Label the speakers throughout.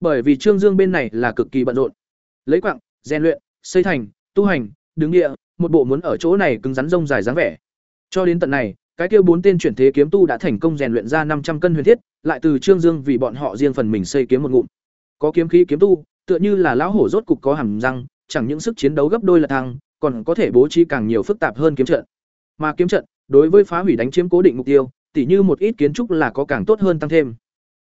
Speaker 1: bởi vì Trương Dương bên này là cực kỳ bận rộn. Lấy quặng, rèn luyện, xây thành, tu hành, đứng địa, một bộ muốn ở chỗ này cứng rắn rông dài dáng vẻ. Cho đến tận này, cái kia bốn tên chuyển thế kiếm tu đã thành công rèn luyện ra năm trăm cân huyền thiết, lại từ Trương Dương vì bọn họ riêng phần mình xây kiếm một ngụm. Có kiếm khí kiếm tu, tựa như là lão hổ rốt cục có hàm răng, chẳng những sức chiến đấu gấp đôi là thăng, còn có thể bố trí càng nhiều phức tạp hơn kiếm trận. Mà kiếm trận, đối với phá hủy đánh chiếm cố định mục tiêu, tỉ như một ít kiến trúc là có càng tốt hơn tăng thêm.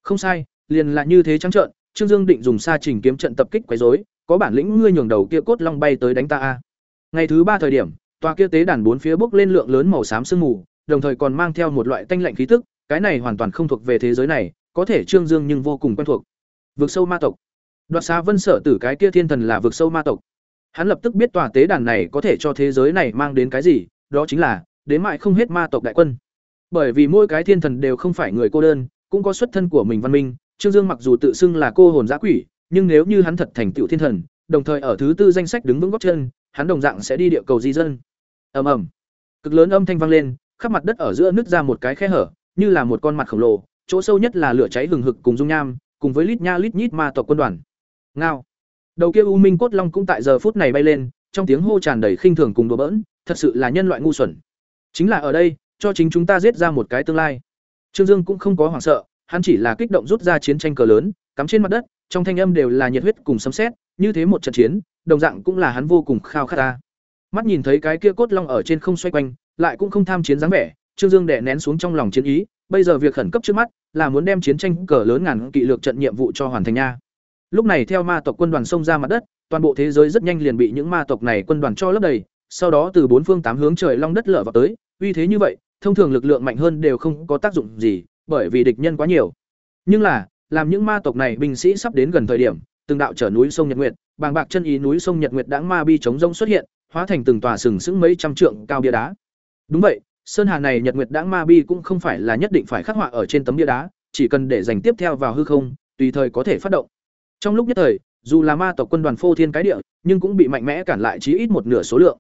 Speaker 1: Không sai, liền là như thế trắng trợn, Trương Dương định dùng sa trình kiếm trận tập kích quấy rối, có bản lĩnh ngươi nhường đầu kia cốt long bay tới đánh ta a. Ngày thứ ba thời điểm, tòa kia tế đàn bốn phía bốc lên lượng lớn màu xám sương mù, đồng thời còn mang theo một loại tanh lạnh khí tức, cái này hoàn toàn không thuộc về thế giới này, có thể Trương Dương nhưng vô cùng quen thuộc. Vực sâu ma tộc. Đoạt xá Vân Sở Tử cái kia thiên thần là vực sâu ma tộc. Hắn lập tức biết tòa tế đàn này có thể cho thế giới này mang đến cái gì, đó chính là đến mại không hết ma tộc đại quân. Bởi vì mỗi cái thiên thần đều không phải người cô đơn, cũng có xuất thân của mình văn minh, Trương Dương mặc dù tự xưng là cô hồn dã quỷ, nhưng nếu như hắn thật thành tựu thiên thần, đồng thời ở thứ tư danh sách đứng vững gót chân, hắn đồng dạng sẽ đi địa cầu di dân. Ầm ầm. Cực lớn âm thanh vang lên, khắp mặt đất ở giữa nứt ra một cái khe hở, như là một con mặt khổng lồ, chỗ sâu nhất là lửa cháy hừng hực cùng dung nham, cùng với lít nha lít nhít ma tộc quân đoàn. Ngao. Đầu kia U Minh cốt long cũng tại giờ phút này bay lên, trong tiếng hô tràn đầy khinh thường cùng đùa bỡn, thật sự là nhân loại ngu xuẩn. Chính là ở đây, cho chính chúng ta giết ra một cái tương lai. Trương Dương cũng không có hoảng sợ, hắn chỉ là kích động rút ra chiến tranh cờ lớn, cắm trên mặt đất, trong thanh âm đều là nhiệt huyết cùng sấm sét, như thế một trận chiến, đồng dạng cũng là hắn vô cùng khao khát ta. Mắt nhìn thấy cái kia cốt long ở trên không xoay quanh, lại cũng không tham chiến dáng vẻ, Trương Dương đè nén xuống trong lòng chiến ý, bây giờ việc khẩn cấp trước mắt là muốn đem chiến tranh cờ lớn ngàn kỵ lược trận nhiệm vụ cho hoàn thành nha. Lúc này theo ma tộc quân đoàn xông ra mặt đất, toàn bộ thế giới rất nhanh liền bị những ma tộc này quân đoàn cho lấp đầy, sau đó từ bốn phương tám hướng trời long đất lở vào tới, uy thế như vậy, thông thường lực lượng mạnh hơn đều không có tác dụng gì, bởi vì địch nhân quá nhiều. Nhưng là, làm những ma tộc này binh sĩ sắp đến gần thời điểm, từng đạo trở núi sông Nhật Nguyệt, bàng bạc chân ý núi sông Nhật Nguyệt đãng ma bi chống rông xuất hiện, hóa thành từng tòa sừng sững mấy trăm trượng cao bia đá. Đúng vậy, sơn hà này Nhật Nguyệt đãng ma bi cũng không phải là nhất định phải khắc họa ở trên tấm bia đá, chỉ cần để dành tiếp theo vào hư không, tùy thời có thể phát động. Trong lúc nhất thời, dù là ma tộc quân đoàn phô thiên cái địa, nhưng cũng bị mạnh mẽ cản lại chí ít một nửa số lượng.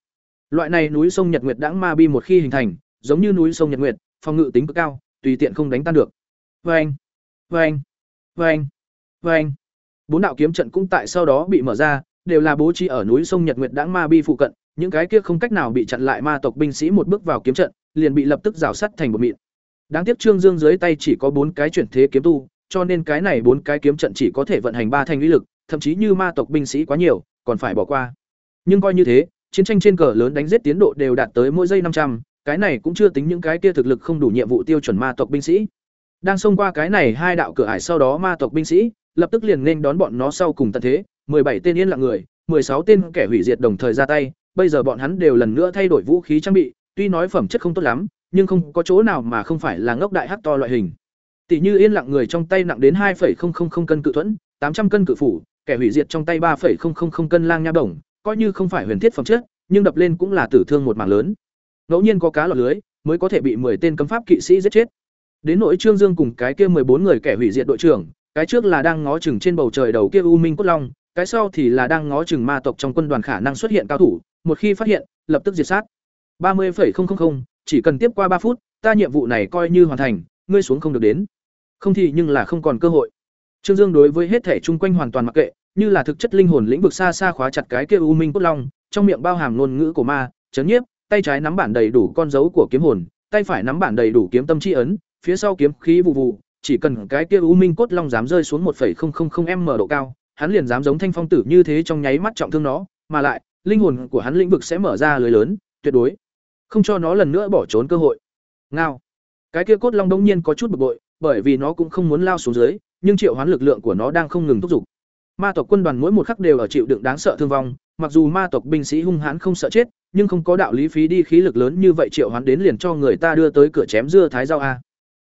Speaker 1: Loại này núi sông Nhật Nguyệt đãng ma bi một khi hình thành, giống như núi sông Nhật Nguyệt, phòng ngự tính cực cao, tùy tiện không đánh tan được. Oeng, oeng, oeng, oeng. Bốn đạo kiếm trận cũng tại sau đó bị mở ra, đều là bố trí ở núi sông Nhật Nguyệt đãng ma bi phụ cận, những cái kia không cách nào bị chặn lại ma tộc binh sĩ một bước vào kiếm trận, liền bị lập tức rào sắt thành một mịn. Đáng tiếc Trương Dương dưới tay chỉ có bốn cái chuyển thế kiếm tu, cho nên cái này bốn cái kiếm trận chỉ có thể vận hành ba thành uy lực, thậm chí như ma tộc binh sĩ quá nhiều, còn phải bỏ qua. Nhưng coi như thế, chiến tranh trên cờ lớn đánh giết tiến độ đều đạt tới mỗi giây năm trăm, cái này cũng chưa tính những cái kia thực lực không đủ nhiệm vụ tiêu chuẩn ma tộc binh sĩ. Đang xông qua cái này hai đạo cửa ải sau đó ma tộc binh sĩ, lập tức liền nên đón bọn nó sau cùng tận thế, bảy tên yên lặng người, sáu tên kẻ hủy diệt đồng thời ra tay, bây giờ bọn hắn đều lần nữa thay đổi vũ khí trang bị, tuy nói phẩm chất không tốt lắm, nhưng không có chỗ nào mà không phải là ngốc đại hắc to loại hình. Tỷ như yên lặng người trong tay nặng đến 2.000 cân cự thuẫn, 800 cân cự phủ, kẻ hủy diệt trong tay 3.000 cân lang nha bổng, coi như không phải huyền thiết phẩm chất, nhưng đập lên cũng là tử thương một mảng lớn. Ngẫu nhiên có cá lọt lưới, mới có thể bị 10 tên cấm pháp kỵ sĩ giết chết. Đến nỗi Trương Dương cùng cái kia 14 người kẻ hủy diệt đội trưởng, cái trước là đang ngó chừng trên bầu trời đầu kia U Minh Cốt Long, cái sau thì là đang ngó chừng ma tộc trong quân đoàn khả năng xuất hiện cao thủ, một khi phát hiện, lập tức diệt sát. 30.000, chỉ cần tiếp qua ba phút, ta nhiệm vụ này coi như hoàn thành, ngươi xuống không được đến. Không thì nhưng là không còn cơ hội. Trương Dương đối với hết thể chung quanh hoàn toàn mặc kệ, như là thực chất linh hồn lĩnh vực xa xa khóa chặt cái kia u minh cốt long, trong miệng bao hàm ngôn ngữ của ma, chấn nhiếp, tay trái nắm bản đầy đủ con dấu của kiếm hồn, tay phải nắm bản đầy đủ kiếm tâm chi ấn, phía sau kiếm khí vụ vụ, chỉ cần cái kia u minh cốt long dám rơi xuống 1.000m độ cao, hắn liền dám giống thanh phong tử như thế trong nháy mắt trọng thương nó, mà lại, linh hồn của hắn lĩnh vực sẽ mở ra lưới lớn, tuyệt đối không cho nó lần nữa bỏ trốn cơ hội. Ngao. Cái kia cốt long đống nhiên có chút bực bội, bởi vì nó cũng không muốn lao xuống dưới, nhưng triệu hoán lực lượng của nó đang không ngừng thúc giục. Ma tộc quân đoàn mỗi một khắc đều ở chịu đựng đáng sợ thương vong, mặc dù ma tộc binh sĩ hung hãn không sợ chết, nhưng không có đạo lý phí đi khí lực lớn như vậy triệu hoán đến liền cho người ta đưa tới cửa chém dưa thái rau a.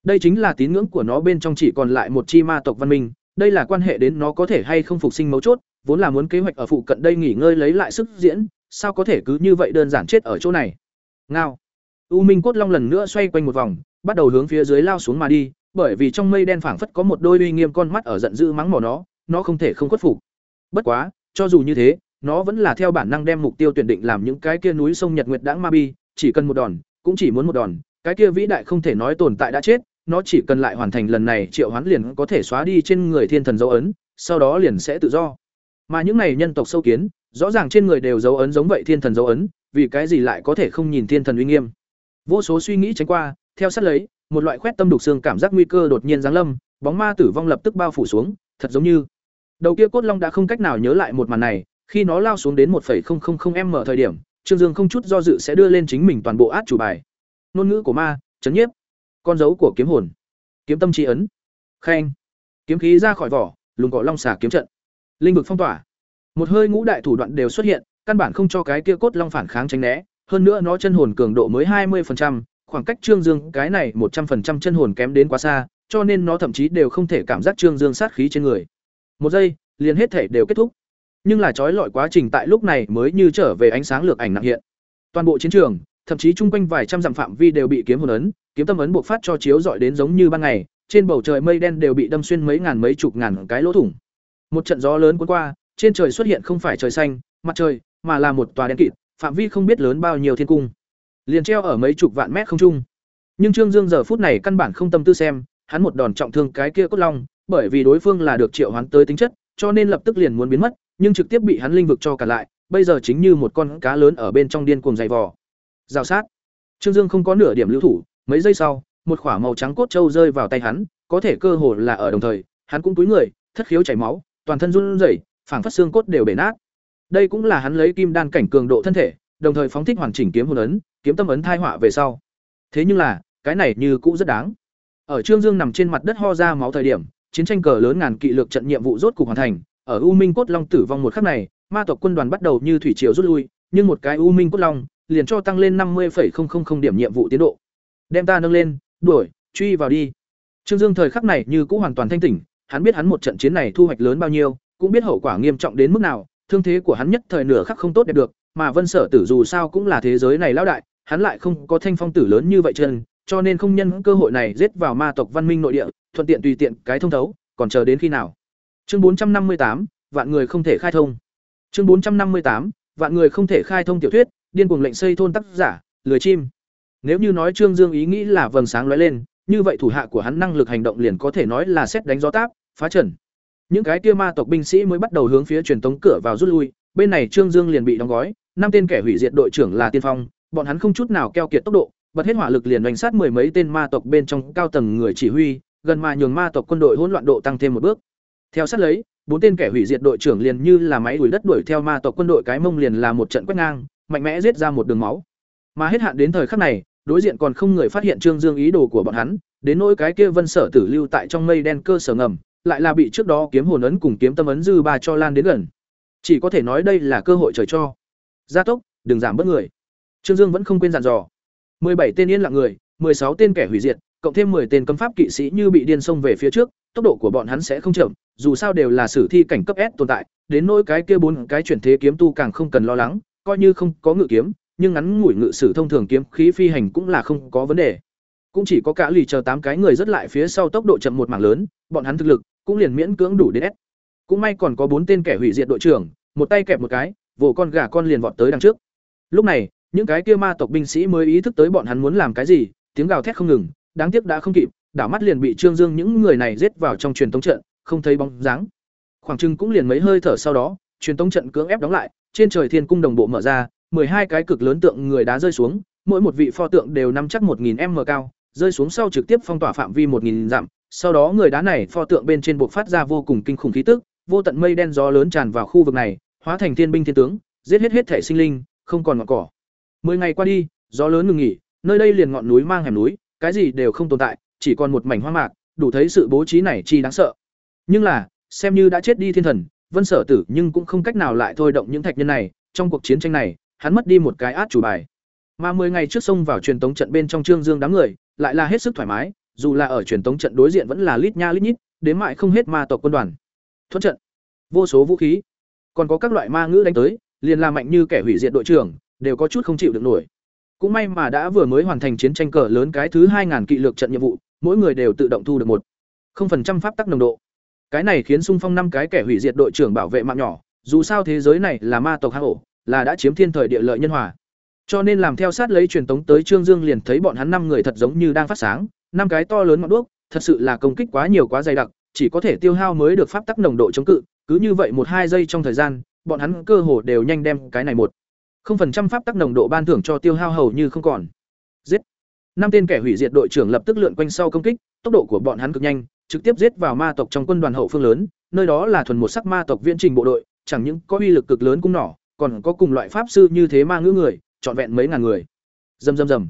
Speaker 1: Đây chính là tín ngưỡng của nó bên trong chỉ còn lại một chi ma tộc văn minh, đây là quan hệ đến nó có thể hay không phục sinh mấu chốt, vốn là muốn kế hoạch ở phụ cận đây nghỉ ngơi lấy lại sức diễn, sao có thể cứ như vậy đơn giản chết ở chỗ này. Ngao. U Minh cốt long lần nữa xoay quanh một vòng, bắt đầu hướng phía dưới lao xuống mà đi, bởi vì trong mây đen phảng phất có một đôi uy nghiêm con mắt ở giận dữ mắng mỏ nó, nó không thể không khuất phục. Bất quá, cho dù như thế, nó vẫn là theo bản năng đem mục tiêu tuyển định làm những cái kia núi sông Nhật Nguyệt đãng ma bi, chỉ cần một đòn, cũng chỉ muốn một đòn, cái kia vĩ đại không thể nói tồn tại đã chết, nó chỉ cần lại hoàn thành lần này triệu hoán liền có thể xóa đi trên người thiên thần dấu ấn, sau đó liền sẽ tự do. Mà những này nhân tộc sâu kiến, rõ ràng trên người đều dấu ấn giống vậy thiên thần dấu ấn, vì cái gì lại có thể không nhìn thiên thần uy nghiêm? Vô số suy nghĩ tránh qua, theo sát lấy, một loại khoét tâm đục xương cảm giác nguy cơ đột nhiên giáng lâm, bóng ma tử vong lập tức bao phủ xuống, thật giống như đầu kia cốt long đã không cách nào nhớ lại một màn này, khi nó lao xuống đến 1.000m thời điểm, Trương Dương không chút do dự sẽ đưa lên chính mình toàn bộ át chủ bài. Ngôn ngữ của ma, chấn nhiếp, con dấu của kiếm hồn, kiếm tâm chi ấn, khen, kiếm khí ra khỏi vỏ, lùng cọ long xả kiếm trận, linh vực phong tỏa, một hơi ngũ đại thủ đoạn đều xuất hiện, căn bản không cho cái kia cốt long phản kháng tránh né, hơn nữa nó chân hồn cường độ mới 20%, khoảng cách Trương Dương cái này 100% chân hồn kém đến quá xa, cho nên nó thậm chí đều không thể cảm giác Trương Dương sát khí trên người. Một giây, liền hết thể đều kết thúc. Nhưng là trói lọi quá trình tại lúc này mới như trở về ánh sáng lược ảnh nặng hiện. Toàn bộ chiến trường, thậm chí chung quanh vài trăm dặm phạm vi đều bị kiếm hồn ấn, kiếm tâm ấn buộc phát cho chiếu dọi đến giống như ban ngày, trên bầu trời mây đen đều bị đâm xuyên mấy ngàn mấy chục ngàn cái lỗ thủng. Một trận gió lớn cuốn qua, trên trời xuất hiện không phải trời xanh, mặt trời, mà là một tòa đen kịt, phạm vi không biết lớn bao nhiêu thiên cung. Liền treo ở mấy chục vạn mét không trung. Nhưng Trương Dương giờ phút này căn bản không tâm tư xem, hắn một đòn trọng thương cái kia cốt long, bởi vì đối phương là được triệu hoán tới tính chất, cho nên lập tức liền muốn biến mất, nhưng trực tiếp bị hắn linh vực cho cả lại, bây giờ chính như một con cá lớn ở bên trong điên cuồng giày vò. Rào sát. Trương Dương không có nửa điểm lưu thủ, mấy giây sau, một quả màu trắng cốt châu rơi vào tay hắn, có thể cơ hồ là ở đồng thời, hắn cũng túi người, thất khiếu chảy máu, toàn thân run rẩy, phảng phất xương cốt đều bể nát. Đây cũng là hắn lấy kim đan cảnh cường độ thân thể, đồng thời phóng thích hoàn chỉnh kiếm hồn ấn, kiếm tâm ấn thai họa về sau. Thế nhưng là, cái này như cũng rất đáng. Ở Trương Dương nằm trên mặt đất ho ra máu thời điểm, chiến tranh cờ lớn ngàn kỵ lược trận nhiệm vụ rốt cục hoàn thành, ở U Minh cốt long tử vong một khắc này, ma tộc quân đoàn bắt đầu như thủy triều rút lui, nhưng một cái U Minh cốt long liền cho tăng lên năm 50,000 điểm nhiệm vụ tiến độ. Đem ta nâng lên, đuổi, truy vào đi. Trương Dương thời khắc này như cũ hoàn toàn thanh tỉnh, hắn biết hắn một trận chiến này thu hoạch lớn bao nhiêu, cũng biết hậu quả nghiêm trọng đến mức nào, thương thế của hắn nhất thời nửa khắc không tốt đẹp được, mà Vân Sở Tử dù sao cũng là thế giới này lão đại, hắn lại không có thanh phong tử lớn như vậy chân, cho nên không nhân cơ hội này giết vào ma tộc văn minh nội địa, thuận tiện tùy tiện cái thông thấu, còn chờ đến khi nào? Chương 458, vạn người không thể khai thông. Chương 458, vạn người không thể khai thông tiểu thuyết, điên cuồng lệnh xây thôn tác giả, lười chim. Nếu như nói Trương Dương ý nghĩ là vầng sáng lóe lên, như vậy thủ hạ của hắn năng lực hành động liền có thể nói là xét đánh gió táp, phá trần. Những cái kia ma tộc binh sĩ mới bắt đầu hướng phía truyền tống cửa vào rút lui, bên này Trương Dương liền bị đóng gói, năm tên kẻ hủy diệt đội trưởng là tiên phong, bọn hắn không chút nào keo kiệt tốc độ, bật hết hỏa lực liền đánh sát mười mấy tên ma tộc bên trong cao tầng người chỉ huy, gần mà nhường ma tộc quân đội hỗn loạn độ tăng thêm một bước. Theo sát lấy, bốn tên kẻ hủy diệt đội trưởng liền như là máy đuổi đất đuổi theo ma tộc quân đội cái mông liền là một trận quét ngang, mạnh mẽ giết ra một đường máu. Mà hết hạn đến thời khắc này, đối diện còn không người phát hiện Trương Dương ý đồ của bọn hắn, đến nỗi cái kia Vân Sở Tử lưu tại trong mây đen cơ sở ngầm, lại là bị trước đó kiếm hồn ấn cùng kiếm tâm ấn dư ba cho lan đến gần. Chỉ có thể nói đây là cơ hội trời cho. Gia tốc, đừng giảm bớt người. Trương Dương vẫn không quên dặn dò. bảy tên yên lặng người, sáu tên kẻ hủy diệt, cộng thêm 10 tên cấm pháp kỵ sĩ như bị điên xông về phía trước, tốc độ của bọn hắn sẽ không chậm, dù sao đều là sử thi cảnh cấp S tồn tại, đến nỗi cái kia bốn cái chuyển thế kiếm tu càng không cần lo lắng, coi như không có ngự kiếm, nhưng ngắn ngủi ngự sử thông thường kiếm khí phi hành cũng là không có vấn đề. Cũng chỉ có cả lì chờ tám cái người rất lại phía sau tốc độ chậm một mảng lớn, bọn hắn thực lực cũng liền miễn cưỡng đủ đến S. Cũng may còn có bốn tên kẻ hủy diệt đội trưởng, một tay kẹp một cái, vồ con gà con liền vọt tới đằng trước. Lúc này, những cái kia ma tộc binh sĩ mới ý thức tới bọn hắn muốn làm cái gì, tiếng gào thét không ngừng, đáng tiếc đã không kịp, đảo mắt liền bị Trương Dương những người này giết vào trong truyền tống trận, không thấy bóng dáng. Khoảng chừng cũng liền mấy hơi thở sau đó, truyền tống trận cưỡng ép đóng lại, trên trời thiên cung đồng bộ mở ra, hai cái cực lớn tượng người đá rơi xuống, mỗi một vị pho tượng đều nắm chắc 1000m cao, rơi xuống sau trực tiếp phong tỏa phạm vi 1000 dặm, sau đó người đá này pho tượng bên trên buộc phát ra vô cùng kinh khủng khí tức, vô tận mây đen gió lớn tràn vào khu vực này, hóa thành thiên binh thiên tướng, giết hết hết thể sinh linh, không còn ngọn cỏ. Mười ngày qua đi, gió lớn ngừng nghỉ, nơi đây liền ngọn núi mang hẻm núi, cái gì đều không tồn tại, chỉ còn một mảnh hoang mạc, đủ thấy sự bố trí này chi đáng sợ. Nhưng là, xem như đã chết đi thiên thần, Vân Sở Tử nhưng cũng không cách nào lại thôi động những thạch nhân này, trong cuộc chiến tranh này, hắn mất đi một cái át chủ bài. Mà 10 ngày trước xông vào truyền tống trận bên trong Trương Dương đám người, lại là hết sức thoải mái, dù là ở truyền tống trận đối diện vẫn là lít nha lít nhít, đến mại không hết ma tộc quân đoàn. Thuận trận, vô số vũ khí, còn có các loại ma ngữ đánh tới, liền là mạnh như kẻ hủy diệt đội trưởng, đều có chút không chịu được nổi. Cũng may mà đã vừa mới hoàn thành chiến tranh cờ lớn cái thứ 2000 kỵ lược trận nhiệm vụ, mỗi người đều tự động thu được một không phần trăm pháp tắc nồng độ. Cái này khiến xung phong năm cái kẻ hủy diệt đội trưởng bảo vệ mạng nhỏ, dù sao thế giới này là ma tộc hang ổ, là đã chiếm thiên thời địa lợi nhân hòa. Cho nên làm theo sát lấy truyền tống tới Trương Dương liền thấy bọn hắn năm người thật giống như đang phát sáng, năm cái to lớn ngọn đuốc, thật sự là công kích quá nhiều quá dày đặc, chỉ có thể tiêu hao mới được pháp tắc nồng độ chống cự, cứ như vậy một hai giây trong thời gian, bọn hắn cơ hồ đều nhanh đem cái này một không phần trăm pháp tắc nồng độ ban thưởng cho tiêu hao hầu như không còn. Giết. Năm tên kẻ hủy diệt đội trưởng lập tức lượn quanh sau công kích, tốc độ của bọn hắn cực nhanh, trực tiếp giết vào ma tộc trong quân đoàn hậu phương lớn, nơi đó là thuần một sắc ma tộc viễn trình bộ đội, chẳng những có uy lực cực lớn cung nỏ, còn có cùng loại pháp sư như thế ma ngữ người, trọn vẹn mấy ngàn người. Rầm rầm rầm.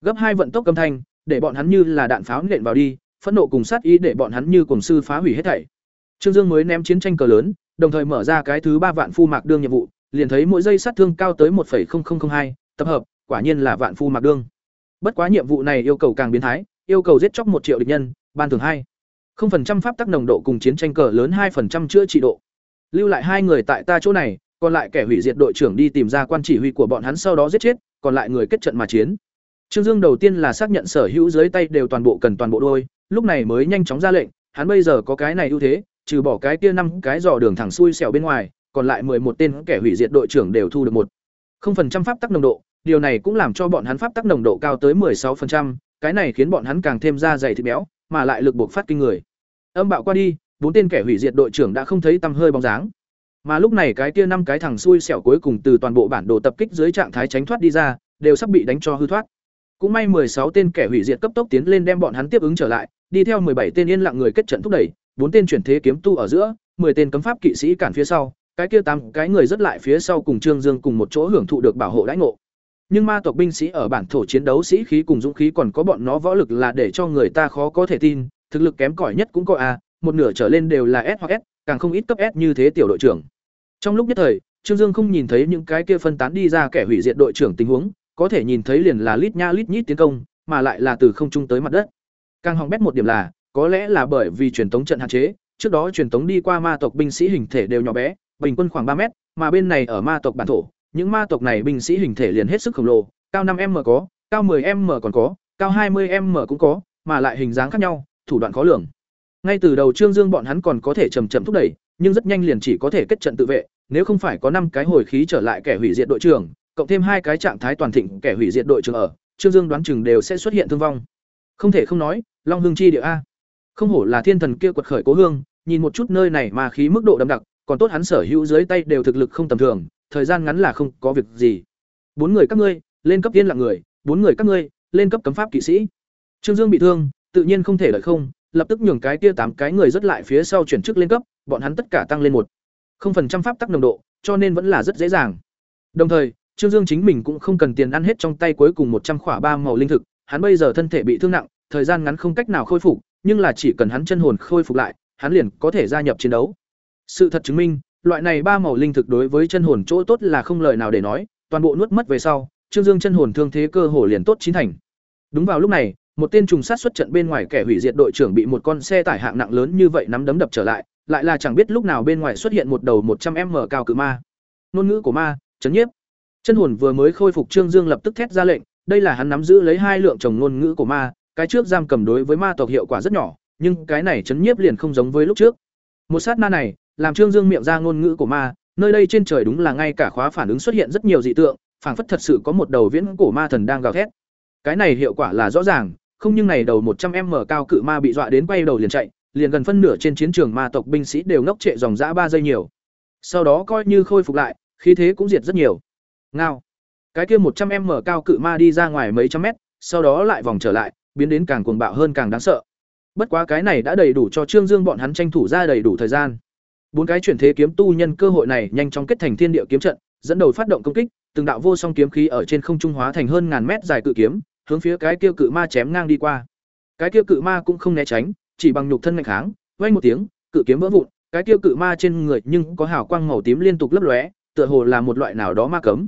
Speaker 1: Gấp hai vận tốc âm thanh, để bọn hắn như là đạn pháo nện vào đi, phẫn nộ cùng sát ý để bọn hắn như cùng sư phá hủy hết thảy. Trương Dương mới ném chiến tranh cờ lớn, đồng thời mở ra cái thứ ba vạn phu mạc đương nhiệm vụ, liền thấy mỗi giây sát thương cao tới 1.0002, tập hợp, quả nhiên là vạn phu mạc đương. Bất quá nhiệm vụ này yêu cầu càng biến thái, yêu cầu giết chóc một triệu địch nhân, ban thưởng hai. 0% pháp tắc nồng độ cùng chiến tranh cờ lớn 2% chữa trị độ. Lưu lại hai người tại ta chỗ này, còn lại kẻ hủy diệt đội trưởng đi tìm ra quan chỉ huy của bọn hắn sau đó giết chết, còn lại người kết trận mà chiến. Trương Dương đầu tiên là xác nhận sở hữu dưới tay đều toàn bộ cần toàn bộ đôi, lúc này mới nhanh chóng ra lệnh, hắn bây giờ có cái này ưu thế, trừ bỏ cái kia năm cái dò đường thẳng xuôi xẻo bên ngoài, còn lại một tên kẻ hủy diệt đội trưởng đều thu được một. không phần trăm pháp tắc nồng độ, điều này cũng làm cho bọn hắn pháp tắc nồng độ cao tới 16%, cái này khiến bọn hắn càng thêm ra dày thịt béo, mà lại lực buộc phát kinh người. Âm bạo qua đi, bốn tên kẻ hủy diệt đội trưởng đã không thấy tăm hơi bóng dáng. Mà lúc này cái kia năm cái thằng xui xẻo cuối cùng từ toàn bộ bản đồ tập kích dưới trạng thái tránh thoát đi ra, đều sắp bị đánh cho hư thoát. Cũng may 16 tên kẻ hủy diệt cấp tốc tiến lên đem bọn hắn tiếp ứng trở lại, đi theo 17 tên yên lặng người kết trận thúc đẩy, bốn tên chuyển thế kiếm tu ở giữa, 10 tên cấm pháp kỵ sĩ cản phía sau, cái kia tám cái người rất lại phía sau cùng Trương Dương cùng một chỗ hưởng thụ được bảo hộ đãi ngộ. Nhưng ma tộc binh sĩ ở bản thổ chiến đấu sĩ khí cùng dũng khí còn có bọn nó võ lực là để cho người ta khó có thể tin, thực lực kém cỏi nhất cũng có a, một nửa trở lên đều là S hoặc S, càng không ít cấp S như thế tiểu đội trưởng. Trong lúc nhất thời, Trương Dương không nhìn thấy những cái kia phân tán đi ra kẻ hủy diệt đội trưởng tình huống, có thể nhìn thấy liền là lít nha lít nhít tiến công, mà lại là từ không trung tới mặt đất. Càng hỏng bét một điểm là, có lẽ là bởi vì truyền tống trận hạn chế, trước đó truyền tống đi qua ma tộc binh sĩ hình thể đều nhỏ bé, bình quân khoảng ba mét, mà bên này ở ma tộc bản thổ, những ma tộc này binh sĩ hình thể liền hết sức khổng lồ, cao 5m có, cao 10m còn có, cao 20m cũng có, mà lại hình dáng khác nhau, thủ đoạn khó lường. Ngay từ đầu Trương Dương bọn hắn còn có thể chậm chậm thúc đẩy, nhưng rất nhanh liền chỉ có thể kết trận tự vệ, nếu không phải có năm cái hồi khí trở lại kẻ hủy diệt đội trưởng, cộng thêm hai cái trạng thái toàn thịnh kẻ hủy diệt đội trưởng ở, Trương Dương đoán chừng đều sẽ xuất hiện thương vong. Không thể không nói, Long Hương chi địa a. Không hổ là thiên thần kia quật khởi cố hương, nhìn một chút nơi này mà khí mức độ đậm đặc, còn tốt hắn sở hữu dưới tay đều thực lực không tầm thường, thời gian ngắn là không có việc gì. Bốn người các ngươi, lên cấp tiên lặng người, bốn người các ngươi, lên cấp cấm pháp kỵ sĩ. Trương Dương bị thương, tự nhiên không thể lợi không, lập tức nhường cái kia tám cái người rất lại phía sau chuyển chức lên cấp, bọn hắn tất cả tăng lên một không phần trăm pháp tắc nồng độ, cho nên vẫn là rất dễ dàng. Đồng thời, Trương Dương chính mình cũng không cần tiền ăn hết trong tay cuối cùng một trăm khỏa ba màu linh thực, hắn bây giờ thân thể bị thương nặng, thời gian ngắn không cách nào khôi phục, nhưng là chỉ cần hắn chân hồn khôi phục lại, hắn liền có thể gia nhập chiến đấu. Sự thật chứng minh, loại này ba màu linh thực đối với chân hồn chỗ tốt là không lời nào để nói, toàn bộ nuốt mất về sau, Trương Dương chân hồn thương thế cơ hồ liền tốt chín thành. Đúng vào lúc này, một tên trùng sát xuất trận bên ngoài kẻ hủy diệt đội trưởng bị một con xe tải hạng nặng lớn như vậy nắm đấm đập trở lại, lại là chẳng biết lúc nào bên ngoài xuất hiện một đầu một trăm m cao cự ma. Ngôn ngữ của ma, chấn nhiếp. Chân hồn vừa mới khôi phục Trương Dương lập tức thét ra lệnh, đây là hắn nắm giữ lấy hai lượng chồng ngôn ngữ của ma, cái trước giam cầm đối với ma tộc hiệu quả rất nhỏ, nhưng cái này chấn nhiếp liền không giống với lúc trước. Một sát na này, làm Trương Dương miệng ra ngôn ngữ của ma, nơi đây trên trời đúng là ngay cả khóa phản ứng xuất hiện rất nhiều dị tượng, phảng phất thật sự có một đầu viễn cổ ma thần đang gào thét. Cái này hiệu quả là rõ ràng, không nhưng này đầu một trăm m cao cự ma bị dọa đến quay đầu liền chạy, liền gần phân nửa trên chiến trường ma tộc binh sĩ đều ngốc trệ dòng dã ba giây nhiều. Sau đó coi như khôi phục lại, khí thế cũng diệt rất nhiều. Ngao. Cái kia một trăm m cao cự ma đi ra ngoài mấy trăm mét, sau đó lại vòng trở lại, biến đến càng cuồng bạo hơn càng đáng sợ. Bất quá cái này đã đầy đủ cho Trương Dương bọn hắn tranh thủ ra đầy đủ thời gian. Bốn cái chuyển thế kiếm tu nhân cơ hội này nhanh chóng kết thành thiên địa kiếm trận, dẫn đầu phát động công kích, từng đạo vô song kiếm khí ở trên không trung hóa thành hơn ngàn mét dài cự kiếm, hướng phía cái kia cự ma chém ngang đi qua. Cái kia cự ma cũng không né tránh, chỉ bằng nhục thân mạnh kháng, vang một tiếng, cự kiếm vỡ vụn, cái kia cự ma trên người nhưng có hào quang màu tím liên tục lấp lóe, tựa hồ là một loại nào đó ma cấm.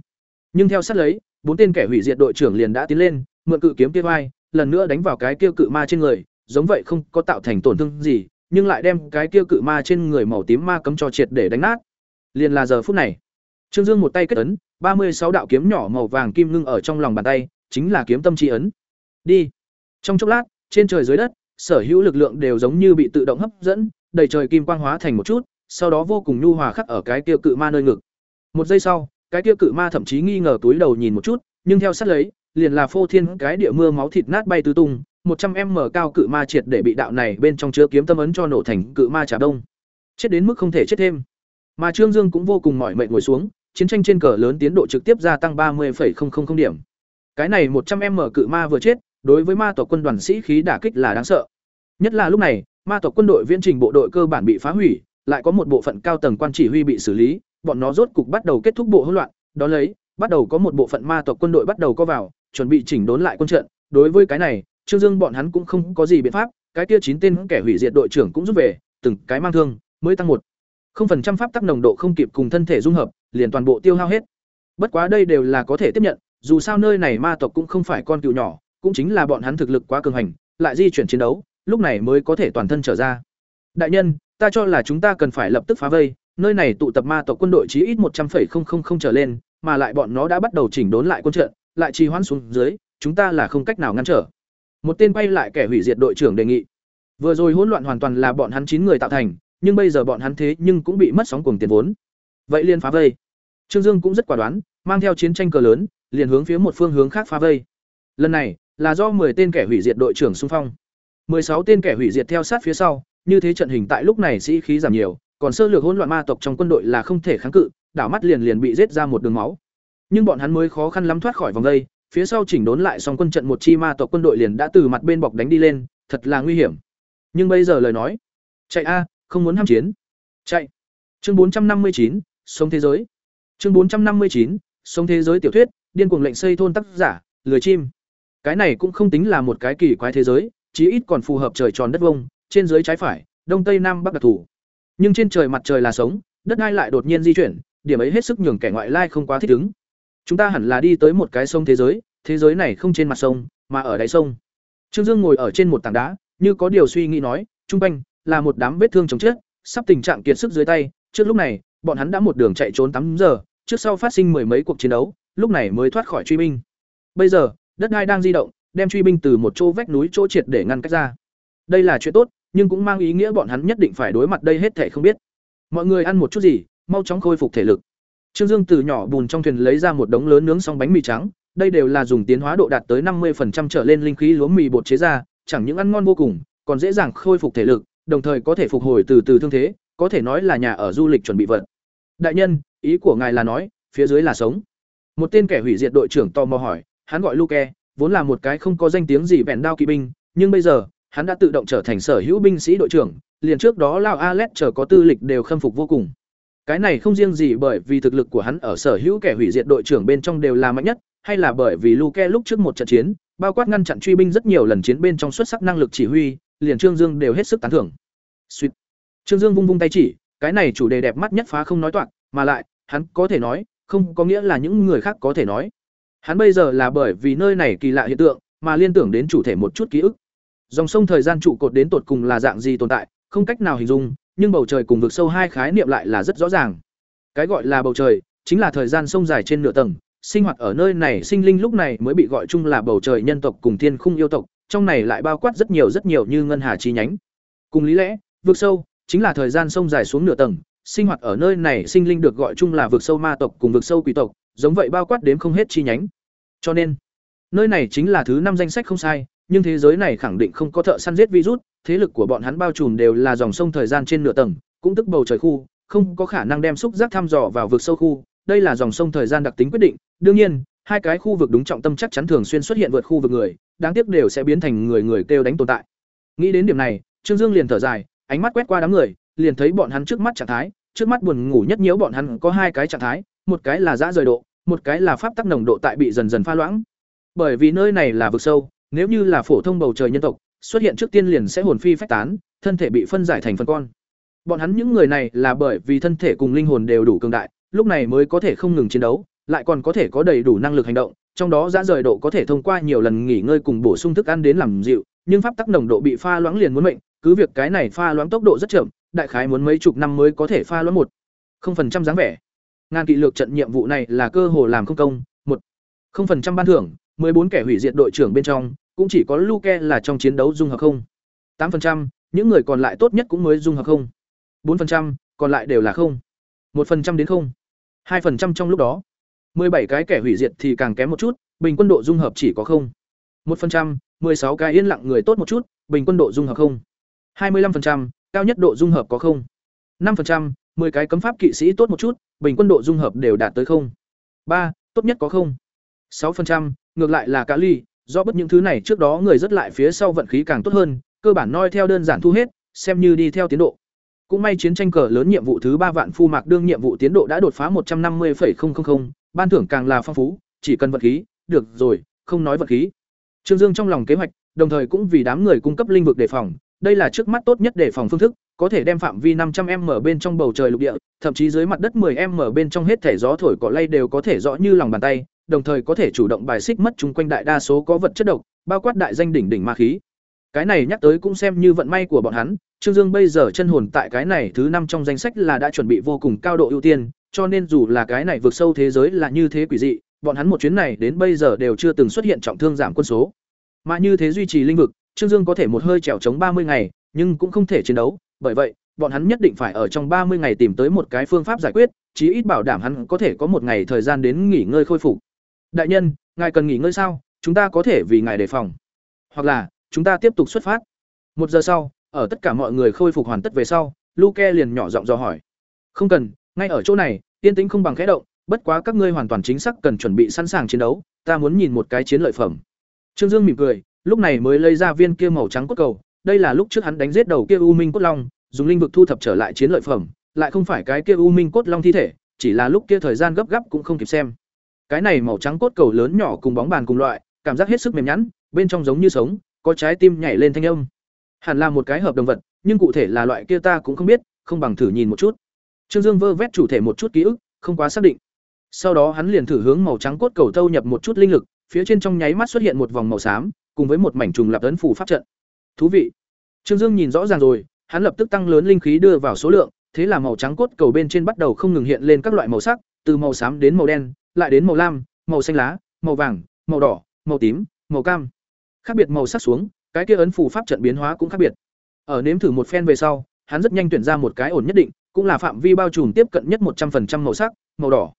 Speaker 1: Nhưng theo sát lấy, bốn tên kẻ hủy diệt đội trưởng liền đã tiến lên, mượn cự kiếm kia vai, lần nữa đánh vào cái kia cự ma trên người, giống vậy không có tạo thành tổn thương gì, nhưng lại đem cái kia cự ma trên người màu tím ma cấm cho triệt để đánh nát. Liền là giờ phút này, Trương Dương một tay kết ấn, ba mươi sáu đạo kiếm nhỏ màu vàng kim ngưng ở trong lòng bàn tay, chính là kiếm tâm chi ấn. Đi. Trong chốc lát, trên trời dưới đất, sở hữu lực lượng đều giống như bị tự động hấp dẫn, đầy trời kim quang hóa thành một chút, sau đó vô cùng nhu hòa khắc ở cái kia cự ma nơi ngực. Một giây sau, cái kia cự ma thậm chí nghi ngờ túi đầu nhìn một chút, nhưng theo sát lấy, liền là phô thiên cái địa mưa máu thịt nát bay tứ tung, 100m cao cự ma triệt để bị đạo này bên trong chứa kiếm tâm ấn cho nổ thành cự ma trả đông. Chết đến mức không thể chết thêm. Mà Trương Dương cũng vô cùng mỏi mệt ngồi xuống, chiến tranh trên cờ lớn tiến độ trực tiếp gia tăng 30,000 điểm. Cái này 100m cự ma vừa chết, đối với ma tộc quân đoàn sĩ khí đả kích là đáng sợ. Nhất là lúc này, ma tộc quân đội viễn trình bộ đội cơ bản bị phá hủy, lại có một bộ phận cao tầng quan chỉ huy bị xử lý, bọn nó rốt cục bắt đầu kết thúc bộ hỗn loạn, đó lấy, bắt đầu có một bộ phận ma tộc quân đội bắt đầu có vào, chuẩn bị chỉnh đốn lại quân trận. Đối với cái này, Trương Dương bọn hắn cũng không có gì biện pháp, cái kia chín tên kẻ hủy diệt đội trưởng cũng rút về, từng cái mang thương, mới tăng một không phần trăm pháp tắc nồng độ không kịp cùng thân thể dung hợp, liền toàn bộ tiêu hao hết. Bất quá đây đều là có thể tiếp nhận, dù sao nơi này ma tộc cũng không phải con cừu nhỏ, cũng chính là bọn hắn thực lực quá cường hành, lại di chuyển chiến đấu, lúc này mới có thể toàn thân trở ra. Đại nhân, ta cho là chúng ta cần phải lập tức phá vây, nơi này tụ tập ma tộc quân đội chí ít một trăm 100,000 trở lên, mà lại bọn nó đã bắt đầu chỉnh đốn lại quân trận, lại trì hoãn xuống dưới, chúng ta là không cách nào ngăn trở. Một tên quay lại kẻ hủy diệt đội trưởng đề nghị. Vừa rồi hỗn loạn hoàn toàn là bọn hắn chín người tạo thành, nhưng bây giờ bọn hắn thế nhưng cũng bị mất sóng cuồng tiền vốn. Vậy liền phá vây. Trương Dương cũng rất quả đoán, mang theo chiến tranh cờ lớn, liền hướng phía một phương hướng khác phá vây. Lần này, là do 10 tên kẻ hủy diệt đội trưởng xung phong. 16 tên kẻ hủy diệt theo sát phía sau, như thế trận hình tại lúc này sĩ khí giảm nhiều, còn sơ lược hỗn loạn ma tộc trong quân đội là không thể kháng cự, đảo mắt liền liền bị giết ra một đường máu. Nhưng bọn hắn mới khó khăn lắm thoát khỏi vòng vây, phía sau chỉnh đốn lại xong quân trận một chi ma tộc quân đội liền đã từ mặt bên bọc đánh đi lên, thật là nguy hiểm. Nhưng bây giờ lời nói, chạy a, không muốn ham chiến. Chạy. Chương 459, sống thế giới. Chương 459, sống thế giới tiểu thuyết, điên cuồng lệnh xây thôn tác giả, lười chim. Cái này cũng không tính là một cái kỳ quái thế giới, chí ít còn phù hợp trời tròn đất vông, trên dưới trái phải, đông tây nam bắc đặc thủ. Nhưng trên trời mặt trời là sống, đất đai lại đột nhiên di chuyển, điểm ấy hết sức nhường kẻ ngoại lai không quá thích ứng. Chúng ta hẳn là đi tới một cái sông thế giới, thế giới này không trên mặt sông, mà ở đáy sông. Trương Dương ngồi ở trên một tảng đá, như có điều suy nghĩ nói, trung quanh là một đám vết thương chồng chết, sắp tình trạng kiệt sức dưới tay, trước lúc này, bọn hắn đã một đường chạy trốn tám giờ, trước sau phát sinh mười mấy cuộc chiến đấu, lúc này mới thoát khỏi truy binh. Bây giờ, đất đai đang di động, đem truy binh từ một chỗ vách núi chỗ triệt để ngăn cách ra. Đây là chuyện tốt, nhưng cũng mang ý nghĩa bọn hắn nhất định phải đối mặt đây hết thảy không biết. Mọi người ăn một chút gì, mau chóng khôi phục thể lực. Trương Dương từ nhỏ bùn trong thuyền lấy ra một đống lớn nướng xong bánh mì trắng, đây đều là dùng tiến hóa độ đạt tới năm 50% trở lên linh khí lúa mì bột chế ra, chẳng những ăn ngon vô cùng, còn dễ dàng khôi phục thể lực, đồng thời có thể phục hồi từ từ thương thế, có thể nói là nhà ở du lịch chuẩn bị vật. Đại nhân, ý của ngài là nói, phía dưới là sống. Một tên kẻ hủy diệt đội trưởng tò mò hỏi, hắn gọi Luke, vốn là một cái không có danh tiếng gì vẹn đao kỵ binh, nhưng bây giờ, hắn đã tự động trở thành sở hữu binh sĩ đội trưởng, liền trước đó Lao Alet chờ có tư lịch đều khâm phục vô cùng. Cái này không riêng gì bởi vì thực lực của hắn ở sở hữu kẻ hủy diệt đội trưởng bên trong đều là mạnh nhất, hay là bởi vì Luke lúc trước một trận chiến, bao quát ngăn chặn truy binh rất nhiều lần chiến bên trong xuất sắc năng lực chỉ huy, liền Trương Dương đều hết sức tán thưởng. Sweet. Trương Dương vung vung tay chỉ, cái này chủ đề đẹp mắt nhất phá không nói toạc, mà lại, hắn có thể nói, không có nghĩa là những người khác có thể nói. Hắn bây giờ là bởi vì nơi này kỳ lạ hiện tượng, mà liên tưởng đến chủ thể một chút ký ức. Dòng sông thời gian trụ cột đến tột cùng là dạng gì tồn tại, không cách nào hình dung, nhưng bầu trời cùng vực sâu hai khái niệm lại là rất rõ ràng. Cái gọi là bầu trời, chính là thời gian sông dài trên nửa tầng, sinh hoạt ở nơi này sinh linh lúc này mới bị gọi chung là bầu trời nhân tộc cùng thiên khung yêu tộc, trong này lại bao quát rất nhiều rất nhiều như ngân hà chi nhánh. Cùng lý lẽ, vực sâu chính là thời gian sông dài xuống nửa tầng, sinh hoạt ở nơi này sinh linh được gọi chung là vực sâu ma tộc cùng vực sâu quỷ tộc, giống vậy bao quát đến không hết chi nhánh. Cho nên, nơi này chính là thứ năm danh sách không sai, nhưng thế giới này khẳng định không có thợ săn giết virus, thế lực của bọn hắn bao trùm đều là dòng sông thời gian trên nửa tầng, cũng tức bầu trời khu, không có khả năng đem xúc giác thăm dò vào vực sâu khu, đây là dòng sông thời gian đặc tính quyết định. Đương nhiên, hai cái khu vực đúng trọng tâm chắc chắn thường xuyên xuất hiện vượt khu vực người, đáng tiếc đều sẽ biến thành người người kêu đánh tồn tại. Nghĩ đến điểm này, Trương Dương liền thở dài, ánh mắt quét qua đám người, liền thấy bọn hắn trước mắt trạng thái, trước mắt buồn ngủ nhất nhiễu bọn hắn có hai cái trạng thái, một cái là dã rời độ, một cái là pháp tắc nồng độ tại bị dần dần pha loãng. Bởi vì nơi này là vực sâu, nếu như là phổ thông bầu trời nhân tộc, xuất hiện trước tiên liền sẽ hồn phi phách tán, thân thể bị phân giải thành phần con. Bọn hắn những người này là bởi vì thân thể cùng linh hồn đều đủ cường đại, lúc này mới có thể không ngừng chiến đấu, lại còn có thể có đầy đủ năng lực hành động, trong đó dã rời độ có thể thông qua nhiều lần nghỉ ngơi cùng bổ sung thức ăn đến làm dịu, nhưng pháp tắc nồng độ bị pha loãng liền muốn mệnh, cứ việc cái này pha loãng tốc độ rất chậm, đại khái muốn mấy chục năm mới có thể pha loãng một. không phần trăm dáng vẻ. Ngàn kỵ lược trận nhiệm vụ này là cơ hồ làm không công, một không phần trăm ban thưởng, bốn kẻ hủy diệt đội trưởng bên trong, cũng chỉ có Luke là trong chiến đấu dung hợp không. 8%, những người còn lại tốt nhất cũng mới dung hợp không. 4%, còn lại đều là không. 1% đến không. 2% trong lúc đó. 17 cái kẻ hủy diệt thì càng kém một chút, bình quân độ dung hợp chỉ có không. 1%, 16 cái yên lặng người tốt một chút, bình quân độ dung hợp không. 25%, cao nhất độ dung hợp có không. 5%, 10 cái cấm pháp kỵ sĩ tốt một chút, bình quân độ dung hợp đều đạt tới không. 3, tốt nhất có không. 6%, ngược lại là cả ly, do bất những thứ này trước đó người rất lại phía sau vận khí càng tốt hơn, cơ bản noi theo đơn giản thu hết, xem như đi theo tiến độ. Cũng may chiến tranh cờ lớn nhiệm vụ thứ ba vạn phu mạc đương nhiệm vụ tiến độ đã đột phá 150,000, ban thưởng càng là phong phú, chỉ cần vận khí, được rồi, không nói vận khí. Trương Dương trong lòng kế hoạch, đồng thời cũng vì đám người cung cấp linh vực đề phòng, đây là trước mắt tốt nhất đề phòng phương thức, có thể đem phạm vi 500m bên trong bầu trời lục địa, thậm chí dưới mặt đất 10m bên trong hết thể gió thổi cỏ lay đều có thể rõ như lòng bàn tay, đồng thời có thể chủ động bài xích mất chung quanh đại đa số có vật chất độc, bao quát đại danh đỉnh đỉnh ma khí. Cái này nhắc tới cũng xem như vận may của bọn hắn, Trương Dương bây giờ chân hồn tại cái này thứ năm trong danh sách là đã chuẩn bị vô cùng cao độ ưu tiên, cho nên dù là cái này vượt sâu thế giới là như thế quỷ dị, bọn hắn một chuyến này đến bây giờ đều chưa từng xuất hiện trọng thương giảm quân số. Mà như thế duy trì linh vực, Trương Dương có thể một hơi trèo chống ba mươi ngày, nhưng cũng không thể chiến đấu, bởi vậy, bọn hắn nhất định phải ở trong ba mươi ngày tìm tới một cái phương pháp giải quyết, chí ít bảo đảm hắn có thể có một ngày thời gian đến nghỉ ngơi khôi phục. Đại nhân, ngài cần nghỉ ngơi sao? Chúng ta có thể vì ngài đề phòng. Hoặc là, chúng ta tiếp tục xuất phát. Một giờ sau, ở tất cả mọi người khôi phục hoàn tất về sau, Luke liền nhỏ giọng dò hỏi. Không cần, ngay ở chỗ này, yên tĩnh không bằng khẽ động, bất quá các ngươi hoàn toàn chính xác cần chuẩn bị sẵn sàng chiến đấu, ta muốn nhìn một cái chiến lợi phẩm. Trương Dương mỉm cười, lúc này mới lấy ra viên kia màu trắng cốt cầu, đây là lúc trước hắn đánh giết đầu kia U Minh cốt long, dùng linh vực thu thập trở lại chiến lợi phẩm, lại không phải cái kia U Minh cốt long thi thể, chỉ là lúc kia thời gian gấp gáp cũng không kịp xem. Cái này màu trắng cốt cầu lớn nhỏ cùng bóng bàn cùng loại, cảm giác hết sức mềm nhẵn, bên trong giống như sống, có trái tim nhảy lên thanh âm. Hẳn là một cái hợp đồng vật, nhưng cụ thể là loại kia ta cũng không biết, không bằng thử nhìn một chút. Trương Dương vơ vét chủ thể một chút ký ức, không quá xác định. Sau đó hắn liền thử hướng màu trắng cốt cầu thâu nhập một chút linh lực, phía trên trong nháy mắt xuất hiện một vòng màu xám, cùng với một mảnh trùng lập ấn phù pháp trận. Thú vị. Trương Dương nhìn rõ ràng rồi, hắn lập tức tăng lớn linh khí đưa vào số lượng, thế là màu trắng cốt cầu bên trên bắt đầu không ngừng hiện lên các loại màu sắc, từ màu xám đến màu đen, lại đến màu lam, màu xanh lá, màu vàng, màu đỏ, màu tím, màu cam. Khác biệt màu sắc xuống, cái kia ấn phù pháp trận biến hóa cũng khác biệt. Ở nếm thử một phen về sau, hắn rất nhanh tuyển ra một cái ổn nhất định, cũng là phạm vi bao trùm tiếp cận nhất một trăm 100% màu sắc, màu đỏ.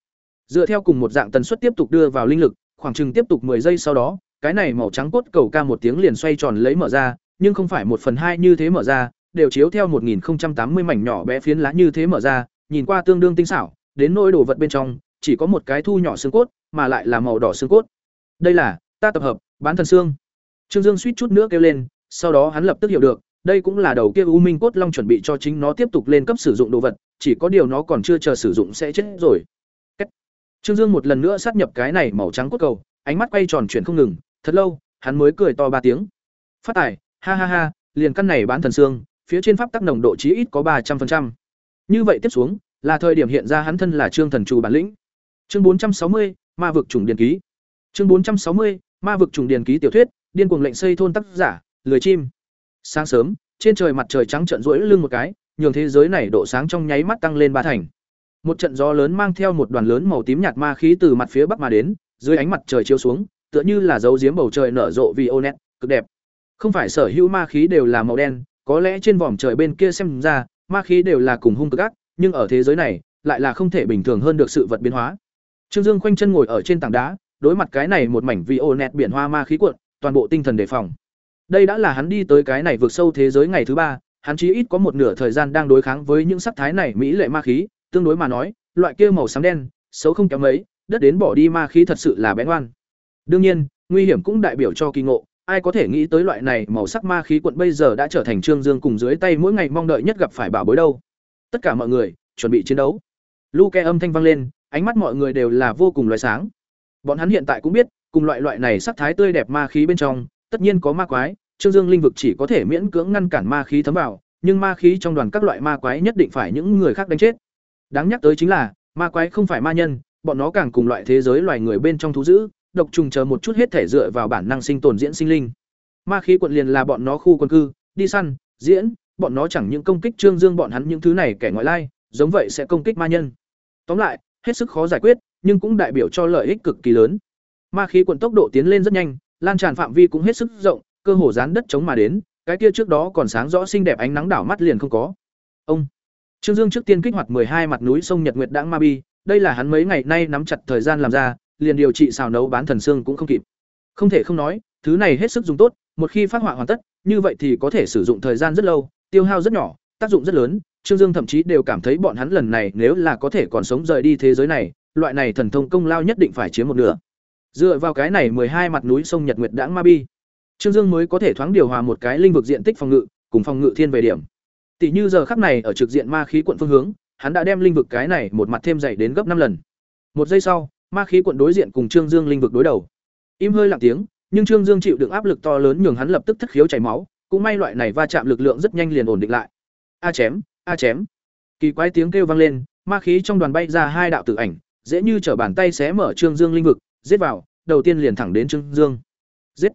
Speaker 1: Dựa theo cùng một dạng tần suất tiếp tục đưa vào linh lực, khoảng chừng tiếp tục 10 giây sau đó, cái này màu trắng cốt cầu ca một tiếng liền xoay tròn lấy mở ra, nhưng không phải một phần hai như thế mở ra, đều chiếu theo 1080 mảnh nhỏ bé phiến lá như thế mở ra, nhìn qua tương đương tinh xảo, đến nỗi đồ vật bên trong, chỉ có một cái thu nhỏ xương cốt, mà lại là màu đỏ xương cốt. Đây là, ta tập hợp, bán thần xương. Trương Dương suýt chút nữa kêu lên, sau đó hắn lập tức hiểu được, đây cũng là đầu kia U Minh cốt long chuẩn bị cho chính nó tiếp tục lên cấp sử dụng đồ vật, chỉ có điều nó còn chưa chờ sử dụng sẽ chết rồi. Cách. Trương Dương một lần nữa sát nhập cái này màu trắng cốt cầu, ánh mắt quay tròn chuyển không ngừng, thật lâu, hắn mới cười to ba tiếng. Phát tài, ha ha ha, liền căn này bán thần xương, phía trên pháp tắc nồng độ chí ít có ba trăm 300%. Như vậy tiếp xuống, là thời điểm hiện ra hắn thân là Trương thần chủ bản lĩnh. Chương bốn trăm sáu mươi, Ma vực trùng điền ký. Chương bốn trăm sáu mươi, Ma vực trùng điền ký tiểu thuyết, điên cuồng lệnh xây thôn tác giả, lười chim. Sáng sớm, trên trời mặt trời trắng trợn rũi lưng một cái, nhường thế giới này độ sáng trong nháy mắt tăng lên ba thành. Một trận gió lớn mang theo một đoàn lớn màu tím nhạt ma khí từ mặt phía bắc mà đến, dưới ánh mặt trời chiếu xuống, tựa như là dấu giếm bầu trời nở rộ vì ô nét, cực đẹp. Không phải sở hữu ma khí đều là màu đen, có lẽ trên vòm trời bên kia xem ra, ma khí đều là cùng hung cực ác, nhưng ở thế giới này, lại là không thể bình thường hơn được sự vật biến hóa. Trương Dương khoanh chân ngồi ở trên tảng đá, đối mặt cái này một mảnh vi ô nét biển hoa ma khí cuộn, toàn bộ tinh thần đề phòng. Đây đã là hắn đi tới cái này vượt sâu thế giới ngày thứ ba, hắn chí ít có một nửa thời gian đang đối kháng với những sắc thái này mỹ lệ ma khí, tương đối mà nói, loại kia màu xám đen, xấu không kém mấy, đất đến bỏ đi ma khí thật sự là bén oan. Đương nhiên, nguy hiểm cũng đại biểu cho kỳ ngộ, ai có thể nghĩ tới loại này màu sắc ma khí quận bây giờ đã trở thành Trương Dương cùng dưới tay mỗi ngày mong đợi nhất gặp phải bảo bối đâu. Tất cả mọi người, chuẩn bị chiến đấu. Luke âm thanh vang lên, ánh mắt mọi người đều là vô cùng loại sáng. Bọn hắn hiện tại cũng biết, cùng loại loại này sắc thái tươi đẹp ma khí bên trong, tất nhiên có ma quái, Trương Dương linh vực chỉ có thể miễn cưỡng ngăn cản ma khí thấm vào, nhưng ma khí trong đoàn các loại ma quái nhất định phải những người khác đánh chết. Đáng nhắc tới chính là, ma quái không phải ma nhân, bọn nó càng cùng loại thế giới loài người bên trong thú dữ, độc trùng chờ một chút hết thể dựa vào bản năng sinh tồn diễn sinh linh. Ma khí quận liền là bọn nó khu quân cư, đi săn, diễn, bọn nó chẳng những công kích Trương Dương bọn hắn những thứ này kẻ ngoại lai, giống vậy sẽ công kích ma nhân. Tóm lại, hết sức khó giải quyết, nhưng cũng đại biểu cho lợi ích cực kỳ lớn. Ma khí quận tốc độ tiến lên rất nhanh, lan tràn phạm vi cũng hết sức rộng, cơ hồ dán đất chống mà đến, cái kia trước đó còn sáng rõ xinh đẹp ánh nắng đảo mắt liền không có. Ông Trương Dương trước tiên kích hoạt hai mặt núi sông Nhật Nguyệt Đãng Ma Bi, đây là hắn mấy ngày nay nắm chặt thời gian làm ra, liền điều trị xào nấu bán thần xương cũng không kịp. Không thể không nói, thứ này hết sức dùng tốt, một khi phát họa hoàn tất, như vậy thì có thể sử dụng thời gian rất lâu, tiêu hao rất nhỏ, tác dụng rất lớn. Trương Dương thậm chí đều cảm thấy bọn hắn lần này nếu là có thể còn sống rời đi thế giới này, loại này thần thông công lao nhất định phải chiếm một nửa. Dựa vào cái này hai mặt núi sông Nhật Nguyệt Đãng Ma Bi, Trương Dương mới có thể thoáng điều hòa một cái linh vực diện tích phòng ngự, cùng phòng ngự thiên về điểm. Tỷ như giờ khắc này ở trực diện ma khí quận phương hướng, hắn đã đem linh vực cái này một mặt thêm dày đến gấp năm lần. Một giây sau, ma khí quận đối diện cùng Trương Dương linh vực đối đầu. Im hơi lặng tiếng, nhưng Trương Dương chịu đựng áp lực to lớn nhường hắn lập tức thất khiếu chảy máu, cũng may loại này va chạm lực lượng rất nhanh liền ổn định lại. A chém, a chém. Kỳ quái tiếng kêu vang lên, ma khí trong đoàn bay ra hai đạo tử ảnh, dễ như trở bàn tay xé mở Trương Dương linh vực, giết vào, đầu tiên liền thẳng đến Trương Dương. Giết.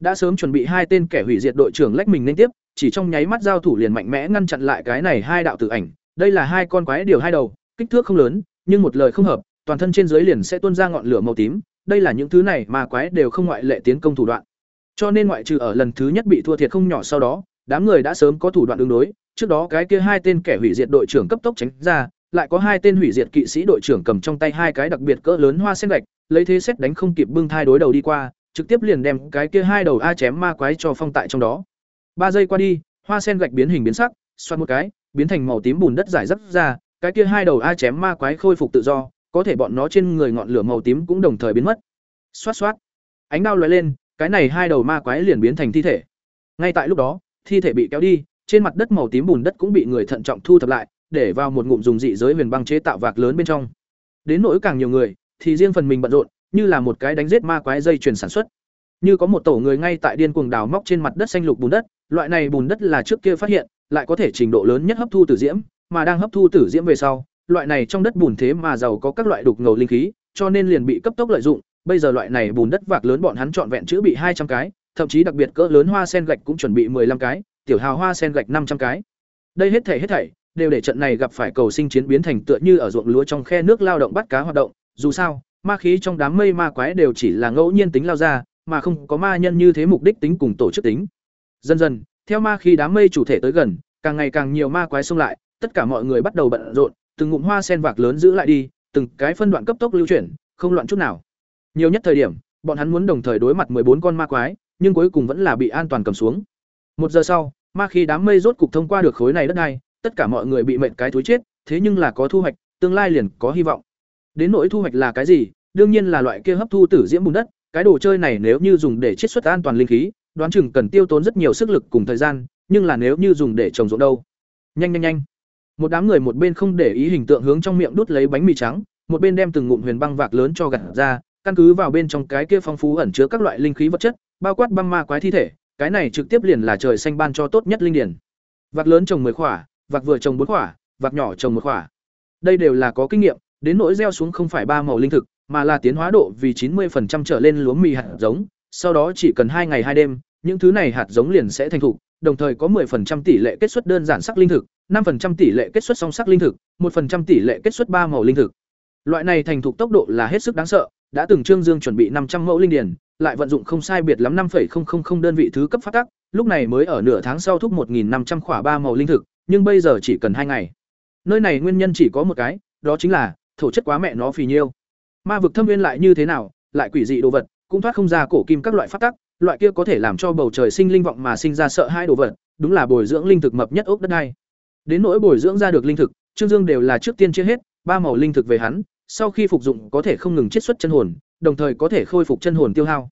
Speaker 1: Đã sớm chuẩn bị hai tên kẻ hủy diệt đội trưởng lách mình lên tiếp, chỉ trong nháy mắt giao thủ liền mạnh mẽ ngăn chặn lại cái này hai đạo tử ảnh. Đây là hai con quái điều hai đầu, kích thước không lớn, nhưng một lời không hợp, toàn thân trên dưới liền sẽ tuôn ra ngọn lửa màu tím, đây là những thứ này mà quái đều không ngoại lệ tiến công thủ đoạn. Cho nên ngoại trừ ở lần thứ nhất bị thua thiệt không nhỏ sau đó, đám người đã sớm có thủ đoạn ứng đối, trước đó cái kia hai tên kẻ hủy diệt đội trưởng cấp tốc tránh ra, lại có hai tên hủy diệt kỵ sĩ đội trưởng cầm trong tay hai cái đặc biệt cỡ lớn hoa sen gạch, lấy thế xét đánh không kịp bưng thai đối đầu đi qua, trực tiếp liền đem cái kia hai đầu a chém ma quái cho phong tại trong đó. Ba giây qua đi, hoa sen gạch biến hình biến sắc, xoát một cái, biến thành màu tím bùn đất giải rác ra, cái kia hai đầu a chém ma quái khôi phục tự do, có thể bọn nó trên người ngọn lửa màu tím cũng đồng thời biến mất. Xoát xoát. Ánh đao lóe lên, cái này hai đầu ma quái liền biến thành thi thể. Ngay tại lúc đó, thi thể bị kéo đi, trên mặt đất màu tím bùn đất cũng bị người thận trọng thu thập lại, để vào một ngụm dùng dị giới huyền băng chế tạo vạc lớn bên trong. Đến nỗi càng nhiều người, thì riêng phần mình bận rộn, như là một cái đánh giết ma quái dây chuyển sản xuất. Như có một tổ người ngay tại điên cuồng đào móc trên mặt đất xanh lục bùn đất, loại này bùn đất là trước kia phát hiện, lại có thể trình độ lớn nhất hấp thu tử diễm, mà đang hấp thu tử diễm về sau, loại này trong đất bùn thế mà giàu có các loại đục ngầu linh khí, cho nên liền bị cấp tốc lợi dụng, bây giờ loại này bùn đất vạc lớn bọn hắn chọn vẹn chữ bị hai trăm cái, thậm chí đặc biệt cỡ lớn hoa sen gạch cũng chuẩn bị 15 cái, tiểu hào hoa sen gạch 500 cái. Đây hết thảy hết thảy đều để trận này gặp phải cầu sinh chiến biến thành tựa như ở ruộng lúa trong khe nước lao động bắt cá hoạt động, dù sao, ma khí trong đám mây ma quái đều chỉ là ngẫu nhiên tính lao ra, mà không có ma nhân như thế mục đích tính cùng tổ chức tính. Dần dần, theo ma khí đám mây chủ thể tới gần, càng ngày càng nhiều ma quái xông lại, tất cả mọi người bắt đầu bận rộn, từng ngụm hoa sen vạc lớn giữ lại đi, từng cái phân đoạn cấp tốc lưu chuyển, không loạn chút nào. Nhiều nhất thời điểm, bọn hắn muốn đồng thời đối mặt bốn con ma quái, nhưng cuối cùng vẫn là bị an toàn cầm xuống. Một giờ sau, ma khi đám mây rốt cục thông qua được khối này đất này, tất cả mọi người bị mệt cái túi chết, thế nhưng là có thu hoạch, tương lai liền có hy vọng. Đến nỗi thu hoạch là cái gì? Đương nhiên là loại kia hấp thu tử diễm bùn đất, cái đồ chơi này nếu như dùng để chiết xuất an toàn linh khí, đoán chừng cần tiêu tốn rất nhiều sức lực cùng thời gian, nhưng là nếu như dùng để trồng ruộng đâu? Nhanh nhanh nhanh. Một đám người một bên không để ý hình tượng hướng trong miệng đút lấy bánh mì trắng, một bên đem từng ngụm huyền băng vạc lớn cho gặt ra, căn cứ vào bên trong cái kia phong phú ẩn chứa các loại linh khí vật chất, bao quát băng ma quái thi thể, cái này trực tiếp liền là trời xanh ban cho tốt nhất linh điển. Vạc lớn trồng 10 khỏa, vạc vừa trồng 4 khỏa, vạc nhỏ trồng một khỏa. Đây đều là có kinh nghiệm, đến nỗi gieo xuống không phải ba màu linh thực, mà là tiến hóa độ vì 90% trở lên lúa mì hạt giống, sau đó chỉ cần hai ngày hai đêm, những thứ này hạt giống liền sẽ thành thục, đồng thời có 10% tỷ lệ kết xuất đơn giản sắc linh thực, 5% tỷ lệ kết xuất song sắc linh thực, 1% tỷ lệ kết xuất ba màu linh thực. Loại này thành thục tốc độ là hết sức đáng sợ, đã từng Trương Dương chuẩn bị 500 mẫu linh điển, lại vận dụng không sai biệt lắm 5.000 đơn vị thứ cấp phát tác, lúc này mới ở nửa tháng sau thúc 1500 khỏa ba màu linh thực, nhưng bây giờ chỉ cần hai ngày. Nơi này nguyên nhân chỉ có một cái, đó chính là thổ chất quá mẹ nó phì nhiêu. Ma vực thâm nguyên lại như thế nào, lại quỷ dị đồ vật, cũng thoát không ra cổ kim các loại phát tác, loại kia có thể làm cho bầu trời sinh linh vọng mà sinh ra sợ hai đồ vật, đúng là bồi dưỡng linh thực mập nhất ốc đất này Đến nỗi bồi dưỡng ra được linh thực, Trương Dương đều là trước tiên chia hết, ba màu linh thực về hắn, sau khi phục dụng có thể không ngừng chiết xuất chân hồn, đồng thời có thể khôi phục chân hồn tiêu hao.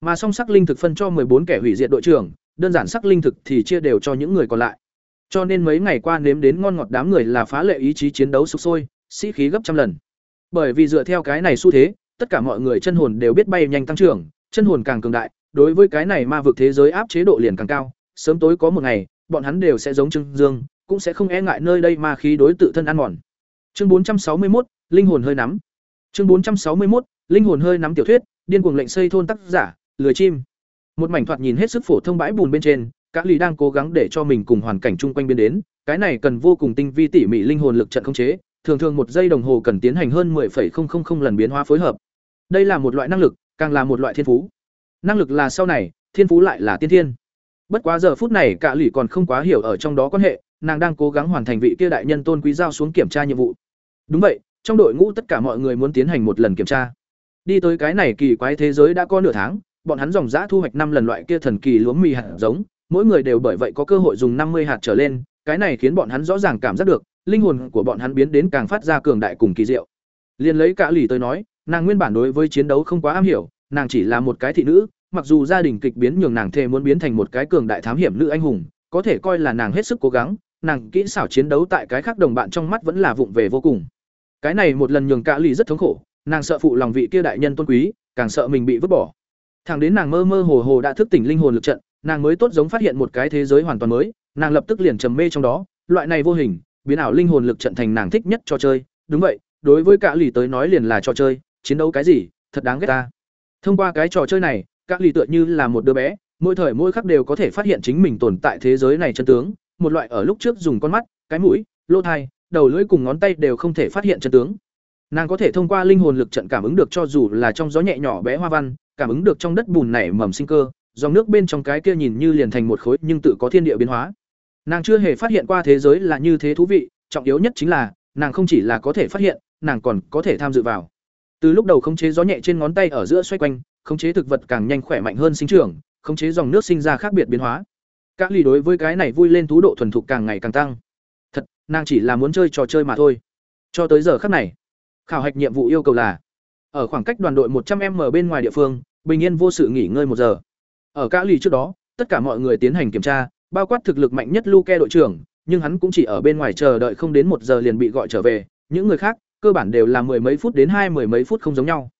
Speaker 1: Mà song sắc linh thực phân cho bốn kẻ hủy diệt đội trưởng, đơn giản sắc linh thực thì chia đều cho những người còn lại. Cho nên mấy ngày qua nếm đến ngon ngọt đám người là phá lệ ý chí chiến đấu sục sôi, sĩ khí gấp trăm lần. Bởi vì dựa theo cái này xu thế, tất cả mọi người chân hồn đều biết bay nhanh tăng trưởng, chân hồn càng cường đại, đối với cái này ma vực thế giới áp chế độ liền càng cao, sớm tối có một ngày, bọn hắn đều sẽ giống Trương Dương, cũng sẽ không e ngại nơi đây ma khí đối tự thân ăn mòn. Chương 461, linh hồn hơi nắm. Chương 461, linh hồn hơi nắm tiểu thuyết, điên cuồng lệnh xây thôn tác giả, lười chim. Một mảnh thoạt nhìn hết sức phổ thông bãi bùn bên trên, các lý đang cố gắng để cho mình cùng hoàn cảnh chung quanh biến đến, cái này cần vô cùng tinh vi tỉ mỉ linh hồn lực trận khống chế, thường thường một giây đồng hồ cần tiến hành hơn 10,000 lần biến hóa phối hợp. Đây là một loại năng lực, càng là một loại thiên phú. Năng lực là sau này, thiên phú lại là tiên thiên. Bất quá giờ phút này cả lỷ còn không quá hiểu ở trong đó quan hệ, nàng đang cố gắng hoàn thành vị kia đại nhân tôn quý giao xuống kiểm tra nhiệm vụ. Đúng vậy, trong đội ngũ tất cả mọi người muốn tiến hành một lần kiểm tra. Đi tới cái này kỳ quái thế giới đã có nửa tháng, bọn hắn dòng dã thu hoạch năm lần loại kia thần kỳ lúa mì hạt giống, mỗi người đều bởi vậy có cơ hội dùng năm mươi hạt trở lên, cái này khiến bọn hắn rõ ràng cảm giác được, linh hồn của bọn hắn biến đến càng phát ra cường đại cùng kỳ diệu. Liên lấy cả lì tới nói, nàng nguyên bản đối với chiến đấu không quá am hiểu, nàng chỉ là một cái thị nữ, mặc dù gia đình kịch biến nhường nàng thề muốn biến thành một cái cường đại thám hiểm nữ anh hùng, có thể coi là nàng hết sức cố gắng, nàng kỹ xảo chiến đấu tại cái khác đồng bạn trong mắt vẫn là vụng về vô cùng. Cái này một lần nhường cả lì rất thống khổ, nàng sợ phụ lòng vị kia đại nhân tôn quý, càng sợ mình bị vứt bỏ. Thẳng đến nàng mơ mơ hồ hồ đã thức tỉnh linh hồn lực trận, nàng mới tốt giống phát hiện một cái thế giới hoàn toàn mới, nàng lập tức liền trầm mê trong đó, loại này vô hình, biến ảo linh hồn lực trận thành nàng thích nhất trò chơi. Đúng vậy, đối với cả lì tới nói liền là trò chơi, chiến đấu cái gì, thật đáng ghét ta. Thông qua cái trò chơi này, các lì tựa như là một đứa bé, mỗi thời mỗi khắc đều có thể phát hiện chính mình tồn tại thế giới này chân tướng, một loại ở lúc trước dùng con mắt, cái mũi, lỗ tai, đầu lưỡi cùng ngón tay đều không thể phát hiện chân tướng. Nàng có thể thông qua linh hồn lực trận cảm ứng được cho dù là trong gió nhẹ nhỏ bé hoa văn, cảm ứng được trong đất bùn nảy mầm sinh cơ, dòng nước bên trong cái kia nhìn như liền thành một khối nhưng tự có thiên địa biến hóa. Nàng chưa hề phát hiện qua thế giới là như thế thú vị, trọng yếu nhất chính là, nàng không chỉ là có thể phát hiện, nàng còn có thể tham dự vào. Từ lúc đầu khống chế gió nhẹ trên ngón tay ở giữa xoay quanh, khống chế thực vật càng nhanh khỏe mạnh hơn sinh trưởng, khống chế dòng nước sinh ra khác biệt biến hóa. Các lì đối với cái này vui lên thú độ thuần thục càng ngày càng tăng. Nàng chỉ là muốn chơi trò chơi mà thôi. Cho tới giờ khắc này, khảo hạch nhiệm vụ yêu cầu là ở khoảng cách đoàn đội một trăm m bên ngoài địa phương, bình yên vô sự nghỉ ngơi một giờ. Ở cả lì trước đó, tất cả mọi người tiến hành kiểm tra, bao quát thực lực mạnh nhất Luke đội trưởng, nhưng hắn cũng chỉ ở bên ngoài chờ đợi không đến một giờ liền bị gọi trở về, những người khác, cơ bản đều là mười mấy phút đến hai mười mấy phút không giống nhau.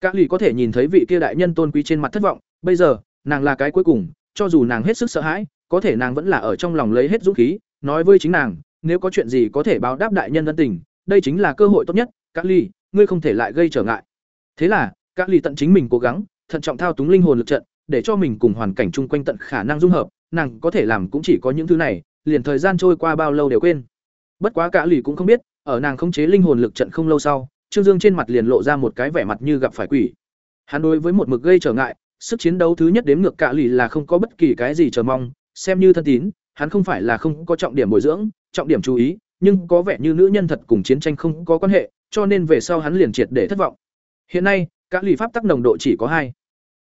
Speaker 1: cả lì có thể nhìn thấy vị kia đại nhân tôn quý trên mặt thất vọng, bây giờ, nàng là cái cuối cùng, cho dù nàng hết sức sợ hãi, có thể nàng vẫn là ở trong lòng lấy hết dũng khí, nói với chính nàng, nếu có chuyện gì có thể báo đáp đại nhân ân tình, đây chính là cơ hội tốt nhất, Các Ly, ngươi không thể lại gây trở ngại. Thế là, Các Ly tận chính mình cố gắng, thận trọng thao túng linh hồn lực trận, để cho mình cùng hoàn cảnh chung quanh tận khả năng dung hợp, nàng có thể làm cũng chỉ có những thứ này, liền thời gian trôi qua bao lâu đều quên. Bất quá cả Ly cũng không biết, ở nàng khống chế linh hồn lực trận không lâu sau, Trương Dương trên mặt liền lộ ra một cái vẻ mặt như gặp phải quỷ. Hắn đối với một mực gây trở ngại, sức chiến đấu thứ nhất đếm ngược cả Ly là không có bất kỳ cái gì chờ mong, xem như thân tín, hắn không phải là không có trọng điểm bồi dưỡng, trọng điểm chú ý, nhưng có vẻ như nữ nhân thật cùng chiến tranh không có quan hệ, cho nên về sau hắn liền triệt để thất vọng. Hiện nay, các lì pháp tắc nồng độ chỉ có hai,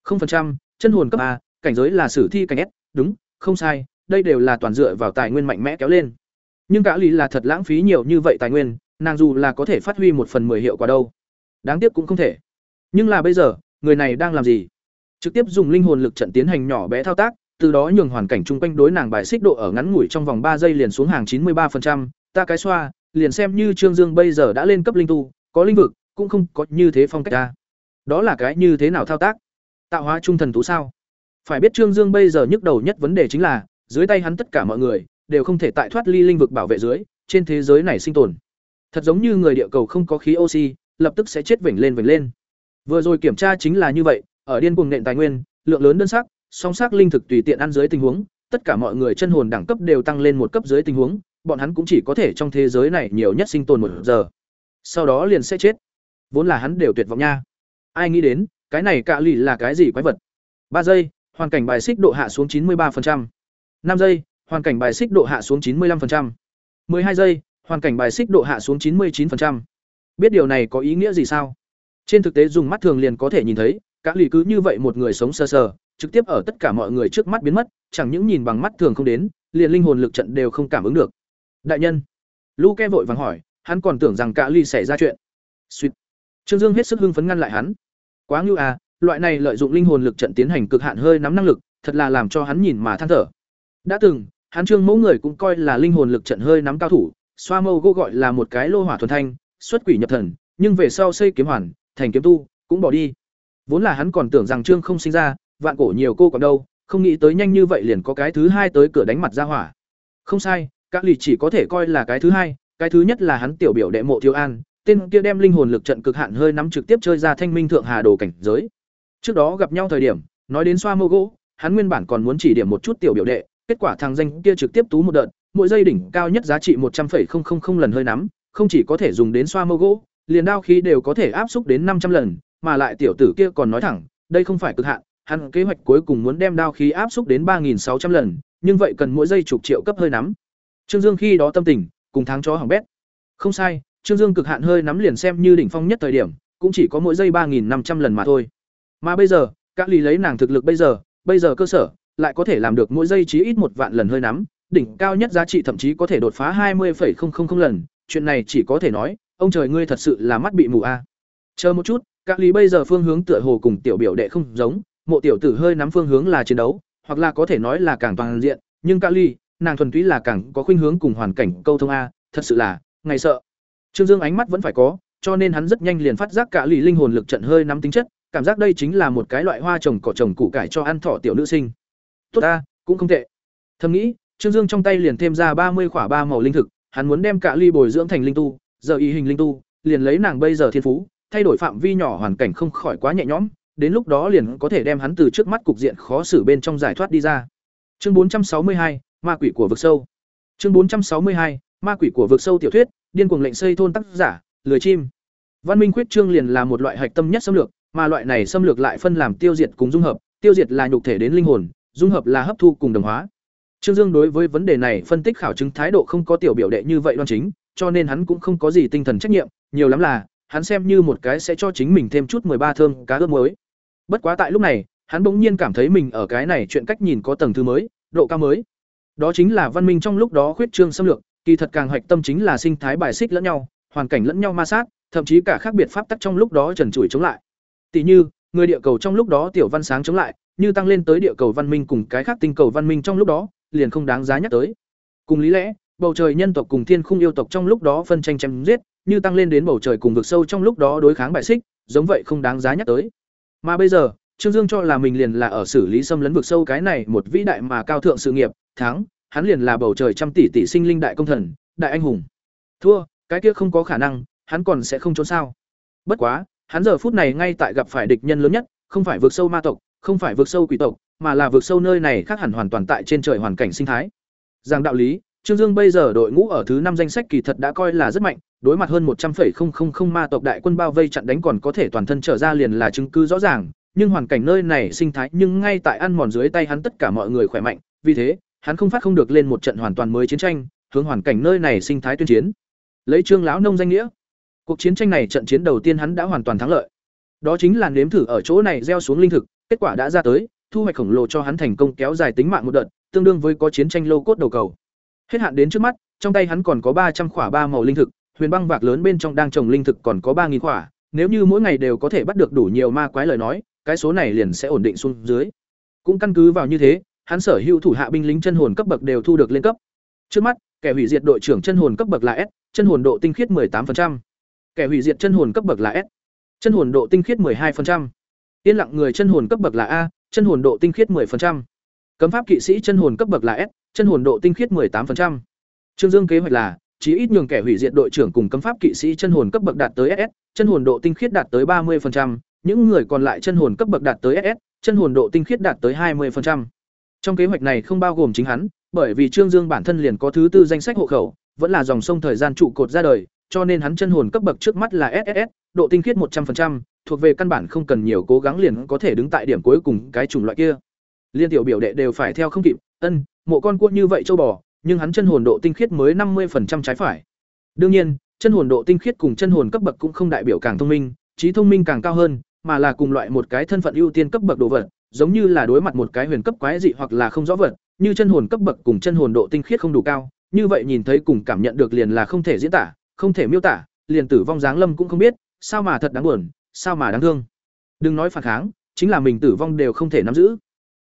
Speaker 1: không phần trăm, chân hồn cấp A, cảnh giới là sử thi cảnh S, đúng, không sai, đây đều là toàn dựa vào tài nguyên mạnh mẽ kéo lên. Nhưng cả lì là thật lãng phí nhiều như vậy tài nguyên, nàng dù là có thể phát huy một phần mười hiệu quả đâu. Đáng tiếc cũng không thể. Nhưng là bây giờ, người này đang làm gì? Trực tiếp dùng linh hồn lực trận tiến hành nhỏ bé thao tác, từ đó nhường hoàn cảnh chung quanh đối nàng bài xích độ ở ngắn ngủi trong vòng ba giây liền xuống hàng chín mươi 93%, ta cái xoa, liền xem như Trương Dương bây giờ đã lên cấp linh tu, có linh vực, cũng không có như thế phong cách ta. Đó là cái như thế nào thao tác? Tạo hóa trung thần tú sao? Phải biết Trương Dương bây giờ nhức đầu nhất vấn đề chính là, dưới tay hắn tất cả mọi người đều không thể tại thoát ly linh vực bảo vệ dưới, trên thế giới này sinh tồn. Thật giống như người địa cầu không có khí oxy, lập tức sẽ chết vểnh lên vểnh lên. Vừa rồi kiểm tra chính là như vậy, ở điên cuồng nện tài nguyên, lượng lớn đơn sắc, song sắc linh thực tùy tiện ăn dưới tình huống, tất cả mọi người chân hồn đẳng cấp đều tăng lên một cấp dưới tình huống, bọn hắn cũng chỉ có thể trong thế giới này nhiều nhất sinh tồn một giờ. Sau đó liền sẽ chết. Vốn là hắn đều tuyệt vọng nha. Ai nghĩ đến, cái này cạ lì là cái gì quái vật? ba giây, hoàn cảnh bài xích độ hạ xuống chín mươi 93%. năm giây, hoàn cảnh bài xích độ hạ xuống chín mươi 95%. hai giây, hoàn cảnh bài xích độ hạ xuống chín mươi 99%. Biết điều này có ý nghĩa gì sao? Trên thực tế dùng mắt thường liền có thể nhìn thấy, cạ lì cứ như vậy một người sống sơ sờ, trực tiếp ở tất cả mọi người trước mắt biến mất, chẳng những nhìn bằng mắt thường không đến, liền linh hồn lực trận đều không cảm ứng được. Đại nhân, Luke vội vàng hỏi, hắn còn tưởng rằng cả ly xảy ra chuyện. Xuyệt. Trương Dương hết sức hưng phấn ngăn lại hắn. Quá ngưu à, loại này lợi dụng linh hồn lực trận tiến hành cực hạn hơi nắm năng lực, thật là làm cho hắn nhìn mà than thở. Đã từng, hắn Trương mẫu người cũng coi là linh hồn lực trận hơi nắm cao thủ, xoa mâu gỗ gọi là một cái lô hỏa thuần thanh, xuất quỷ nhập thần, nhưng về sau xây kiếm hoàn, thành kiếm tu, cũng bỏ đi. Vốn là hắn còn tưởng rằng Trương không sinh ra, vạn cổ nhiều cô còn đâu, không nghĩ tới nhanh như vậy liền có cái thứ hai tới cửa đánh mặt ra hỏa. Không sai, các lì chỉ có thể coi là cái thứ hai, cái thứ nhất là hắn tiểu biểu đệ mộ Thiếu An, tên kia đem linh hồn lực trận cực hạn hơi nắm trực tiếp chơi ra thanh minh thượng hà đồ cảnh giới. Trước đó gặp nhau thời điểm, nói đến xoa mô gỗ, hắn nguyên bản còn muốn chỉ điểm một chút tiểu biểu đệ, kết quả thằng danh kia trực tiếp tú một đợt, mỗi giây đỉnh cao nhất giá trị một trăm 100,000 lần hơi nắm, không chỉ có thể dùng đến xoa mô gỗ, liền đao khí đều có thể áp xúc đến năm trăm lần, mà lại tiểu tử kia còn nói thẳng, đây không phải cực hạn, hắn kế hoạch cuối cùng muốn đem đao khí áp xúc đến ba nghìn sáu trăm lần, nhưng vậy cần mỗi giây chục triệu cấp hơi nắm. Trương Dương khi đó tâm tình, cùng tháng chó hỏng bét. Không sai, Trương Dương cực hạn hơi nắm liền xem như đỉnh phong nhất thời điểm, cũng chỉ có mỗi giây ba nghìn năm trăm lần mà thôi. Mà bây giờ, các ly lấy nàng thực lực bây giờ bây giờ cơ sở lại có thể làm được mỗi giây chí ít một vạn lần hơi nắm đỉnh cao nhất giá trị thậm chí có thể đột phá hai mươi lần chuyện này chỉ có thể nói ông trời ngươi thật sự là mắt bị mù a chờ một chút các lý bây giờ phương hướng tựa hồ cùng tiểu biểu đệ không giống mộ tiểu tử hơi nắm phương hướng là chiến đấu, hoặc là có thể nói là càng toàn diện, nhưng ca ly, nàng thuần túy là càng có khuynh hướng cùng hoàn cảnh câu thông a, thật sự là, ngày sợ. Trương dương ánh mắt vẫn phải có, cho nên hắn rất nhanh liền phát giác cả lì linh hồn lực trận hơi nắm tính chất, cảm giác đây chính là một cái loại hoa trồng cỏ trồng củ cải cho ăn thỏ tiểu nữ sinh. Tốt ta, cũng không tệ. Thầm nghĩ, trương dương trong tay liền thêm ra ba mươi khỏa ba màu linh thực, hắn muốn đem cả ly bồi dưỡng thành linh tu, giờ ý hình linh tu, liền lấy nàng bây giờ thiên phú, thay đổi phạm vi nhỏ hoàn cảnh không khỏi quá nhẹ nhõm đến lúc đó liền có thể đem hắn từ trước mắt cục diện khó xử bên trong giải thoát đi ra. Chương bốn trăm sáu mươi hai, ma quỷ của vực sâu. Chương bốn trăm sáu mươi hai, ma quỷ của vực sâu tiểu thuyết, điên cuồng lệnh xây thôn tác giả, lười chim. Văn minh khuyết trương liền là một loại hạch tâm nhất xâm lược, mà loại này xâm lược lại phân làm tiêu diệt cùng dung hợp, tiêu diệt là nhục thể đến linh hồn, dung hợp là hấp thu cùng đồng hóa. Trương dương đối với vấn đề này phân tích khảo chứng thái độ không có tiểu biểu đệ như vậy đoan chính, cho nên hắn cũng không có gì tinh thần trách nhiệm, nhiều lắm là, hắn xem như một cái sẽ cho chính mình thêm chút ba thơm cá ướp muối bất quá tại lúc này, hắn bỗng nhiên cảm thấy mình ở cái này chuyện cách nhìn có tầng thứ mới, độ cao mới. Đó chính là văn minh trong lúc đó khuyết trương xâm lược, kỳ thật càng hoạch tâm chính là sinh thái bài xích lẫn nhau, hoàn cảnh lẫn nhau ma sát, thậm chí cả khác biệt pháp tắc trong lúc đó trần trụi chống lại. Tỷ như, người địa cầu trong lúc đó tiểu văn sáng chống lại, như tăng lên tới địa cầu văn minh cùng cái khác tinh cầu văn minh trong lúc đó, liền không đáng giá nhắc tới. Cùng lý lẽ, bầu trời nhân tộc cùng thiên khung yêu tộc trong lúc đó phân tranh chém giết, như tăng lên đến bầu trời cùng vực sâu trong lúc đó đối kháng bại xích, giống vậy không đáng giá nhắc tới mà bây giờ, trương dương cho là mình liền là ở xử lý xâm lấn vực sâu cái này một vĩ đại mà cao thượng sự nghiệp, thắng, hắn liền là bầu trời trăm tỷ tỷ sinh linh đại công thần, đại anh hùng. Thua, cái kia không có khả năng, hắn còn sẽ không trốn sao. Bất quá, hắn giờ phút này ngay tại gặp phải địch nhân lớn nhất, không phải vực sâu ma tộc, không phải vực sâu quỷ tộc, mà là vực sâu nơi này khác hẳn hoàn toàn tại trên trời hoàn cảnh sinh thái. Rằng đạo lý, trương dương bây giờ đội ngũ ở thứ năm danh sách kỳ thật đã coi là rất mạnh đối mặt hơn một trăm linh ma tộc đại quân bao vây chặn đánh còn có thể toàn thân trở ra liền là chứng cứ rõ ràng, nhưng hoàn cảnh nơi này sinh thái nhưng ngay tại ăn mòn dưới tay hắn tất cả mọi người khỏe mạnh. Vì thế, hắn không phát không được lên một trận hoàn toàn mới chiến tranh, hướng hoàn cảnh nơi này sinh thái tuyên chiến. Lấy trương lão nông danh nghĩa, cuộc chiến tranh này trận chiến đầu tiên hắn đã hoàn toàn thắng lợi. Đó chính là nếm thử ở chỗ này gieo xuống linh thực, kết quả đã ra tới, thu hoạch khổng lồ cho hắn thành công kéo dài tính mạng một đợt, tương đương với có chiến tranh lô cốt đầu cầu. Hết hạn đến trước mắt, trong tay hắn còn có ba trăm khỏa ba màu linh thực huyền băng vạc lớn bên trong đang trồng linh thực còn có ba nghìn quả. nếu như mỗi ngày đều có thể bắt được đủ nhiều ma quái lời nói, cái số này liền sẽ ổn định xuống dưới cũng căn cứ vào như thế, hắn sở hữu thủ hạ binh lính chân hồn cấp bậc đều thu được lên cấp trước mắt, kẻ hủy diệt đội trưởng chân hồn cấp bậc là s, chân hồn độ tinh khiết 18%. kẻ hủy diệt chân hồn cấp bậc là s, chân hồn độ tinh khiết 12%. yên lặng người chân hồn cấp bậc là a, chân hồn độ tinh khiết 10%. cấm pháp kỵ sĩ chân hồn cấp bậc là s, chân hồn độ tinh khiết 18%. trương dương kế hoạch là chí ít nhường kẻ hủy diệt đội trưởng cùng cấm pháp kỵ sĩ chân hồn cấp bậc đạt tới SS, chân hồn độ tinh khiết đạt tới 30%, những người còn lại chân hồn cấp bậc đạt tới SS, chân hồn độ tinh khiết đạt tới 20%. Trong kế hoạch này không bao gồm chính hắn, bởi vì Trương Dương bản thân liền có thứ tư danh sách hộ khẩu, vẫn là dòng sông thời gian trụ cột ra đời, cho nên hắn chân hồn cấp bậc trước mắt là SSS, độ tinh khiết 100%, thuộc về căn bản không cần nhiều cố gắng liền có thể đứng tại điểm cuối cùng cái chủng loại kia. Liên tiểu biểu đệ đều phải theo không kịp, ân, mộ con cua như vậy châu bò, nhưng hắn chân hồn độ tinh khiết mới 50% trái phải. Đương nhiên, chân hồn độ tinh khiết cùng chân hồn cấp bậc cũng không đại biểu càng thông minh, trí thông minh càng cao hơn, mà là cùng loại một cái thân phận ưu tiên cấp bậc đồ vật, giống như là đối mặt một cái huyền cấp quái dị hoặc là không rõ vật, như chân hồn cấp bậc cùng chân hồn độ tinh khiết không đủ cao, như vậy nhìn thấy cùng cảm nhận được liền là không thể diễn tả, không thể miêu tả, liền tử vong dáng lâm cũng không biết, sao mà thật đáng buồn, sao mà đáng thương. Đừng nói phản kháng, chính là mình tử vong đều không thể nắm giữ.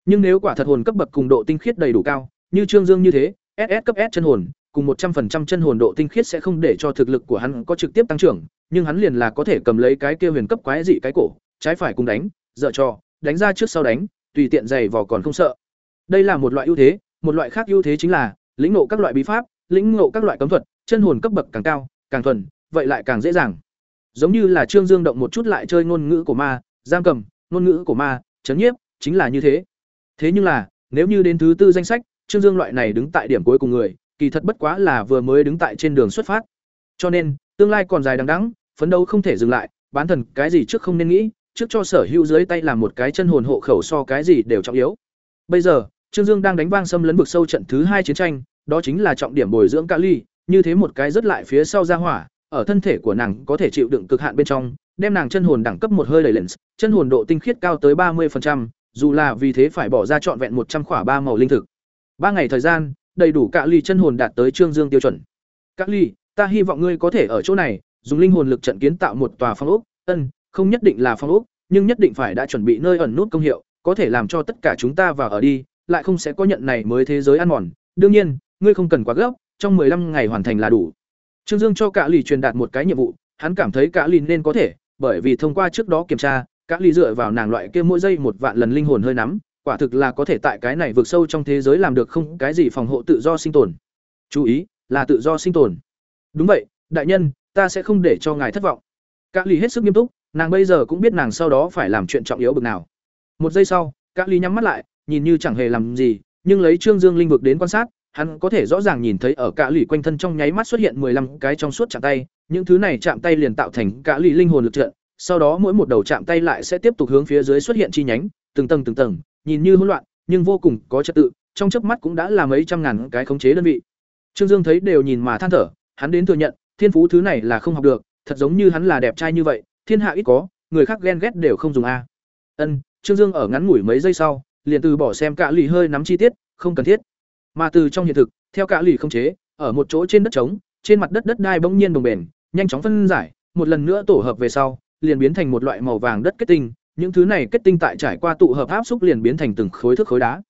Speaker 1: Nhưng nếu quả thật hồn cấp bậc cùng độ tinh khiết đầy đủ cao, như Trương Dương như thế, SS cấp S chân hồn, cùng một trăm 100% chân hồn độ tinh khiết sẽ không để cho thực lực của hắn có trực tiếp tăng trưởng, nhưng hắn liền là có thể cầm lấy cái kia huyền cấp quái dị cái cổ, trái phải cùng đánh, dở cho, đánh ra trước sau đánh, tùy tiện giày vò còn không sợ. Đây là một loại ưu thế, một loại khác ưu thế chính là lĩnh ngộ các loại bí pháp, lĩnh ngộ các loại cấm thuật, chân hồn cấp bậc càng cao, càng thuần, vậy lại càng dễ dàng. Giống như là Trương Dương động một chút lại chơi ngôn ngữ của ma, giam cầm, ngôn ngữ của ma, chấn nhiếp, chính là như thế. Thế nhưng là, nếu như đến thứ tư danh sách, Trương Dương loại này đứng tại điểm cuối cùng người, kỳ thật bất quá là vừa mới đứng tại trên đường xuất phát. Cho nên, tương lai còn dài đằng đẵng, phấn đấu không thể dừng lại, bán thần cái gì trước không nên nghĩ, trước cho sở hữu dưới tay làm một cái chân hồn hộ khẩu so cái gì đều trọng yếu. Bây giờ, Trương Dương đang đánh vang xâm lấn vực sâu trận thứ hai chiến tranh, đó chính là trọng điểm bồi dưỡng Kali, như thế một cái rất lại phía sau ra hỏa, ở thân thể của nàng có thể chịu đựng cực hạn bên trong, đem nàng chân hồn đẳng cấp một hơi đẩy lên, chân hồn độ tinh khiết cao tới ba 30%, dù là vì thế phải bỏ ra trọn vẹn một trăm khỏa ba màu linh thực. Ba ngày thời gian, đầy đủ cạ ly chân hồn đạt tới Trương Dương tiêu chuẩn. Cạ ly, ta hy vọng ngươi có thể ở chỗ này, dùng linh hồn lực trận kiến tạo một tòa phong ốc, ân, không nhất định là phong ốc, nhưng nhất định phải đã chuẩn bị nơi ẩn nút công hiệu, có thể làm cho tất cả chúng ta vào ở đi, lại không sẽ có nhận này mới thế giới ăn mòn. Đương nhiên, ngươi không cần quá gấp, trong 15 ngày hoàn thành là đủ. Trương Dương cho cạ ly truyền đạt một cái nhiệm vụ, hắn cảm thấy cạ ly nên có thể, bởi vì thông qua trước đó kiểm tra, cạ ly dựa vào nàng loại kia mỗi giây một vạn lần linh hồn hơi nắm, quả thực là có thể tại cái này vượt sâu trong thế giới làm được không cái gì phòng hộ tự do sinh tồn. Chú ý, là tự do sinh tồn. Đúng vậy, đại nhân, ta sẽ không để cho ngài thất vọng. các ly hết sức nghiêm túc, nàng bây giờ cũng biết nàng sau đó phải làm chuyện trọng yếu bực nào. Một giây sau, các ly nhắm mắt lại, nhìn như chẳng hề làm gì, nhưng lấy Trương Dương linh vực đến quan sát, hắn có thể rõ ràng nhìn thấy ở cả lì quanh thân trong nháy mắt xuất hiện 15 cái trong suốt chạm tay, những thứ này chạm tay liền tạo thành cả lì linh hồn lực trận, sau đó mỗi một đầu chạm tay lại sẽ tiếp tục hướng phía dưới xuất hiện chi nhánh, từng tầng từng tầng, nhìn như hỗn loạn, nhưng vô cùng có trật tự, trong chớp mắt cũng đã là mấy trăm ngàn cái khống chế đơn vị. Trương Dương thấy đều nhìn mà than thở, hắn đến thừa nhận, thiên phú thứ này là không học được, thật giống như hắn là đẹp trai như vậy, thiên hạ ít có, người khác ghen ghét đều không dùng a. Ân, Trương Dương ở ngắn ngủi mấy giây sau, liền từ bỏ xem cả lì hơi nắm chi tiết, không cần thiết. Mà từ trong hiện thực, theo cả lì không chế, ở một chỗ trên đất trống, trên mặt đất đất đai bỗng nhiên đồng bền, nhanh chóng phân giải, một lần nữa tổ hợp về sau, liền biến thành một loại màu vàng đất kết tinh, những thứ này kết tinh tại trải qua tụ hợp áp xúc liền biến thành từng khối thước khối đá.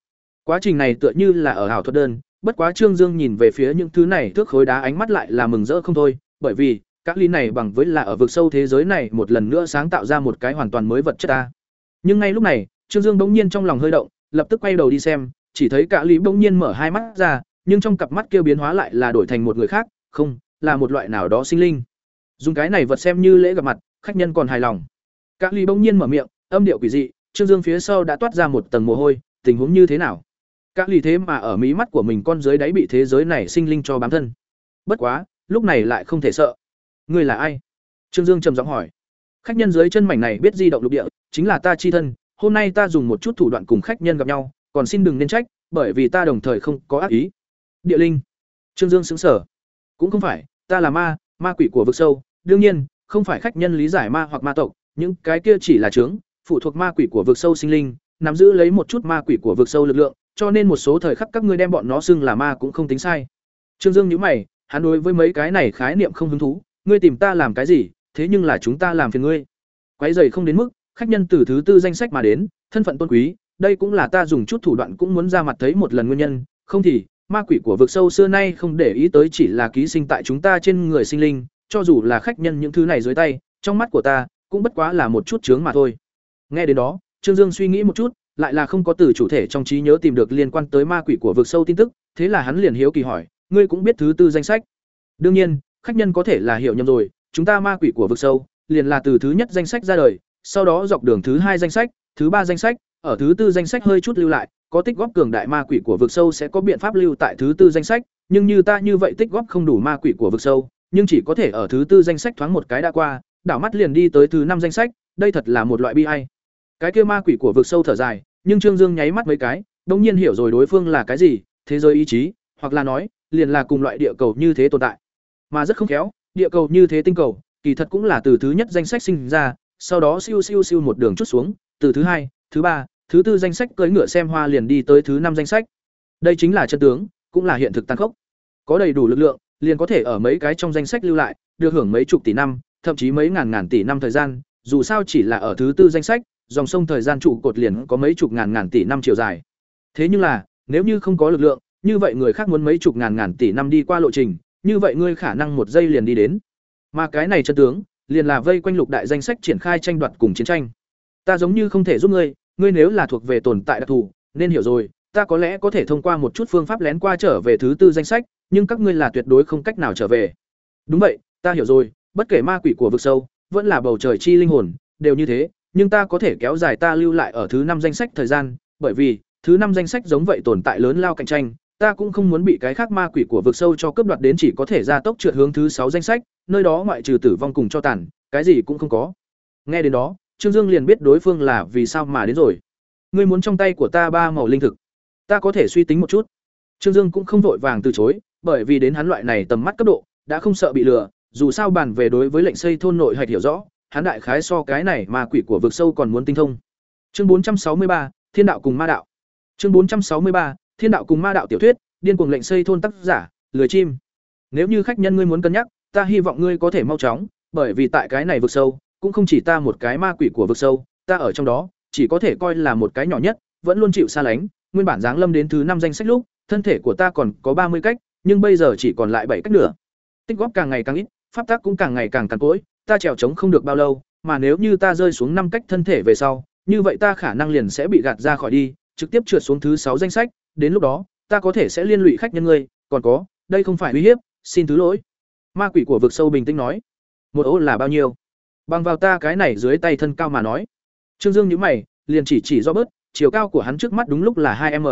Speaker 1: Quá trình này tựa như là ở ảo thuật đơn, bất quá Trương Dương nhìn về phía những thứ này thước khối đá ánh mắt lại là mừng rỡ không thôi, bởi vì các ly này bằng với là ở vực sâu thế giới này một lần nữa sáng tạo ra một cái hoàn toàn mới vật chất ta. Nhưng ngay lúc này, Trương Dương bỗng nhiên trong lòng hơi động, lập tức quay đầu đi xem, chỉ thấy cả ly bỗng nhiên mở hai mắt ra, nhưng trong cặp mắt kia biến hóa lại là đổi thành một người khác, không, là một loại nào đó sinh linh. Dùng cái này vật xem như lễ gặp mặt, khách nhân còn hài lòng. Cả ly bỗng nhiên mở miệng, âm điệu quỷ dị, Trương Dương phía sau đã toát ra một tầng mồ hôi, tình huống như thế nào? Cả lý thế mà ở mí mắt của mình con dưới đáy bị thế giới này sinh linh cho bám thân. Bất quá, lúc này lại không thể sợ. Ngươi là ai? Trương Dương trầm giọng hỏi. Khách nhân dưới chân mảnh này biết di động lục địa, chính là ta chi thân, hôm nay ta dùng một chút thủ đoạn cùng khách nhân gặp nhau, còn xin đừng nên trách, bởi vì ta đồng thời không có ác ý. Địa linh. Trương Dương sững sở. Cũng không phải, ta là ma, ma quỷ của vực sâu, đương nhiên, không phải khách nhân lý giải ma hoặc ma tộc, những cái kia chỉ là trướng phụ thuộc ma quỷ của vực sâu sinh linh, nắm giữ lấy một chút ma quỷ của vực sâu lực lượng, cho nên một số thời khắc các ngươi đem bọn nó xưng là ma cũng không tính sai. Trương Dương nhíu mày, hắn đối với mấy cái này khái niệm không hứng thú, ngươi tìm ta làm cái gì, thế nhưng là chúng ta làm phiền ngươi. Quấy rầy không đến mức, khách nhân từ thứ tư danh sách mà đến, thân phận tôn quý, đây cũng là ta dùng chút thủ đoạn cũng muốn ra mặt thấy một lần nguyên nhân, không thì ma quỷ của vực sâu xưa nay không để ý tới chỉ là ký sinh tại chúng ta trên người sinh linh, cho dù là khách nhân những thứ này dưới tay, trong mắt của ta cũng bất quá là một chút chướng mà thôi. Nghe đến đó, Trương Dương suy nghĩ một chút, lại là không có từ chủ thể trong trí nhớ tìm được liên quan tới ma quỷ của vực sâu tin tức, thế là hắn liền hiếu kỳ hỏi, ngươi cũng biết thứ tư danh sách? Đương nhiên, khách nhân có thể là hiểu nhầm rồi, chúng ta ma quỷ của vực sâu, liền là từ thứ nhất danh sách ra đời, sau đó dọc đường thứ hai danh sách, thứ ba danh sách, ở thứ tư danh sách hơi chút lưu lại, có tích góp cường đại ma quỷ của vực sâu sẽ có biện pháp lưu tại thứ tư danh sách, nhưng như ta như vậy tích góp không đủ ma quỷ của vực sâu, nhưng chỉ có thể ở thứ tư danh sách thoáng một cái đã qua, đảo mắt liền đi tới thứ năm danh sách, đây thật là một loại bi ai. Cái kia ma quỷ của vực sâu thở dài, nhưng Trương Dương nháy mắt mấy cái, đột nhiên hiểu rồi đối phương là cái gì, thế giới ý chí, hoặc là nói, liền là cùng loại địa cầu như thế tồn tại. Mà rất không khéo, địa cầu như thế tinh cầu, kỳ thật cũng là từ thứ nhất danh sách sinh ra, sau đó siêu siêu siêu một đường chút xuống, từ thứ hai, thứ ba, thứ tư danh sách cưỡi ngựa xem hoa liền đi tới thứ năm danh sách. Đây chính là chân tướng, cũng là hiện thực tăng khốc. Có đầy đủ lực lượng, liền có thể ở mấy cái trong danh sách lưu lại, được hưởng mấy chục tỷ năm, thậm chí mấy ngàn ngàn tỷ năm thời gian, dù sao chỉ là ở thứ tư danh sách, dòng sông thời gian trụ cột liền có mấy chục ngàn ngàn tỷ năm chiều dài. Thế nhưng là, nếu như không có lực lượng, như vậy người khác muốn mấy chục ngàn ngàn tỷ năm đi qua lộ trình, như vậy ngươi khả năng một giây liền đi đến. Mà cái này chân tướng, liền là vây quanh lục đại danh sách triển khai tranh đoạt cùng chiến tranh. Ta giống như không thể giúp ngươi, ngươi nếu là thuộc về tồn tại đặc thù, nên hiểu rồi, ta có lẽ có thể thông qua một chút phương pháp lén qua trở về thứ tư danh sách, nhưng các ngươi là tuyệt đối không cách nào trở về. Đúng vậy, ta hiểu rồi, bất kể ma quỷ của vực sâu, vẫn là bầu trời chi linh hồn, đều như thế, nhưng ta có thể kéo dài ta lưu lại ở thứ năm danh sách thời gian, bởi vì thứ năm danh sách giống vậy tồn tại lớn lao cạnh tranh, ta cũng không muốn bị cái khác ma quỷ của vực sâu cho cướp đoạt đến chỉ có thể ra tốc trượt hướng thứ sáu danh sách, nơi đó ngoại trừ tử vong cùng cho tàn, cái gì cũng không có. Nghe đến đó, Trương Dương liền biết đối phương là vì sao mà đến rồi. Ngươi muốn trong tay của ta ba màu linh thực, ta có thể suy tính một chút. Trương Dương cũng không vội vàng từ chối, bởi vì đến hắn loại này tầm mắt cấp độ, đã không sợ bị lừa, dù sao bản về đối với lệnh xây thôn nội hạch hiểu rõ, hắn đại khái so cái này mà quỷ của vực sâu còn muốn tinh thông. Chương 463, Thiên đạo cùng ma đạo. Chương 463, Thiên đạo cùng ma đạo tiểu thuyết, điên cuồng lệnh xây thôn tác giả, lười chim. Nếu như khách nhân ngươi muốn cân nhắc, ta hy vọng ngươi có thể mau chóng, bởi vì tại cái này vực sâu, cũng không chỉ ta một cái ma quỷ của vực sâu, ta ở trong đó, chỉ có thể coi là một cái nhỏ nhất, vẫn luôn chịu xa lánh, nguyên bản dáng lâm đến thứ năm danh sách lúc, thân thể của ta còn có ba mươi cách, nhưng bây giờ chỉ còn lại bảy cách nữa. Tích góp càng ngày càng ít, pháp tắc cũng càng ngày càng cằn cỗi, ta trèo trống không được bao lâu, mà nếu như ta rơi xuống năm cách thân thể về sau, như vậy ta khả năng liền sẽ bị gạt ra khỏi đi, trực tiếp trượt xuống thứ sáu danh sách, đến lúc đó, ta có thể sẽ liên lụy khách nhân ngươi, còn có, đây không phải uy hiếp, xin thứ lỗi. Ma quỷ của vực sâu bình tĩnh nói. Một ô là bao nhiêu? Bằng vào ta cái này dưới tay thân cao mà nói. Trương Dương nhíu mày, liền chỉ chỉ do bớt, chiều cao của hắn trước mắt đúng lúc là hai m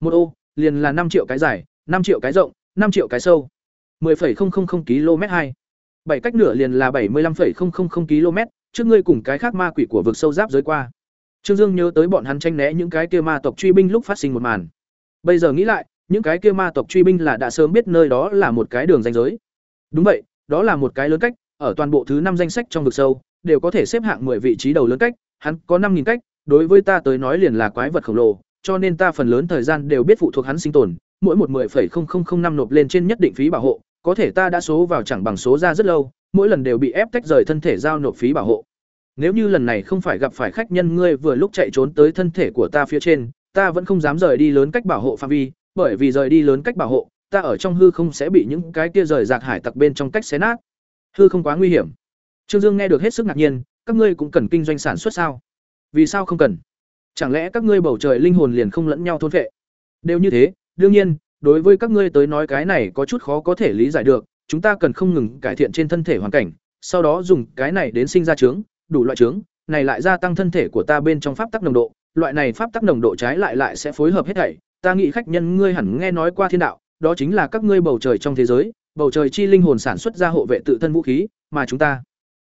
Speaker 1: Một ô, liền là năm triệu cái dài, năm triệu cái rộng, năm triệu cái sâu. 10,000 km 2. Bảy cách nửa liền là 75,000 km, trước ngươi cùng cái khác ma quỷ của vực sâu giáp giới qua. Trương Dương nhớ tới bọn hắn tranh né những cái kia ma tộc truy binh lúc phát sinh một màn. Bây giờ nghĩ lại, những cái kia ma tộc truy binh là đã sớm biết nơi đó là một cái đường ranh giới. Đúng vậy, đó là một cái lớn cách, ở toàn bộ thứ năm danh sách trong vực sâu, đều có thể xếp hạng 10 vị trí đầu lớn cách, hắn có 5000 cách, đối với ta tới nói liền là quái vật khổng lồ, cho nên ta phần lớn thời gian đều biết phụ thuộc hắn sinh tồn, mỗi một 10,0005 nộp lên trên nhất định phí bảo hộ, có thể ta đã số vào chẳng bằng số ra rất lâu, mỗi lần đều bị ép tách rời thân thể giao nộp phí bảo hộ. Nếu như lần này không phải gặp phải khách nhân ngươi vừa lúc chạy trốn tới thân thể của ta phía trên, ta vẫn không dám rời đi lớn cách bảo hộ phạm vi, bởi vì rời đi lớn cách bảo hộ, ta ở trong hư không sẽ bị những cái kia rời rạc hải tặc bên trong cách xé nát. Hư không quá nguy hiểm. Trương Dương nghe được hết sức ngạc nhiên, các ngươi cũng cần kinh doanh sản xuất sao? Vì sao không cần? Chẳng lẽ các ngươi bầu trời linh hồn liền không lẫn nhau thôn vệ? Đều như thế, đương nhiên, đối với các ngươi tới nói cái này có chút khó có thể lý giải được, chúng ta cần không ngừng cải thiện trên thân thể hoàn cảnh, sau đó dùng cái này đến sinh ra trứng, đủ loại trứng, này lại gia tăng thân thể của ta bên trong pháp tắc nồng độ, loại này pháp tắc nồng độ trái lại lại sẽ phối hợp hết thảy. Ta nghĩ khách nhân ngươi hẳn nghe nói qua thiên đạo, đó chính là các ngươi bầu trời trong thế giới, bầu trời chi linh hồn sản xuất ra hộ vệ tự thân vũ khí, mà chúng ta,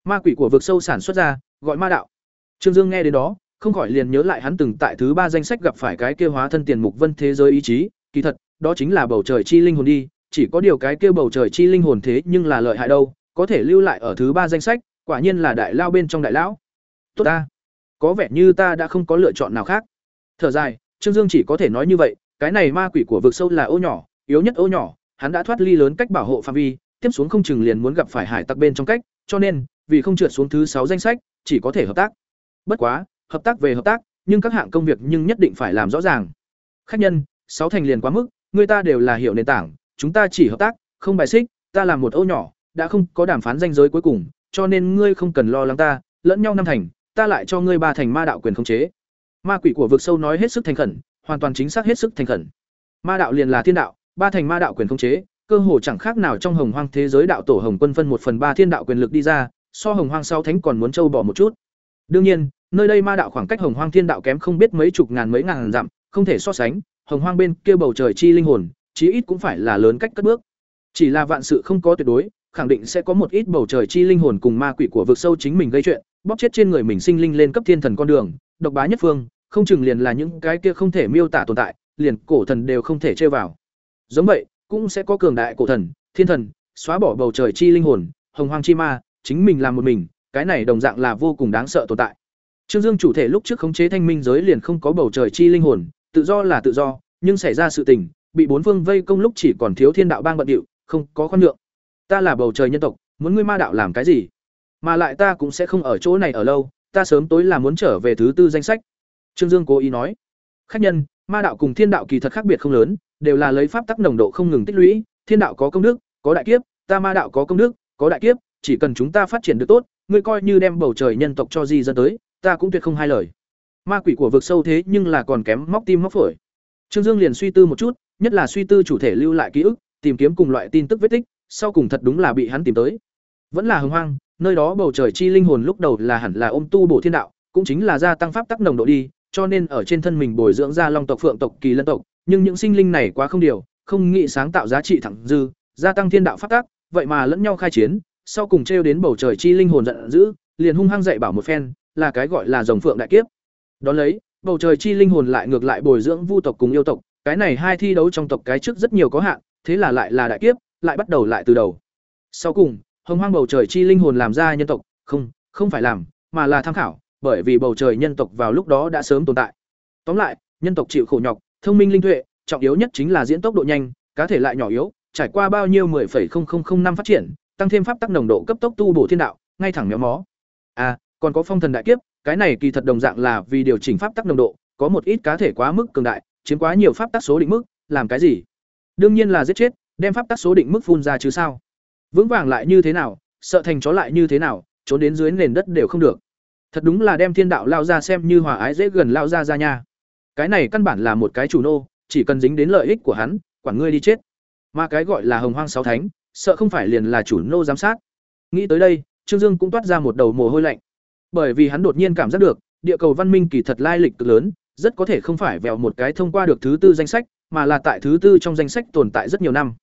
Speaker 1: ma quỷ của vực sâu sản xuất ra, gọi ma đạo. Trương Dương nghe đến đó, không khỏi liền nhớ lại hắn từng tại thứ ba danh sách gặp phải cái kia hóa thân tiền mục vân thế giới ý chí, kỳ thật, đó chính là bầu trời chi linh hồn đi, chỉ có điều cái kia bầu trời chi linh hồn thế nhưng là lợi hại đâu, có thể lưu lại ở thứ ba danh sách, quả nhiên là đại lao bên trong đại lão. Tốt ta, có vẻ như ta đã không có lựa chọn nào khác. Thở dài, Trương Dương chỉ có thể nói như vậy, cái này ma quỷ của vực sâu là ô nhỏ, yếu nhất ô nhỏ, hắn đã thoát ly lớn cách bảo hộ phạm vi, tiếp xuống không chừng liền muốn gặp phải hải tặc bên trong cách, cho nên, vì không trượt xuống thứ sáu danh sách, chỉ có thể hợp tác. Bất quá, hợp tác về hợp tác, nhưng các hạng công việc nhưng nhất định phải làm rõ ràng. Khách nhân, sáu thành liền quá mức, người ta đều là hiểu nền tảng, chúng ta chỉ hợp tác, không bài xích, ta làm một ô nhỏ, đã không có đàm phán danh giới cuối cùng, cho nên ngươi không cần lo lắng ta, lẫn nhau năm thành, ta lại cho ngươi ba thành ma đạo quyền khống chế. Ma quỷ của vực sâu nói hết sức thành khẩn, hoàn toàn chính xác hết sức thành khẩn. Ma đạo liền là thiên đạo, ba thành ma đạo quyền khống chế, cơ hồ chẳng khác nào trong hồng hoang thế giới đạo tổ hồng quân phân một phần ba thiên đạo quyền lực đi ra, so hồng hoang sau thánh còn muốn trâu bỏ một chút. Đương nhiên, nơi đây ma đạo khoảng cách hồng hoang thiên đạo kém không biết mấy chục ngàn mấy ngàn dặm, không thể so sánh, hồng hoang bên kia bầu trời chi linh hồn, chí ít cũng phải là lớn cách cất bước. Chỉ là vạn sự không có tuyệt đối, khẳng định sẽ có một ít bầu trời chi linh hồn cùng ma quỷ của vực sâu chính mình gây chuyện, bóp chết trên người mình sinh linh lên cấp thiên thần con đường, độc bá nhất phương, không chừng liền là những cái kia không thể miêu tả tồn tại, liền cổ thần đều không thể chơi vào. Giống vậy, cũng sẽ có cường đại cổ thần, thiên thần, xóa bỏ bầu trời chi linh hồn, hồng hoang chi ma, chính mình làm một mình, cái này đồng dạng là vô cùng đáng sợ tồn tại. Trương Dương chủ thể lúc trước khống chế thanh minh giới liền không có bầu trời chi linh hồn, tự do là tự do, nhưng xảy ra sự tình, bị bốn phương vây công lúc chỉ còn thiếu thiên đạo bang bận điệu, không có khoan lượng. Ta là bầu trời nhân tộc, muốn ngươi ma đạo làm cái gì? Mà lại ta cũng sẽ không ở chỗ này ở lâu, ta sớm tối là muốn trở về thứ tư danh sách. Trương Dương cố ý nói. Khách nhân, ma đạo cùng thiên đạo kỳ thật khác biệt không lớn, đều là lấy pháp tắc nồng độ không ngừng tích lũy, thiên đạo có công đức, có đại kiếp, ta ma đạo có công đức, có đại kiếp, chỉ cần chúng ta phát triển được tốt, ngươi coi như đem bầu trời nhân tộc cho di dân tới, ta cũng tuyệt không hai lời. Ma quỷ của vực sâu thế nhưng là còn kém móc tim móc phổi. Trương Dương liền suy tư một chút, nhất là suy tư chủ thể lưu lại ký ức, tìm kiếm cùng loại tin tức vết tích, sau cùng thật đúng là bị hắn tìm tới. Vẫn là hưng hoang, nơi đó bầu trời chi linh hồn lúc đầu là hẳn là ôm tu bổ thiên đạo, cũng chính là gia tăng pháp tắc nồng độ đi, cho nên ở trên thân mình bồi dưỡng ra long tộc phượng tộc kỳ lân tộc, nhưng những sinh linh này quá không điều, không nghĩ sáng tạo giá trị thẳng dư, gia tăng thiên đạo pháp tắc, vậy mà lẫn nhau khai chiến, sau cùng trêu đến bầu trời chi linh hồn giận dữ, liền hung hăng dạy bảo một phen, là cái gọi là dòng phượng đại kiếp. Đón lấy, bầu trời chi linh hồn lại ngược lại bồi dưỡng vu tộc cùng yêu tộc, cái này hai thi đấu trong tộc cái trước rất nhiều có hạn, thế là lại là đại kiếp, lại bắt đầu lại từ đầu. Sau cùng, hồng hoang bầu trời chi linh hồn làm ra nhân tộc, không, không phải làm, mà là tham khảo, bởi vì bầu trời nhân tộc vào lúc đó đã sớm tồn tại. Tóm lại, nhân tộc chịu khổ nhọc, thông minh linh tuệ, trọng yếu nhất chính là diễn tốc độ nhanh, cá thể lại nhỏ yếu, trải qua bao nhiêu 10,0005 năm phát triển, tăng thêm pháp tắc nồng độ cấp tốc tu bổ thiên đạo, ngay thẳng méo mó. À, còn có phong thần đại kiếp, cái này kỳ thật đồng dạng là vì điều chỉnh pháp tắc nồng độ, có một ít cá thể quá mức cường đại, chiếm quá nhiều pháp tắc số định mức, làm cái gì? Đương nhiên là giết chết, đem pháp tắc số định mức phun ra chứ sao? Vững vàng lại như thế nào, sợ thành chó lại như thế nào, trốn đến dưới nền đất đều không được. Thật đúng là đem thiên đạo lao ra xem như hòa ái dễ gần lao ra ra nha. Cái này căn bản là một cái chủ nô, chỉ cần dính đến lợi ích của hắn, quản ngươi đi chết. Mà cái gọi là hồng hoang sáu thánh, sợ không phải liền là chủ nô giám sát. Nghĩ tới đây, Trương Dương cũng toát ra một đầu mồ hôi lạnh. Bởi vì hắn đột nhiên cảm giác được, địa cầu văn minh kỳ thật lai lịch cực lớn, rất có thể không phải vèo một cái thông qua được thứ tư danh sách, mà là tại thứ tư trong danh sách tồn tại rất nhiều năm.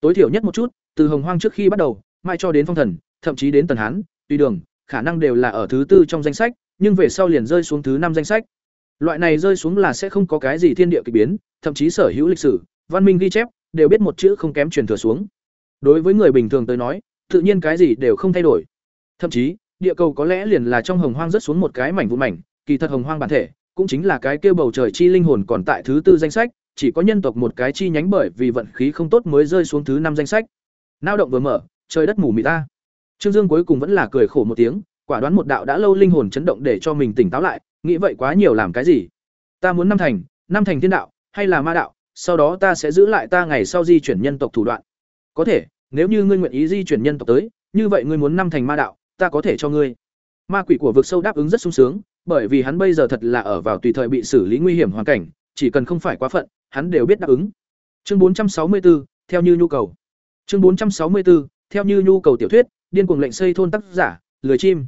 Speaker 1: Tối thiểu nhất một chút, từ hồng hoang trước khi bắt đầu, mai cho đến phong thần, thậm chí đến tần hán, tùy đường, khả năng đều là ở thứ tư trong danh sách, nhưng về sau liền rơi xuống thứ năm danh sách. Loại này rơi xuống là sẽ không có cái gì thiên địa kỳ biến, thậm chí sở hữu lịch sử, văn minh ghi chép đều biết một chữ không kém truyền thừa xuống. Đối với người bình thường tới nói, tự nhiên cái gì đều không thay đổi. Thậm chí, địa cầu có lẽ liền là trong hồng hoang rất xuống một cái mảnh vụn mảnh, kỳ thật hồng hoang bản thể, cũng chính là cái kêu bầu trời chi linh hồn còn tại thứ tư danh sách, chỉ có nhân tộc một cái chi nhánh bởi vì vận khí không tốt mới rơi xuống thứ năm danh sách. Nao động vừa mở, trời đất mù mịt ta. Trương Dương cuối cùng vẫn là cười khổ một tiếng, quả đoán một đạo đã lâu linh hồn chấn động để cho mình tỉnh táo lại, nghĩ vậy quá nhiều làm cái gì? Ta muốn năm thành, năm thành thiên đạo, hay là ma đạo, sau đó ta sẽ giữ lại ta ngày sau di chuyển nhân tộc thủ đoạn. Có thể, nếu như ngươi nguyện ý di chuyển nhân tộc tới, như vậy ngươi muốn năm thành ma đạo, ta có thể cho ngươi. Ma quỷ của vực sâu đáp ứng rất sung sướng, bởi vì hắn bây giờ thật là ở vào tùy thời bị xử lý nguy hiểm hoàn cảnh, chỉ cần không phải quá phận, hắn đều biết đáp ứng. Chương 464, theo như nhu cầu. Chương 464, theo như nhu cầu tiểu thuyết, điên cuồng lệnh xây thôn tác giả, lười chim.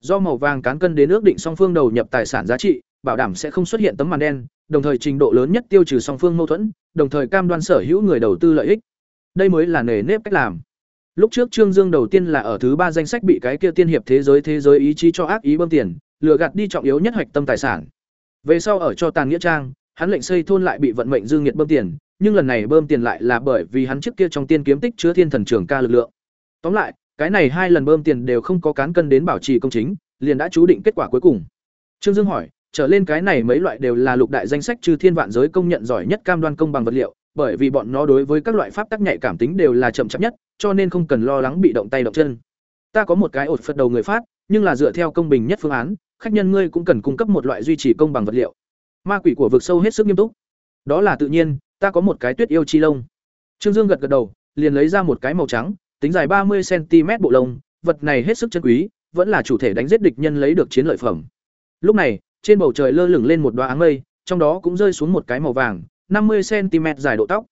Speaker 1: Do màu vàng cán cân đến ước định song phương đầu nhập tài sản giá trị, bảo đảm sẽ không xuất hiện tấm màn đen, đồng thời trình độ lớn nhất tiêu trừ song phương mâu thuẫn, đồng thời cam đoan sở hữu người đầu tư lợi ích. Đây mới là nề nếp cách làm. Lúc trước Trương Dương đầu tiên là ở thứ ba danh sách bị cái kia tiên hiệp thế giới thế giới ý chí cho ác ý bơm tiền, lừa gạt đi trọng yếu nhất hoạch tâm tài sản. Về sau ở cho tàn nghĩa trang, hắn lệnh xây thôn lại bị vận mệnh dương nghiệt bơm tiền, nhưng lần này bơm tiền lại là bởi vì hắn trước kia trong tiên kiếm tích chứa thiên thần trưởng ca lực lượng. Tóm lại, cái này hai lần bơm tiền đều không có cán cân đến bảo trì công chính, liền đã chú định kết quả cuối cùng. Trương Dương hỏi, trở lên cái này mấy loại đều là lục đại danh sách trừ thiên vạn giới công nhận giỏi nhất cam đoan công bằng vật liệu, bởi vì bọn nó đối với các loại pháp tắc nhạy cảm tính đều là chậm chạp nhất, cho nên không cần lo lắng bị động tay động chân. Ta có một cái ột phật đầu người phát, nhưng là dựa theo công bình nhất phương án, khách nhân ngươi cũng cần cung cấp một loại duy trì công bằng vật liệu. Ma quỷ của vực sâu hết sức nghiêm túc. Đó là tự nhiên, ta có một cái tuyết yêu chi lông. Trương Dương gật gật đầu, liền lấy ra một cái màu trắng, tính dài ba mươi cm bộ lông, vật này hết sức chân quý, vẫn là chủ thể đánh giết địch nhân lấy được chiến lợi phẩm. Lúc này, trên bầu trời lơ lửng lên một đóa áng mây, trong đó cũng rơi xuống một cái màu vàng, năm mươi cm dài độ tóc.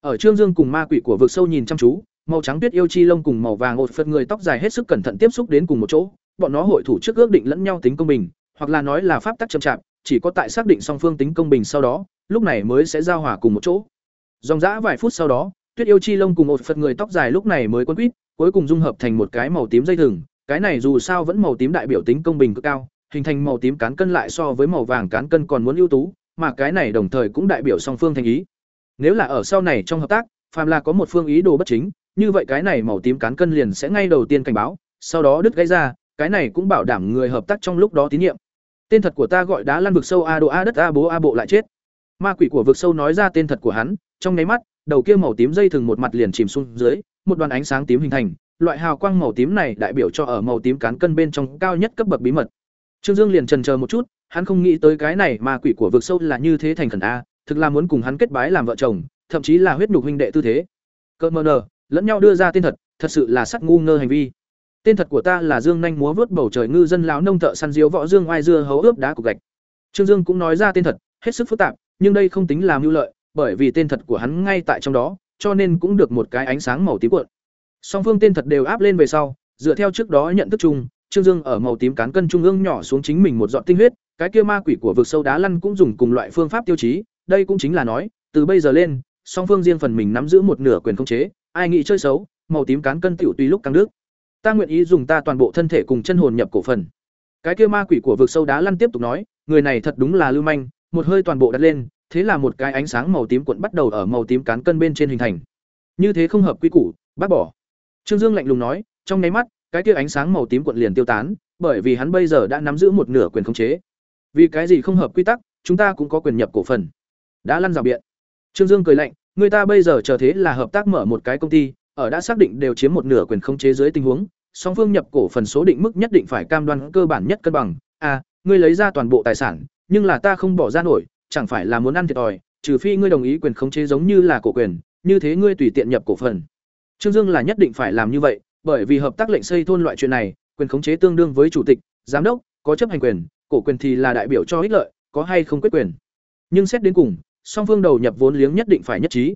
Speaker 1: Ở Trương Dương cùng ma quỷ của vực sâu nhìn chăm chú, màu trắng tuyết yêu chi lông cùng màu vàng ột phật người tóc dài hết sức cẩn thận tiếp xúc đến cùng một chỗ, bọn nó hội thủ trước ước định lẫn nhau tính công bình, hoặc là nói là pháp tắc chậm chạp, chỉ có tại xác định song phương tính công bình sau đó, lúc này mới sẽ giao hòa cùng một chỗ. Dòng dã vài phút sau đó, Tuyết yêu chi lông cùng một phật người tóc dài lúc này mới quấn quýt, cuối cùng dung hợp thành một cái màu tím dây thừng, cái này dù sao vẫn màu tím đại biểu tính công bình cực cao, hình thành màu tím cán cân lại so với màu vàng cán cân còn muốn ưu tú, mà cái này đồng thời cũng đại biểu song phương thành ý. Nếu là ở sau này trong hợp tác, phàm là có một phương ý đồ bất chính, như vậy cái này màu tím cán cân liền sẽ ngay đầu tiên cảnh báo, sau đó đứt gãy ra, cái này cũng bảo đảm người hợp tác trong lúc đó tín nhiệm. Tên thật của ta gọi đá lăn vực sâu a đồ a đất a bố a bộ lại chết. Ma quỷ của vực sâu nói ra tên thật của hắn, trong nháy mắt, đầu kia màu tím dây thừng một mặt liền chìm xuống dưới, một đoàn ánh sáng tím hình thành, loại hào quang màu tím này đại biểu cho ở màu tím cán cân bên trong cao nhất cấp bậc bí mật. Trương Dương liền chần chờ một chút, hắn không nghĩ tới cái này mà quỷ của vực sâu là như thế thành khẩn a, thực là muốn cùng hắn kết bái làm vợ chồng, thậm chí là huyết nhục huynh đệ tư thế. Cơ mờ nờ, lẫn nhau đưa ra tên thật, thật sự là sắc ngu ngơ hành vi. Tên thật của ta là Dương nhanh múa vớt bầu trời ngư dân lão nông thợ săn diếu võ Dương oai dưa hấu ướp đá cục gạch. Trương Dương cũng nói ra tên thật, hết sức phức tạp, nhưng đây không tính là mưu lợi, bởi vì tên thật của hắn ngay tại trong đó, cho nên cũng được một cái ánh sáng màu tím cuộn. Song phương tên thật đều áp lên về sau, dựa theo trước đó nhận thức chung, Trương Dương ở màu tím cán cân trung ương nhỏ xuống chính mình một dọn tinh huyết, cái kia ma quỷ của vực sâu đá lăn cũng dùng cùng loại phương pháp tiêu chí, đây cũng chính là nói, từ bây giờ lên, song phương riêng phần mình nắm giữ một nửa quyền khống chế, ai nghĩ chơi xấu, màu tím cán cân tiểu tùy lúc căng nước. Ta nguyện ý dùng ta toàn bộ thân thể cùng chân hồn nhập cổ phần. Cái kia ma quỷ của vực sâu đá lăn tiếp tục nói, người này thật đúng là lưu manh, một hơi toàn bộ đặt lên, thế là một cái ánh sáng màu tím cuộn bắt đầu ở màu tím cán cân bên trên hình thành. Như thế không hợp quy củ, bác bỏ. Trương Dương lạnh lùng nói, trong nháy mắt, cái kia ánh sáng màu tím cuộn liền tiêu tán, bởi vì hắn bây giờ đã nắm giữ một nửa quyền khống chế. Vì cái gì không hợp quy tắc, chúng ta cũng có quyền nhập cổ phần. Đã lăn rào biện. Trương Dương cười lạnh, người ta bây giờ chờ thế là hợp tác mở một cái công ty, ở đã xác định đều chiếm một nửa quyền khống chế dưới tình huống, song phương nhập cổ phần số định mức nhất định phải cam đoan cơ bản nhất cân bằng. À, ngươi lấy ra toàn bộ tài sản, nhưng là ta không bỏ ra nổi, chẳng phải là muốn ăn thiệt thòi, trừ phi ngươi đồng ý quyền khống chế giống như là cổ quyền, như thế ngươi tùy tiện nhập cổ phần. Trương Dương là nhất định phải làm như vậy, bởi vì hợp tác lệnh xây thôn loại chuyện này, quyền khống chế tương đương với chủ tịch, giám đốc, có chấp hành quyền, cổ quyền thì là đại biểu cho ích lợi, có hay không quyết quyền. Nhưng xét đến cùng, song phương đầu nhập vốn liếng nhất định phải nhất trí.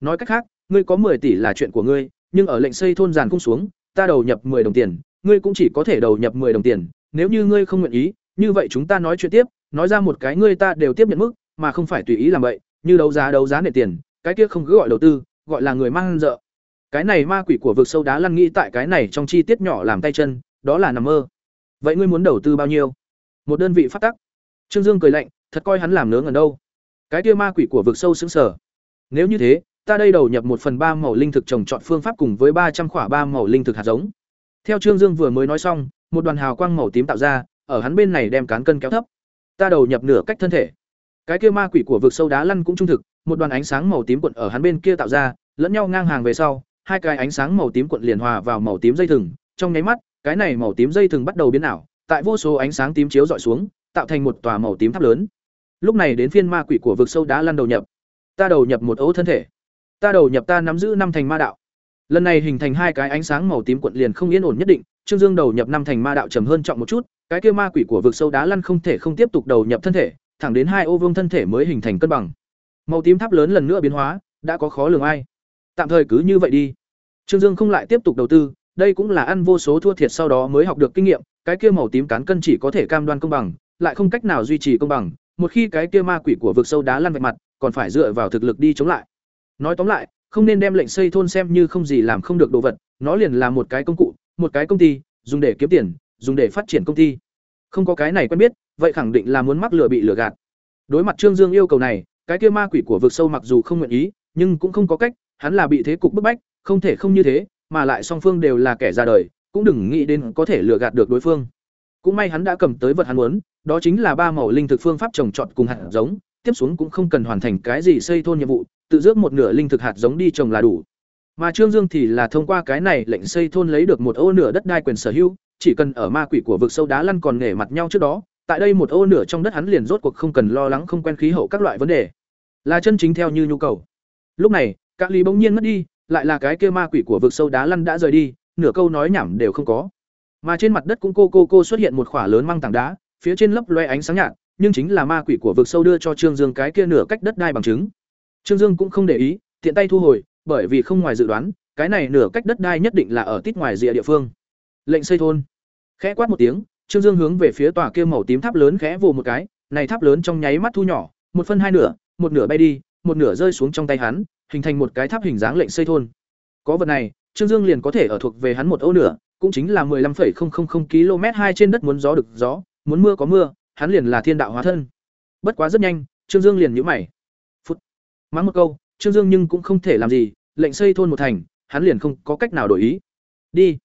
Speaker 1: Nói cách khác, ngươi có 10 tỷ là chuyện của ngươi, nhưng ở lệnh xây thôn giàn cung xuống, ta đầu nhập 10 đồng tiền, ngươi cũng chỉ có thể đầu nhập 10 đồng tiền, nếu như ngươi không nguyện ý, như vậy chúng ta nói chuyện tiếp, nói ra một cái ngươi ta đều tiếp nhận mức, mà không phải tùy ý làm vậy, như đấu giá đấu giá nệ tiền, cái kia không cứ gọi đầu tư, gọi là người mang dợ. Cái này ma quỷ của vực sâu đá lăn nghĩ tại cái này trong chi tiết nhỏ làm tay chân, đó là nằm mơ. Vậy ngươi muốn đầu tư bao nhiêu? Một đơn vị phát tắc. Trương Dương cười lạnh, thật coi hắn làm nướng ở đâu. Cái kia ma quỷ của vực sâu sững sờ. Nếu như thế, ta đây đầu nhập một phần ba màu linh thực trồng trọt phương pháp cùng với ba trăm khỏa ba màu linh thực hạt giống. Theo Trương Dương vừa mới nói xong, một đoàn hào quang màu tím tạo ra, ở hắn bên này đem cán cân kéo thấp. Ta đầu nhập nửa cách thân thể. Cái kia ma quỷ của vực sâu đá lăn cũng trung thực, một đoàn ánh sáng màu tím cuộn ở hắn bên kia tạo ra, lẫn nhau ngang hàng về sau, hai cái ánh sáng màu tím cuộn liền hòa vào màu tím dây thừng, trong nháy mắt, cái này màu tím dây thừng bắt đầu biến ảo, tại vô số ánh sáng tím chiếu dọi xuống, tạo thành một tòa màu tím tháp lớn. Lúc này đến phiên ma quỷ của vực sâu đã lăn đầu nhập. Ta đầu nhập một ấu thân thể. Ta đầu nhập ta nắm giữ năm thành ma đạo. Lần này hình thành hai cái ánh sáng màu tím cuộn liền không yên ổn nhất định, Trương Dương đầu nhập năm thành ma đạo trầm hơn trọng một chút, cái kia ma quỷ của vực sâu đá lăn không thể không tiếp tục đầu nhập thân thể, thẳng đến hai ô vương thân thể mới hình thành cân bằng. Màu tím tháp lớn lần nữa biến hóa, đã có khó lường ai. Tạm thời cứ như vậy đi. Trương Dương không lại tiếp tục đầu tư, đây cũng là ăn vô số thua thiệt sau đó mới học được kinh nghiệm, cái kia màu tím cán cân chỉ có thể cam đoan công bằng, lại không cách nào duy trì công bằng, một khi cái kia ma quỷ của vực sâu đá lăn vạch mặt, còn phải dựa vào thực lực đi chống lại. Nói tóm lại, không nên đem lệnh xây thôn xem như không gì làm không được đồ vật, nó liền là một cái công cụ, một cái công ty, dùng để kiếm tiền, dùng để phát triển công ty. Không có cái này quen biết, vậy khẳng định là muốn mắc lừa bị lừa gạt. Đối mặt Trương Dương yêu cầu này, cái kia ma quỷ của vực sâu mặc dù không nguyện ý, nhưng cũng không có cách, hắn là bị thế cục bức bách, không thể không như thế, mà lại song phương đều là kẻ ra đời, cũng đừng nghĩ đến có thể lừa gạt được đối phương. Cũng may hắn đã cầm tới vật hắn muốn, đó chính là ba màu linh thực phương pháp trồng trọt cùng hạt giống, tiếp xuống cũng không cần hoàn thành cái gì xây thôn nhiệm vụ, tự rước một nửa linh thực hạt giống đi trồng là đủ. Mà Trương Dương thì là thông qua cái này lệnh xây thôn lấy được một ô nửa đất đai quyền sở hữu, chỉ cần ở ma quỷ của vực sâu đá lăn còn nghề mặt nhau trước đó, tại đây một ô nửa trong đất hắn liền rốt cuộc không cần lo lắng không quen khí hậu các loại vấn đề, là chân chính theo như nhu cầu. Lúc này, các lý bỗng nhiên mất đi, lại là cái kia ma quỷ của vực sâu đá lăn đã rời đi, nửa câu nói nhảm đều không có. Mà trên mặt đất cũng cô cô cô xuất hiện một khỏa lớn mang tảng đá, phía trên lấp loe ánh sáng nhạt, nhưng chính là ma quỷ của vực sâu đưa cho Trương Dương cái kia nửa cách đất đai bằng chứng. Trương Dương cũng không để ý, tiện tay thu hồi, bởi vì không ngoài dự đoán, cái này nửa cách đất đai nhất định là ở tít ngoài rìa địa phương. Lệnh xây thôn. Khẽ quát một tiếng, Trương Dương hướng về phía tòa kia màu tím tháp lớn khẽ vồ một cái, này tháp lớn trong nháy mắt thu nhỏ, một phân hai nửa, một nửa bay đi, một nửa rơi xuống trong tay hắn, hình thành một cái tháp hình dáng lệnh xây thôn. Có vật này, Trương Dương liền có thể ở thuộc về hắn một ô nửa, cũng chính là 15,000 km hai trên đất muốn gió được gió, muốn mưa có mưa, hắn liền là thiên đạo hóa thân. Bất quá rất nhanh, Trương Dương liền nhíu mày. Phút. Mắng một câu, Trương Dương nhưng cũng không thể làm gì, lệnh xây thôn một thành, hắn liền không có cách nào đổi ý. Đi.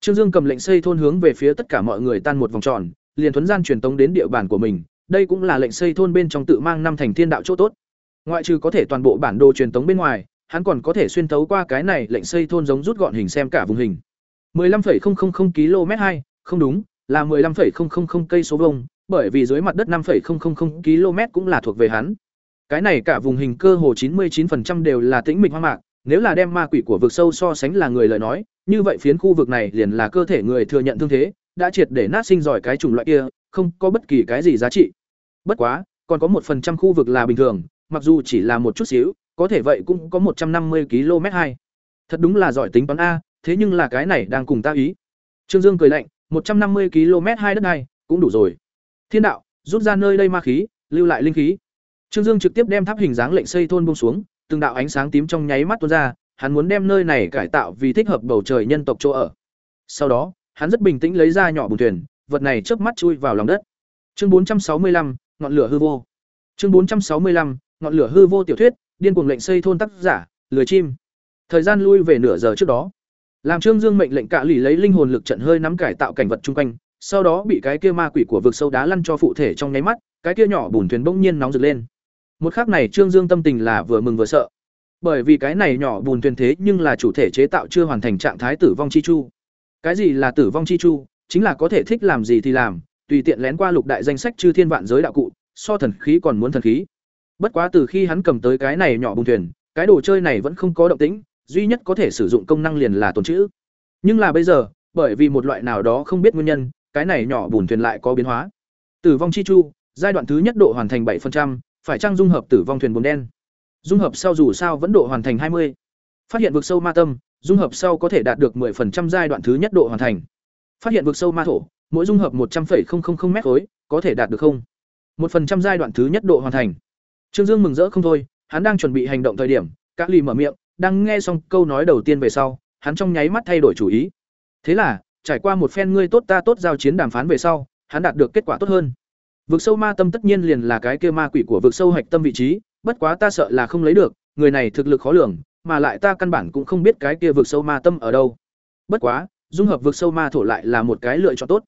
Speaker 1: Trương Dương cầm lệnh xây thôn hướng về phía tất cả mọi người tan một vòng tròn, liền thuấn gian truyền tống đến địa bàn của mình. Đây cũng là lệnh xây thôn bên trong tự mang năm thành thiên đạo chỗ tốt. Ngoại trừ có thể toàn bộ bản đồ truyền tống bên ngoài, hắn còn có thể xuyên tấu qua cái này lệnh xây thôn giống rút gọn hình xem cả vùng hình. 15,000 km 2, không đúng, là 15,000 cây số vuông, bởi vì dưới mặt đất 5,000 km cũng là thuộc về hắn. Cái này cả vùng hình cơ hồ 99% đều là tĩnh mịch hoang mạc, nếu là đem ma quỷ của vực sâu so sánh là người lời nói, như vậy phiến khu vực này liền là cơ thể người thừa nhận thương thế, đã triệt để nát sinh giỏi cái chủng loại kia, không có bất kỳ cái gì giá trị. Bất quá, còn có một phần trăm khu vực là bình thường, mặc dù chỉ là một chút xíu, có thể vậy cũng có 150 km hai. Thật đúng là giỏi tính toán a, thế nhưng là cái này đang cùng ta ý. Trương Dương cười lạnh, 150 km hai đất này, cũng đủ rồi. Thiên đạo, rút ra nơi đây ma khí, lưu lại linh khí. Trương Dương trực tiếp đem tháp hình dáng lệnh xây thôn buông xuống, từng đạo ánh sáng tím trong nháy mắt tuôn ra, hắn muốn đem nơi này cải tạo vì thích hợp bầu trời nhân tộc chỗ ở. Sau đó, hắn rất bình tĩnh lấy ra nhỏ bùn thuyền, vật này chớp mắt chui vào lòng đất. Chương 465, ngọn lửa hư vô. Chương 465, ngọn lửa hư vô tiểu thuyết, điên cuồng lệnh xây thôn tác giả, lười chim. Thời gian lui về nửa giờ trước đó. Làm Trương Dương mệnh lệnh cạ lì lấy linh hồn lực trận hơi nắm cải tạo cảnh vật chung quanh, sau đó bị cái kia ma quỷ của vực sâu đá lăn cho phụ thể trong nháy mắt, cái kia nhỏ bùn thuyền bỗng nhiên nóng rực lên. Một khắc này Trương Dương tâm tình là vừa mừng vừa sợ. Bởi vì cái này nhỏ bùn thuyền thế nhưng là chủ thể chế tạo chưa hoàn thành trạng thái tử vong chi chu. Cái gì là tử vong chi chu? Chính là có thể thích làm gì thì làm, tùy tiện lén qua lục đại danh sách chư thiên vạn giới đạo cụ, so thần khí còn muốn thần khí. Bất quá từ khi hắn cầm tới cái này nhỏ bùng thuyền, cái đồ chơi này vẫn không có động tĩnh, duy nhất có thể sử dụng công năng liền là tồn chữ. Nhưng là bây giờ, bởi vì một loại nào đó không biết nguyên nhân, cái này nhỏ bùn thuyền lại có biến hóa. Tử vong chi chu, giai đoạn thứ nhất độ hoàn thành 7%, phải trang dung hợp tử vong thuyền bùn đen. Dung hợp sau dù sao vẫn độ hoàn thành 20. Phát hiện vực sâu ma tâm, dung hợp sau có thể đạt được 10% giai đoạn thứ nhất độ hoàn thành. Phát hiện vực sâu ma thổ, mỗi dung hợp 100,000 m khối, có thể đạt được không? 1% giai đoạn thứ nhất độ hoàn thành. Trương Dương mừng rỡ không thôi, hắn đang chuẩn bị hành động thời điểm, Các Lỵ mở miệng, đang nghe xong câu nói đầu tiên về sau, hắn trong nháy mắt thay đổi chủ ý. Thế là, trải qua một phen ngươi tốt ta tốt giao chiến đàm phán về sau, hắn đạt được kết quả tốt hơn. Vực sâu ma tâm tất nhiên liền là cái kia ma quỷ của vực sâu hạch tâm vị trí, bất quá ta sợ là không lấy được, người này thực lực khó lường, mà lại ta căn bản cũng không biết cái kia vực sâu ma tâm ở đâu. Bất quá, dung hợp vực sâu ma thổ lại là một cái lựa chọn tốt.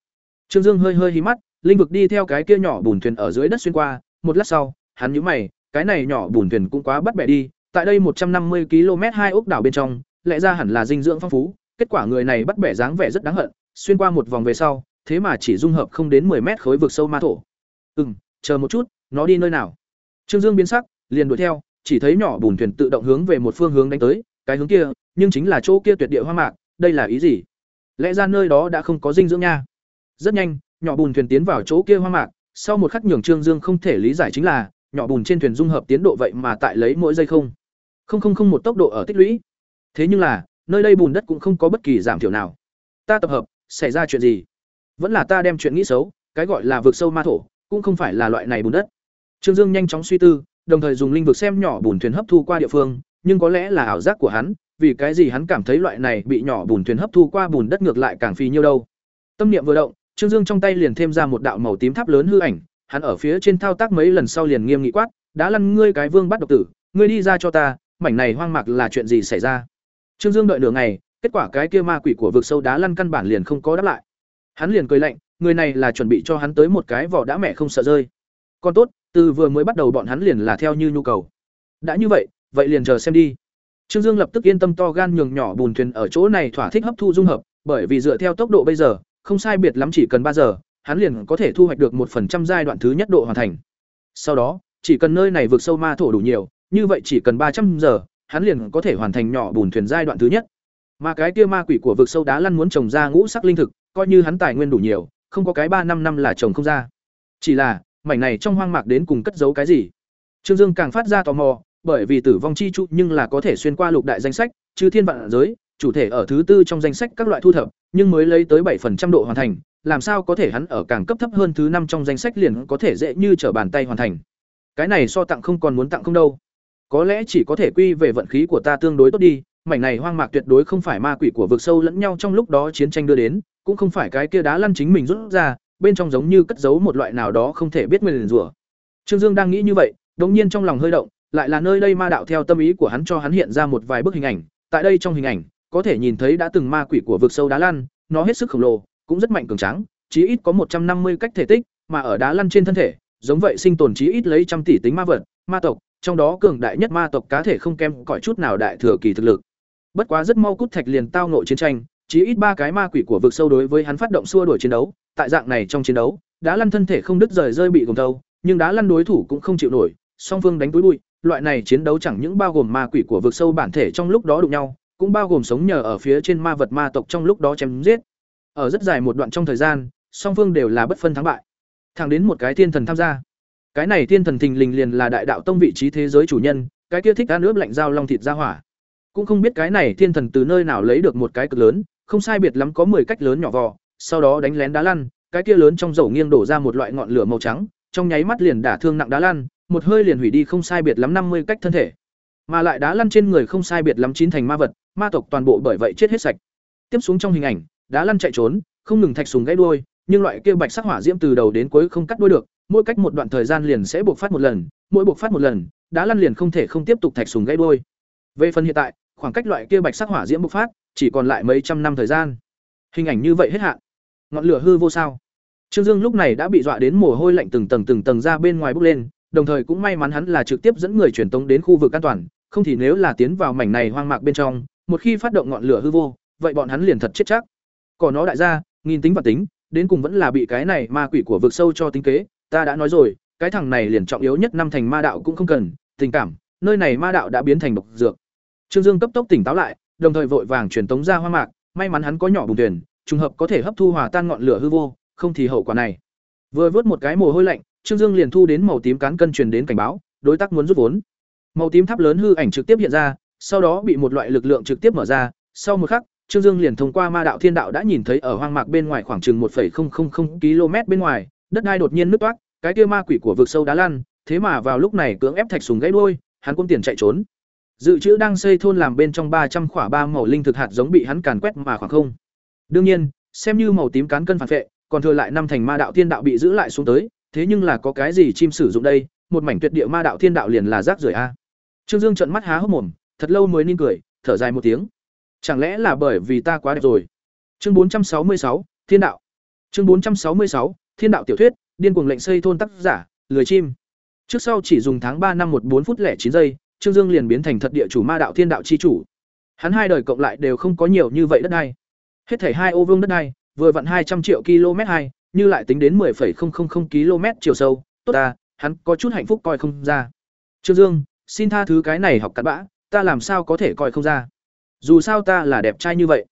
Speaker 1: Trương Dương hơi hơi hí mắt, linh vực đi theo cái kia nhỏ bùn thuyền ở dưới đất xuyên qua, một lát sau, hắn nhíu mày, cái này nhỏ bùn thuyền cũng quá bắt bẻ đi, tại đây một trăm năm mươi km hai ốc đảo bên trong, lẽ ra hẳn là dinh dưỡng phong phú, kết quả người này bắt bẻ dáng vẻ rất đáng hận, xuyên qua một vòng về sau, thế mà chỉ dung hợp không đến 10 mét khối vực sâu ma thổ. Ừm, chờ một chút, nó đi nơi nào? Trương Dương biến sắc, liền đuổi theo, chỉ thấy nhỏ bùn thuyền tự động hướng về một phương hướng đánh tới, cái hướng kia, nhưng chính là chỗ kia tuyệt địa hoa mạc, đây là ý gì? Lẽ ra nơi đó đã không có dinh dưỡng nha. Rất nhanh, nhỏ bùn thuyền tiến vào chỗ kia hoa mạc, sau một khắc nhường Trương Dương không thể lý giải chính là, nhỏ bùn trên thuyền dung hợp tiến độ vậy mà tại lấy mỗi giây không. Không không không một tốc độ ở tích lũy. Thế nhưng là, nơi đây bùn đất cũng không có bất kỳ giảm thiểu nào. Ta tập hợp, xảy ra chuyện gì? Vẫn là ta đem chuyện nghĩ xấu, cái gọi là vực sâu ma thổ, cũng không phải là loại này bùn đất. Trương Dương nhanh chóng suy tư, đồng thời dùng linh vực xem nhỏ bùn thuyền hấp thu qua địa phương, nhưng có lẽ là ảo giác của hắn, vì cái gì hắn cảm thấy loại này bị nhỏ bùn thuyền hấp thu qua bùn đất ngược lại càng phi nhiêu đâu. Tâm niệm vừa động, Trương Dương trong tay liền thêm ra một đạo màu tím tháp lớn hư ảnh, hắn ở phía trên thao tác mấy lần sau liền nghiêm nghị quát, "Đã lăn ngươi cái vương bắt độc tử, ngươi đi ra cho ta, mảnh này hoang mạc là chuyện gì xảy ra?" Trương Dương đợi nửa ngày, kết quả cái kia ma quỷ của vực sâu đá lăn căn bản liền không có đáp lại. Hắn liền cười lạnh, người này là chuẩn bị cho hắn tới một cái vỏ đã mẹ không sợ rơi. Còn tốt, từ vừa mới bắt đầu bọn hắn liền là theo như nhu cầu. Đã như vậy, vậy liền chờ xem đi. Trương Dương lập tức yên tâm to gan nhường nhỏ bùn thuyền ở chỗ này thỏa thích hấp thu dung hợp, bởi vì dựa theo tốc độ bây giờ, không sai biệt lắm chỉ cần ba giờ, hắn liền có thể thu hoạch được một phần trăm giai đoạn thứ nhất độ hoàn thành. Sau đó, chỉ cần nơi này vượt sâu ma thổ đủ nhiều, như vậy chỉ cần ba trăm giờ, hắn liền có thể hoàn thành nhỏ bùn thuyền giai đoạn thứ nhất. Mà cái kia ma quỷ của vực sâu đá lăn muốn trồng ra ngũ sắc linh thực, coi như hắn tài nguyên đủ nhiều, không có cái ba năm năm là trồng không ra. Chỉ là, mảnh này trong hoang mạc đến cùng cất giấu cái gì? Trương Dương càng phát ra tò mò, bởi vì tử vong chi trụ nhưng là có thể xuyên qua lục đại danh sách, chứ thiên vạn giới, chủ thể ở thứ tư trong danh sách các loại thu thập, nhưng mới lấy tới bảy phần trăm độ hoàn thành, làm sao có thể hắn ở càng cấp thấp hơn thứ năm trong danh sách liền có thể dễ như trở bàn tay hoàn thành. Cái này so tặng không còn muốn tặng không đâu. Có lẽ chỉ có thể quy về vận khí của ta tương đối tốt đi, mảnh này hoang mạc tuyệt đối không phải ma quỷ của vực sâu lẫn nhau trong lúc đó chiến tranh đưa đến, cũng không phải cái kia đá lăn chính mình rút ra, bên trong giống như cất giấu một loại nào đó không thể biết nguyên rủa. Trương Dương đang nghĩ như vậy, đột nhiên trong lòng hơi động, lại là nơi đây ma đạo theo tâm ý của hắn cho hắn hiện ra một vài bức hình ảnh, tại đây trong hình ảnh, có thể nhìn thấy đã từng ma quỷ của vực sâu đá lăn, nó hết sức khổng lồ, cũng rất mạnh cường tráng, chí ít có một trăm năm mươi cách thể tích, mà ở đá lăn trên thân thể, giống vậy sinh tồn chí ít lấy trăm tỷ tính ma vật, ma tộc, trong đó cường đại nhất ma tộc cá thể không kém cỏi chút nào đại thừa kỳ thực lực. Bất quá rất mau cút thạch liền tao nội chiến tranh, chí ít ba cái ma quỷ của vực sâu đối với hắn phát động xua đuổi chiến đấu, tại dạng này trong chiến đấu, đá lăn thân thể không đứt rời rơi bị gồng thâu, nhưng đá lăn đối thủ cũng không chịu nổi, song phương đánh túi bụi, loại này chiến đấu chẳng những bao gồm ma quỷ của vực sâu bản thể trong lúc đó đụng nhau, cũng bao gồm sống nhờ ở phía trên ma vật ma tộc trong lúc đó chém giết. Ở rất dài một đoạn trong thời gian, song phương đều là bất phân thắng bại. Thẳng đến một cái thiên thần tham gia. Cái này thiên thần thình lình liền là đại đạo tông vị trí thế giới chủ nhân, cái kia thích ăn ướp lạnh dao long thịt ra hỏa. Cũng không biết cái này thiên thần từ nơi nào lấy được một cái cực lớn, không sai biệt lắm có 10 cách lớn nhỏ vò, sau đó đánh lén đá lăn, cái kia lớn trong dầu nghiêng đổ ra một loại ngọn lửa màu trắng, trong nháy mắt liền đả thương nặng đá lăn, một hơi liền hủy đi không sai biệt lắm năm mươi cách thân thể. Mà lại đá lăn trên người không sai biệt lắm chín thành ma vật, ma tộc toàn bộ bởi vậy chết hết sạch. Tiếp xuống trong hình ảnh, đá lăn chạy trốn, không ngừng thạch sùng gãy đuôi, nhưng loại kia bạch sắc hỏa diễm từ đầu đến cuối không cắt đuôi được, mỗi cách một đoạn thời gian liền sẽ buộc phát một lần, mỗi buộc phát một lần, đá lăn liền không thể không tiếp tục thạch sùng gãy đuôi. Về phần hiện tại, khoảng cách loại kia bạch sắc hỏa diễm bộc phát, chỉ còn lại mấy trăm năm thời gian. Hình ảnh như vậy hết hạn. Ngọn lửa hư vô sao? Trương Dương lúc này đã bị dọa đến mồ hôi lạnh từng tầng từng tầng ra bên ngoài bốc lên, đồng thời cũng may mắn hắn là trực tiếp dẫn người truyền tống đến khu vực an toàn, không thì nếu là tiến vào mảnh này hoang mạc bên trong, một khi phát động ngọn lửa hư vô, vậy bọn hắn liền thật chết chắc. Cỏ nó đại gia, nghìn tính và tính, đến cùng vẫn là bị cái này ma quỷ của vực sâu cho tính kế, ta đã nói rồi, cái thằng này liền trọng yếu nhất năm thành ma đạo cũng không cần, tình cảm, nơi này ma đạo đã biến thành độc dược. Trương Dương cấp tốc tỉnh táo lại, đồng thời vội vàng truyền tống ra hoang mạc, may mắn hắn có nhỏ bùng thuyền, trùng hợp có thể hấp thu hòa tan ngọn lửa hư vô, không thì hậu quả này. Vừa vớt một cái mồ hôi lạnh, Trương Dương liền thu đến màu tím cán cân truyền đến cảnh báo, đối tác muốn rút vốn. Màu tím tháp lớn hư ảnh trực tiếp hiện ra, sau đó bị một loại lực lượng trực tiếp mở ra, sau một khắc, Trương Dương liền thông qua Ma đạo Thiên đạo đã nhìn thấy ở hoang mạc bên ngoài khoảng chừng 1.000 km bên ngoài, đất đai đột nhiên nứt toát, cái kia ma quỷ của vực sâu đá lăn, thế mà vào lúc này cưỡng ép thạch sùng gãy đuôi, hắn cũng tiền chạy trốn. Dự trữ đang xây thôn làm bên trong ba trăm khỏa ba màu linh thực hạt giống bị hắn càn quét mà khoảng không. Đương nhiên, xem như màu tím cán cân phản vệ, còn thừa lại năm thành ma đạo thiên đạo bị giữ lại xuống tới, thế nhưng là có cái gì chim sử dụng đây, một mảnh tuyệt địa ma đạo thiên đạo liền là rác rưởi a. Trương Dương trợn mắt há hốc mồm, thật lâu mới nín cười, thở dài một tiếng. Chẳng lẽ là bởi vì ta quá đẹp rồi? Chương bốn trăm sáu mươi sáu, Thiên đạo. Chương bốn trăm sáu mươi sáu, Thiên đạo tiểu thuyết, điên cuồng lệnh xây thôn tác giả, lười chim. Trước sau chỉ dùng tháng ba năm một bốn phút lẻ chín giây, Trương Dương liền biến thành thật địa chủ ma đạo thiên đạo chi chủ. Hắn hai đời cộng lại đều không có nhiều như vậy đất đai. Hết thảy hai ô vương đất đai, vừa vặn hai trăm triệu km hai, như lại tính đến 10,000 km chiều sâu, tốt ta, hắn có chút hạnh phúc coi không ra. Trương Dương, xin tha thứ cái này học cặn bã, ta làm sao có thể coi không ra. Dù sao ta là đẹp trai như vậy.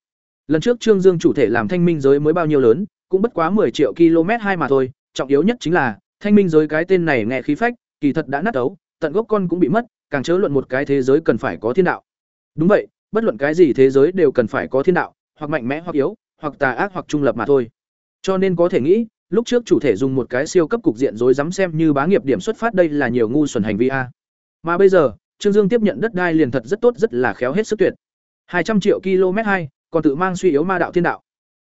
Speaker 1: Lần trước Trương Dương chủ thể làm thanh minh giới mới bao nhiêu lớn, cũng bất quá 10 triệu km hai mà thôi, trọng yếu nhất chính là, thanh minh giới cái tên này nghe khí phách, kỳ thật đã nát ấu, tận gốc con cũng bị mất, càng chớ luận một cái thế giới cần phải có thiên đạo. Đúng vậy, bất luận cái gì thế giới đều cần phải có thiên đạo, hoặc mạnh mẽ hoặc yếu, hoặc tà ác hoặc trung lập mà thôi. Cho nên có thể nghĩ, lúc trước chủ thể dùng một cái siêu cấp cục diện rối rắm xem như bá nghiệp điểm xuất phát đây là nhiều ngu xuẩn hành vi a. Mà bây giờ, Trương Dương tiếp nhận đất đai liền thật rất tốt rất là khéo hết sức tuyệt hai trăm triệu km2, còn tự mang suy yếu ma đạo thiên đạo.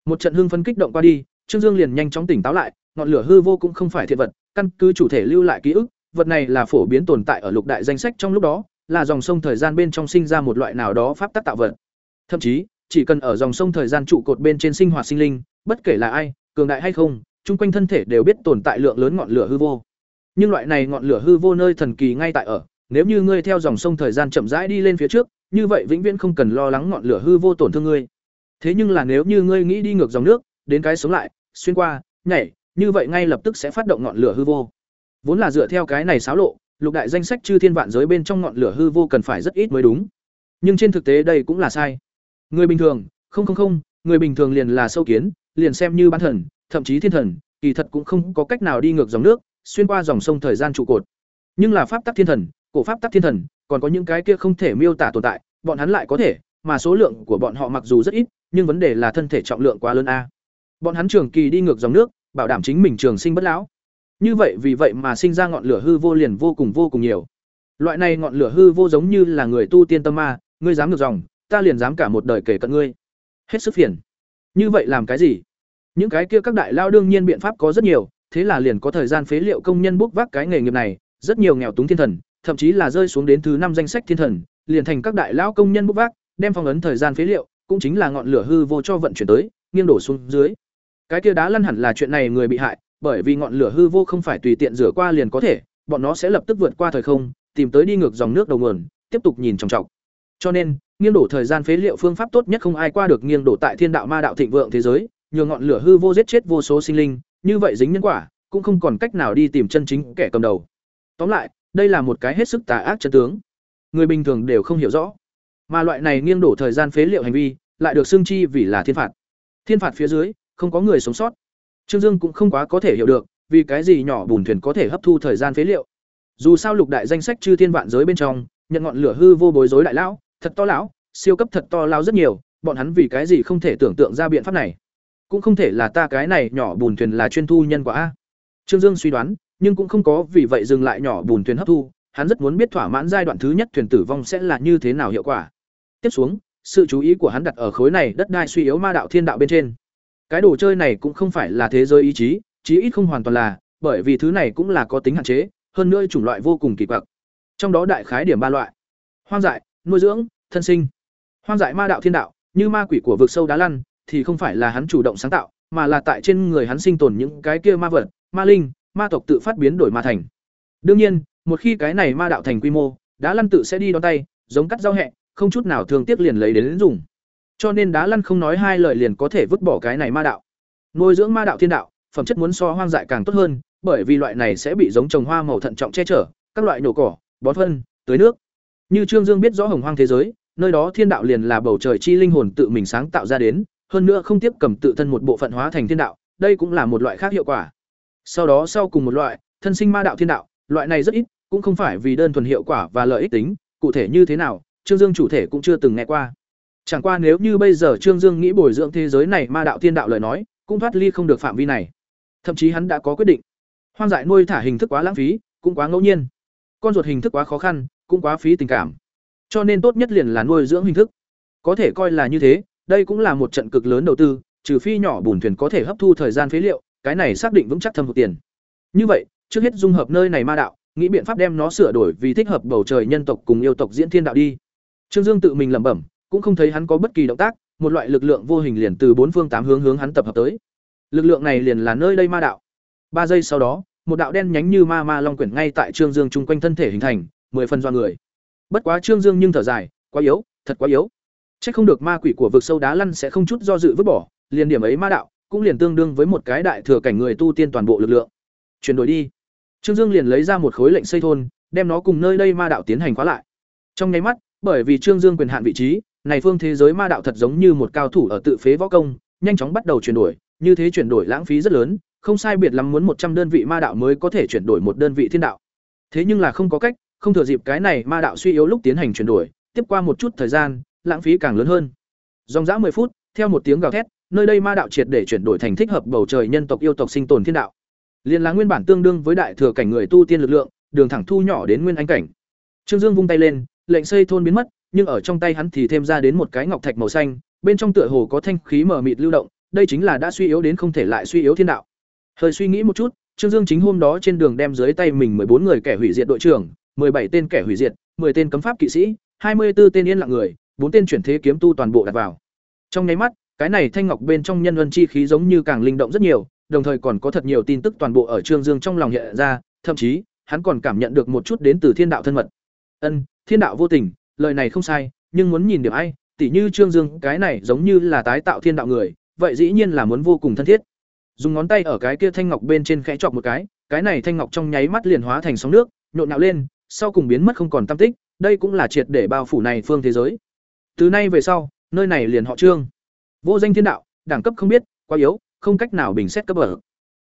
Speaker 1: Một trận hưng phấn kích động qua đi, Trương Dương liền nhanh chóng tỉnh táo lại, ngọn lửa hư vô cũng không phải thiệt vật, căn cứ chủ thể lưu lại ký ức, vật này là phổ biến tồn tại ở lục đại danh sách trong lúc đó, là dòng sông thời gian bên trong sinh ra một loại nào đó pháp tắc tạo vật. Thậm chí, chỉ cần ở dòng sông thời gian trụ cột bên trên sinh hoạt sinh linh, bất kể là ai, cường đại hay không, chung quanh thân thể đều biết tồn tại lượng lớn ngọn lửa hư vô. Nhưng loại này ngọn lửa hư vô nơi thần kỳ ngay tại ở, nếu như ngươi theo dòng sông thời gian chậm rãi đi lên phía trước, như vậy vĩnh viễn không cần lo lắng ngọn lửa hư vô tổn thương ngươi. Thế nhưng là nếu như ngươi nghĩ đi ngược dòng nước, đến cái sống lại, xuyên qua, nhảy, như vậy ngay lập tức sẽ phát động ngọn lửa hư vô. Vốn là dựa theo cái này xáo lộ, lục đại danh sách chư thiên vạn giới bên trong ngọn lửa hư vô cần phải rất ít mới đúng. Nhưng trên thực tế đây cũng là sai. Người bình thường, không không không, người bình thường liền là sâu kiến, liền xem như bán thần, thậm chí thiên thần, kỳ thật cũng không có cách nào đi ngược dòng nước, xuyên qua dòng sông thời gian trụ cột. Nhưng là pháp tắc thiên thần, cổ pháp tắc thiên thần, còn có những cái kia không thể miêu tả tồn tại, bọn hắn lại có thể, mà số lượng của bọn họ mặc dù rất ít, nhưng vấn đề là thân thể trọng lượng quá lớn a. Bọn hắn trường kỳ đi ngược dòng nước, bảo đảm chính mình trường sinh bất lão. Như vậy vì vậy mà sinh ra ngọn lửa hư vô liền vô cùng vô cùng nhiều. Loại này ngọn lửa hư vô giống như là người tu tiên tâm ma, ngươi dám ngược dòng, ta liền dám cả một đời kể cận ngươi. Hết sức phiền. Như vậy làm cái gì? Những cái kia các đại lao đương nhiên biện pháp có rất nhiều, thế là liền có thời gian phế liệu công nhân bốc vác cái nghề nghiệp này, rất nhiều nghèo túng thiên thần, thậm chí là rơi xuống đến thứ năm danh sách thiên thần, liền thành các đại lão công nhân bốc vác, đem phong ấn thời gian phế liệu, cũng chính là ngọn lửa hư vô cho vận chuyển tới, nghiêng đổ xuống dưới. Cái kia đá lăn hẳn là chuyện này người bị hại, bởi vì ngọn lửa hư vô không phải tùy tiện rửa qua liền có thể, bọn nó sẽ lập tức vượt qua thời không, tìm tới đi ngược dòng nước đầu nguồn, tiếp tục nhìn trọng trọng. Cho nên, nghiêng đổ thời gian phế liệu phương pháp tốt nhất không ai qua được nghiêng đổ tại thiên đạo ma đạo thịnh vượng thế giới, nhờ ngọn lửa hư vô giết chết vô số sinh linh, như vậy dính nhân quả, cũng không còn cách nào đi tìm chân chính kẻ cầm đầu. Tóm lại, đây là một cái hết sức tà ác chân tướng. Người bình thường đều không hiểu rõ. Mà loại này nghiêng đổ thời gian phế liệu hành vi, lại được xưng chi vì là thiên phạt. Thiên phạt phía dưới, không có người sống sót. Trương Dương cũng không quá có thể hiểu được, vì cái gì nhỏ bùn thuyền có thể hấp thu thời gian phế liệu. Dù sao lục đại danh sách chư thiên vạn giới bên trong, nhận ngọn lửa hư vô bối rối đại lão, thật to lão, siêu cấp thật to lao rất nhiều, bọn hắn vì cái gì không thể tưởng tượng ra biện pháp này. Cũng không thể là ta cái này nhỏ bùn thuyền là chuyên thu nhân quả a. Trương Dương suy đoán, nhưng cũng không có vì vậy dừng lại nhỏ bùn thuyền hấp thu, hắn rất muốn biết thỏa mãn giai đoạn thứ nhất thuyền tử vong sẽ là như thế nào hiệu quả. Tiếp xuống, sự chú ý của hắn đặt ở khối này đất đai suy yếu ma đạo thiên đạo bên trên. Cái đồ chơi này cũng không phải là thế giới ý chí, chí ít không hoàn toàn là, bởi vì thứ này cũng là có tính hạn chế, hơn nữa chủng loại vô cùng kỳ quặc. Trong đó đại khái điểm ba loại: hoang dại, nuôi dưỡng, thân sinh. Hoang dại ma đạo thiên đạo, như ma quỷ của vực sâu đá lăn, thì không phải là hắn chủ động sáng tạo, mà là tại trên người hắn sinh tồn những cái kia ma vật, ma linh, ma tộc tự phát biến đổi ma thành. Đương nhiên, một khi cái này ma đạo thành quy mô, đá lăn tự sẽ đi đón tay, giống cắt rau hẹ, không chút nào thường tiếc liền lấy đến, đến dùng. Cho nên đá lăn không nói hai lời liền có thể vứt bỏ cái này ma đạo. Nuôi dưỡng ma đạo thiên đạo, phẩm chất muốn so hoang dại càng tốt hơn, bởi vì loại này sẽ bị giống trồng hoa màu thận trọng che chở, các loại nổ cỏ, bón phân, tưới nước. Như Trương Dương biết rõ hồng hoang thế giới, nơi đó thiên đạo liền là bầu trời chi linh hồn tự mình sáng tạo ra đến, hơn nữa không tiếp cầm tự thân một bộ phận hóa thành thiên đạo, đây cũng là một loại khác hiệu quả. Sau đó sau cùng một loại, thân sinh ma đạo thiên đạo, loại này rất ít, cũng không phải vì đơn thuần hiệu quả và lợi ích tính, cụ thể như thế nào, Trương Dương chủ thể cũng chưa từng nghe qua. Chẳng qua nếu như bây giờ Trương Dương nghĩ bồi dưỡng thế giới này ma đạo thiên đạo lời nói, cũng thoát ly không được phạm vi này. Thậm chí hắn đã có quyết định. Hoang dại nuôi thả hình thức quá lãng phí, cũng quá ngẫu nhiên. Con ruột hình thức quá khó khăn, cũng quá phí tình cảm. Cho nên tốt nhất liền là nuôi dưỡng hình thức. Có thể coi là như thế, đây cũng là một trận cực lớn đầu tư, trừ phi nhỏ bùn thuyền có thể hấp thu thời gian phế liệu, cái này xác định vững chắc thâm hụt tiền. Như vậy, trước hết dung hợp nơi này ma đạo, nghĩ biện pháp đem nó sửa đổi vì thích hợp bầu trời nhân tộc cùng yêu tộc diễn thiên đạo đi. Trương Dương tự mình lẩm bẩm, cũng không thấy hắn có bất kỳ động tác, một loại lực lượng vô hình liền từ bốn phương tám hướng hướng hắn tập hợp tới. Lực lượng này liền là nơi đây ma đạo. Ba giây sau đó, một đạo đen nhánh như ma ma long quyển ngay tại Trương Dương chung quanh thân thể hình thành, mười phần do người. Bất quá Trương Dương nhưng thở dài, quá yếu, thật quá yếu. Chắc không được ma quỷ của vực sâu đá lăn sẽ không chút do dự vứt bỏ, liền điểm ấy ma đạo, cũng liền tương đương với một cái đại thừa cảnh người tu tiên toàn bộ lực lượng. Chuyển đổi đi. Trương Dương liền lấy ra một khối lệnh xây thôn, đem nó cùng nơi đây ma đạo tiến hành khóa lại. Trong nháy mắt, bởi vì Trương Dương quyền hạn vị trí, này phương thế giới ma đạo thật giống như một cao thủ ở tự phế võ công, nhanh chóng bắt đầu chuyển đổi, như thế chuyển đổi lãng phí rất lớn, không sai biệt lắm muốn một trăm đơn vị ma đạo mới có thể chuyển đổi một đơn vị thiên đạo. Thế nhưng là không có cách, không thừa dịp cái này ma đạo suy yếu lúc tiến hành chuyển đổi, tiếp qua một chút thời gian, lãng phí càng lớn hơn. Dòng dã 10 phút, theo một tiếng gào thét, nơi đây ma đạo triệt để chuyển đổi thành thích hợp bầu trời nhân tộc yêu tộc sinh tồn thiên đạo. Liên là nguyên bản tương đương với đại thừa cảnh người tu tiên lực lượng, đường thẳng thu nhỏ đến nguyên anh cảnh. Trương Dương vung tay lên, lệnh xây thôn biến mất, nhưng ở trong tay hắn thì thêm ra đến một cái ngọc thạch màu xanh, bên trong tựa hồ có thanh khí mở mịt lưu động, đây chính là đã suy yếu đến không thể lại suy yếu thiên đạo. Hơi suy nghĩ một chút, Trương Dương chính hôm đó trên đường đem dưới tay mình bốn người kẻ hủy diệt đội trưởng, bảy tên kẻ hủy diệt, 10 tên cấm pháp kỵ sĩ, hai mươi 24 tên yên lặng người, bốn tên chuyển thế kiếm tu toàn bộ đặt vào. Trong nháy mắt, cái này thanh ngọc bên trong nhân luân chi khí giống như càng linh động rất nhiều, đồng thời còn có thật nhiều tin tức toàn bộ ở Trương Dương trong lòng hiện ra, thậm chí, hắn còn cảm nhận được một chút đến từ thiên đạo thân mật. Ân, thiên đạo vô tình, lời này không sai, nhưng muốn nhìn điểm ai, tỉ như Trương Dương, cái này giống như là tái tạo thiên đạo người, vậy dĩ nhiên là muốn vô cùng thân thiết. Dùng ngón tay ở cái kia thanh ngọc bên trên khẽ chọc một cái, cái này thanh ngọc trong nháy mắt liền hóa thành sóng nước, nhộn nhạo lên, sau cùng biến mất không còn tăm tích, đây cũng là triệt để bao phủ này phương thế giới. Từ nay về sau, nơi này liền họ Trương. Vô danh thiên đạo, đẳng cấp không biết, quá yếu, không cách nào bình xét cấp ở.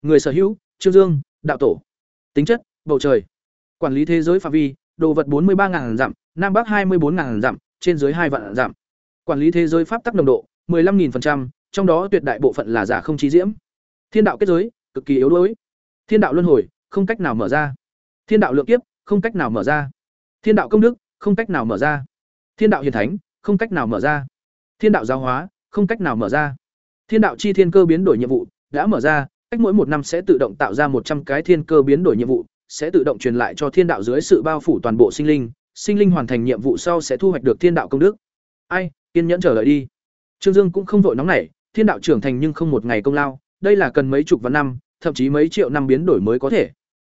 Speaker 1: Người sở hữu, Trương Dương, đạo tổ. Tính chất, bầu trời. Quản lý thế giới phạm vi, đồ vật bốn mươi ba ngàn dặm, nam bắc hai mươi bốn ngàn dặm, trên dưới hai vạn dặm. Quản lý thế giới pháp tắc nồng độ, 15.000%, trong đó tuyệt đại bộ phận là giả không trí diễm. Thiên đạo kết giới, cực kỳ yếu đuối. Thiên đạo luân hồi, không cách nào mở ra. Thiên đạo lượng kiếp, không cách nào mở ra. Thiên đạo công đức, không cách nào mở ra. Thiên đạo hiền thánh, không cách nào mở ra. Thiên đạo giáo hóa, không cách nào mở ra. Thiên đạo chi thiên cơ biến đổi nhiệm vụ đã mở ra, cách mỗi một năm sẽ tự động tạo ra một trăm cái thiên cơ biến đổi nhiệm vụ, sẽ tự động truyền lại cho thiên đạo dưới sự bao phủ toàn bộ sinh linh, sinh linh hoàn thành nhiệm vụ sau sẽ thu hoạch được thiên đạo công đức. Ai, kiên nhẫn chờ đợi đi. Trương Dương cũng không vội nóng nảy, thiên đạo trưởng thành nhưng không một ngày công lao, đây là cần mấy chục vạn năm, thậm chí mấy triệu năm biến đổi mới có thể.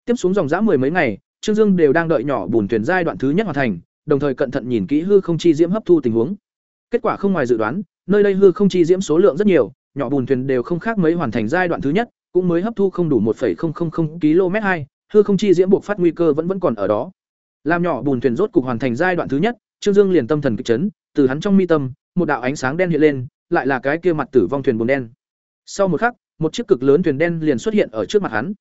Speaker 1: Tiếp xuống dòng dã mười mấy ngày, Trương Dương đều đang đợi nhỏ bùn tuyển giai đoạn thứ nhất hoàn thành, đồng thời cẩn thận nhìn kỹ hư không chi diễm hấp thu tình huống. Kết quả không ngoài dự đoán, nơi đây hư không chi diễm số lượng rất nhiều, nhỏ bùn thuyền đều không khác mấy hoàn thành giai đoạn thứ nhất, cũng mới hấp thu không đủ 1.000 km hai, hư không chi diễm buộc phát nguy cơ vẫn vẫn còn ở đó. Làm nhỏ bùn thuyền rốt cục hoàn thành giai đoạn thứ nhất, Trương Dương liền tâm thần kịch chấn, từ hắn trong mi tâm, một đạo ánh sáng đen hiện lên, lại là cái kia mặt tử vong thuyền buồn đen. Sau một khắc, một chiếc cực lớn thuyền đen liền xuất hiện ở trước mặt hắn.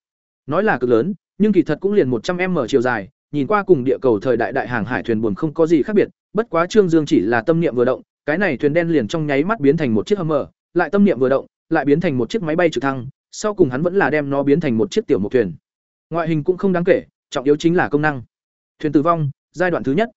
Speaker 1: Nói là cực lớn, nhưng kỳ thật cũng liền một trăm m chiều dài, nhìn qua cùng địa cầu thời đại đại hàng hải thuyền buồn không có gì khác biệt, bất quá Trương Dương chỉ là tâm niệm vừa động, cái này thuyền đen liền trong nháy mắt biến thành một chiếc hầm mở, lại tâm niệm vừa động, lại biến thành một chiếc máy bay trực thăng, sau cùng hắn vẫn là đem nó biến thành một chiếc tiểu một thuyền. Ngoại hình cũng không đáng kể, trọng yếu chính là công năng. Thuyền tử vong, giai đoạn thứ nhất.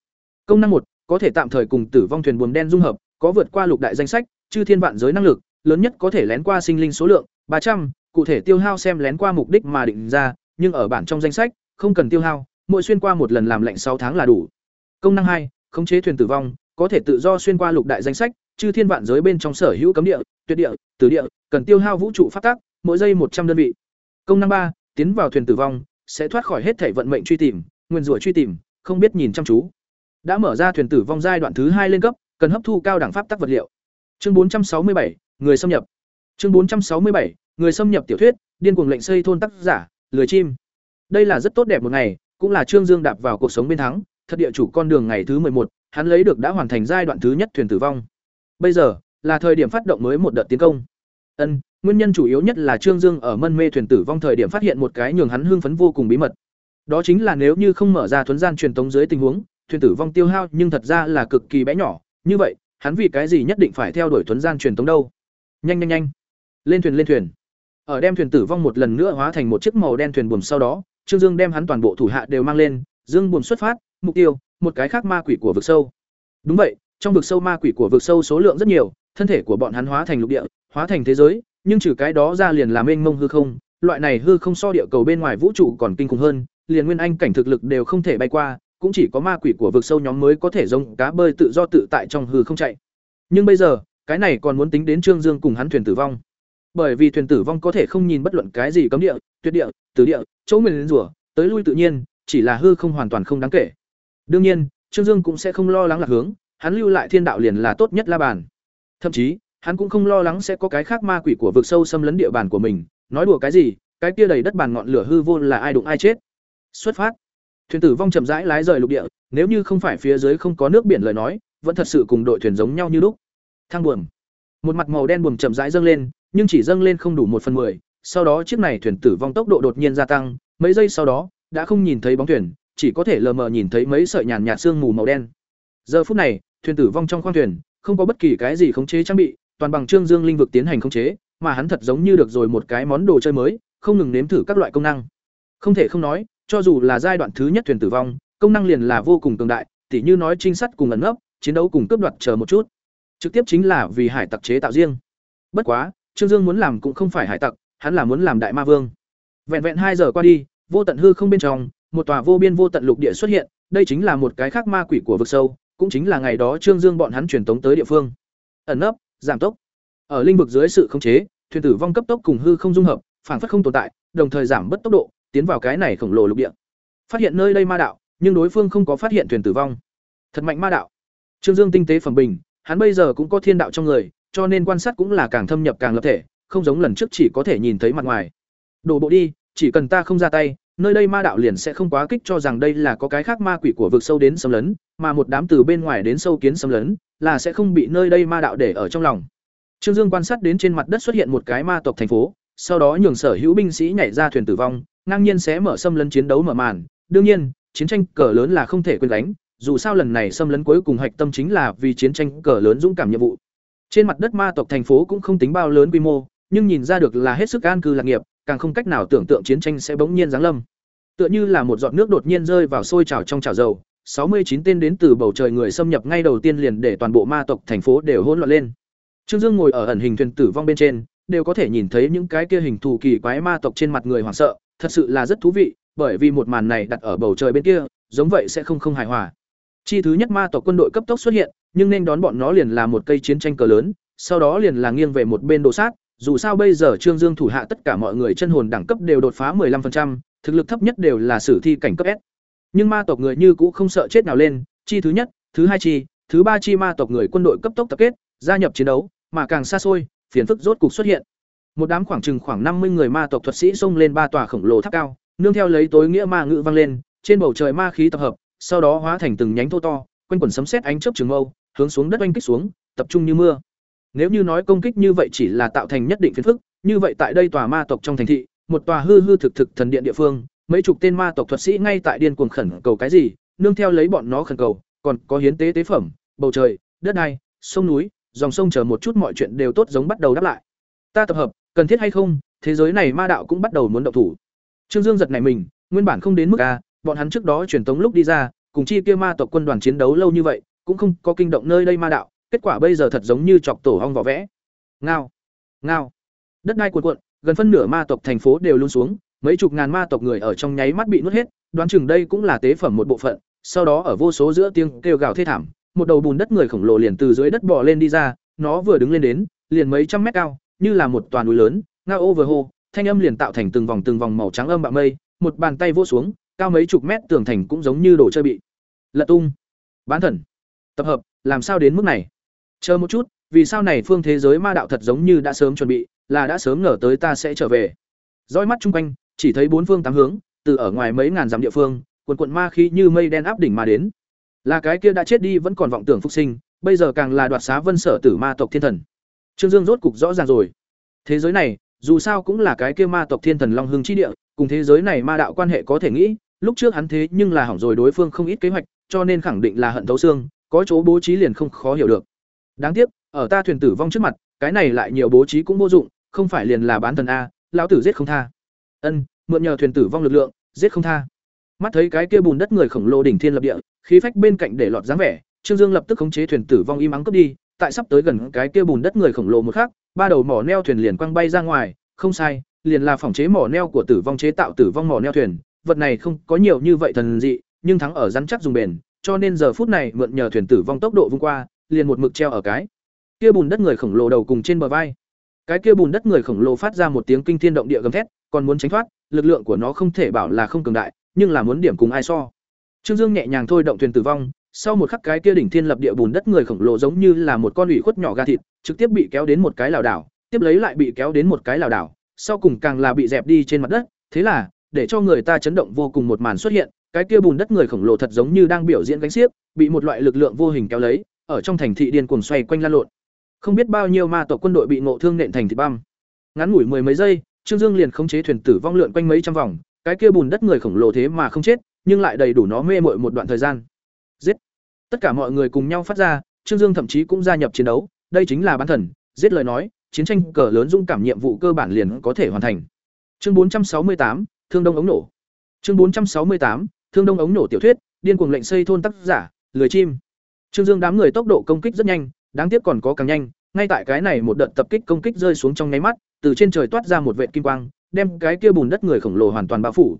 Speaker 1: Công năng một, có thể tạm thời cùng tử vong thuyền buồm đen dung hợp, có vượt qua lục đại danh sách, chư thiên vạn giới năng lực, lớn nhất có thể lén qua sinh linh số lượng ba trăm, cụ thể tiêu hao xem lén qua mục đích mà định ra, nhưng ở bản trong danh sách, không cần tiêu hao, mỗi xuyên qua một lần làm lạnh sáu tháng là đủ. Công năng hai, khống chế thuyền tử vong, có thể tự do xuyên qua lục đại danh sách, chư thiên vạn giới bên trong sở hữu cấm địa, tuyệt địa tử địa cần tiêu hao vũ trụ phát tác mỗi giây một trăm đơn vị. Công năng ba tiến vào thuyền tử vong sẽ thoát khỏi hết thể vận mệnh truy tìm nguyên rủa truy tìm không biết nhìn chăm chú. Đã mở ra thuyền tử vong giai đoạn thứ hai lên cấp cần hấp thu cao đẳng pháp tắc vật liệu. Chương bốn trăm sáu mươi bảy người xâm nhập. Chương bốn trăm sáu mươi bảy người xâm nhập tiểu thuyết điên cuồng lệnh xây thôn tác giả lười chim. Đây là rất tốt đẹp một ngày cũng là trương dương đạp vào cuộc sống bên thắng thật địa chủ con đường ngày thứ một, hắn lấy được đã hoàn thành giai đoạn thứ nhất thuyền tử vong. Bây giờ, là thời điểm phát động mới một đợt tiến công. Ân, nguyên nhân chủ yếu nhất là trương dương ở mân mê thuyền tử vong thời điểm phát hiện một cái nhường hắn hưng phấn vô cùng bí mật. Đó chính là nếu như không mở ra thuần gian truyền tống dưới tình huống, thuyền tử vong tiêu hao nhưng thật ra là cực kỳ bé nhỏ. Như vậy, hắn vì cái gì nhất định phải theo đuổi thuần gian truyền tống đâu? Nhanh nhanh nhanh. Lên thuyền lên thuyền. Ở đem thuyền tử vong một lần nữa hóa thành một chiếc màu đen thuyền buồm sau đó, trương dương đem hắn toàn bộ thủ hạ đều mang lên, dương buồm xuất phát, mục tiêu một cái khác ma quỷ của vực sâu. Đúng vậy, trong vực sâu ma quỷ của vực sâu số lượng rất nhiều, thân thể của bọn hắn hóa thành lục địa, hóa thành thế giới, nhưng trừ cái đó ra liền làm mênh mông hư không. Loại này hư không so địa cầu bên ngoài vũ trụ còn kinh khủng hơn, liền nguyên anh cảnh thực lực đều không thể bay qua, cũng chỉ có ma quỷ của vực sâu nhóm mới có thể giống cá bơi tự do tự tại trong hư không chạy. Nhưng bây giờ, cái này còn muốn tính đến trương dương cùng hắn thuyền tử vong. Bởi vì thuyền tử vong có thể không nhìn bất luận cái gì cấm địa, tuyệt địa, tử địa, chỗ nguyền rủa, tới lui tự nhiên, chỉ là hư không hoàn toàn không đáng kể đương nhiên, trương dương cũng sẽ không lo lắng lạc hướng, hắn lưu lại thiên đạo liền là tốt nhất la bàn. Thậm chí, hắn cũng không lo lắng sẽ có cái khác ma quỷ của vực sâu xâm lấn địa bàn của mình, nói đùa cái gì, cái kia đầy đất bàn ngọn lửa hư vô là ai đụng ai chết. Xuất phát. Thuyền tử vong chậm rãi lái rời lục địa, nếu như không phải phía dưới không có nước biển lời nói, vẫn thật sự cùng đội thuyền giống nhau như lúc. Thang buồm. Một mặt màu đen buồm chậm rãi dâng lên, nhưng chỉ dâng lên không đủ một phần mười, sau đó chiếc này thuyền tử vong tốc độ đột nhiên gia tăng, mấy giây sau đó, đã không nhìn thấy bóng thuyền chỉ có thể lờ mờ nhìn thấy mấy sợi nhàn nhạt sương mù màu đen. Giờ phút này, thuyền tử vong trong khoang thuyền, không có bất kỳ cái gì khống chế trang bị, toàn bằng trương dương linh vực tiến hành khống chế, mà hắn thật giống như được rồi một cái món đồ chơi mới, không ngừng nếm thử các loại công năng. Không thể không nói, cho dù là giai đoạn thứ nhất thuyền tử vong, công năng liền là vô cùng cường đại, tỉ như nói trinh sát cùng ẩn nấp, chiến đấu cùng cướp đoạt chờ một chút. Trực tiếp chính là vì hải tặc chế tạo riêng. Bất quá, trương dương muốn làm cũng không phải hải tặc, hắn là muốn làm đại ma vương. Vẹn vẹn hai giờ qua đi, vô tận hư không bên trong một tòa vô biên vô tận lục địa xuất hiện, đây chính là một cái khác ma quỷ của vực sâu, cũng chính là ngày đó trương dương bọn hắn truyền tống tới địa phương. Ẩn nấp, giảm tốc. Ở linh vực dưới sự khống chế, thuyền tử vong cấp tốc cùng hư không dung hợp phản phất không tồn tại, đồng thời giảm bất tốc độ, tiến vào cái này khổng lồ lục địa. Phát hiện nơi đây ma đạo, nhưng đối phương không có phát hiện thuyền tử vong. Thật mạnh ma đạo. Trương dương tinh tế phẩm bình, hắn bây giờ cũng có thiên đạo trong người, cho nên quan sát cũng là càng thâm nhập càng lập thể, không giống lần trước chỉ có thể nhìn thấy mặt ngoài. Đổ bộ đi, chỉ cần ta không ra tay nơi đây ma đạo liền sẽ không quá kích cho rằng đây là có cái khác ma quỷ của vực sâu đến xâm lấn, mà một đám từ bên ngoài đến sâu kiến xâm lấn, là sẽ không bị nơi đây ma đạo để ở trong lòng. Trương dương quan sát đến trên mặt đất xuất hiện một cái ma tộc thành phố, sau đó nhường sở hữu binh sĩ nhảy ra thuyền tử vong, ngang nhiên sẽ mở xâm lấn chiến đấu mở màn. Đương nhiên, chiến tranh cờ lớn là không thể quên đánh dù sao lần này xâm lấn cuối cùng hạch tâm chính là vì chiến tranh cờ lớn dũng cảm nhiệm vụ. Trên mặt đất ma tộc thành phố cũng không tính bao lớn quy mô, nhưng nhìn ra được là hết sức an cư lạc nghiệp càng không cách nào tưởng tượng chiến tranh sẽ bỗng nhiên giáng lâm. Tựa như là một giọt nước đột nhiên rơi vào sôi trào trong chảo dầu, sáu mươi chín tên đến từ bầu trời người xâm nhập ngay đầu tiên liền để toàn bộ ma tộc thành phố đều hỗn loạn lên. Trương dương ngồi ở ẩn hình thuyền tử vong bên trên, đều có thể nhìn thấy những cái kia hình thù kỳ quái ma tộc trên mặt người hoảng sợ, thật sự là rất thú vị, bởi vì một màn này đặt ở bầu trời bên kia, giống vậy sẽ không không hài hòa. Chi thứ nhất ma tộc quân đội cấp tốc xuất hiện, nhưng nên đón bọn nó liền là một cây chiến tranh cờ lớn, sau đó liền là nghiêng về một bên đồ sát dù sao bây giờ trương dương thủ hạ tất cả mọi người chân hồn đẳng cấp đều đột phá 15%, thực lực thấp nhất đều là sử thi cảnh cấp S. Nhưng ma tộc người như cũ không sợ chết nào lên, chi thứ nhất, thứ hai chi, thứ ba chi ma tộc người quân đội cấp tốc tập kết, gia nhập chiến đấu, mà càng xa xôi, phiền phức rốt cục xuất hiện. Một đám khoảng chừng khoảng năm mươi người ma tộc thuật sĩ xông lên ba tòa khổng lồ tháp cao, nương theo lấy tối nghĩa ma ngữ vang lên, trên bầu trời ma khí tập hợp, sau đó hóa thành từng nhánh thô to, quanh quần sấm sét ánh chớp trường mâu, hướng xuống đất oanh kích xuống, tập trung như mưa. Nếu như nói công kích như vậy chỉ là tạo thành nhất định phiền phức, như vậy tại đây tòa ma tộc trong thành thị, một tòa hư hư thực thực thần điện địa phương, mấy chục tên ma tộc thuật sĩ ngay tại điên cuồng khẩn cầu cái gì, nương theo lấy bọn nó khẩn cầu, còn có hiến tế tế phẩm, bầu trời, đất đai, sông núi, dòng sông chờ một chút mọi chuyện đều tốt giống bắt đầu đáp lại. Ta tập hợp, cần thiết hay không, thế giới này ma đạo cũng bắt đầu muốn động thủ. Trương Dương giật này mình, nguyên bản không đến mức a, bọn hắn trước đó truyền tống lúc đi ra, cùng chi kia ma tộc quân đoàn chiến đấu lâu như vậy, cũng không có kinh động nơi đây ma đạo, kết quả bây giờ thật giống như chọc tổ hong vỏ vẽ. Ngao, ngao. Đất đai cuộn cuộn, gần phân nửa ma tộc thành phố đều luôn xuống, mấy chục ngàn ma tộc người ở trong nháy mắt bị nuốt hết, đoán chừng đây cũng là tế phẩm một bộ phận, sau đó ở vô số giữa tiếng kêu gào thê thảm, một đầu bùn đất người khổng lồ liền từ dưới đất bò lên đi ra, nó vừa đứng lên đến, liền mấy trăm mét cao, như là một toàn núi lớn, ngao ô vừa hô, thanh âm liền tạo thành từng vòng từng vòng màu trắng âm bạo mây, một bàn tay vô xuống, cao mấy chục mét tường thành cũng giống như đồ chơi bị lật tung. Bán thần, tập hợp, làm sao đến mức này? Chờ một chút, vì sao này phương thế giới ma đạo thật giống như đã sớm chuẩn bị, là đã sớm ngờ tới ta sẽ trở về. Dõi mắt chung quanh, chỉ thấy bốn phương tám hướng, từ ở ngoài mấy ngàn dặm địa phương, quần quận ma khí như mây đen áp đỉnh mà đến. Là cái kia đã chết đi vẫn còn vọng tưởng phục sinh, bây giờ càng là đoạt xá vân sở tử ma tộc thiên thần. Trương Dương rốt cục rõ ràng rồi. Thế giới này, dù sao cũng là cái kia ma tộc thiên thần long hưng chi địa, cùng thế giới này ma đạo quan hệ có thể nghĩ, lúc trước hắn thế nhưng là hỏng rồi đối phương không ít kế hoạch, cho nên khẳng định là hận thấu xương, có chỗ bố trí liền không khó hiểu được. Đáng tiếc, ở ta thuyền tử vong trước mặt, cái này lại nhiều bố trí cũng vô dụng, không phải liền là bán thần a, lão tử giết không tha. Ân, mượn nhờ thuyền tử vong lực lượng, giết không tha. Mắt thấy cái kia bùn đất người khổng lồ đỉnh thiên lập địa, khí phách bên cạnh để lọt dáng vẻ, Trương Dương lập tức khống chế thuyền tử vong im ắng cướp đi, tại sắp tới gần cái kia bùn đất người khổng lồ một khắc, ba đầu mỏ neo thuyền liền quăng bay ra ngoài, không sai, liền là phòng chế mỏ neo của tử vong chế tạo tử vong mỏ neo thuyền, vật này không có nhiều như vậy thần dị, nhưng thắng ở rắn chắc dùng bền, cho nên giờ phút này mượn nhờ thuyền tử vong tốc độ vung qua, liền một mực treo ở cái kia bùn đất người khổng lồ đầu cùng trên bờ vai. Cái kia bùn đất người khổng lồ phát ra một tiếng kinh thiên động địa gầm thét, còn muốn tránh thoát, lực lượng của nó không thể bảo là không cường đại, nhưng là muốn điểm cùng ai so. Trương Dương nhẹ nhàng thôi động thuyền tử vong, sau một khắc cái kia đỉnh thiên lập địa bùn đất người khổng lồ giống như là một con ủy khuất nhỏ ga thịt, trực tiếp bị kéo đến một cái lảo đảo, tiếp lấy lại bị kéo đến một cái lảo đảo, sau cùng càng là bị dẹp đi trên mặt đất, thế là, để cho người ta chấn động vô cùng một màn xuất hiện, cái kia bùn đất người khổng lồ thật giống như đang biểu diễn gánh xiếc, bị một loại lực lượng vô hình kéo lấy, ở trong thành thị điên cuồng xoay quanh lan lộn. Không biết bao nhiêu ma tộc quân đội bị ngộ thương nện thành thịt băm. Ngắn ngủi mười mấy giây, Trương Dương liền khống chế thuyền tử vong lượn quanh mấy trăm vòng, cái kia bùn đất người khổng lồ thế mà không chết, nhưng lại đầy đủ nó mê mội một đoạn thời gian. Giết! Tất cả mọi người cùng nhau phát ra, Trương Dương thậm chí cũng gia nhập chiến đấu, đây chính là bán thần, giết lời nói, chiến tranh cờ lớn dung cảm nhiệm vụ cơ bản liền có thể hoàn thành. Chương 468, Thương Đông ống nổ. Chương 468, Thương Đông ống nổ tiểu thuyết, điên cuồng lệnh xây thôn tác giả, lười chim. Trương Dương đám người tốc độ công kích rất nhanh, đáng tiếc còn có càng nhanh, ngay tại cái này một đợt tập kích công kích rơi xuống trong nháy mắt, từ trên trời toát ra một vệt kim quang, đem cái kia bùn đất người khổng lồ hoàn toàn bao phủ.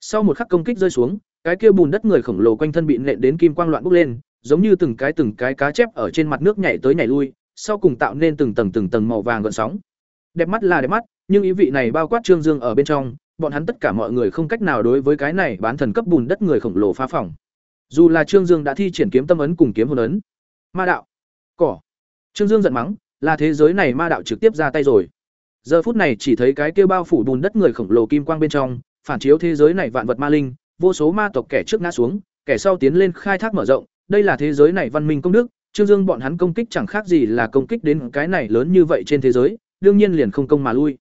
Speaker 1: Sau một khắc công kích rơi xuống, cái kia bùn đất người khổng lồ quanh thân bị nện đến kim quang loạn bốc lên, giống như từng cái từng cái cá chép ở trên mặt nước nhảy tới nhảy lui, sau cùng tạo nên từng tầng từng tầng màu vàng gợn sóng. Đẹp mắt là đẹp mắt, nhưng ý vị này bao quát Trương Dương ở bên trong, bọn hắn tất cả mọi người không cách nào đối với cái này bán thần cấp bùn đất người khổng lồ phá phòng. Dù là Trương Dương đã thi triển kiếm tâm ấn cùng kiếm hồn ấn. Ma đạo. Cỏ. Trương Dương giận mắng, là thế giới này ma đạo trực tiếp ra tay rồi. Giờ phút này chỉ thấy cái kia bao phủ bùn đất người khổng lồ kim quang bên trong, phản chiếu thế giới này vạn vật ma linh, vô số ma tộc kẻ trước ngã xuống, kẻ sau tiến lên khai thác mở rộng, đây là thế giới này văn minh công đức, Trương Dương bọn hắn công kích chẳng khác gì là công kích đến cái này lớn như vậy trên thế giới, đương nhiên liền không công mà lui.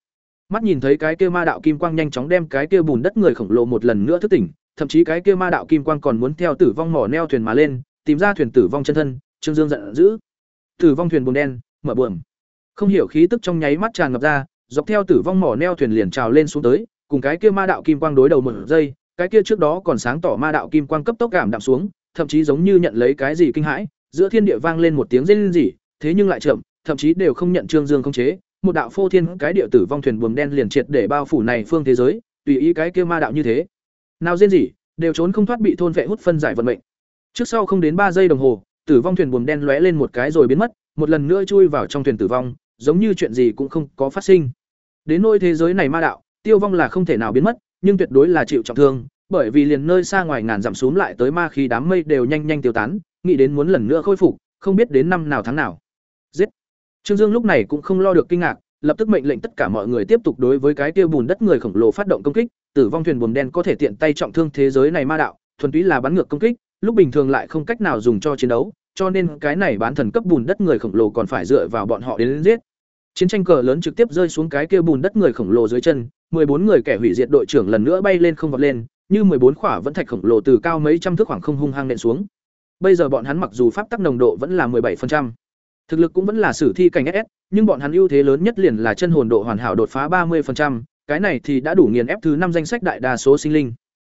Speaker 1: Mắt nhìn thấy cái kia ma đạo kim quang nhanh chóng đem cái kia bùn đất người khổng lồ một lần nữa thức tỉnh, thậm chí cái kia ma đạo kim quang còn muốn theo tử vong mỏ neo thuyền mà lên, tìm ra thuyền tử vong chân thân, Trương Dương giận dữ. Tử vong thuyền buồn đen, mở buồm. Không hiểu khí tức trong nháy mắt tràn ngập ra, dọc theo tử vong mỏ neo thuyền liền trào lên xuống tới, cùng cái kia ma đạo kim quang đối đầu một giây, cái kia trước đó còn sáng tỏ ma đạo kim quang cấp tốc cảm đạm xuống, thậm chí giống như nhận lấy cái gì kinh hãi, giữa thiên địa vang lên một tiếng rên rỉ, thế nhưng lại chậm, thậm chí đều không nhận Trương Dương khống chế, một đạo phô thiên cái địa tử vong thuyền buồm đen liền triệt để bao phủ này phương thế giới, tùy ý cái kia ma đạo như thế. Nào riêng gì đều trốn không thoát bị thôn vệ hút phân giải vận mệnh. Trước sau không đến ba giây đồng hồ, tử vong thuyền buồm đen lóe lên một cái rồi biến mất, một lần nữa chui vào trong thuyền tử vong, giống như chuyện gì cũng không có phát sinh. Đến nôi thế giới này ma đạo, tiêu vong là không thể nào biến mất, nhưng tuyệt đối là chịu trọng thương, bởi vì liền nơi xa ngoài ngàn giảm xuống lại tới ma khí đám mây đều nhanh nhanh tiêu tán, nghĩ đến muốn lần nữa khôi phục, không biết đến năm nào tháng nào. Giết. Trương Dương lúc này cũng không lo được kinh ngạc, lập tức mệnh lệnh tất cả mọi người tiếp tục đối với cái tiêu bùn đất người khổng lồ phát động công kích, tử vong thuyền buồm đen có thể tiện tay trọng thương thế giới này ma đạo, thuần túy là bắn ngược công kích, lúc bình thường lại không cách nào dùng cho chiến đấu, cho nên cái này bán thần cấp bùn đất người khổng lồ còn phải dựa vào bọn họ đến, đến giết. Chiến tranh cờ lớn trực tiếp rơi xuống cái kia bùn đất người khổng lồ dưới chân, bốn người kẻ hủy diệt đội trưởng lần nữa bay lên không vọt lên, như bốn khỏa vẫn thạch khổng lồ từ cao mấy trăm thước khoảng không hung hăng nện xuống. Bây giờ bọn hắn mặc dù pháp tắc nồng độ vẫn là 17%, thực lực cũng vẫn là sử thi cảnh SS, nhưng bọn hắn ưu thế lớn nhất liền là chân hồn độ hoàn hảo đột phá 30%, cái này thì đã đủ nghiền ép thứ năm danh sách đại đa số sinh linh.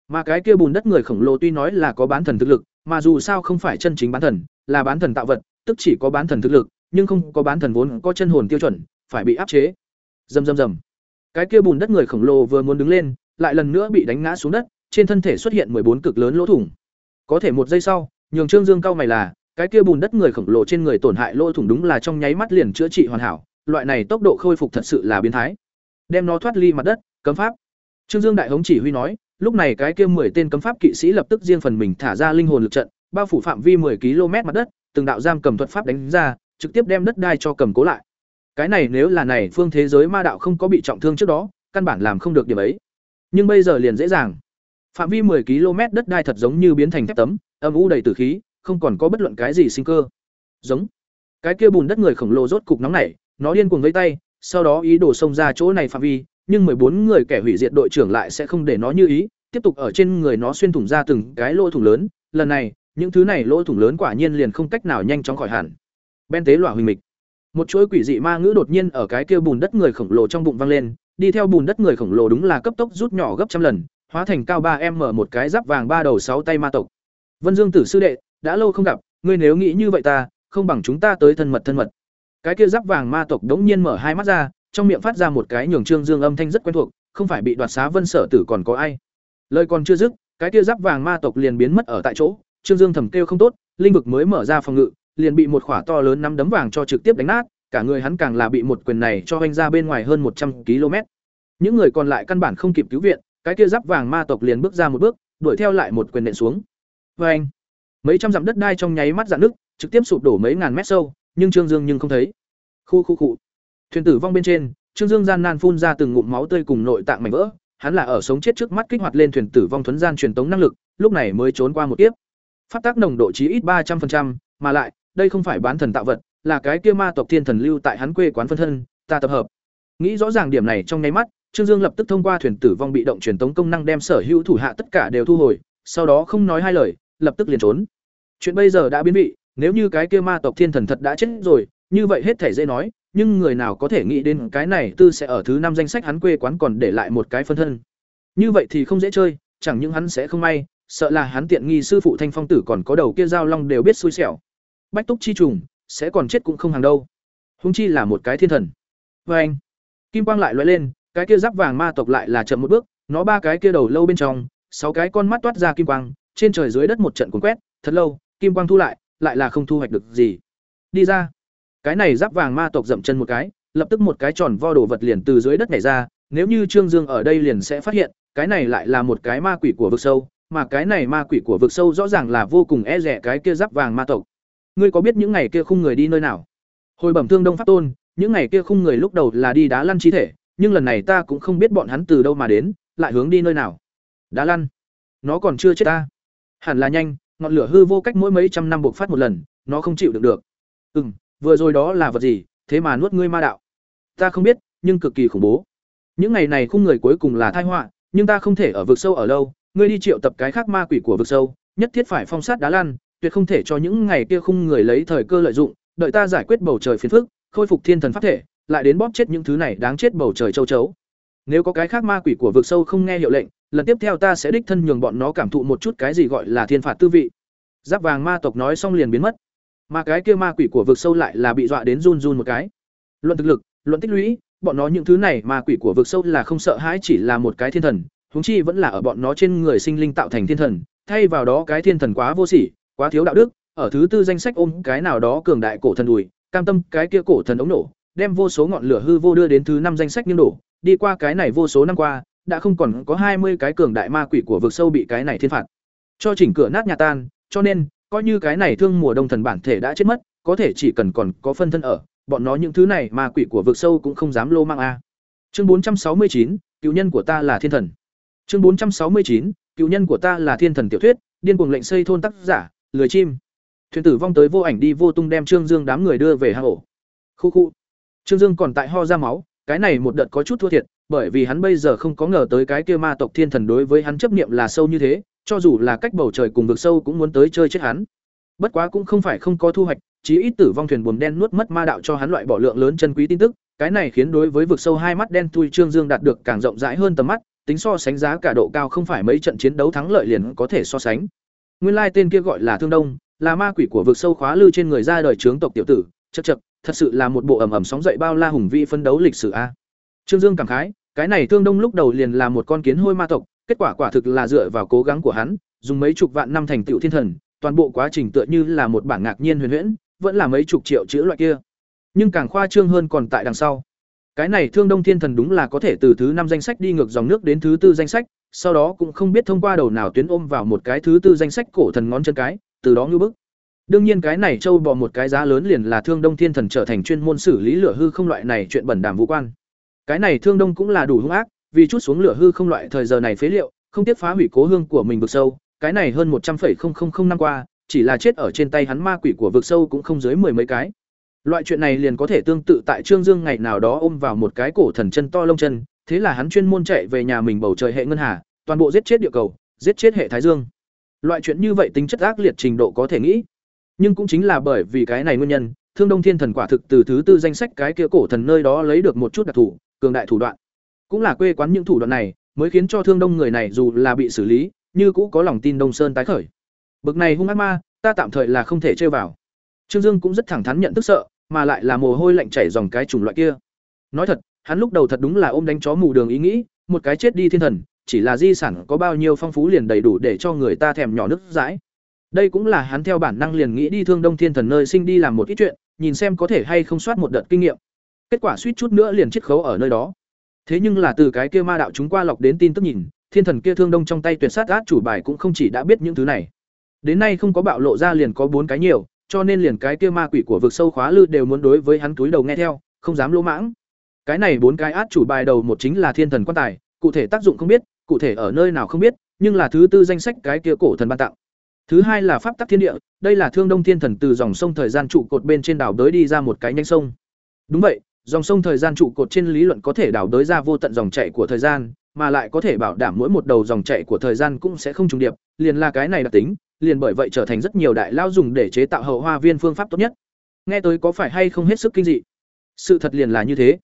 Speaker 1: Mà cái kia bùn đất người khổng lồ tuy nói là có bán thần thực lực, mà dù sao không phải chân chính bán thần, là bán thần tạo vật, tức chỉ có bán thần thực lực, nhưng không có bán thần vốn có chân hồn tiêu chuẩn, phải bị áp chế. Rầm rầm rầm. Cái kia bùn đất người khổng lồ vừa muốn đứng lên, lại lần nữa bị đánh ngã xuống đất, trên thân thể xuất hiện bốn cực lớn lỗ thủng. Có thể một giây sau, nhường Trương Dương cao mày là, cái kia bùn đất người khổng lồ trên người tổn hại lỗ thủng đúng là trong nháy mắt liền chữa trị hoàn hảo, loại này tốc độ khôi phục thật sự là biến thái. Đem nó thoát ly mặt đất, cấm pháp. Trương Dương đại hống chỉ huy nói, lúc này cái kia 10 tên cấm pháp kỵ sĩ lập tức riêng phần mình thả ra linh hồn lực trận, bao phủ phạm vi 10 km mặt đất, từng đạo giam cầm thuật pháp đánh ra, trực tiếp đem đất đai cho cầm cố lại. Cái này nếu là này phương thế giới ma đạo không có bị trọng thương trước đó, căn bản làm không được điểm ấy. Nhưng bây giờ liền dễ dàng. Phạm vi 10 km đất đai thật giống như biến thành thép tấm, âm u đầy tử khí, không còn có bất luận cái gì sinh cơ. Giống. Cái kia bùn đất người khổng lồ rốt cục nóng nảy, nó điên cuồng vẫy tay, sau đó ý đồ xông ra chỗ này phạm vi, nhưng bốn người kẻ hủy diệt đội trưởng lại sẽ không để nó như ý, tiếp tục ở trên người nó xuyên thủng ra từng cái lỗ thủng lớn, lần này, những thứ này lỗ thủng lớn quả nhiên liền không cách nào nhanh chóng khỏi hẳn. Ben tế lỏa huỳnh mịch. Một chuỗi quỷ dị ma ngữ đột nhiên ở cái kia bùn đất người khổng lồ trong bụng vang lên, đi theo bùn đất người khổng lồ đúng là cấp tốc rút nhỏ gấp trăm lần, hóa thành cao ba em mở một cái giáp vàng ba đầu sáu tay ma tộc. Vân Dương Tử sư đệ, đã lâu không gặp, ngươi nếu nghĩ như vậy ta, không bằng chúng ta tới thân mật thân mật. Cái kia giáp vàng ma tộc đống nhiên mở hai mắt ra, trong miệng phát ra một cái nhường Trương Dương âm thanh rất quen thuộc, không phải bị đoạt xá Vân Sở Tử còn có ai. Lời còn chưa dứt, cái kia giáp vàng ma tộc liền biến mất ở tại chỗ, Trương Dương thầm kêu không tốt, linh vực mới mở ra phòng ngự, liền bị một khỏa to lớn nắm đấm vàng cho trực tiếp đánh nát, cả người hắn càng là bị một quyền này cho hoành ra bên ngoài hơn một trăm km. Những người còn lại căn bản không kịp cứu viện, cái kia giáp vàng ma tộc liền bước ra một bước, đuổi theo lại một quyền nện xuống. Oeng! Mấy trăm dặm đất đai trong nháy mắt dạn nước, trực tiếp sụp đổ mấy ngàn mét sâu, nhưng Trương Dương nhưng không thấy. Khu khu cụ, Thuyền tử vong bên trên, Trương Dương gian nan phun ra từng ngụm máu tươi cùng nội tạng mảnh vỡ, hắn là ở sống chết trước mắt kích hoạt lên thuyền tử vong thuấn gian truyền tống năng lực, lúc này mới trốn qua một kiếp. Pháp tác nồng độ chí ít ba trăm 300%, mà lại, đây không phải bán thần tạo vật, là cái kia ma tộc thiên thần lưu tại hắn quê quán phân thân, ta tập hợp. Nghĩ rõ ràng điểm này trong nháy mắt, Trương Dương lập tức thông qua thuyền tử vong bị động truyền tống công năng đem sở hữu thủ hạ tất cả đều thu hồi, sau đó không nói hai lời, lập tức liền trốn. Chuyện bây giờ đã biến vị, nếu như cái kia ma tộc thiên thần thật đã chết rồi, như vậy hết thể dễ nói, nhưng người nào có thể nghĩ đến cái này tư sẽ ở thứ năm danh sách hắn quê quán còn để lại một cái phân thân. Như vậy thì không dễ chơi, chẳng những hắn sẽ không may, sợ là hắn tiện nghi sư phụ Thanh Phong tử còn có đầu kia giao long đều biết xui xẻo. Bách túc chi trùng, sẽ còn chết cũng không hàng đâu. Hung chi là một cái thiên thần. Và anh, kim quang lại lóe lên, cái kia giáp vàng ma tộc lại là chậm một bước, nó ba cái kia đầu lâu bên trong, sáu cái con mắt toát ra kim quang, trên trời dưới đất một trận cuốn quét, thật lâu, kim quang thu lại, lại là không thu hoạch được gì. Đi ra. Cái này giáp vàng ma tộc dậm chân một cái, lập tức một cái tròn vo đồ vật liền từ dưới đất nhảy ra, nếu như Trương Dương ở đây liền sẽ phát hiện, cái này lại là một cái ma quỷ của vực sâu, mà cái này ma quỷ của vực sâu rõ ràng là vô cùng e rẻ cái kia giáp vàng ma tộc. Ngươi có biết những ngày kia khung người đi nơi nào? Hồi bẩm thương Đông Pháp Tôn, những ngày kia khung người lúc đầu là đi đá lăn chi thể, nhưng lần này ta cũng không biết bọn hắn từ đâu mà đến, lại hướng đi nơi nào. Đá lăn? Nó còn chưa chết ta. Hẳn là nhanh, ngọn lửa hư vô cách mỗi mấy trăm năm buộc phát một lần, nó không chịu được được. Ừm, vừa rồi đó là vật gì, thế mà nuốt ngươi ma đạo? Ta không biết, nhưng cực kỳ khủng bố. Những ngày này khung người cuối cùng là tai họa, nhưng ta không thể ở vực sâu ở lâu, ngươi đi triệu tập cái khác ma quỷ của vực sâu, nhất thiết phải phong sát đá lăn, tuyệt không thể cho những ngày kia khung người lấy thời cơ lợi dụng, đợi ta giải quyết bầu trời phiền phức, khôi phục thiên thần pháp thể, lại đến bóp chết những thứ này đáng chết bầu trời châu chấu. Nếu có cái khác ma quỷ của vực sâu không nghe hiệu lệnh, lần tiếp theo ta sẽ đích thân nhường bọn nó cảm thụ một chút cái gì gọi là thiên phạt tư vị. Giáp vàng ma tộc nói xong liền biến mất. Mà cái kia ma quỷ của vực sâu lại là bị dọa đến run run một cái. Luận thực lực, luận tích lũy, bọn nó những thứ này ma quỷ của vực sâu là không sợ hãi chỉ là một cái thiên thần, huống chi vẫn là ở bọn nó trên người sinh linh tạo thành thiên thần, thay vào đó cái thiên thần quá vô sỉ, quá thiếu đạo đức, ở thứ tư danh sách ôm cái nào đó cường đại cổ thần đùi, cam tâm cái kia cổ thần ống nổ, đem vô số ngọn lửa hư vô đưa đến thứ năm danh sách nghiêng đổ, đi qua cái này vô số năm qua, đã không còn có hai mươi cái cường đại ma quỷ của vực sâu bị cái này thiên phạt. Cho chỉnh cửa nát nhà tan, cho nên, coi như cái này thương mùa đông thần bản thể đã chết mất, có thể chỉ cần còn có phân thân ở, bọn nó những thứ này ma quỷ của vực sâu cũng không dám lô mang a. Chương bốn trăm sáu mươi chín, cựu nhân của ta là thiên thần. Chương bốn trăm sáu mươi chín, cựu nhân của ta là thiên thần tiểu thuyết, điên cuồng lệnh xây thôn tác giả, lười chim. Thuyền tử vong tới vô ảnh đi vô tung đem Trương Dương đám người đưa về hang ổ. Khu khu. Trương Dương còn tại ho ra máu, cái này một đợt có chút thua thiệt, bởi vì hắn bây giờ không có ngờ tới cái kia ma tộc thiên thần đối với hắn chấp niệm là sâu như thế, cho dù là cách bầu trời cùng vực sâu cũng muốn tới chơi chết hắn. Bất quá cũng không phải không có thu hoạch, chí ít tử vong thuyền buồm đen nuốt mất ma đạo cho hắn loại bỏ lượng lớn chân quý tin tức, cái này khiến đối với vực sâu hai mắt đen thui Trương Dương đạt được càng rộng rãi hơn tầm mắt, tính so sánh giá cả độ cao không phải mấy trận chiến đấu thắng lợi liền có thể so sánh. Nguyên lai tên kia gọi là Thương Đông, là ma quỷ của vực sâu khóa lưu trên người ra đời trướng tộc tiểu tử, chậc chậc, thật sự là một bộ ẩm ẩm sóng dậy bao la hùng vĩ phân đấu lịch sử a. Trương Dương cảm khái, cái này Thương Đông lúc đầu liền là một con kiến hôi ma tộc, kết quả quả thực là dựa vào cố gắng của hắn, dùng mấy chục vạn năm thành tựu thiên thần, toàn bộ quá trình tựa như là một bản ngạc nhiên huyền huyễn, vẫn là mấy chục triệu chữ loại kia. nhưng càng khoa trương hơn còn tại đằng sau. Cái này Thương Đông Thiên Thần đúng là có thể từ thứ năm danh sách đi ngược dòng nước đến thứ tư danh sách, sau đó cũng không biết thông qua đầu nào tuyến ôm vào một cái thứ tư danh sách cổ thần ngón chân cái, từ đó như bức. Đương nhiên cái này châu bò một cái giá lớn liền là Thương Đông Thiên Thần trở thành chuyên môn xử lý lửa hư không loại này chuyện bẩn đảm vũ quan. Cái này Thương Đông cũng là đủ hung ác, vì chút xuống lửa hư không loại thời giờ này phế liệu, không tiếc phá hủy cố hương của mình vực sâu, cái này hơn một trăm 100,000 năm qua, chỉ là chết ở trên tay hắn ma quỷ của vực sâu cũng không dưới mười mấy cái. Loại chuyện này liền có thể tương tự tại Trương Dương ngày nào đó ôm vào một cái cổ thần chân to lông chân, thế là hắn chuyên môn chạy về nhà mình bầu trời hệ ngân hà, toàn bộ giết chết địa cầu, giết chết hệ thái dương. Loại chuyện như vậy tính chất ác liệt trình độ có thể nghĩ. Nhưng cũng chính là bởi vì cái này nguyên nhân, Thương Đông Thiên Thần quả thực từ thứ tư danh sách cái kia cổ thần nơi đó lấy được một chút đặc thủ, cường đại thủ đoạn. Cũng là quê quán những thủ đoạn này, mới khiến cho Thương Đông người này dù là bị xử lý, như cũ có lòng tin Đông Sơn tái khởi. Bực này hung ác ma, ta tạm thời là không thể chơi vào. Trương Dương cũng rất thẳng thắn nhận tức sợ, mà lại là mồ hôi lạnh chảy dòng cái chủng loại kia. Nói thật, hắn lúc đầu thật đúng là ôm đánh chó mù đường ý nghĩ, một cái chết đi thiên thần, chỉ là di sản có bao nhiêu phong phú liền đầy đủ để cho người ta thèm nhỏ nước dãi. Đây cũng là hắn theo bản năng liền nghĩ đi thương Đông Thiên Thần nơi sinh đi làm một ít chuyện, nhìn xem có thể hay không soát một đợt kinh nghiệm. Kết quả suýt chút nữa liền chết khấu ở nơi đó. Thế nhưng là từ cái kia ma đạo chúng qua lọc đến tin tức nhìn, thiên thần kia thương đông trong tay tuyệt sát át chủ bài cũng không chỉ đã biết những thứ này. Đến nay không có bạo lộ ra liền có bốn cái nhiều, cho nên liền cái kia ma quỷ của vực sâu khóa lư đều muốn đối với hắn túi đầu nghe theo, không dám lỗ mãng. Cái này bốn cái át chủ bài đầu một chính là thiên thần quan tài, cụ thể tác dụng không biết, cụ thể ở nơi nào không biết, nhưng là thứ tư danh sách cái kia cổ thần ban tặng. Thứ hai là pháp tắc thiên địa, đây là thương đông thiên thần từ dòng sông thời gian trụ cột bên trên đảo đới đi ra một cái nhánh sông. Đúng vậy, dòng sông thời gian trụ cột trên lý luận có thể đảo đới ra vô tận dòng chảy của thời gian, mà lại có thể bảo đảm mỗi một đầu dòng chảy của thời gian cũng sẽ không trùng điệp, liền là cái này đặc tính, liền bởi vậy trở thành rất nhiều đại lao dùng để chế tạo hậu hoa viên phương pháp tốt nhất. Nghe tới có phải hay không hết sức kinh dị? Sự thật liền là như thế.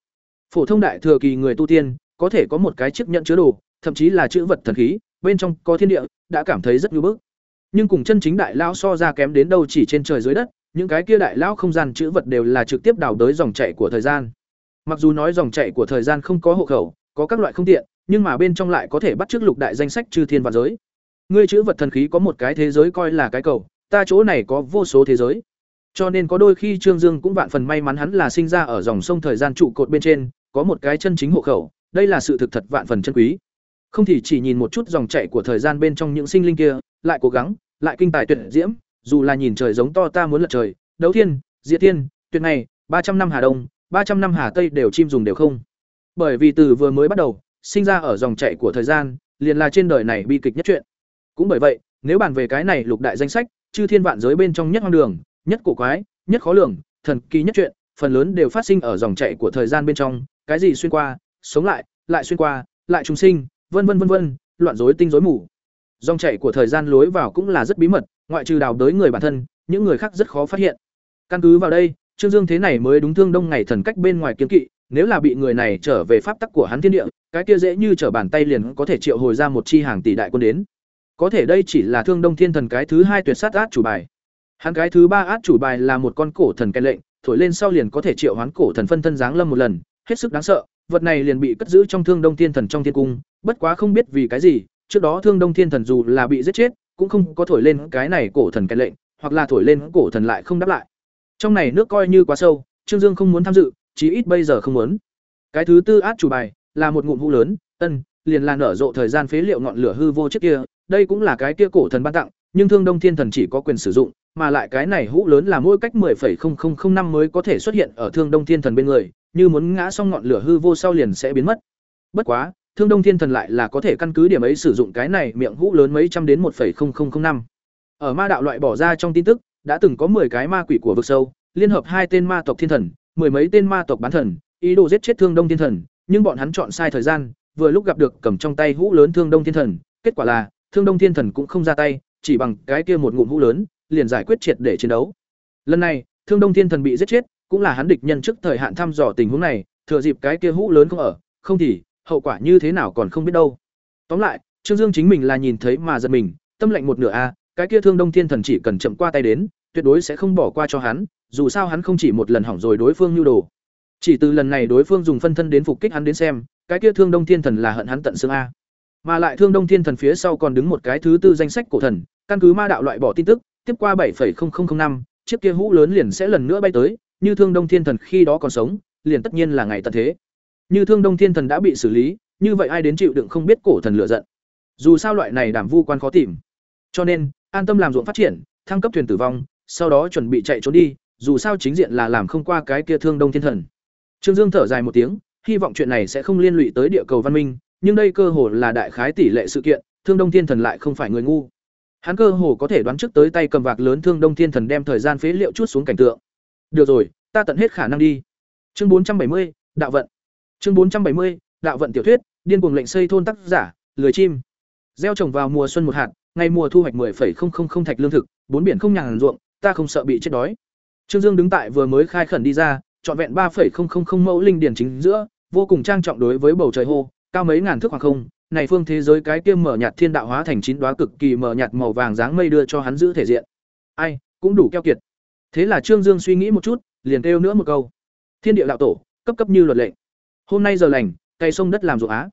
Speaker 1: Phổ thông đại thừa kỳ người tu tiên, có thể có một cái chiếc nhẫn chứa đồ, thậm chí là chữ vật thần khí, bên trong có thiên địa, đã cảm thấy rất nhu bức. Nhưng cùng chân chính đại lão so ra kém đến đâu chỉ trên trời dưới đất, những cái kia đại lão không gian chữ vật đều là trực tiếp đào đới dòng chảy của thời gian. Mặc dù nói dòng chảy của thời gian không có hộ khẩu, có các loại không tiện, nhưng mà bên trong lại có thể bắt chước lục đại danh sách chư thiên và giới. Ngươi chữ vật thần khí có một cái thế giới coi là cái cầu, ta chỗ này có vô số thế giới. Cho nên có đôi khi Trương Dương cũng vạn phần may mắn hắn là sinh ra ở dòng sông thời gian trụ cột bên trên, có một cái chân chính hộ khẩu, đây là sự thực thật vạn phần chân quý. Không thì chỉ nhìn một chút dòng chảy của thời gian bên trong những sinh linh kia, lại cố gắng, lại kinh tài tuyệt diễm, dù là nhìn trời giống to ta muốn lật trời, đấu thiên, diệt thiên, tuyệt này, ba trăm năm hà đông, ba trăm năm hà tây đều chim dùng đều không. Bởi vì từ vừa mới bắt đầu, sinh ra ở dòng chảy của thời gian, liền là trên đời này bi kịch nhất chuyện. Cũng bởi vậy, nếu bàn về cái này lục đại danh sách, chư thiên vạn giới bên trong nhất hoang đường, nhất cổ quái, nhất khó lường, thần kỳ nhất chuyện, phần lớn đều phát sinh ở dòng chảy của thời gian bên trong, cái gì xuyên qua, sống lại, lại xuyên qua, lại trùng sinh, vân vân vân vân, loạn rối tinh rối mù. Dòng chảy của thời gian lối vào cũng là rất bí mật, ngoại trừ đào đới người bản thân, những người khác rất khó phát hiện. Căn cứ vào đây, Trương Dương thế này mới đúng thương đông ngày thần cách bên ngoài kiếm kỵ, nếu là bị người này trở về pháp tắc của hắn thiên địa, cái kia dễ như trở bàn tay liền có thể triệu hồi ra một chi hàng tỷ đại quân đến. Có thể đây chỉ là Thương Đông Thiên Thần cái thứ hai tuyệt sát át chủ bài. Hắn cái thứ ba át chủ bài là một con cổ thần cái lệnh, thổi lên sau liền có thể triệu hoán cổ thần phân thân giáng lâm một lần, hết sức đáng sợ. Vật này liền bị cất giữ trong Thương Đông Thiên Thần trong thiên cung, bất quá không biết vì cái gì, trước đó Thương Đông Thiên Thần dù là bị giết chết, cũng không có thổi lên cái này cổ thần cái lệnh, hoặc là thổi lên cổ thần lại không đáp lại. Trong này nước coi như quá sâu, Trương Dương không muốn tham dự, chí ít bây giờ không muốn. Cái thứ tư át chủ bài là một ngụm hũ lớn, ân, liền là nở rộ thời gian phế liệu ngọn lửa hư vô trước kia, đây cũng là cái kia cổ thần ban tặng, nhưng Thương Đông Thiên Thần chỉ có quyền sử dụng, mà lại cái này hũ lớn là mỗi cách 10,0005 mới có thể xuất hiện ở Thương Đông Thiên Thần bên người, như muốn ngã xong ngọn lửa hư vô sau liền sẽ biến mất. Bất quá, Thương Đông Thiên Thần lại là có thể căn cứ điểm ấy sử dụng cái này miệng hũ lớn mấy trăm đến 1,0005. Ở ma đạo loại bỏ ra trong tin tức, đã từng có 10 cái ma quỷ của vực sâu, liên hợp hai tên ma tộc thiên thần, mười mấy tên ma tộc bán thần, ý đồ giết chết Thương Đông Thiên Thần, nhưng bọn hắn chọn sai thời gian, vừa lúc gặp được cầm trong tay hũ lớn Thương Đông Thiên Thần, kết quả là Thương Đông Thiên Thần cũng không ra tay, chỉ bằng cái kia một ngụm hũ lớn, liền giải quyết triệt để chiến đấu. Lần này, Thương Đông Thiên Thần bị giết chết, cũng là hắn địch nhân trước thời hạn thăm dò tình huống này, thừa dịp cái kia hũ lớn không ở, không thì hậu quả như thế nào còn không biết đâu. Tóm lại, Trương Dương chính mình là nhìn thấy mà giật mình, tâm lệnh một nửa a, cái kia Thương Đông Thiên Thần chỉ cần chậm qua tay đến, tuyệt đối sẽ không bỏ qua cho hắn, dù sao hắn không chỉ một lần hỏng rồi đối phương nhu đồ. Chỉ từ lần này đối phương dùng phân thân đến phục kích hắn đến xem, cái kia Thương Đông Thiên Thần là hận hắn tận xương a. Mà lại Thương Đông Thiên Thần phía sau còn đứng một cái thứ tư danh sách cổ thần, căn cứ ma đạo loại bỏ tin tức, tiếp qua 7.0005, chiếc kia hũ lớn liền sẽ lần nữa bay tới, như Thương Đông Thiên Thần khi đó còn sống, liền tất nhiên là ngày tận thế. Như Thương Đông Thiên Thần đã bị xử lý, như vậy ai đến chịu đựng không biết cổ thần lựa giận. Dù sao loại này đảm vu quan khó tìm. Cho nên, an tâm làm ruộng phát triển, thăng cấp thuyền tử vong, sau đó chuẩn bị chạy trốn đi, dù sao chính diện là làm không qua cái kia Thương Đông Thiên Thần. Trương Dương thở dài một tiếng, hy vọng chuyện này sẽ không liên lụy tới địa cầu văn minh, nhưng đây cơ hồ là đại khái tỷ lệ sự kiện, Thương Đông Thiên Thần lại không phải người ngu. Hắn cơ hồ có thể đoán trước tới tay cầm vạc lớn Thương Đông Thiên Thần đem thời gian phế liệu chút xuống cảnh tượng. Được rồi, ta tận hết khả năng đi. Chương bốn trăm bảy mươi, đạo vận. Chương bốn trăm bảy mươi, đạo vận tiểu thuyết, điên cuồng lệnh xây thôn tác giả, lười chim. Gieo trồng vào mùa xuân một hạt, ngày mùa thu hoạch 10,000 thạch lương thực, bốn biển không nhàn ruộng, ta không sợ bị chết đói. Trương Dương đứng tại vừa mới khai khẩn đi ra, trọn vẹn 3,000 mẫu linh điển chính giữa, vô cùng trang trọng đối với bầu trời hô, cao mấy ngàn thước khoảng không, này phương thế giới cái kia mở nhạt thiên đạo hóa thành chín đóa cực kỳ mở nhạt màu vàng dáng mây đưa cho hắn giữ thể diện. Ai, cũng đủ keo kiệt. Thế là Trương Dương suy nghĩ một chút, liền kêu nữa một câu. Thiên địa đạo tổ, cấp cấp như luật lệnh. Hôm nay giờ lành, cây sông đất làm ruộng á.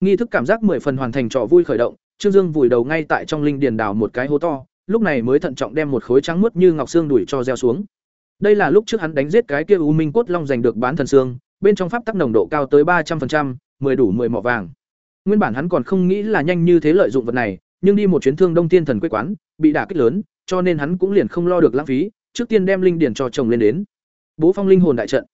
Speaker 1: Nghi thức cảm giác mười phần hoàn thành trò vui khởi động, Trương Dương vùi đầu ngay tại trong linh điền đào một cái hố to, lúc này mới thận trọng đem một khối trắng muốt như ngọc xương đuổi cho gieo xuống. Đây là lúc trước hắn đánh giết cái kia U Minh cốt long giành được bán thần xương, bên trong pháp tắc nồng độ cao tới ba trăm 300%, 10 đủ 10 mỏ vàng. Nguyên bản hắn còn không nghĩ là nhanh như thế lợi dụng vật này, nhưng đi một chuyến thương Đông Tiên Thần quê quán, bị đả kích lớn, cho nên hắn cũng liền không lo được lãng phí, trước tiên đem linh điển cho chồng lên đến. Bố Phong linh hồn đại trận,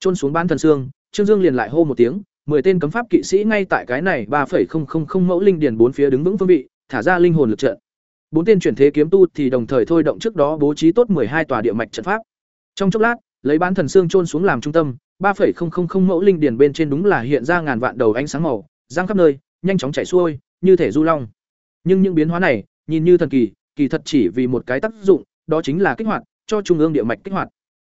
Speaker 1: trôn xuống bán thần xương, Trương Dương liền lại hô một tiếng, mười tên cấm pháp kỵ sĩ ngay tại cái này 3.000 mẫu linh điển bốn phía đứng vững phương vị, thả ra linh hồn lực trận. Bốn tên chuyển thế kiếm tu thì đồng thời thôi động trước đó bố trí tốt hai tòa địa mạch trận pháp. Trong chốc lát, lấy bán thần xương chôn xuống làm trung tâm, 3.000 mẫu linh điển bên trên đúng là hiện ra ngàn vạn đầu ánh sáng màu, giang khắp nơi, nhanh chóng chảy xuôi, như thể du long. Nhưng những biến hóa này, nhìn như thần kỳ, kỳ thật chỉ vì một cái tác dụng, đó chính là kích hoạt, cho trung ương địa mạch kích hoạt.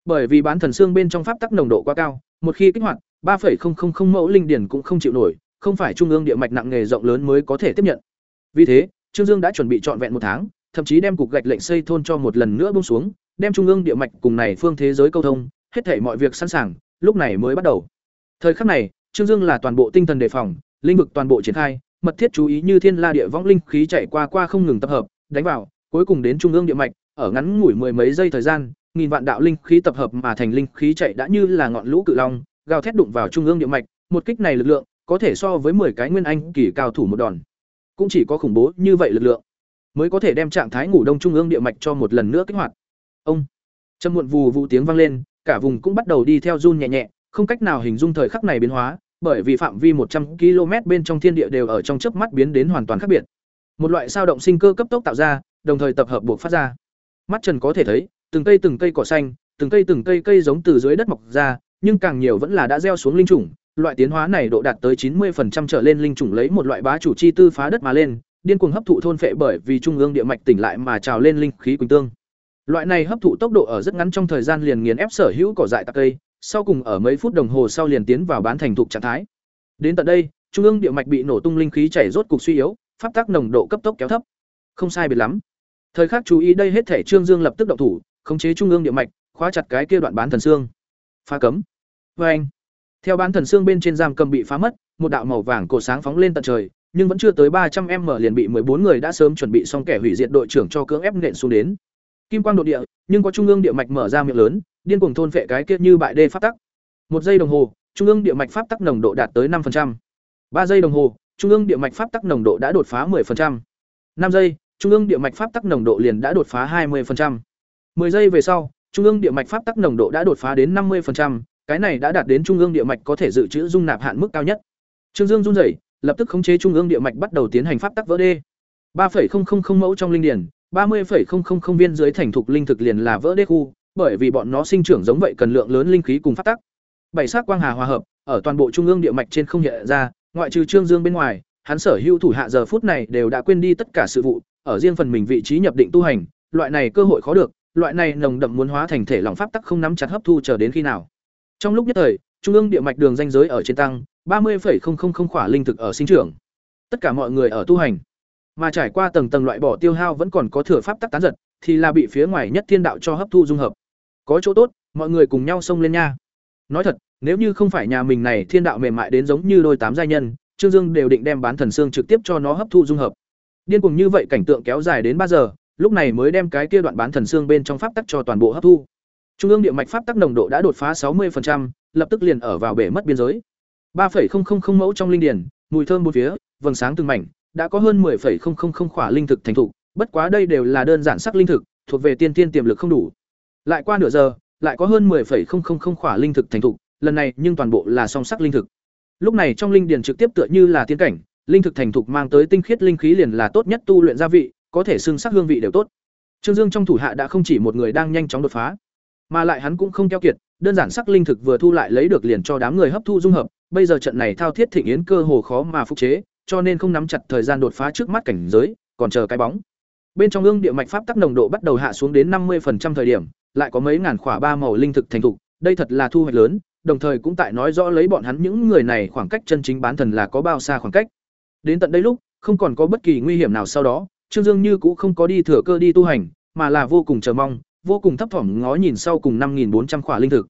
Speaker 1: Bởi vì bán thần xương bên trong pháp tắc nồng độ quá cao, một khi kích hoạt, 3.000 mẫu linh điển cũng không chịu nổi, không phải trung ương địa mạch nặng nghề rộng lớn mới có thể tiếp nhận. Vì thế, Trương Dương đã chuẩn bị trọn vẹn một tháng, thậm chí đem cục gạch lệnh xây thôn cho một lần nữa buông xuống, đem trung ương địa mạch cùng này phương thế giới câu thông, hết thảy mọi việc sẵn sàng, lúc này mới bắt đầu. Thời khắc này, Trương Dương là toàn bộ tinh thần đề phòng, linh vực toàn bộ triển khai, mật thiết chú ý như thiên la địa võng linh khí chạy qua qua không ngừng tập hợp, đánh vào, cuối cùng đến trung ương địa mạch, ở ngắn ngủi mười mấy giây thời gian, nghìn vạn đạo linh khí tập hợp mà thành linh khí chạy đã như là ngọn lũ cự long, gào thét đụng vào trung ương địa mạch, một kích này lực lượng có thể so với 10 cái nguyên anh kỳ cao thủ một đòn. Cũng chỉ có khủng bố như vậy lực lượng mới có thể đem trạng thái ngủ đông trung ương địa mạch cho một lần nữa kích hoạt. Ông Trầm muộn vù vụ tiếng vang lên, cả vùng cũng bắt đầu đi theo run nhẹ nhẹ, không cách nào hình dung thời khắc này biến hóa, bởi vì phạm vi một trăm km bên trong thiên địa đều ở trong chớp mắt biến đến hoàn toàn khác biệt. Một loại sao động sinh cơ cấp tốc tạo ra, đồng thời tập hợp buộc phát ra. Mắt Trần có thể thấy, từng cây từng cây cỏ xanh, từng cây từng cây cây giống từ dưới đất mọc ra, nhưng càng nhiều vẫn là đã gieo xuống linh chủng, loại tiến hóa này độ đạt tới chín 90% trở lên linh chủng lấy một loại bá chủ chi tư phá đất mà lên, điên cuồng hấp thụ thôn phệ bởi vì trung ương địa mạch tỉnh lại mà trào lên linh khí quỳnh tương. Loại này hấp thụ tốc độ ở rất ngắn trong thời gian liền nghiền ép sở hữu cỏ dại tạc cây, sau cùng ở mấy phút đồng hồ sau liền tiến vào bán thành thục trạng thái. Đến tận đây, trung ương địa mạch bị nổ tung linh khí chảy rốt cục suy yếu, pháp tắc nồng độ cấp tốc kéo thấp. Không sai biệt lắm. Thời khắc chú ý đây hết thể Trương Dương lập tức động thủ, khống chế trung ương địa mạch, khóa chặt cái kia đoạn bán thần xương. Phá cấm. Và anh. Theo bán thần xương bên trên giam cầm bị phá mất, một đạo màu vàng cổ sáng phóng lên tận trời, nhưng vẫn chưa tới ba trăm m liền bị bốn người đã sớm chuẩn bị xong kẻ hủy diệt đội trưởng cho cưỡng ép nện xuống đến. Kim quang độ địa, nhưng có trung ương địa mạch mở ra miệng lớn, điên cuồng thôn phệ cái kia như bại đê pháp tắc. Một giây đồng hồ, trung ương địa mạch pháp tắc nồng độ đạt tới 5%. ba giây đồng hồ, trung ương địa mạch pháp tắc nồng độ đã đột phá 10%. năm giây, trung ương địa mạch pháp tắc nồng độ liền đã đột phá 20%. 10 giây về sau, trung ương địa mạch pháp tắc nồng độ đã đột phá đến 50%, cái này đã đạt đến trung ương địa mạch có thể dự trữ dung nạp hạn mức cao nhất. Trương Dương run rẩy, lập tức khống chế trung ương địa mạch bắt đầu tiến hành pháp tắc vỡ đê. 3.000 mẫu trong linh điển, 30.000 viên dưới thành thục linh thực liền là vỡ đê khu, bởi vì bọn nó sinh trưởng giống vậy cần lượng lớn linh khí cùng pháp tắc. Bảy sắc quang hà hòa hợp, ở toàn bộ trung ương địa mạch trên không hiện ra, ngoại trừ Trương Dương bên ngoài, hắn sở hữu thủ hạ giờ phút này đều đã quên đi tất cả sự vụ, ở riêng phần mình vị trí nhập định tu hành, loại này cơ hội khó được, loại này nồng đậm muốn hóa thành thể lòng pháp tắc không nắm chặt hấp thu chờ đến khi nào. Trong lúc nhất thời, trung ương địa mạch đường danh giới ở trên tăng, 30.000 khỏa linh thực ở sinh trưởng. Tất cả mọi người ở tu hành, mà trải qua tầng tầng loại bỏ tiêu hao vẫn còn có thừa pháp tắc tán giật, thì là bị phía ngoài nhất thiên đạo cho hấp thu dung hợp. Có chỗ tốt, mọi người cùng nhau xông lên nha. Nói thật, nếu như không phải nhà mình này thiên đạo mềm mại đến giống như đôi tám giai nhân, Trương Dương đều định đem bán thần xương trực tiếp cho nó hấp thu dung hợp. Điên cuồng như vậy cảnh tượng kéo dài đến ba giờ, lúc này mới đem cái kia đoạn bán thần xương bên trong pháp tắc cho toàn bộ hấp thu. Trung ương địa mạch pháp tắc nồng độ đã đột phá 60%, lập tức liền ở vào bể mất biên giới. 3.000 mẫu trong linh điển, mùi thơm bốn phía, vầng sáng từng mảnh, đã có hơn 10.000 khỏa linh thực thành thụ, bất quá đây đều là đơn giản sắc linh thực, thuộc về tiên tiên tiềm lực không đủ. Lại qua nửa giờ, lại có hơn 10.000 khỏa linh thực thành thụ, lần này nhưng toàn bộ là song sắc linh thực. Lúc này trong linh điển trực tiếp tựa như là tiên cảnh, linh thực thành thục mang tới tinh khiết linh khí liền là tốt nhất tu luyện gia vị, có thể xưng sắc hương vị đều tốt. Trương Dương trong thủ hạ đã không chỉ một người đang nhanh chóng đột phá, mà lại hắn cũng không keo kiệt, đơn giản sắc linh thực vừa thu lại lấy được liền cho đám người hấp thu dung hợp, bây giờ trận này thao thiết thịnh yến cơ hồ khó mà phục chế, cho nên không nắm chặt thời gian đột phá trước mắt cảnh giới, còn chờ cái bóng. Bên trong ương địa mạch pháp tắc nồng độ bắt đầu hạ xuống đến năm 50% thời điểm, lại có mấy ngàn khỏa ba màu linh thực thành thục, đây thật là thu hoạch lớn, đồng thời cũng tại nói rõ lấy bọn hắn những người này khoảng cách chân chính bán thần là có bao xa khoảng cách. Đến tận đây lúc, không còn có bất kỳ nguy hiểm nào sau đó, Trương Dương như cũng không có đi thừa cơ đi tu hành, mà là vô cùng chờ mong, vô cùng thấp thỏm ngó nhìn sau cùng 5400 khỏa linh thực.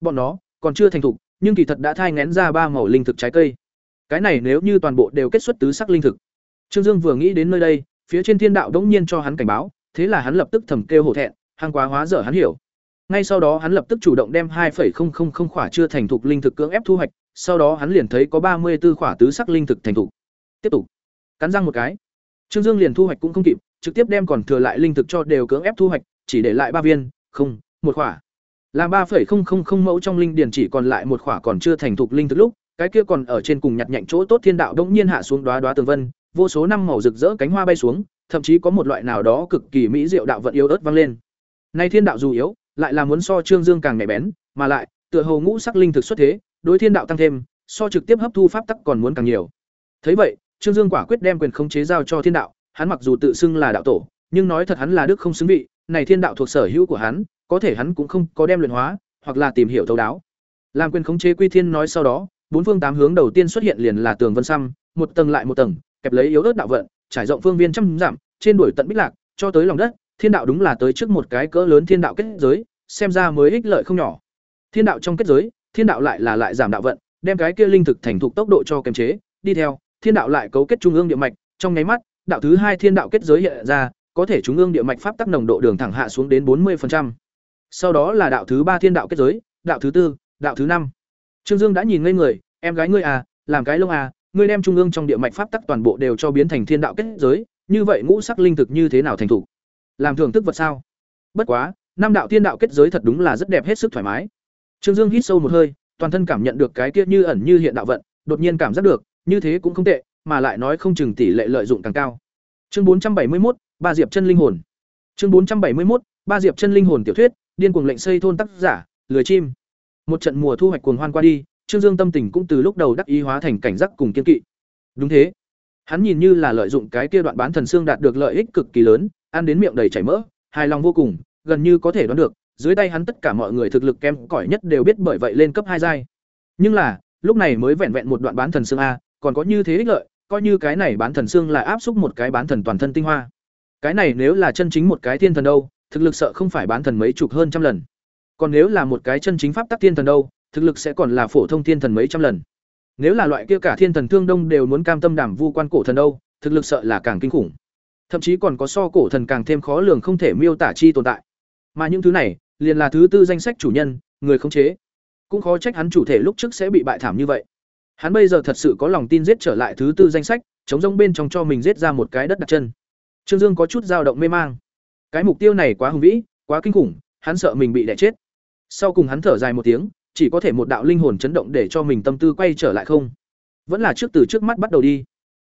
Speaker 1: Bọn nó còn chưa thành thục, nhưng kỳ thật đã thai ngén ra ba màu linh thực trái cây. Cái này nếu như toàn bộ đều kết xuất tứ sắc linh thực. Trương Dương vừa nghĩ đến nơi đây, phía trên thiên đạo đống nhiên cho hắn cảnh báo, thế là hắn lập tức thầm kêu hổ thẹn, hàng quá hóa dở hắn hiểu. Ngay sau đó hắn lập tức chủ động đem 2.000 khỏa chưa thành thục linh thực cưỡng ép thu hoạch, sau đó hắn liền thấy có 34 khỏa tứ sắc linh thực thành thục. Tiếp tục, cắn răng một cái. Trương Dương liền thu hoạch cũng không kịp, trực tiếp đem còn thừa lại linh thực cho đều cưỡng ép thu hoạch, chỉ để lại ba viên, không, một khỏa. Là 3.000 mẫu trong linh điển chỉ còn lại một khỏa còn chưa thành thục linh thực lúc, cái kia còn ở trên cùng nhặt nhạnh chỗ tốt thiên đạo đống nhiên hạ xuống đóa đóa tường vân, vô số năm màu rực rỡ cánh hoa bay xuống, thậm chí có một loại nào đó cực kỳ mỹ diệu đạo vận yếu ớt vang lên. Nay thiên đạo dù yếu, lại là muốn so Trương Dương càng nhạy bén, mà lại, tựa hồ ngũ sắc linh thực xuất thế, đối thiên đạo tăng thêm, so trực tiếp hấp thu pháp tắc còn muốn càng nhiều. Thấy vậy, Trương Dương quả quyết đem quyền khống chế giao cho thiên đạo, hắn mặc dù tự xưng là đạo tổ, nhưng nói thật hắn là đức không xứng vị, này thiên đạo thuộc sở hữu của hắn, có thể hắn cũng không có đem luyện hóa, hoặc là tìm hiểu thấu đáo. Làm quyền khống chế quy thiên nói sau đó, bốn phương tám hướng đầu tiên xuất hiện liền là tường vân xăm, một tầng lại một tầng, kẹp lấy yếu ớt đạo vận, trải rộng phương viên trăm dặm, trên đuổi tận bích lạc, cho tới lòng đất, thiên đạo đúng là tới trước một cái cỡ lớn thiên đạo kết giới, xem ra mới ích lợi không nhỏ. Thiên đạo trong kết giới, thiên đạo lại là lại giảm đạo vận, đem cái kia linh thực thành thục tốc độ cho kiềm chế, đi theo, thiên đạo lại cấu kết trung ương địa mạch, trong nháy mắt, đạo thứ hai thiên đạo kết giới hiện ra, có thể trung ương địa mạch pháp tắc nồng độ đường thẳng hạ xuống đến 40%. Sau đó là đạo thứ ba thiên đạo kết giới, đạo thứ tư, đạo thứ năm. Trương Dương đã nhìn ngây người, em gái ngươi à, làm cái lông à, ngươi đem trung ương trong địa mạch pháp tắc toàn bộ đều cho biến thành thiên đạo kết giới, như vậy ngũ sắc linh thực như thế nào thành thủ? Làm thưởng thức vật sao? Bất quá, năm đạo thiên đạo kết giới thật đúng là rất đẹp hết sức thoải mái. Trương Dương hít sâu một hơi, toàn thân cảm nhận được cái kia như ẩn như hiện đạo vận, đột nhiên cảm giác được, như thế cũng không tệ, mà lại nói không chừng tỷ lệ lợi dụng càng cao. Chương 471, Ba Diệp chân linh hồn. Chương 471, Ba Diệp chân linh hồn tiểu thuyết, điên cuồng lệnh xây thôn tác giả, lười chim. Một trận mùa thu hoạch cuồng hoan qua đi, Trương Dương tâm tình cũng từ lúc đầu đắc ý hóa thành cảnh giác cùng kiên kỵ. Đúng thế. Hắn nhìn như là lợi dụng cái kia đoạn bán thần xương đạt được lợi ích cực kỳ lớn, ăn đến miệng đầy chảy mỡ, hài lòng vô cùng, gần như có thể đoán được, dưới tay hắn tất cả mọi người thực lực kém cỏi nhất đều biết bởi vậy lên cấp hai giai. Nhưng là, lúc này mới vẹn vẹn một đoạn bán thần xương a, còn có như thế ích lợi, coi như cái này bán thần xương là áp xúc một cái bán thần toàn thân tinh hoa. Cái này nếu là chân chính một cái thiên thần đâu, thực lực sợ không phải bán thần mấy chục hơn trăm lần. Còn nếu là một cái chân chính pháp tắc thiên thần đâu, thực lực sẽ còn là phổ thông thiên thần mấy trăm lần. Nếu là loại kia cả thiên thần thương đông đều muốn cam tâm đảm vu quan cổ thần đâu, thực lực sợ là càng kinh khủng. Thậm chí còn có so cổ thần càng thêm khó lường không thể miêu tả chi tồn tại. Mà những thứ này, liền là thứ tư danh sách chủ nhân, người khống chế. Cũng khó trách hắn chủ thể lúc trước sẽ bị bại thảm như vậy. Hắn bây giờ thật sự có lòng tin giết trở lại thứ tư danh sách, chống rông bên trong cho mình giết ra một cái đất đặt chân. Trương Dương có chút dao động mê mang. Cái mục tiêu này quá hùng vĩ, quá kinh khủng, hắn sợ mình bị đè chết. Sau cùng hắn thở dài một tiếng, chỉ có thể một đạo linh hồn chấn động để cho mình tâm tư quay trở lại không. Vẫn là trước từ trước mắt bắt đầu đi.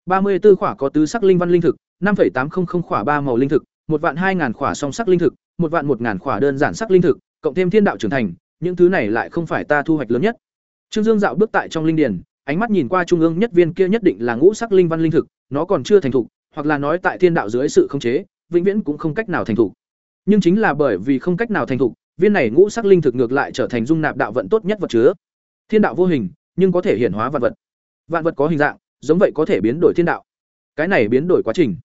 Speaker 1: ba mươi 34 khỏa có tứ sắc linh văn linh thực, 5.800 khỏa ba màu linh thực, một vạn hai ngàn khỏa song sắc linh thực, một vạn một ngàn khỏa đơn giản sắc linh thực, cộng thêm thiên đạo trưởng thành, những thứ này lại không phải ta thu hoạch lớn nhất. Trương Dương dạo bước tại trong linh điền, ánh mắt nhìn qua trung ương nhất viên kia nhất định là ngũ sắc linh văn linh thực, nó còn chưa thành thục, hoặc là nói tại thiên đạo dưới sự khống chế, vĩnh viễn cũng không cách nào thành thục. Nhưng chính là bởi vì không cách nào thành thục, viên này ngũ sắc linh thực ngược lại trở thành dung nạp đạo vận tốt nhất vật chứa. Thiên đạo vô hình, nhưng có thể hiển hóa vạn vật. Vạn vật có hình dạng, giống vậy có thể biến đổi thiên đạo. Cái này biến đổi quá trình,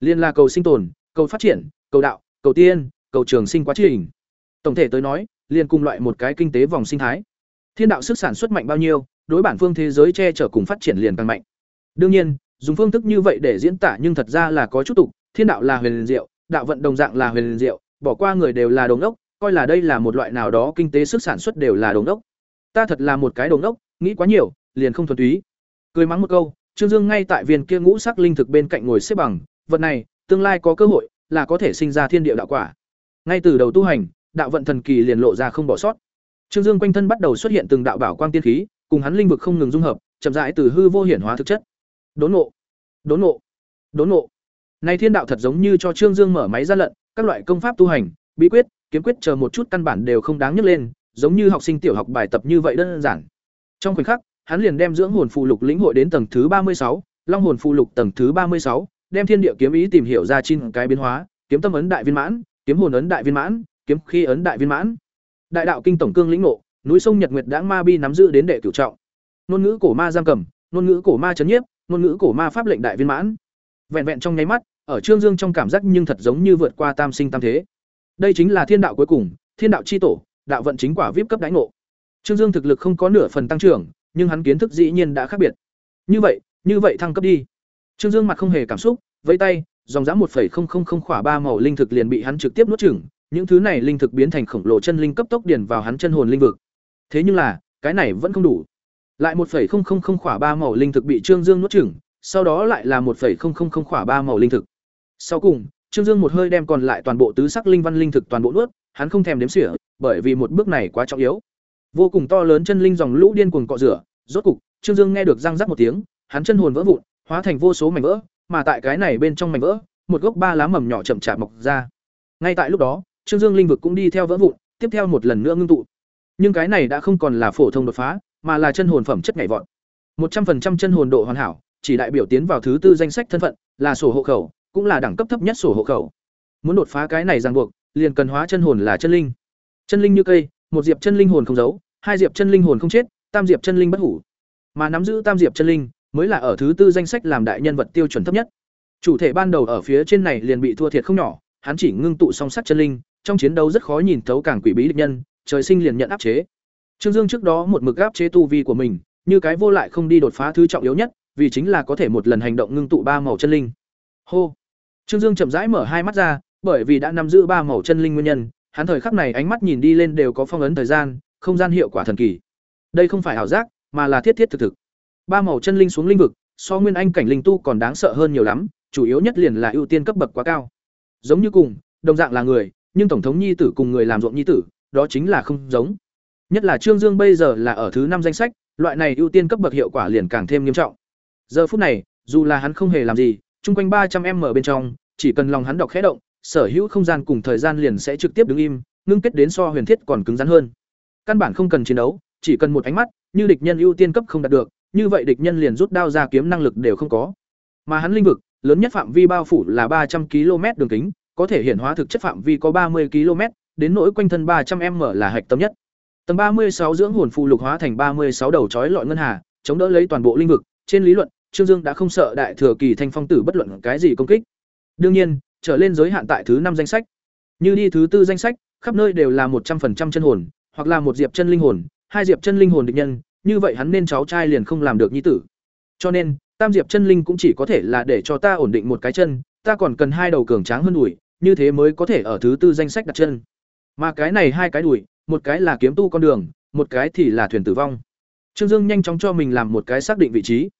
Speaker 1: liên la cầu sinh tồn, cầu phát triển, cầu đạo, cầu tiên, cầu trường sinh quá trình. Tổng thể tới nói, liên cùng loại một cái kinh tế vòng sinh thái. Thiên đạo sức sản xuất mạnh bao nhiêu, đối bản phương thế giới che chở cùng phát triển liền càng mạnh. Đương nhiên, dùng phương thức như vậy để diễn tả nhưng thật ra là có chút tục, thiên đạo là huyền diệu, đạo vận đồng dạng là huyền diệu, bỏ qua người đều là đồng đốc coi là đây là một loại nào đó kinh tế sức sản xuất đều là đồng đốc. Ta thật là một cái đồng đốc, nghĩ quá nhiều, liền không thuần túy. Cười mắng một câu, Trương Dương ngay tại viên kia ngũ sắc linh thực bên cạnh ngồi xếp bằng, vật này, tương lai có cơ hội là có thể sinh ra thiên địa đạo quả. Ngay từ đầu tu hành, đạo vận thần kỳ liền lộ ra không bỏ sót. Trương Dương quanh thân bắt đầu xuất hiện từng đạo bảo quang tiên khí, cùng hắn linh vực không ngừng dung hợp, chậm rãi từ hư vô hiển hóa thực chất. Đốn ngộ, đốn ngộ, đốn ngộ. Này thiên đạo thật giống như cho Trương Dương mở máy ra lận, các loại công pháp tu hành, bí quyết, kiếm quyết chờ một chút căn bản đều không đáng nhắc lên, giống như học sinh tiểu học bài tập như vậy đơn giản. Trong khoảnh khắc, hắn liền đem dưỡng hồn phù lục lĩnh hội đến tầng thứ ba mươi sáu, long hồn phù lục tầng thứ ba mươi sáu, đem thiên địa kiếm ý tìm hiểu ra chín cái biến hóa, kiếm tâm ấn đại viên mãn, kiếm hồn ấn đại viên mãn, kiếm khí ấn đại viên mãn. Đại đạo kinh tổng cương lĩnh ngộ, núi sông Nhật Nguyệt đãng ma bi nắm giữ đến đệ cửu trọng. Ngôn ngữ cổ ma giam cầm, ngôn ngữ cổ ma chấn nhiếp, ngôn ngữ cổ ma pháp lệnh đại viên mãn. Vẹn vẹn trong nháy mắt, ở Trương Dương trong cảm giác nhưng thật giống như vượt qua tam sinh tam thế. Đây chính là thiên đạo cuối cùng, thiên đạo chi tổ, đạo vận chính quả vip cấp đánh ngộ. Trương Dương thực lực không có nửa phần tăng trưởng, nhưng hắn kiến thức dĩ nhiên đã khác biệt. Như vậy, như vậy thăng cấp đi. Trương Dương mặt không hề cảm xúc, vẫy tay, dòng dã 1.000 khỏa ba màu linh thực liền bị hắn trực tiếp nuốt chửng, những thứ này linh thực biến thành khổng lồ chân linh cấp tốc điền vào hắn chân hồn linh vực. Thế nhưng là, cái này vẫn không đủ. Lại 1.000 khỏa ba màu linh thực bị Trương Dương nuốt chửng, sau đó lại là 1.000 khỏa ba màu linh thực. Sau cùng, Trương Dương một hơi đem còn lại toàn bộ tứ sắc linh văn linh thực toàn bộ nuốt, hắn không thèm đếm xỉa, bởi vì một bước này quá trọng yếu. Vô cùng to lớn chân linh dòng lũ điên cuồng cọ rửa, rốt cục, Trương Dương nghe được răng rắc một tiếng, hắn chân hồn vỡ vụn, hóa thành vô số mảnh vỡ, mà tại cái này bên trong mảnh vỡ, một gốc ba lá mầm nhỏ chậm chạp mọc ra. Ngay tại lúc đó, Trương Dương linh vực cũng đi theo vỡ vụn, tiếp theo một lần nữa ngưng tụ. Nhưng cái này đã không còn là phổ thông đột phá, mà là chân hồn phẩm chất nhảy vọt. một trăm 100% chân hồn độ hoàn hảo, chỉ đại biểu tiến vào thứ tư danh sách thân phận, là sổ hộ khẩu, cũng là đẳng cấp thấp nhất sổ hộ khẩu. Muốn đột phá cái này ràng buộc, liền cần hóa chân hồn là chân linh. Chân linh như cây, một diệp chân linh hồn không giấu, hai diệp chân linh hồn không chết, tam diệp chân linh bất hủ. Mà nắm giữ tam diệp chân linh, mới là ở thứ tư danh sách làm đại nhân vật tiêu chuẩn thấp nhất. Chủ thể ban đầu ở phía trên này liền bị thua thiệt không nhỏ, hắn chỉ ngưng tụ song sắc chân linh, trong chiến đấu rất khó nhìn thấu càng quỷ bí địch nhân, trời sinh liền nhận áp chế. Trương Dương trước đó một mực áp chế tu vi của mình, như cái vô lại không đi đột phá thứ trọng yếu nhất, vì chính là có thể một lần hành động ngưng tụ ba màu chân linh. Hô. Trương Dương chậm rãi mở hai mắt ra, bởi vì đã nắm giữ ba màu chân linh nguyên nhân, hắn thời khắc này ánh mắt nhìn đi lên đều có phong ấn thời gian, không gian hiệu quả thần kỳ. Đây không phải ảo giác, mà là thiết thiết thực thực. Ba màu chân linh xuống linh vực, so nguyên anh cảnh linh tu còn đáng sợ hơn nhiều lắm, chủ yếu nhất liền là ưu tiên cấp bậc quá cao. Giống như cùng, đồng dạng là người, nhưng tổng thống nhi tử cùng người làm ruộng nhi tử, đó chính là không giống. Nhất là Trương Dương bây giờ là ở thứ năm danh sách, loại này ưu tiên cấp bậc hiệu quả liền càng thêm nghiêm trọng. Giờ phút này, dù là hắn không hề làm gì, chung quanh ba trăm em mở bên trong, chỉ cần lòng hắn đọc khẽ động, sở hữu không gian cùng thời gian liền sẽ trực tiếp đứng im, ngưng kết đến so huyền thiết còn cứng rắn hơn. Căn bản không cần chiến đấu, chỉ cần một ánh mắt, như địch nhân ưu tiên cấp không đạt được, như vậy địch nhân liền rút đao ra kiếm năng lực đều không có. Mà hắn linh vực, lớn nhất phạm vi bao phủ là ba trăm km đường kính, có thể hiện hóa thực chất phạm vi có ba mươi km, đến nỗi quanh thân ba trăm m là hạch tâm nhất. Tầng ba mươi sáu dưỡng hồn phù lục hóa thành ba mươi sáu đầu chói lọi ngân hà, chống đỡ lấy toàn bộ linh vực, trên lý luận, Trương Dương đã không sợ đại thừa kỳ thanh phong tử bất luận cái gì công kích. Đương nhiên, trở lên giới hạn tại thứ năm danh sách. Như đi thứ tư danh sách, khắp nơi đều là một trăm 100% chân hồn, hoặc là một diệp chân linh hồn, hai diệp chân linh hồn địch nhân, như vậy hắn nên cháu trai liền không làm được nhi tử. Cho nên, tam diệp chân linh cũng chỉ có thể là để cho ta ổn định một cái chân, ta còn cần hai đầu cường tráng hơn đuổi như thế mới có thể ở thứ tư danh sách đặt chân. Mà cái này hai cái đùi, một cái là kiếm tu con đường, một cái thì là thuyền tử vong. Trương Dương nhanh chóng cho mình làm một cái xác định vị trí.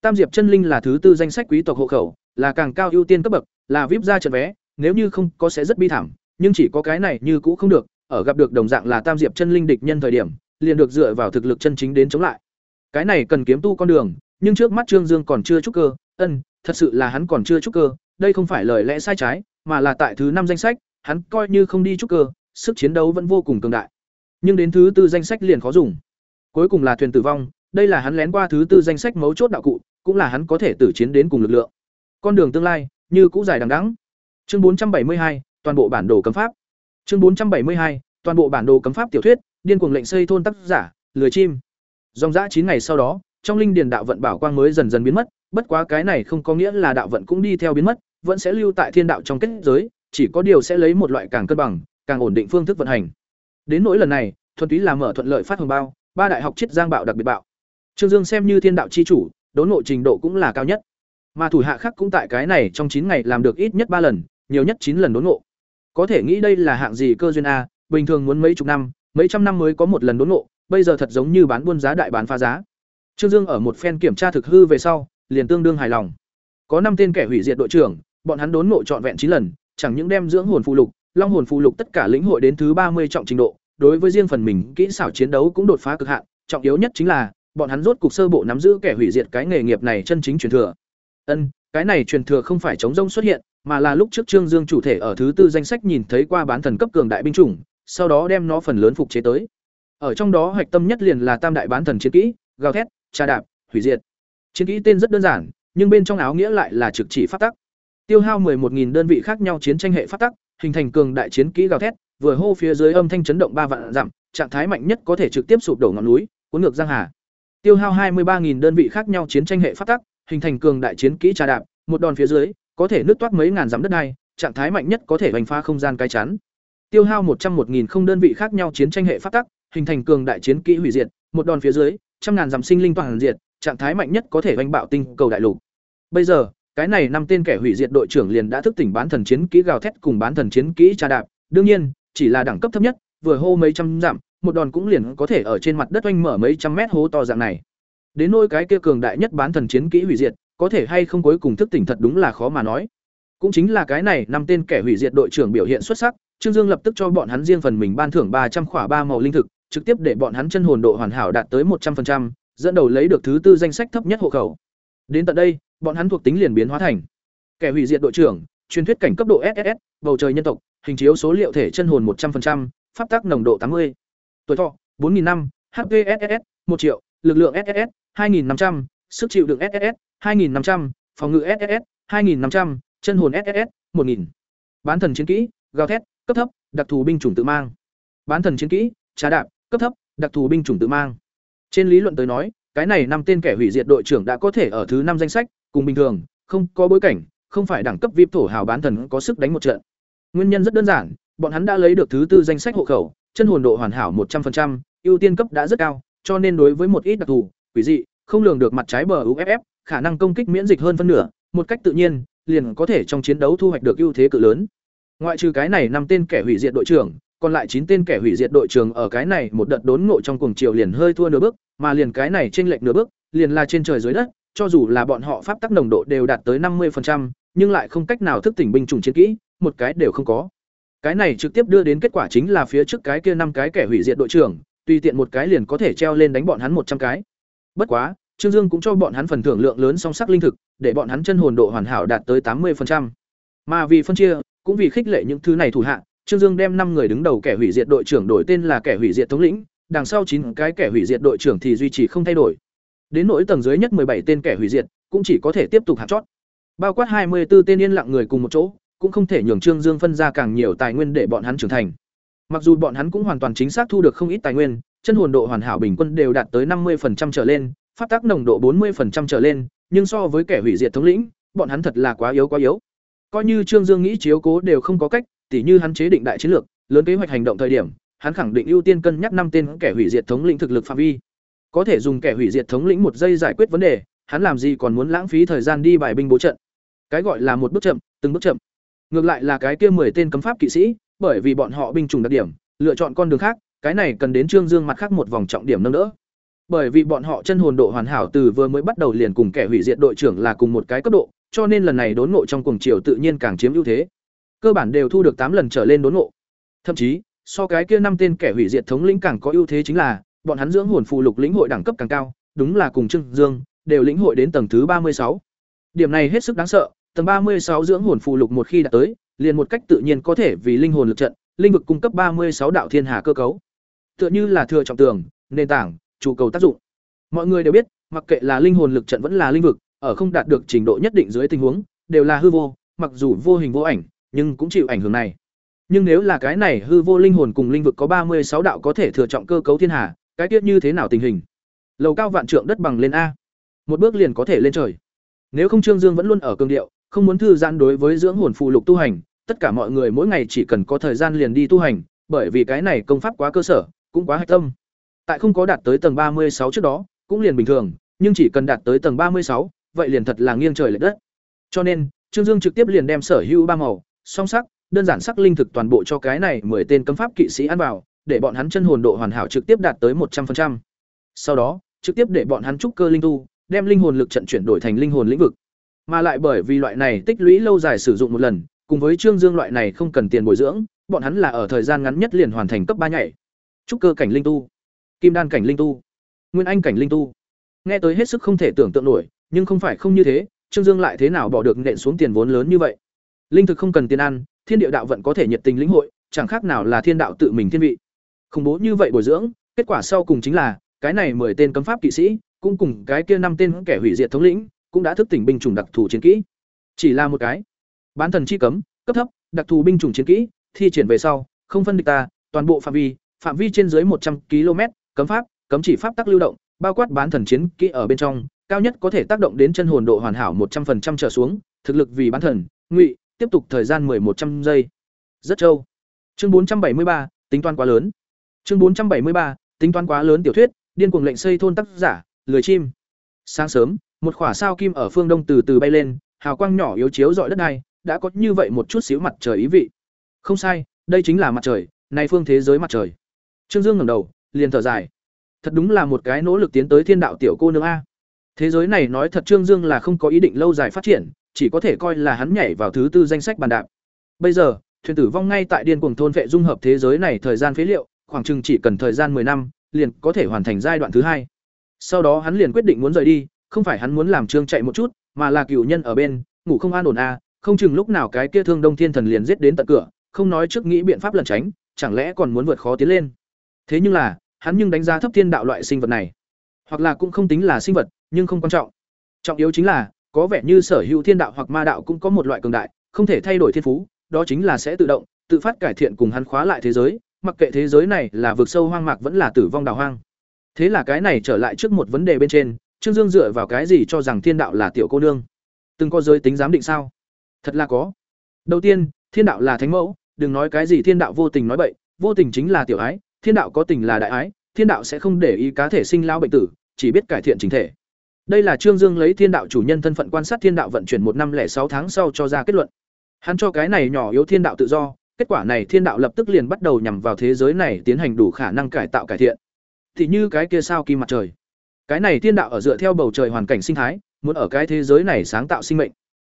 Speaker 1: Tam diệp chân linh là thứ tư danh sách quý tộc hộ khẩu, là càng cao ưu tiên cấp bậc, là VIP ra trận vé, nếu như không có sẽ rất bi thảm, nhưng chỉ có cái này như cũ không được, ở gặp được đồng dạng là tam diệp chân linh địch nhân thời điểm, liền được dựa vào thực lực chân chính đến chống lại. Cái này cần kiếm tu con đường, nhưng trước mắt Trương Dương còn chưa trúc cơ, ân, thật sự là hắn còn chưa trúc cơ, đây không phải lời lẽ sai trái, mà là tại thứ năm danh sách, hắn coi như không đi trúc cơ, sức chiến đấu vẫn vô cùng cường đại. Nhưng đến thứ tư danh sách liền khó dùng. Cuối cùng là thuyền tử vong, đây là hắn lén qua thứ tư danh sách mấu chốt đạo cụ, cũng là hắn có thể tử chiến đến cùng lực lượng. Con đường tương lai, như cũ dài đằng đẵng. Chương 472, toàn bộ bản đồ cấm pháp. Chương 472, toàn bộ bản đồ cấm pháp tiểu thuyết, điên cuồng lệnh xây thôn tác giả, lười chim. Dòng dã chín ngày sau đó, trong linh điền đạo vận bảo quang mới dần dần biến mất, bất quá cái này không có nghĩa là đạo vận cũng đi theo biến mất, vẫn sẽ lưu tại thiên đạo trong kết giới, chỉ có điều sẽ lấy một loại càng cân bằng, càng ổn định phương thức vận hành. Đến nỗi lần này, thuần túy là mở thuận lợi phát hồng bao, ba đại học chiết giang bạo đặc biệt bạo. Trương Dương xem như thiên đạo chi chủ, đốn ngộ trình độ cũng là cao nhất. Mà thủ hạ khác cũng tại cái này trong chín ngày làm được ít nhất ba lần, nhiều nhất chín lần đốn ngộ. Có thể nghĩ đây là hạng gì cơ duyên a, bình thường muốn mấy chục năm, mấy trăm năm mới có một lần đốn ngộ, bây giờ thật giống như bán buôn giá đại bán phá giá. Trương Dương ở một phen kiểm tra thực hư về sau, liền tương đương hài lòng. Có năm tên kẻ hủy diệt đội trưởng, bọn hắn đốn ngộ trọn vẹn chín lần, chẳng những đem dưỡng hồn phù lục, long hồn phù lục tất cả lĩnh hội đến thứ ba mươi trọng trình độ, đối với riêng phần mình, kỹ xảo chiến đấu cũng đột phá cực hạn, trọng yếu nhất chính là bọn hắn rốt cục sơ bộ nắm giữ kẻ hủy diệt cái nghề nghiệp này chân chính truyền thừa. Ân, cái này truyền thừa không phải chống rông xuất hiện, mà là lúc trước Trương Dương chủ thể ở thứ tư danh sách nhìn thấy qua bán thần cấp cường đại binh chủng, sau đó đem nó phần lớn phục chế tới. Ở trong đó hạch tâm nhất liền là tam đại bán thần chiến kỹ, gào thét, trà đạp, hủy diệt. Chiến kỹ tên rất đơn giản, nhưng bên trong áo nghĩa lại là trực chỉ pháp tắc. Tiêu hao 11000 đơn vị khác nhau chiến tranh hệ phát tắc, hình thành cường đại chiến kỹ gào thét, vừa hô phía dưới âm thanh chấn động ba vạn dặm, trạng thái mạnh nhất có thể trực tiếp sụp đổ ngọn núi, cuốn ngược giang hà. Tiêu hao 23000 đơn vị khác nhau chiến tranh hệ phát tắc, hình thành cường đại chiến kỹ trà đạp, một đòn phía dưới, có thể nứt toát mấy ngàn dặm đất đai, trạng thái mạnh nhất có thể vành phá không gian cái chắn. Tiêu hao 101.000 không đơn vị khác nhau chiến tranh hệ phát tắc, hình thành cường đại chiến kỹ hủy diệt, một đòn phía dưới, trăm ngàn dặm sinh linh toàn diệt, trạng thái mạnh nhất có thể vành bạo tinh cầu đại lục. Bây giờ, cái này năm tên kẻ hủy diệt đội trưởng liền đã thức tỉnh bán thần chiến kỹ gào thét cùng bán thần chiến kỹ trà đạp, đương nhiên, chỉ là đẳng cấp thấp nhất, vừa hô mấy trăm dặm, một đòn cũng liền có thể ở trên mặt đất oanh mở mấy trăm mét hố to dạng này. Đến nôi cái kia cường đại nhất bán thần chiến kỹ hủy diệt, có thể hay không cuối cùng thức tỉnh thật đúng là khó mà nói. Cũng chính là cái này năm tên kẻ hủy diệt đội trưởng biểu hiện xuất sắc, Trương Dương lập tức cho bọn hắn riêng phần mình ban thưởng ba trăm khỏa ba màu linh thực, trực tiếp để bọn hắn chân hồn độ hoàn hảo đạt tới một trăm 100%, dẫn đầu lấy được thứ tư danh sách thấp nhất hộ khẩu. Đến tận đây, bọn hắn thuộc tính liền biến hóa thành kẻ hủy diệt đội trưởng, truyền thuyết cảnh cấp độ SSS, bầu trời nhân tộc, hình chiếu số liệu thể chân hồn một trăm 100%, pháp tắc nồng độ tám mươi, Tuổi thọ 4000 năm, HP ss một triệu, lực lượng SSS 2500, sức chịu đựng SSS 2500, phòng ngự SSS 2500, chân hồn SSS 1000. Bán thần chiến kỹ, gào thét, cấp thấp, đặc thù binh chủng tự mang. Bán thần chiến kỹ, trá đạp, cấp thấp, đặc thù binh chủng tự mang. Trên lý luận tới nói, cái này năm tên kẻ hủy diệt đội trưởng đã có thể ở thứ năm danh sách, cùng bình thường, không có bối cảnh, không phải đẳng cấp VIP thổ hào bán thần có sức đánh một trận. Nguyên nhân rất đơn giản, bọn hắn đã lấy được thứ tư danh sách hộ khẩu, chân hồn độ hoàn hảo 100%, ưu tiên cấp đã rất cao, cho nên đối với một ít đặc thù, quỷ dị, không lường được mặt trái bờ UFF, khả năng công kích miễn dịch hơn phân nửa, một cách tự nhiên, liền có thể trong chiến đấu thu hoạch được ưu thế cự lớn. Ngoại trừ cái này năm tên kẻ hủy diệt đội trưởng, còn lại chín tên kẻ hủy diệt đội trưởng ở cái này một đợt đốn ngộ trong cuồng chiều liền hơi thua nửa bước, mà liền cái này trên lệch nửa bước, liền là trên trời dưới đất, cho dù là bọn họ pháp tắc nồng độ đều đạt tới năm 50%, nhưng lại không cách nào thức tỉnh binh chủng chiến kỹ, một cái đều không có. Cái này trực tiếp đưa đến kết quả chính là phía trước cái kia năm cái kẻ hủy diệt đội trưởng, tùy tiện một cái liền có thể treo lên đánh bọn hắn một trăm cái. Bất quá, Trương Dương cũng cho bọn hắn phần thưởng lượng lớn song sắc linh thực, để bọn hắn chân hồn độ hoàn hảo đạt tới tám 80%. Mà vì phân chia, cũng vì khích lệ những thứ này thủ hạ, Trương Dương đem năm người đứng đầu kẻ hủy diệt đội trưởng đổi tên là kẻ hủy diệt thống lĩnh, đằng sau chín cái kẻ hủy diệt đội trưởng thì duy trì không thay đổi. Đến nỗi tầng dưới nhất bảy tên kẻ hủy diệt, cũng chỉ có thể tiếp tục hạt chót. Bao quát hai mươi 24 tên yên lặng người cùng một chỗ, cũng không thể nhường Trương Dương phân ra càng nhiều tài nguyên để bọn hắn trưởng thành. Mặc dù bọn hắn cũng hoàn toàn chính xác thu được không ít tài nguyên, chân hồn độ hoàn hảo bình quân đều đạt tới năm 50% trở lên, pháp tắc nồng độ 40% trở lên, nhưng so với kẻ hủy diệt thống lĩnh, bọn hắn thật là quá yếu quá yếu. Coi như Trương Dương nghĩ chiếu cố đều không có cách, tỉ như hắn chế định đại chiến lược, lớn kế hoạch hành động thời điểm, hắn khẳng định ưu tiên cân nhắc năm tên kẻ hủy diệt thống lĩnh thực lực phạm vi. Có thể dùng kẻ hủy diệt thống lĩnh một giây giải quyết vấn đề, hắn làm gì còn muốn lãng phí thời gian đi bài binh bố trận. Cái gọi là một bước chậm, từng bước chậm. Ngược lại là cái kia 10 tên cấm pháp kỵ sĩ, bởi vì bọn họ binh chủng đặc điểm, lựa chọn con đường khác, cái này cần đến Trương Dương mặt khác một vòng trọng điểm nâng đỡ. Bởi vì bọn họ chân hồn độ hoàn hảo từ vừa mới bắt đầu liền cùng kẻ hủy diệt đội trưởng là cùng một cái cấp độ, cho nên lần này đốn ngộ trong cuồng chiều tự nhiên càng chiếm ưu thế. Cơ bản đều thu được tám lần trở lên đốn ngộ. Thậm chí, so cái kia năm tên kẻ hủy diệt thống lĩnh càng có ưu thế chính là, bọn hắn dưỡng hồn phù lục lĩnh hội đẳng cấp càng cao, đúng là cùng Trương Dương, đều lĩnh hội đến tầng thứ ba mươi sáu. Điểm này hết sức đáng sợ, tầng ba mươi sáu dưỡng hồn phù lục một khi đạt tới, liền một cách tự nhiên có thể vì linh hồn lực trận, linh vực cung cấp ba mươi sáu đạo thiên hà cơ cấu. Tựa như là thừa trọng tường, nền tảng, trụ cầu tác dụng. Mọi người đều biết, mặc kệ là linh hồn lực trận vẫn là linh vực, ở không đạt được trình độ nhất định dưới tình huống, đều là hư vô, mặc dù vô hình vô ảnh, nhưng cũng chịu ảnh hưởng này. Nhưng nếu là cái này hư vô linh hồn cùng linh vực có ba mươi sáu đạo có thể thừa trọng cơ cấu thiên hà, cái tiết như thế nào tình hình? Lầu cao vạn trượng đất bằng lên a. Một bước liền có thể lên trời. Nếu không Trương Dương vẫn luôn ở cường điệu, không muốn thư giãn đối với dưỡng hồn phụ lục tu hành, tất cả mọi người mỗi ngày chỉ cần có thời gian liền đi tu hành, bởi vì cái này công pháp quá cơ sở, cũng quá hạch tâm. Tại không có đạt tới tầng ba mươi sáu trước đó, cũng liền bình thường, nhưng chỉ cần đạt tới tầng ba mươi sáu, vậy liền thật là nghiêng trời lệch đất. Cho nên, Trương Dương trực tiếp liền đem sở hữu ba màu, song sắc, đơn giản sắc linh thực toàn bộ cho cái này mười tên cấm pháp kỵ sĩ ăn vào, để bọn hắn chân hồn độ hoàn hảo trực tiếp đạt tới một trăm 100%. Sau đó, trực tiếp để bọn hắn trúc cơ linh tu, đem linh hồn lực trận chuyển đổi thành linh hồn lĩnh vực. Mà lại bởi vì loại này tích lũy lâu dài sử dụng một lần, cùng với Trương Dương loại này không cần tiền bồi dưỡng, bọn hắn là ở thời gian ngắn nhất liền hoàn thành cấp ba nhảy. Trúc cơ cảnh linh tu, kim đan cảnh linh tu, nguyên anh cảnh linh tu. Nghe tới hết sức không thể tưởng tượng nổi, nhưng không phải không như thế, Trương Dương lại thế nào bỏ được nện xuống tiền vốn lớn như vậy. Linh thực không cần tiền ăn, thiên địa đạo vận có thể nhiệt tình lĩnh hội, chẳng khác nào là thiên đạo tự mình thiên vị. Không bố như vậy bồi dưỡng, kết quả sau cùng chính là, cái này mười tên cấm pháp kỵ sĩ, cũng cùng cái kia năm tên kẻ hủy diệt thống lĩnh, cũng đã thức tỉnh binh chủng đặc thù chiến kỹ. Chỉ là một cái, bán thần chi cấm, cấp thấp, đặc thù binh chủng chiến kỹ, thi triển về sau, không phân địch ta, toàn bộ phạm vi, phạm vi trên dưới một trăm km, cấm pháp, cấm chỉ pháp tắc lưu động, bao quát bán thần chiến kỹ ở bên trong, cao nhất có thể tác động đến chân hồn độ hoàn hảo một trăm 100% trở xuống, thực lực vì bán thần, ngụy, tiếp tục thời gian một trăm giây. Rất trâu. Chương bốn trăm bảy mươi ba tính toán quá lớn. Chương bốn trăm bảy mươi ba tính toán quá lớn tiểu thuyết, điên cuồng lệnh xây thôn tác giả, lười chim. Sáng sớm, một khỏa sao kim ở phương đông từ từ bay lên, hào quang nhỏ yếu chiếu rọi đất này, đã có như vậy một chút xíu mặt trời ý vị. Không sai, đây chính là mặt trời, này phương thế giới mặt trời. Trương Dương ngẩng đầu, liền thở dài. Thật đúng là một cái nỗ lực tiến tới thiên đạo tiểu cô nương a. Thế giới này nói thật Trương Dương là không có ý định lâu dài phát triển, chỉ có thể coi là hắn nhảy vào thứ tư danh sách bàn đạp. Bây giờ, thuyền tử vong ngay tại điên cuồng thôn vệ dung hợp thế giới này thời gian phế liệu, khoảng chừng chỉ cần thời gian 10 năm, liền có thể hoàn thành giai đoạn thứ hai. Sau đó hắn liền quyết định muốn rời đi, không phải hắn muốn làm Trương chạy một chút, mà là cửu nhân ở bên, ngủ không an ổn à, không chừng lúc nào cái kia thương Đông Thiên Thần liền giết đến tận cửa, không nói trước nghĩ biện pháp lẩn tránh, chẳng lẽ còn muốn vượt khó tiến lên. Thế nhưng là, hắn nhưng đánh giá thấp thiên đạo loại sinh vật này. Hoặc là cũng không tính là sinh vật, nhưng không quan trọng. Trọng yếu chính là, có vẻ như sở hữu thiên đạo hoặc ma đạo cũng có một loại cường đại, không thể thay đổi thiên phú, đó chính là sẽ tự động, tự phát cải thiện cùng hắn khóa lại thế giới, mặc kệ thế giới này là vực sâu hoang mạc vẫn là tử vong đào hoang. Thế là cái này trở lại trước một vấn đề bên trên, Trương Dương dựa vào cái gì cho rằng thiên đạo là tiểu cô nương? Từng có giới tính giám định sao? Thật là có. Đầu tiên, thiên đạo là thánh mẫu, đừng nói cái gì thiên đạo vô tình nói bậy, vô tình chính là tiểu ái, thiên đạo có tình là đại ái, thiên đạo sẽ không để ý cá thể sinh lao bệnh tử, chỉ biết cải thiện chính thể. Đây là Trương Dương lấy thiên đạo chủ nhân thân phận quan sát thiên đạo vận chuyển một năm lẻ sáu tháng sau cho ra kết luận. Hắn cho cái này nhỏ yếu thiên đạo tự do, kết quả này thiên đạo lập tức liền bắt đầu nhằm vào thế giới này tiến hành đủ khả năng cải tạo cải thiện. Thì như cái kia sao kim mặt trời. Cái này thiên đạo ở dựa theo bầu trời hoàn cảnh sinh thái, muốn ở cái thế giới này sáng tạo sinh mệnh.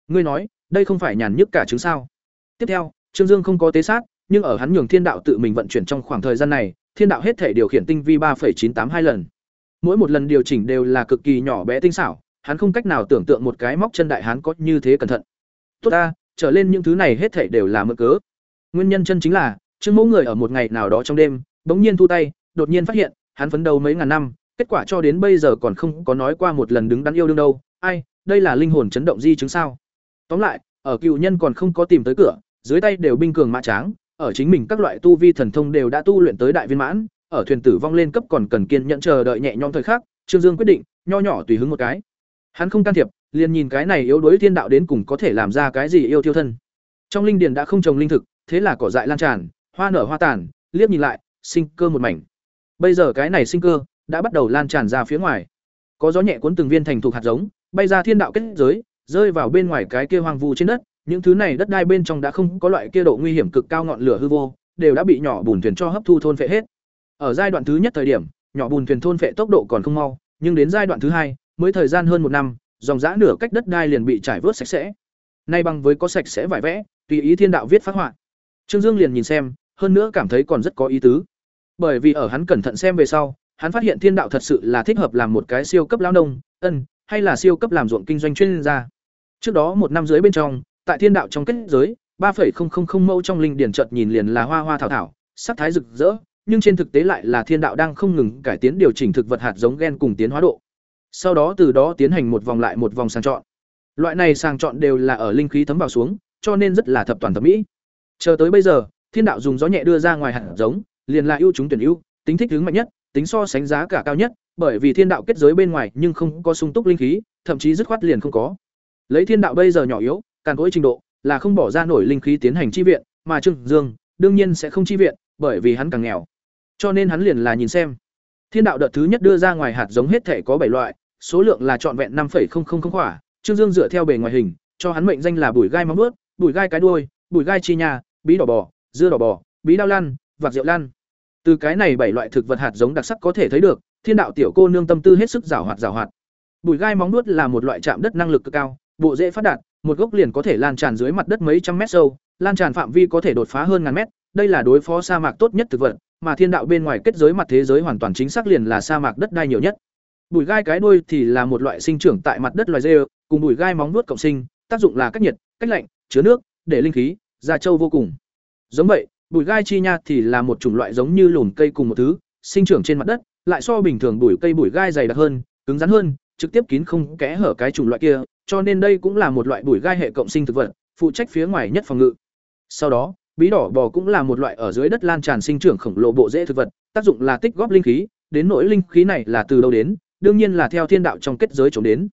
Speaker 1: Ngươi nói, đây không phải nhàn nhức cả chứng sao? Tiếp theo, Trương Dương không có tế sát, nhưng ở hắn nhường thiên đạo tự mình vận chuyển trong khoảng thời gian này, thiên đạo hết thể điều khiển tinh vi 3.982 lần. Mỗi một lần điều chỉnh đều là cực kỳ nhỏ bé tinh xảo, hắn không cách nào tưởng tượng một cái móc chân đại hán có như thế cẩn thận. Tốt ta, trở lên những thứ này hết thể đều là mượn cớ. Nguyên nhân chân chính là, Trương Mẫu người ở một ngày nào đó trong đêm, bỗng nhiên thu tay, đột nhiên phát hiện, hắn phấn đấu mấy ngàn năm, kết quả cho đến bây giờ còn không có nói qua một lần đứng đắn yêu đương đâu. Ai, đây là linh hồn chấn động di chứng sao? Tóm lại, ở cựu nhân còn không có tìm tới cửa, dưới tay đều binh cường mã tráng, ở chính mình các loại tu vi thần thông đều đã tu luyện tới đại viên mãn, ở thuyền tử vong lên cấp còn cần kiên nhẫn chờ đợi nhẹ nhõm thời khắc, Trương Dương quyết định, nho nhỏ tùy hứng một cái. Hắn không can thiệp, liền nhìn cái này yếu đuối thiên đạo đến cùng có thể làm ra cái gì yêu thiêu thân. Trong linh điền đã không trồng linh thực, thế là cỏ dại lan tràn, hoa nở hoa tàn, liếc nhìn lại, sinh cơ một mảnh. Bây giờ cái này sinh cơ đã bắt đầu lan tràn ra phía ngoài. Có gió nhẹ cuốn từng viên thành thuộc hạt giống, bay ra thiên đạo kết giới, rơi vào bên ngoài cái kia hoang vu trên đất, những thứ này đất đai bên trong đã không có loại kia độ nguy hiểm cực cao ngọn lửa hư vô, đều đã bị nhỏ bùn thuyền cho hấp thu thôn phệ hết. Ở giai đoạn thứ nhất thời điểm, nhỏ bùn thuyền thôn phệ tốc độ còn không mau, nhưng đến giai đoạn thứ hai, mới thời gian hơn một năm, dòng giã nửa cách đất đai liền bị trải vớt sạch sẽ. Nay bằng với có sạch sẽ vải vẽ, tùy ý thiên đạo viết phát họa. Trương Dương liền nhìn xem, hơn nữa cảm thấy còn rất có ý tứ. Bởi vì ở hắn cẩn thận xem về sau, hắn phát hiện thiên đạo thật sự là thích hợp làm một cái siêu cấp lão nông, ân, hay là siêu cấp làm ruộng kinh doanh chuyên gia. Trước đó một năm dưới bên trong, tại thiên đạo trong kết giới, 3.0000 mẫu trong linh điển chợt nhìn liền là hoa hoa thảo thảo, sắc thái rực rỡ, nhưng trên thực tế lại là thiên đạo đang không ngừng cải tiến điều chỉnh thực vật hạt giống gen cùng tiến hóa độ. Sau đó từ đó tiến hành một vòng lại một vòng sàng chọn. Loại này sàng chọn đều là ở linh khí thấm vào xuống, cho nên rất là thập toàn thập mỹ. Chờ tới bây giờ, thiên đạo dùng gió nhẹ đưa ra ngoài hạt giống, liền là ưu chúng tuyển ưu, tính thích ứng mạnh nhất, tính so sánh giá cả cao nhất, bởi vì thiên đạo kết giới bên ngoài nhưng không có sung túc linh khí, thậm chí dứt khoát liền không có. Lấy thiên đạo bây giờ nhỏ yếu, càn cỗi trình độ, là không bỏ ra nổi linh khí tiến hành chi viện, mà Trương Dương đương nhiên sẽ không chi viện, bởi vì hắn càng nghèo. Cho nên hắn liền là nhìn xem. Thiên đạo đợt thứ nhất đưa ra ngoài hạt giống hết thể có bảy loại, số lượng là trọn vẹn 5.000 quả, Trương Dương dựa theo bề ngoài hình, cho hắn mệnh danh là bùi gai móng vuốt, bùi gai cái đuôi, bùi gai chi nhà, bí đỏ bò, dưa đỏ bò, bí đao lan, vạc rượu lan. Từ cái này bảy loại thực vật hạt giống đặc sắc có thể thấy được, thiên đạo tiểu cô nương tâm tư hết sức giảo hoạt giảo hoạt. Bùi gai móng nuốt là một loại chạm đất năng lực cực cao, bộ dễ phát đạt, một gốc liền có thể lan tràn dưới mặt đất mấy trăm mét sâu, lan tràn phạm vi có thể đột phá hơn ngàn mét, đây là đối phó sa mạc tốt nhất thực vật, mà thiên đạo bên ngoài kết giới mặt thế giới hoàn toàn chính xác liền là sa mạc đất đai nhiều nhất. Bùi gai cái đuôi thì là một loại sinh trưởng tại mặt đất loài dê, cùng bùi gai móng nuốt cộng sinh, tác dụng là cách nhiệt, cách lạnh, chứa nước, để linh khí, da trâu vô cùng. Giống vậy, bùi gai chi nha thì là một chủng loại giống như lùn cây cùng một thứ, sinh trưởng trên mặt đất, lại so bình thường bùi cây bùi gai dày đặc hơn, cứng rắn hơn, trực tiếp kín không kẽ hở cái chủng loại kia, cho nên đây cũng là một loại bùi gai hệ cộng sinh thực vật, phụ trách phía ngoài nhất phòng ngự. Sau đó, bí đỏ bò cũng là một loại ở dưới đất lan tràn sinh trưởng khổng lồ bộ rễ thực vật, tác dụng là tích góp linh khí, đến nỗi linh khí này là từ đâu đến, đương nhiên là theo thiên đạo trong kết giới chống đến.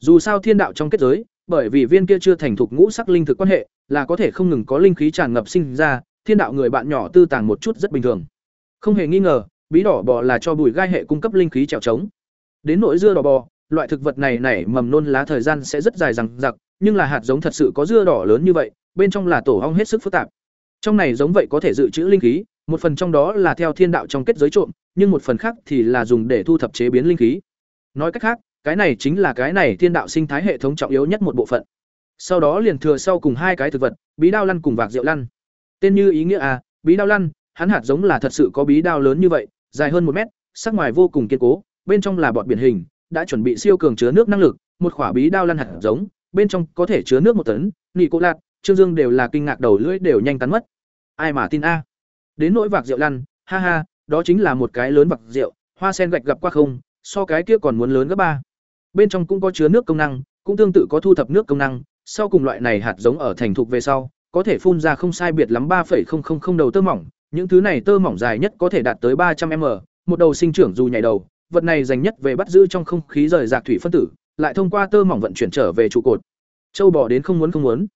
Speaker 1: Dù sao thiên đạo trong kết giới, bởi vì viên kia chưa thành thục ngũ sắc linh thực quan hệ, là có thể không ngừng có linh khí tràn ngập sinh ra, thiên đạo người bạn nhỏ tư tàng một chút rất bình thường. Không hề nghi ngờ, bí đỏ bò là cho bùi gai hệ cung cấp linh khí trèo trống. Đến nỗi dưa đỏ bò, loại thực vật này nảy mầm nôn lá thời gian sẽ rất dài rằng giặc, nhưng là hạt giống thật sự có dưa đỏ lớn như vậy, bên trong là tổ ong hết sức phức tạp. Trong này giống vậy có thể dự trữ linh khí, một phần trong đó là theo thiên đạo trong kết giới trộm, nhưng một phần khác thì là dùng để thu thập chế biến linh khí. Nói cách khác, cái này chính là cái này thiên đạo sinh thái hệ thống trọng yếu nhất một bộ phận. Sau đó liền thừa sau cùng hai cái thực vật, bí đao lăn cùng vạc rượu lăn. Tên như ý nghĩa à, bí đao lăn, hắn hạt giống là thật sự có bí đao lớn như vậy, dài hơn một mét, sắc ngoài vô cùng kiên cố, bên trong là bọt biển hình, đã chuẩn bị siêu cường chứa nước năng lực, một quả bí đao lăn hạt giống, bên trong có thể chứa nước một tấn, nị cô lạc, Trương Dương đều là kinh ngạc đầu lưỡi đều nhanh cắn mất. Ai mà tin a? Đến nỗi vạc rượu lăn, ha ha, đó chính là một cái lớn vạc rượu, hoa sen gạch gặp qua không, so cái kia còn muốn lớn gấp ba. Bên trong cũng có chứa nước công năng, cũng tương tự có thu thập nước công năng, sau cùng loại này hạt giống ở thành thục về sau, có thể phun ra không sai biệt lắm 3,000 đầu tơ mỏng, những thứ này tơ mỏng dài nhất có thể đạt tới 300m, một đầu sinh trưởng dù nhảy đầu, vật này dành nhất về bắt giữ trong không khí rời rạc thủy phân tử, lại thông qua tơ mỏng vận chuyển trở về trụ cột. Châu bò đến không muốn không muốn.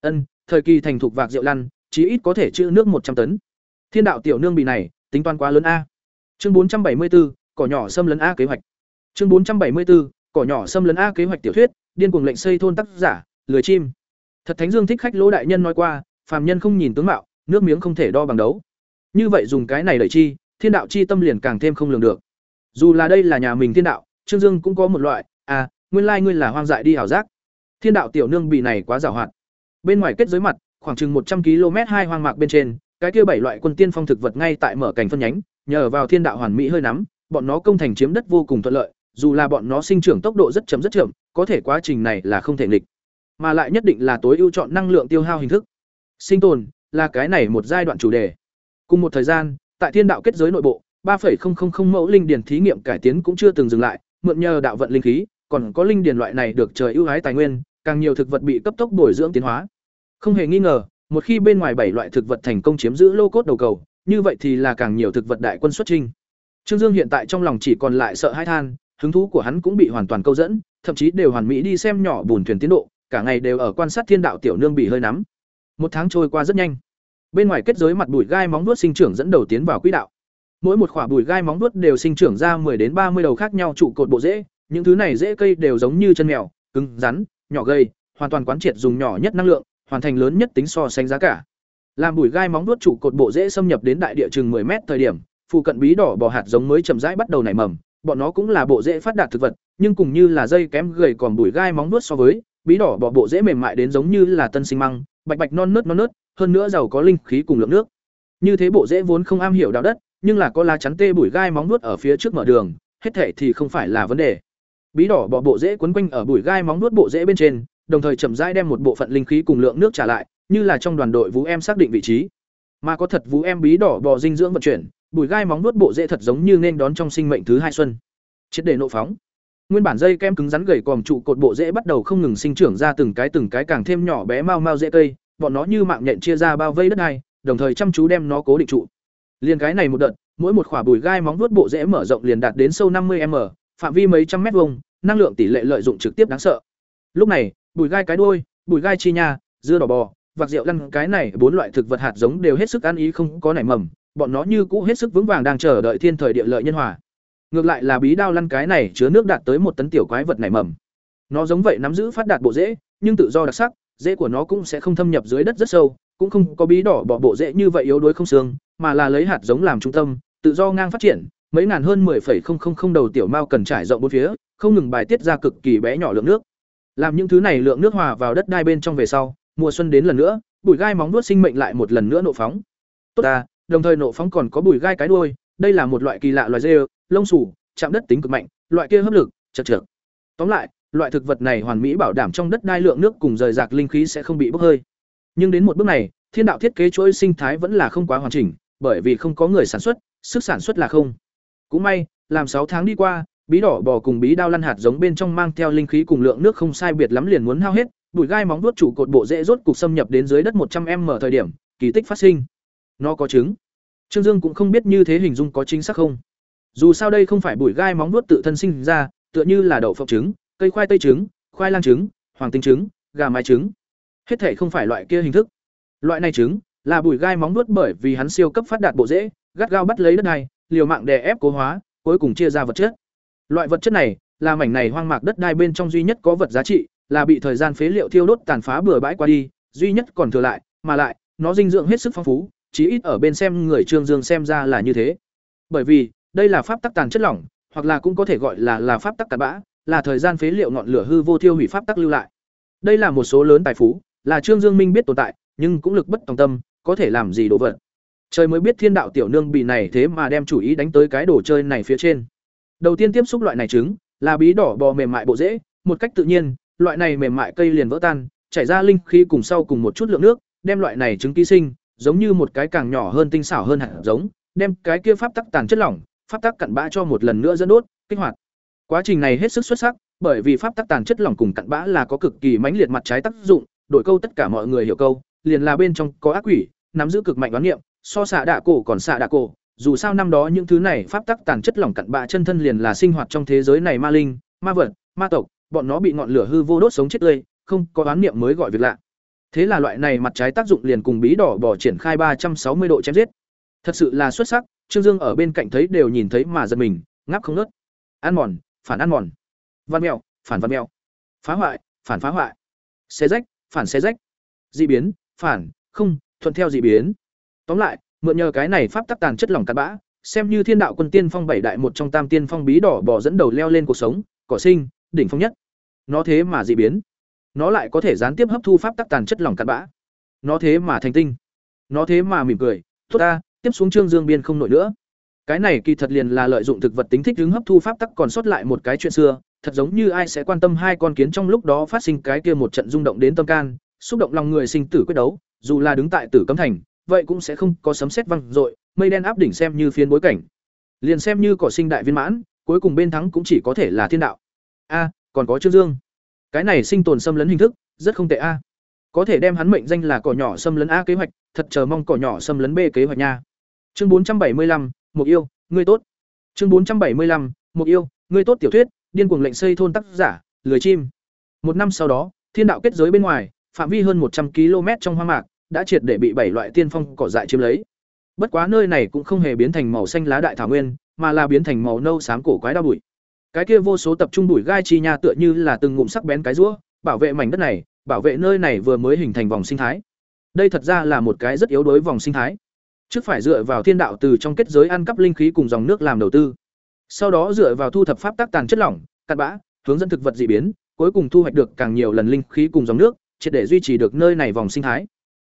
Speaker 1: Ân, thời kỳ thành thục vạc rượu lăn, chí ít có thể trữ nước một trăm tấn. Thiên đạo tiểu nương bị này, tính toán quá lớn a. Chương bốn trăm bảy mươi 474, cỏ nhỏ xâm lấn a kế hoạch. Chương bốn trăm bảy mươi 474, cỏ nhỏ xâm lấn a kế hoạch tiểu thuyết, điên cuồng lệnh xây thôn tác giả, lười chim. Thật Thánh Dương thích khách Lỗ đại nhân nói qua, phàm nhân không nhìn tướng mạo, nước miếng không thể đo bằng đấu. Như vậy dùng cái này đẩy chi, thiên đạo chi tâm liền càng thêm không lường được. Dù là đây là nhà mình thiên đạo, Trương Dương cũng có một loại, à, nguyên lai ngươi là hoang dại đi hảo giác. Thiên đạo tiểu nương bị này quá giảo hoạt. Bên ngoài kết giới mặt, khoảng chừng một trăm km hai hoang mạc bên trên, cái kia bảy loại quân tiên phong thực vật ngay tại mở cảnh phân nhánh, nhờ vào thiên đạo hoàn mỹ hơi nắm, bọn nó công thành chiếm đất vô cùng thuận lợi, dù là bọn nó sinh trưởng tốc độ rất chậm rất chậm, có thể quá trình này là không thể nghịch, mà lại nhất định là tối ưu chọn năng lượng tiêu hao hình thức. Sinh tồn là cái này một giai đoạn chủ đề. Cùng một thời gian, tại thiên đạo kết giới nội bộ, 3.000 mẫu linh điển thí nghiệm cải tiến cũng chưa từng dừng lại, mượn nhờ đạo vận linh khí, còn có linh điển loại này được trời ưu ái tài nguyên, càng nhiều thực vật bị cấp tốc bồi dưỡng tiến hóa. Không hề nghi ngờ, một khi bên ngoài bảy loại thực vật thành công chiếm giữ lô cốt đầu cầu, như vậy thì là càng nhiều thực vật đại quân xuất trình. Trương Dương hiện tại trong lòng chỉ còn lại sợ hãi than, hứng thú của hắn cũng bị hoàn toàn câu dẫn, thậm chí đều hoàn mỹ đi xem nhỏ bùn thuyền tiến độ, cả ngày đều ở quan sát thiên đạo tiểu nương bị hơi nắm. Một tháng trôi qua rất nhanh. Bên ngoài kết giới mặt bụi gai móng vuốt sinh trưởng dẫn đầu tiến vào quỹ đạo. Mỗi một quả bụi gai móng vuốt đều sinh trưởng ra 10 đến 30 đầu khác nhau trụ cột bộ rễ, những thứ này rễ cây đều giống như chân mèo, cứng, rắn, nhỏ gầy, hoàn toàn quán triệt dùng nhỏ nhất năng lượng, hoàn thành lớn nhất tính so sánh giá cả. Làm bụi gai móng vuốt trụ cột bộ rễ xâm nhập đến đại địa chừng 10 mét thời điểm, phụ cận bí đỏ bò hạt giống mới chậm rãi bắt đầu nảy mầm, bọn nó cũng là bộ rễ phát đạt thực vật, nhưng cùng như là dây kém gầy còn bụi gai móng nuốt so với, bí đỏ bò bộ rễ mềm mại đến giống như là tân sinh măng, bạch bạch non nớt non nớt, hơn nữa giàu có linh khí cùng lượng nước. Như thế bộ rễ vốn không am hiểu đạo đất, nhưng là có lá chắn tê bụi gai móng nuốt ở phía trước mở đường, hết thể thì không phải là vấn đề. Bí đỏ bỏ bộ rễ quấn quanh ở bụi gai móng nuốt bộ rễ bên trên, đồng thời chậm rãi đem một bộ phận linh khí cùng lượng nước trả lại, như là trong đoàn đội vũ em xác định vị trí. Mà có thật vũ em bí đỏ bò dinh dưỡng vận chuyển, bụi gai móng nuốt bộ rễ thật giống như nên đón trong sinh mệnh thứ hai xuân. Triệt để nộ phóng. Nguyên bản dây kem cứng rắn gầy còm trụ cột bộ rễ bắt đầu không ngừng sinh trưởng ra từng cái từng cái càng thêm nhỏ bé mau mau rễ cây, bọn nó như mạng nhện chia ra bao vây đất này, đồng thời chăm chú đem nó cố định trụ. Liên cái này một đợt, mỗi một khỏa bùi gai móng vuốt bộ rễ mở rộng liền đạt đến sâu 50m, phạm vi mấy trăm mét vuông, năng lượng tỷ lệ lợi dụng trực tiếp đáng sợ. Lúc này, bùi gai cái đuôi, bùi gai chi nha, dưa đỏ bò, vạc rượu lăn cái này bốn loại thực vật hạt giống đều hết sức ăn ý không có nảy mầm, bọn nó như cũ hết sức vững vàng đang chờ đợi thiên thời địa lợi nhân hòa. Ngược lại là bí đao lăn cái này chứa nước đạt tới một tấn tiểu quái vật nảy mầm. Nó giống vậy nắm giữ phát đạt bộ rễ, nhưng tự do đặc sắc, rễ của nó cũng sẽ không thâm nhập dưới đất rất sâu, cũng không có bí đỏ bỏ bộ dễ như vậy yếu đuối không xương, mà là lấy hạt giống làm trung tâm, tự do ngang phát triển, mấy ngàn hơn 10,000 đầu tiểu mao cần trải rộng bốn phía, không ngừng bài tiết ra cực kỳ bé nhỏ lượng nước. Làm những thứ này lượng nước hòa vào đất đai bên trong về sau, mùa xuân đến lần nữa, bụi gai móng nuốt sinh mệnh lại một lần nữa nộ phóng. Tốt ta, đồng thời nộ phóng còn có bùi gai cái đuôi, đây là một loại kỳ lạ loài dê lông sủ, chạm đất tính cực mạnh, loại kia hấp lực, chật chật. Tóm lại, loại thực vật này hoàn mỹ bảo đảm trong đất đai lượng nước cùng rời rạc linh khí sẽ không bị bốc hơi. Nhưng đến một bước này, thiên đạo thiết kế chuỗi sinh thái vẫn là không quá hoàn chỉnh, bởi vì không có người sản xuất, sức sản xuất là không. Cũng may, làm sáu tháng đi qua, bí đỏ bò cùng bí đao lăn hạt giống bên trong mang theo linh khí cùng lượng nước không sai biệt lắm liền muốn hao hết, bụi gai móng vuốt chủ cột bộ dễ rốt cục xâm nhập đến dưới đất một trăm m thời điểm, kỳ tích phát sinh. Nó có trứng. Trương Dương cũng không biết như thế hình dung có chính xác không. Dù sao đây không phải bụi gai móng vuốt tự thân sinh ra, tựa như là đậu phộng trứng, cây khoai tây trứng, khoai lang trứng, hoàng tinh trứng, gà mái trứng. Hết thể không phải loại kia hình thức. Loại này trứng là bụi gai móng vuốt bởi vì hắn siêu cấp phát đạt bộ dễ, gắt gao bắt lấy đất này, liều mạng đè ép cố hóa, cuối cùng chia ra vật chất. Loại vật chất này là mảnh này hoang mạc đất đai bên trong duy nhất có vật giá trị, là bị thời gian phế liệu thiêu đốt tàn phá bừa bãi qua đi, duy nhất còn thừa lại, mà lại, nó dinh dưỡng hết sức phong phú, chí ít ở bên xem người Trương Dương xem ra là như thế. Bởi vì, đây là pháp tắc tàn chất lỏng, hoặc là cũng có thể gọi là là pháp tắc cát bã, là thời gian phế liệu ngọn lửa hư vô thiêu hủy pháp tắc lưu lại. Đây là một số lớn tài phú, là Trương Dương Minh biết tồn tại, nhưng cũng lực bất tòng tâm, có thể làm gì đồ vật. Trời mới biết thiên đạo tiểu nương bị này thế mà đem chủ ý đánh tới cái đồ chơi này phía trên. Đầu tiên tiếp xúc loại này trứng, là bí đỏ bò mềm mại bộ rễ, một cách tự nhiên, loại này mềm mại cây liền vỡ tan, chảy ra linh khí cùng sau cùng một chút lượng nước, đem loại này trứng ký sinh, giống như một cái càng nhỏ hơn tinh xảo hơn hạt giống, đem cái kia pháp tắc tàn chất lỏng, pháp tắc cặn bã cho một lần nữa dẫn đốt, kích hoạt. Quá trình này hết sức xuất sắc, bởi vì pháp tắc tàn chất lỏng cùng cặn bã là có cực kỳ mãnh liệt mặt trái tác dụng, đổi câu tất cả mọi người hiểu câu, liền là bên trong có ác quỷ, nắm giữ cực mạnh đoán niệm, so xạ đạ cổ còn xạ đạ cổ, dù sao năm đó những thứ này pháp tắc tàn chất lỏng cặn bã chân thân liền là sinh hoạt trong thế giới này ma linh, ma vật, ma tộc, bọn nó bị ngọn lửa hư vô đốt sống chết tươi, không có đoán niệm mới gọi việc lạ. Thế là loại này mặt trái tác dụng liền cùng bí đỏ bỏ triển khai ba trăm sáu mươi độ chém giết. Thật sự là xuất sắc, Trương Dương ở bên cạnh thấy đều nhìn thấy mà giật mình, ngáp không ngớt. Ăn mòn, phản ăn mòn. Văn mèo, phản văn mèo. Phá hoại, phản phá hoại. Xé rách, phản xé rách. Dị biến, phản, không, thuận theo dị biến. Tóm lại, mượn nhờ cái này pháp tắc tàn chất lỏng cát bã, xem như thiên đạo quân tiên phong bảy đại một trong tam tiên phong bí đỏ bò dẫn đầu leo lên cuộc sống, cỏ sinh, đỉnh phong nhất. Nó thế mà dị biến. Nó lại có thể gián tiếp hấp thu pháp tắc tàn chất lỏng cặn bã. Nó thế mà thành tinh. Nó thế mà mỉm cười, tốt ta, tiếp xuống Trương Dương biên không nổi nữa. Cái này kỳ thật liền là lợi dụng thực vật tính thích ứng hấp thu pháp tắc còn sót lại một cái chuyện xưa, thật giống như ai sẽ quan tâm hai con kiến trong lúc đó phát sinh cái kia một trận rung động đến tâm can, xúc động lòng người sinh tử quyết đấu, dù là đứng tại Tử Cấm Thành, vậy cũng sẽ không có sấm sét vang dội, mây đen áp đỉnh xem như phiến bối cảnh. Liền xem như cỏ sinh đại viên mãn, cuối cùng bên thắng cũng chỉ có thể là thiên đạo. A, còn có Trương Dương. Cái này sinh tồn xâm lấn hình thức, rất không tệ a. Có thể đem hắn mệnh danh là cỏ nhỏ xâm lấn A kế hoạch, thật chờ mong cỏ nhỏ xâm lấn B kế hoạch nha. Chương bốn trăm bảy mươi lăm, Mục yêu, ngươi tốt. Chương bốn trăm bảy mươi lăm, Mục yêu, ngươi tốt tiểu thuyết, điên cuồng lệnh xây thôn tác giả, lười chim. Một năm sau đó, thiên đạo kết giới bên ngoài, phạm vi hơn một trăm km trong hoang mạc, đã triệt để bị bảy loại tiên phong cỏ dại chiếm lấy. Bất quá nơi này cũng không hề biến thành màu xanh lá đại thảo nguyên, mà là biến thành màu nâu xám cổ quái đau bụi. Cái kia vô số tập trung bụi gai chi nha tựa như là từng ngụm sắc bén cái rũa, bảo vệ mảnh đất này, bảo vệ nơi này vừa mới hình thành vòng sinh thái. Đây thật ra là một cái rất yếu đối vòng sinh thái. Trước phải dựa vào thiên đạo từ trong kết giới ăn cắp linh khí cùng dòng nước làm đầu tư. Sau đó dựa vào thu thập pháp tác tàn chất lỏng, cặn bã, hướng dẫn thực vật dị biến, cuối cùng thu hoạch được càng nhiều lần linh khí cùng dòng nước, triệt để duy trì được nơi này vòng sinh thái.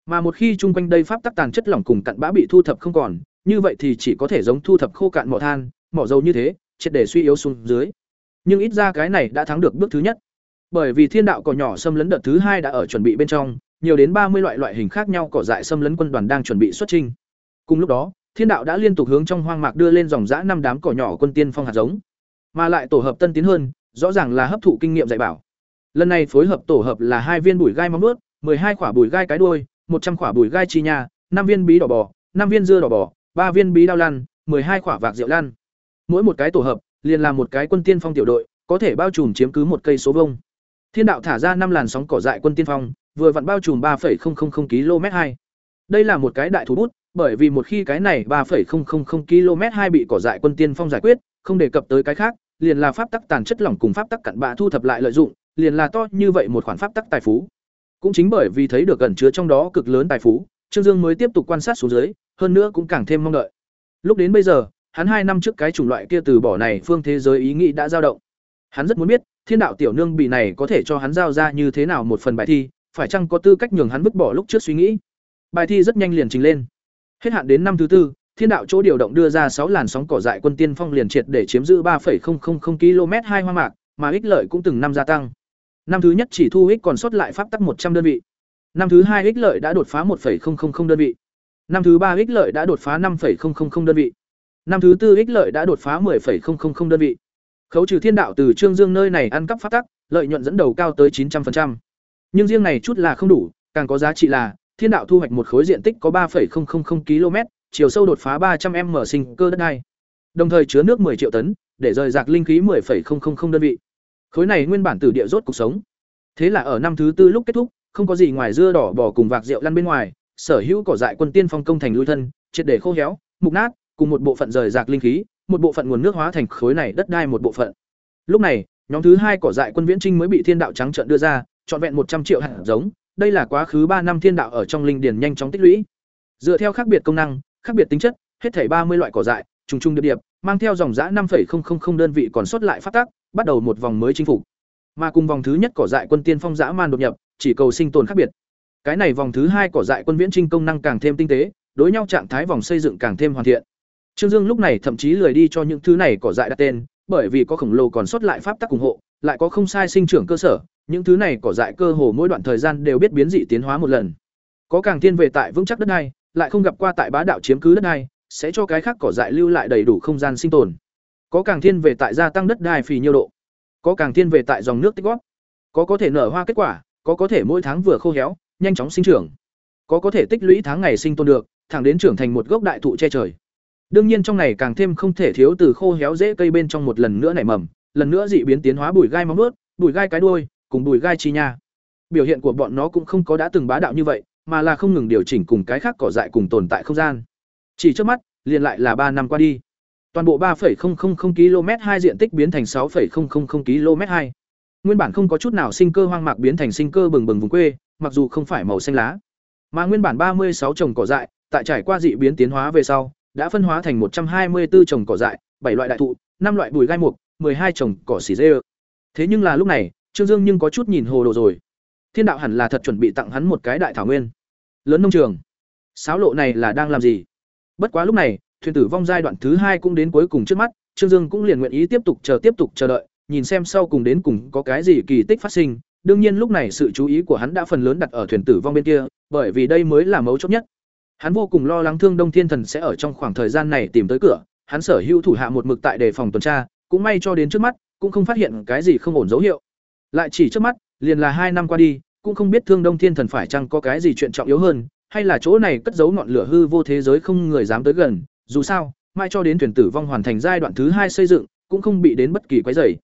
Speaker 1: Mà một khi chung quanh đây pháp tắc tàn chất lỏng cùng cặn bã bị thu thập không còn, như vậy thì chỉ có thể giống thu thập khô cạn mỏ than, mỏ dầu như thế, triệt để suy yếu xuống dưới. Nhưng ít ra cái này đã thắng được bước thứ nhất. Bởi vì thiên đạo cỏ nhỏ xâm lấn đợt thứ hai đã ở chuẩn bị bên trong, nhiều đến ba mươi loại loại hình khác nhau cỏ dại xâm lấn quân đoàn đang chuẩn bị xuất trình. Cùng lúc đó, thiên đạo đã liên tục hướng trong hoang mạc đưa lên dòng dã năm đám cỏ nhỏ quân tiên phong hạt giống, mà lại tổ hợp tân tiến hơn, rõ ràng là hấp thụ kinh nghiệm dạy bảo. Lần này phối hợp tổ hợp là hai viên bùi gai móng nuốt, hai quả bùi gai cái đuôi, một trăm quả bùi gai chi nha, năm viên bí đỏ bò, năm viên dưa đỏ bò, ba viên bí đao lan, hai quả vạc rượu lan. Mỗi một cái tổ hợp liền là một cái quân tiên phong tiểu đội, có thể bao trùm chiếm cứ một cây số vông. Thiên đạo thả ra năm làn sóng cỏ dại quân tiên phong, vừa vặn bao trùm 3,000 km hai. Đây là một cái đại thủ bút, bởi vì một khi cái này 3,000 km hai bị cỏ dại quân tiên phong giải quyết, không đề cập tới cái khác, liền là pháp tắc tàn chất lỏng cùng pháp tắc cặn bã thu thập lại lợi dụng, liền là to như vậy một khoản pháp tắc tài phú. Cũng chính bởi vì thấy được gần chứa trong đó cực lớn tài phú, Trương Dương mới tiếp tục quan sát xuống dưới, hơn nữa cũng càng thêm mong đợi. Lúc đến bây giờ, hắn hai năm trước cái chủng loại kia từ bỏ này phương thế giới ý nghĩ đã dao động. Hắn rất muốn biết, thiên đạo tiểu nương bị này có thể cho hắn giao ra như thế nào một phần bài thi, phải chăng có tư cách nhường hắn vứt bỏ lúc trước suy nghĩ. Bài thi rất nhanh liền trình lên. Hết hạn đến năm thứ tư, thiên đạo chỗ điều động đưa ra sáu làn sóng cỏ dại quân tiên phong liền triệt để chiếm giữ 3,000 km hai hoa mạc, mà ích lợi cũng từng năm gia tăng. Năm thứ nhất chỉ thu ích còn sót lại pháp tắc một trăm đơn vị. Năm thứ hai ích lợi đã đột phá 1,000 đơn vị. Năm thứ ba ích lợi đã đột phá 5,000 đơn vị. Năm thứ tư ích lợi đã đột phá 10,000 đơn vị. Khấu trừ thiên đạo từ Trương Dương nơi này ăn cắp phát tắc, lợi nhuận dẫn đầu cao tới 900%. Nhưng riêng này chút là không đủ, càng có giá trị là thiên đạo thu hoạch một khối diện tích có 3,000 km, chiều sâu đột phá 300m sinh cơ đất đai. Đồng thời chứa nước 10 triệu tấn, để rời rạc linh khí 10,000 đơn vị. Khối này nguyên bản từ địa rốt cuộc sống. Thế là ở năm thứ tư lúc kết thúc, không có gì ngoài dưa đỏ bò cùng vạc rượu lăn bên ngoài, sở hữu cỏ dại quân tiên phong công thành lui thân, triệt để khô héo, mục nát, cùng một bộ phận rời rạc linh khí, một bộ phận nguồn nước hóa thành khối này đất đai một bộ phận. Lúc này, nhóm thứ hai cỏ dại quân viễn trinh mới bị thiên đạo trắng trợn đưa ra, trọn vẹn một trăm triệu hạt giống, đây là quá khứ ba năm thiên đạo ở trong linh điền nhanh chóng tích lũy. Dựa theo khác biệt công năng, khác biệt tính chất, hết thảy ba mươi loại cỏ dại, trùng trùng điệp điệp, mang theo dòng giá 5.000 đơn vị còn sót lại phát tác, bắt đầu một vòng mới chinh phục. Mà cùng vòng thứ nhất cỏ dại quân tiên phong dã man đột nhập, chỉ cầu sinh tồn khác biệt. Cái này vòng thứ hai cỏ dại quân viễn trinh công năng càng thêm tinh tế, đối nhau trạng thái vòng xây dựng càng thêm hoàn thiện. Trương Dương lúc này thậm chí lười đi cho những thứ này cỏ dại đặt tên, bởi vì có khổng lồ còn sót lại pháp tắc ủng hộ, lại có không sai sinh trưởng cơ sở, những thứ này cỏ dại cơ hồ mỗi đoạn thời gian đều biết biến dị tiến hóa một lần. Có càng thiên về tại vững chắc đất này, lại không gặp qua tại bá đạo chiếm cứ đất này, sẽ cho cái khác cỏ dại lưu lại đầy đủ không gian sinh tồn. Có càng thiên về tại gia tăng đất đai phì nhiêu độ, có càng thiên về tại dòng nước tích góp, có có thể nở hoa kết quả, có có thể mỗi tháng vừa khô héo, nhanh chóng sinh trưởng, có có thể tích lũy tháng ngày sinh tồn được, thẳng đến trưởng thành một gốc đại thụ che trời. Đương nhiên trong này càng thêm không thể thiếu từ khô héo dễ cây bên trong một lần nữa nảy mầm, lần nữa dị biến tiến hóa bùi gai móng nuốt, bùi gai cái đuôi, cùng bùi gai chi nha. Biểu hiện của bọn nó cũng không có đã từng bá đạo như vậy, mà là không ngừng điều chỉnh cùng cái khác cỏ dại cùng tồn tại không gian. Chỉ trước mắt, liền lại là ba năm qua đi. Toàn bộ 3,000 km hai diện tích biến thành 6,000 km hai. Nguyên bản không có chút nào sinh cơ hoang mạc biến thành sinh cơ bừng bừng vùng quê, mặc dù không phải màu xanh lá. Mà nguyên bản 36 trồng cỏ dại, tại trải qua dị biến tiến hóa về sau, đã phân hóa thành 124 trồng cỏ dại, 7 loại đại thụ, 5 loại bùi gai mục, 12 trồng cỏ xỉ dê. Thế nhưng là lúc này, Trương Dương nhưng có chút nhìn hồ đồ rồi. Thiên đạo hẳn là thật chuẩn bị tặng hắn một cái đại thảo nguyên. Lớn nông trường. Sáo lộ này là đang làm gì? Bất quá lúc này, thuyền tử vong giai đoạn thứ hai cũng đến cuối cùng trước mắt, Trương Dương cũng liền nguyện ý tiếp tục chờ tiếp tục chờ đợi, nhìn xem sau cùng đến cùng có cái gì kỳ tích phát sinh. Đương nhiên lúc này sự chú ý của hắn đã phần lớn đặt ở thuyền tử vong bên kia, bởi vì đây mới là mấu chốt nhất. Hắn vô cùng lo lắng Thương Đông Thiên Thần sẽ ở trong khoảng thời gian này tìm tới cửa, hắn sở hữu thủ hạ một mực tại đề phòng tuần tra, cũng may cho đến trước mắt, cũng không phát hiện cái gì không ổn dấu hiệu. Lại chỉ trước mắt, liền là hai năm qua đi, cũng không biết Thương Đông Thiên Thần phải chăng có cái gì chuyện trọng yếu hơn, hay là chỗ này cất giấu ngọn lửa hư vô thế giới không người dám tới gần, dù sao, mai cho đến thuyền tử vong hoàn thành giai đoạn thứ hai xây dựng, cũng không bị đến bất kỳ quấy rầy.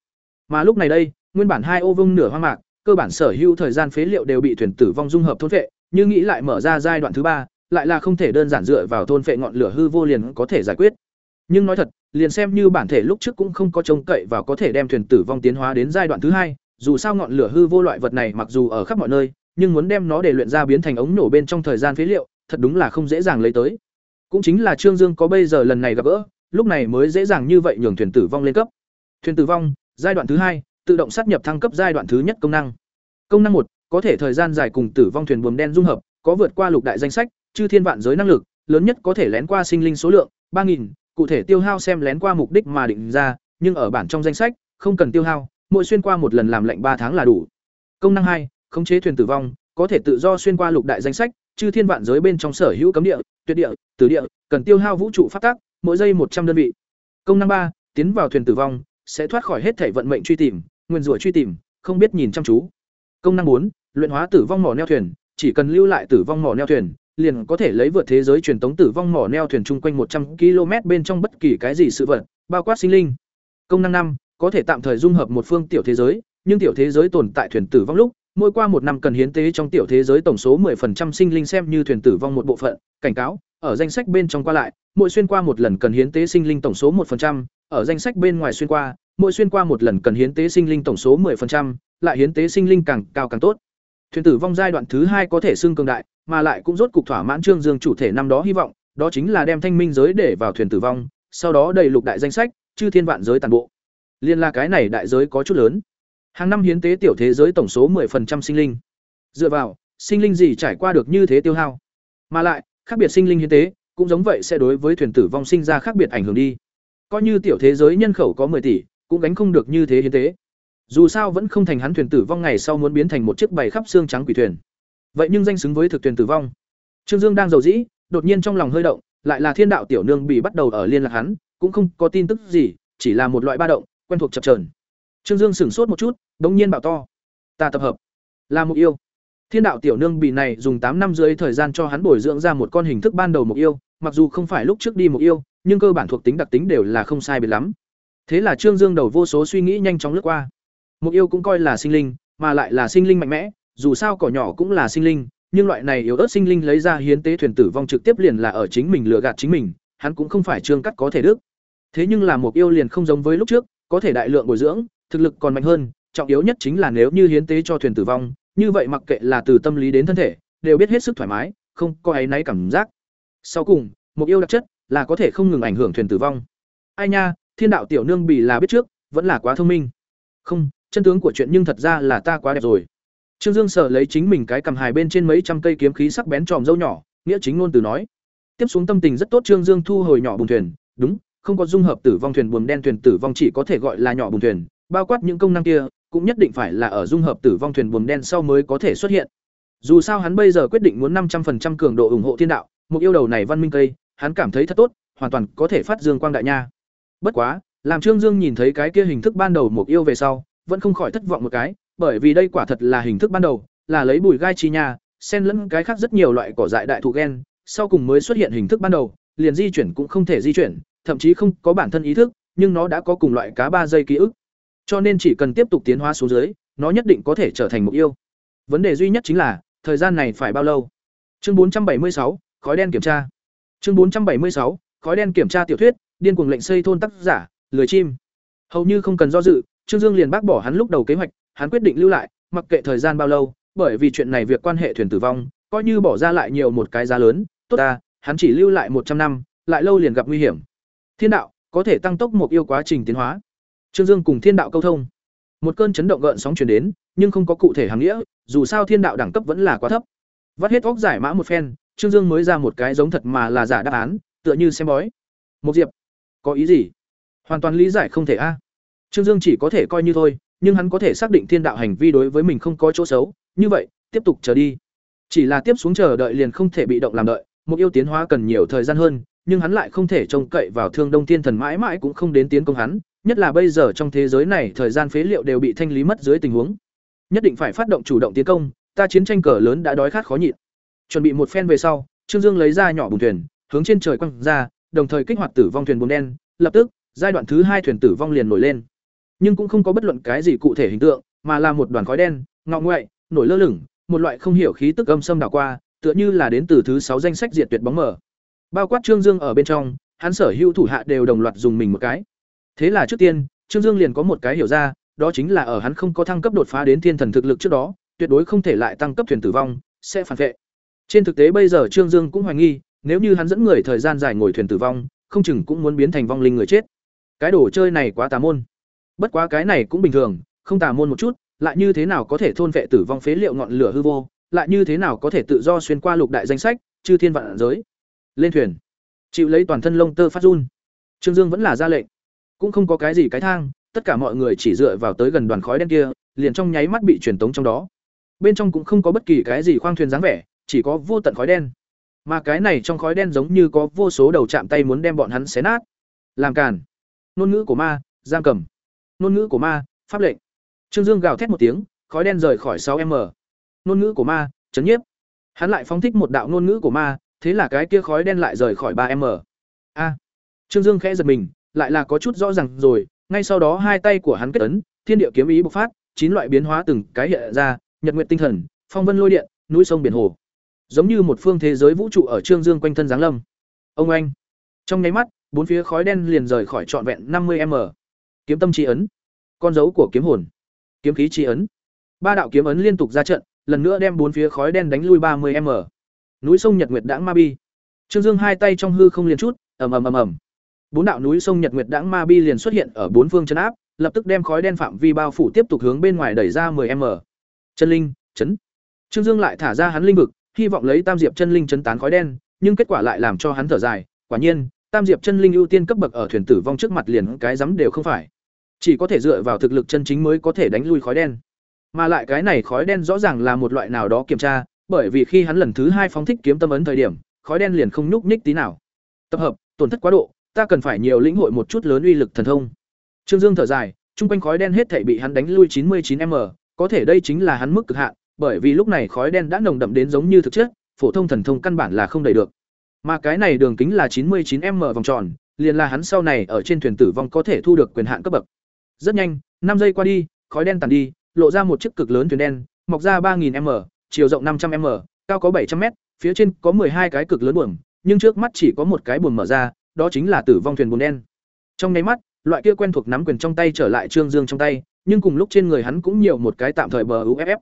Speaker 1: Mà lúc này đây, nguyên bản hai ô vông nửa hoang mạc, cơ bản sở hữu thời gian phế liệu đều bị thuyền tử vong dung hợp thôn vệ, như nghĩ lại mở ra giai đoạn thứ ba, lại là không thể đơn giản dựa vào thôn phệ ngọn lửa hư vô liền có thể giải quyết. Nhưng nói thật, liền xem như bản thể lúc trước cũng không có trông cậy vào có thể đem thuyền tử vong tiến hóa đến giai đoạn thứ hai, dù sao ngọn lửa hư vô loại vật này mặc dù ở khắp mọi nơi, nhưng muốn đem nó để luyện ra biến thành ống nổ bên trong thời gian phế liệu, thật đúng là không dễ dàng lấy tới. Cũng chính là Trương Dương có bây giờ lần này gặp gỡ, lúc này mới dễ dàng như vậy nhường thuyền tử vong lên cấp. Thuyền tử vong, giai đoạn thứ hai, tự động sát nhập thăng cấp giai đoạn thứ nhất công năng. Công năng một, có thể thời gian dài cùng tử vong thuyền buồm đen dung hợp, có vượt qua lục đại danh sách, chư thiên vạn giới năng lực, lớn nhất có thể lén qua sinh linh số lượng ba nghìn, cụ thể tiêu hao xem lén qua mục đích mà định ra, nhưng ở bản trong danh sách, không cần tiêu hao, mỗi xuyên qua một lần làm lệnh ba tháng là đủ. Công năng hai, khống chế thuyền tử vong, có thể tự do xuyên qua lục đại danh sách, chư thiên vạn giới bên trong sở hữu cấm địa, tuyệt địa, tử địa, cần tiêu hao vũ trụ phát tác, mỗi giây một trăm đơn vị. Công năng ba, tiến vào thuyền tử vong, sẽ thoát khỏi hết thể vận mệnh truy tìm, nguyên rủa truy tìm, không biết nhìn chăm chú. Công năng bốn, luyện hóa tử vong mỏ neo thuyền, chỉ cần lưu lại tử vong mỏ neo thuyền, liền có thể lấy vượt thế giới truyền tống tử vong mỏ neo thuyền chung quanh một trăm km bên trong bất kỳ cái gì sự vật, bao quát sinh linh. Công năng năm có thể tạm thời dung hợp một phương tiểu thế giới, nhưng tiểu thế giới tồn tại thuyền tử vong lúc, mỗi qua một năm cần hiến tế trong tiểu thế giới tổng số 10% sinh linh xem như thuyền tử vong một bộ phận, cảnh cáo, ở danh sách bên trong qua lại, mỗi xuyên qua một lần cần hiến tế sinh linh tổng số 1%, ở danh sách bên ngoài xuyên qua, mỗi xuyên qua một lần cần hiến tế sinh linh tổng số 10%, lại hiến tế sinh linh càng cao càng tốt. Thuyền tử vong giai đoạn thứ hai có thể xưng cường đại, mà lại cũng rốt cục thỏa mãn Trương Dương chủ thể năm đó hy vọng, đó chính là đem thanh minh giới để vào thuyền tử vong, sau đó đầy lục đại danh sách, chư thiên vạn giới toàn bộ. Liên là cái này đại giới có chút lớn. Hàng năm hiến tế tiểu thế giới tổng số 10% sinh linh. Dựa vào, sinh linh gì trải qua được như thế tiêu hao. Mà lại, khác biệt sinh linh hiến tế, cũng giống vậy sẽ đối với thuyền tử vong sinh ra khác biệt ảnh hưởng đi. Coi như tiểu thế giới nhân khẩu có 10 tỷ, cũng gánh không được như thế hiến tế. Dù sao vẫn không thành hắn thuyền tử vong ngày sau muốn biến thành một chiếc bày khắp xương trắng quỷ thuyền. Vậy nhưng danh xứng với thực thuyền tử vong. Trương Dương đang giàu dĩ, đột nhiên trong lòng hơi động, lại là Thiên đạo tiểu nương bị bắt đầu ở liên lạc hắn, cũng không có tin tức gì, chỉ là một loại ba động, quen thuộc chập chờn. Trương Dương sửng sốt một chút, đột nhiên bảo to: "Ta tập hợp, là mục yêu." Thiên đạo tiểu nương bị này dùng tám năm dưới thời gian cho hắn bồi dưỡng ra một con hình thức ban đầu mục yêu, mặc dù không phải lúc trước đi mục yêu, nhưng cơ bản thuộc tính đặc tính đều là không sai biệt lắm. Thế là Trương Dương đầu vô số suy nghĩ nhanh chóng lướt qua. Mục yêu cũng coi là sinh linh, mà lại là sinh linh mạnh mẽ, dù sao cỏ nhỏ cũng là sinh linh, nhưng loại này yếu ớt sinh linh lấy ra hiến tế thuyền tử vong trực tiếp liền là ở chính mình lừa gạt chính mình, hắn cũng không phải trương cắt có thể đức. Thế nhưng là mục yêu liền không giống với lúc trước, có thể đại lượng bồi dưỡng, thực lực còn mạnh hơn, trọng yếu nhất chính là nếu như hiến tế cho thuyền tử vong, như vậy mặc kệ là từ tâm lý đến thân thể, đều biết hết sức thoải mái, không có ấy náy cảm giác. Sau cùng, mục yêu đặc chất là có thể không ngừng ảnh hưởng thuyền tử vong. Ai nha, thiên đạo tiểu nương bỉ là biết trước, vẫn là quá thông minh. Không, chân tướng của chuyện nhưng thật ra là ta quá đẹp rồi. Trương Dương sở lấy chính mình cái cầm hài bên trên mấy trăm cây kiếm khí sắc bén tròm dâu nhỏ, nghĩa chính ngôn từ nói. Tiếp xuống tâm tình rất tốt Trương Dương thu hồi nhỏ bùng thuyền, đúng, không có dung hợp tử vong thuyền buồm đen thuyền tử vong chỉ có thể gọi là nhỏ bùng thuyền, bao quát những công năng kia, cũng nhất định phải là ở dung hợp tử vong thuyền buồm đen sau mới có thể xuất hiện. Dù sao hắn bây giờ quyết định muốn năm trăm 500% cường độ ủng hộ thiên đạo, một yêu đầu này văn minh cây, hắn cảm thấy thật tốt, hoàn toàn có thể phát dương quang đại nha. Bất quá, làm Trương Dương nhìn thấy cái kia hình thức ban đầu một yêu về sau, vẫn không khỏi thất vọng một cái, bởi vì đây quả thật là hình thức ban đầu, là lấy bùi gai chi nha, xen lẫn cái khác rất nhiều loại cỏ dại đại thụ gen, sau cùng mới xuất hiện hình thức ban đầu, liền di chuyển cũng không thể di chuyển, thậm chí không có bản thân ý thức, nhưng nó đã có cùng loại cá ba giây ký ức. Cho nên chỉ cần tiếp tục tiến hóa xuống dưới, nó nhất định có thể trở thành mục yêu. Vấn đề duy nhất chính là, thời gian này phải bao lâu? Chương 476, khói đen kiểm tra. Chương 476, khói đen kiểm tra tiểu thuyết, điên cuồng lệnh xây thôn tác giả, lười chim. Hầu như không cần do dự, Trương Dương liền bác bỏ hắn lúc đầu kế hoạch, hắn quyết định lưu lại, mặc kệ thời gian bao lâu, bởi vì chuyện này việc quan hệ thuyền tử vong, coi như bỏ ra lại nhiều một cái giá lớn, tốt ta, hắn chỉ lưu lại một trăm năm, lại lâu liền gặp nguy hiểm. Thiên đạo có thể tăng tốc một yêu quá trình tiến hóa. Trương Dương cùng Thiên đạo câu thông. Một cơn chấn động gợn sóng truyền đến, nhưng không có cụ thể hàng nghĩa, dù sao Thiên đạo đẳng cấp vẫn là quá thấp. Vắt hết óc giải mã một phen, Trương Dương mới ra một cái giống thật mà là giả đáp án, tựa như xem bói. Một diệp, có ý gì? Hoàn toàn lý giải không thể a. Trương Dương chỉ có thể coi như thôi, nhưng hắn có thể xác định thiên đạo hành vi đối với mình không có chỗ xấu, như vậy, tiếp tục chờ đi. Chỉ là tiếp xuống chờ đợi liền không thể bị động làm đợi, một yêu tiến hóa cần nhiều thời gian hơn, nhưng hắn lại không thể trông cậy vào Thương Đông Thiên Thần mãi mãi cũng không đến tiến công hắn, nhất là bây giờ trong thế giới này thời gian phế liệu đều bị thanh lý mất dưới tình huống. Nhất định phải phát động chủ động tiến công, ta chiến tranh cờ lớn đã đói khát khó nhịn. Chuẩn bị một phen về sau, Trương Dương lấy ra nhỏ bùn thuyền, hướng trên trời quăng ra, đồng thời kích hoạt tử vong thuyền buồm đen, lập tức, giai đoạn thứ hai thuyền tử vong liền nổi lên nhưng cũng không có bất luận cái gì cụ thể hình tượng, mà là một đoàn khói đen ngọ ngoại, nổi lơ lửng, một loại không hiểu khí tức âm xâm đảo qua, tựa như là đến từ thứ sáu danh sách diệt tuyệt bóng mở bao quát trương dương ở bên trong, hắn sở hữu thủ hạ đều đồng loạt dùng mình một cái. Thế là trước tiên, trương dương liền có một cái hiểu ra, đó chính là ở hắn không có thăng cấp đột phá đến thiên thần thực lực trước đó, tuyệt đối không thể lại tăng cấp thuyền tử vong, sẽ phản vệ. Trên thực tế bây giờ trương dương cũng hoài nghi, nếu như hắn dẫn người thời gian dài ngồi thuyền tử vong, không chừng cũng muốn biến thành vong linh người chết. Cái đồ chơi này quá tà môn. Bất quá cái này cũng bình thường, không tà môn một chút, lại như thế nào có thể thôn vệ tử vong phế liệu ngọn lửa hư vô, lại như thế nào có thể tự do xuyên qua lục đại danh sách, chư thiên vạn giới. Lên thuyền, chịu lấy toàn thân lông tơ phát run. Trương Dương vẫn là ra lệnh, cũng không có cái gì cái thang, tất cả mọi người chỉ dựa vào tới gần đoàn khói đen kia, liền trong nháy mắt bị truyền tống trong đó. Bên trong cũng không có bất kỳ cái gì khoang thuyền dáng vẻ, chỉ có vô tận khói đen. Mà cái này trong khói đen giống như có vô số đầu chạm tay muốn đem bọn hắn xé nát. Làm cản. Nôn ngữ của ma, giam cầm ngôn ngữ của ma, pháp lệnh. Trương dương gào thét một tiếng, khói đen rời khỏi sáu m. Ngôn ngữ của ma, chấn nhiếp. Hắn lại phóng thích một đạo ngôn ngữ của ma, thế là cái kia khói đen lại rời khỏi ba m. A. Trương dương khẽ giật mình, lại là có chút rõ ràng rồi, ngay sau đó hai tay của hắn kết ấn, thiên địa kiếm ý bộc phát, chín loại biến hóa từng cái hiện ra, nhật nguyện tinh thần, phong vân lôi điện, núi sông biển hồ. Giống như một phương thế giới vũ trụ ở trương dương quanh thân giáng lâm. Ông anh. Trong nháy mắt, bốn phía khói đen liền rời khỏi trọn vẹn năm mươi m kiếm tâm chi ấn, con dấu của kiếm hồn, kiếm khí chi ấn. Ba đạo kiếm ấn liên tục ra trận, lần nữa đem bốn phía khói đen đánh lui ba mươi m. Núi sông nhật nguyệt đãng ma bi. Trương dương hai tay trong hư không liền chút, ầm ầm ầm ầm. Bốn đạo núi sông nhật nguyệt đãng ma bi liền xuất hiện ở bốn phương chấn áp, lập tức đem khói đen phạm vi bao phủ tiếp tục hướng bên ngoài đẩy ra 10 m. Chân linh, chấn. Trương dương lại thả ra hắn linh vực, hy vọng lấy tam diệp chân linh chấn tán khói đen, nhưng kết quả lại làm cho hắn thở dài, quả nhiên tam diệp chân linh ưu tiên cấp bậc ở thuyền tử vong trước mặt liền cái rắm đều không phải. Chỉ có thể dựa vào thực lực chân chính mới có thể đánh lui khói đen. Mà lại cái này khói đen rõ ràng là một loại nào đó kiểm tra, bởi vì khi hắn lần thứ hai phóng thích kiếm tâm ấn thời điểm, khói đen liền không nhúc nhích tí nào. Tập hợp, tổn thất quá độ, ta cần phải nhiều lĩnh hội một chút lớn uy lực thần thông. Trương dương thở dài trung quanh khói đen hết thể bị hắn đánh lui 99 m có thể đây chính là hắn mức cực hạn, bởi vì lúc này khói đen đã nồng đậm đến giống như thực chất, phổ thông thần thông căn bản là không đầy được mà cái này đường kính là 99 m vòng tròn, liền là hắn sau này ở trên thuyền tử vong có thể thu được quyền hạn cấp bậc. Rất nhanh, năm giây qua đi, khói đen tàn đi, lộ ra một chiếc cực lớn thuyền đen, mọc ra 3000 m chiều rộng 500 m cao có 700 m phía trên có hai cái cực lớn buồm, nhưng trước mắt chỉ có một cái buồm mở ra, đó chính là tử vong thuyền buồm đen. Trong nháy mắt, loại kia quen thuộc nắm quyền trong tay trở lại trương dương trong tay, nhưng cùng lúc trên người hắn cũng nhiều một cái tạm thời bờ uff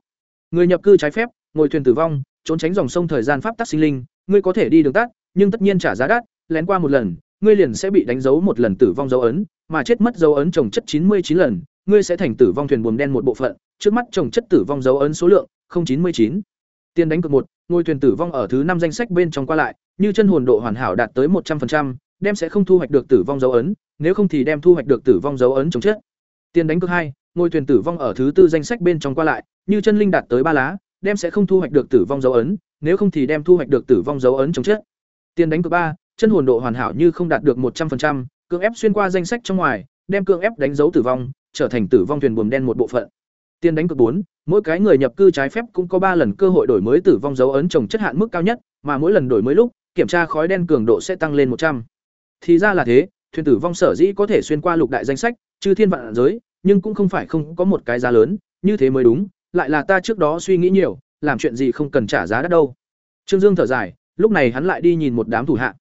Speaker 1: người nhập cư trái phép, ngồi thuyền tử vong, trốn tránh dòng sông thời gian pháp tắc sinh linh, ngươi có thể đi đường tắt nhưng tất nhiên trả giá đắt lén qua một lần ngươi liền sẽ bị đánh dấu một lần tử vong dấu ấn mà chết mất dấu ấn trồng chất chín mươi chín lần ngươi sẽ thành tử vong thuyền buồm đen một bộ phận. Trước mắt trồng chất tử vong dấu ấn số lượng chín mươi chín. Tiền đánh cực một ngôi thuyền tử vong ở thứ năm danh sách bên trong qua lại như chân hồn độ hoàn hảo đạt tới 100%, đem sẽ không thu hoạch được tử vong dấu ấn nếu không thì đem thu hoạch được tử vong dấu ấn chồng chất. Tiền đánh cược hai, ngôi thuyền tử vong ở thứ tư danh sách bên trong qua lại, như chân linh đạt tới ba lá, đem sẽ không thu hoạch được tử vong dấu ấn, nếu không thì đem thu hoạch được tử vong dấu ấn chồng chất. Tiền đánh cược ba, chân hồn độ hoàn hảo như không đạt được một trăm 100%, cưỡng ép xuyên qua danh sách trong ngoài, đem cưỡng ép đánh dấu tử vong, trở thành tử vong thuyền buồm đen một bộ phận. Tiền đánh cược bốn, mỗi cái người nhập cư trái phép cũng có ba lần cơ hội đổi mới tử vong dấu ấn trồng chất hạn mức cao nhất, mà mỗi lần đổi mới lúc, kiểm tra khói đen cường độ sẽ tăng lên một trăm. Thì ra là thế, thuyền tử vong sở dĩ có thể xuyên qua lục đại danh sách, chư thiên vạn giới, nhưng cũng không phải không có một cái giá lớn, như thế mới đúng, lại là ta trước đó suy nghĩ nhiều, làm chuyện gì không cần trả giá đắt đâu. Trương Dương thở dài, lúc này hắn lại đi nhìn một đám thủ hạ.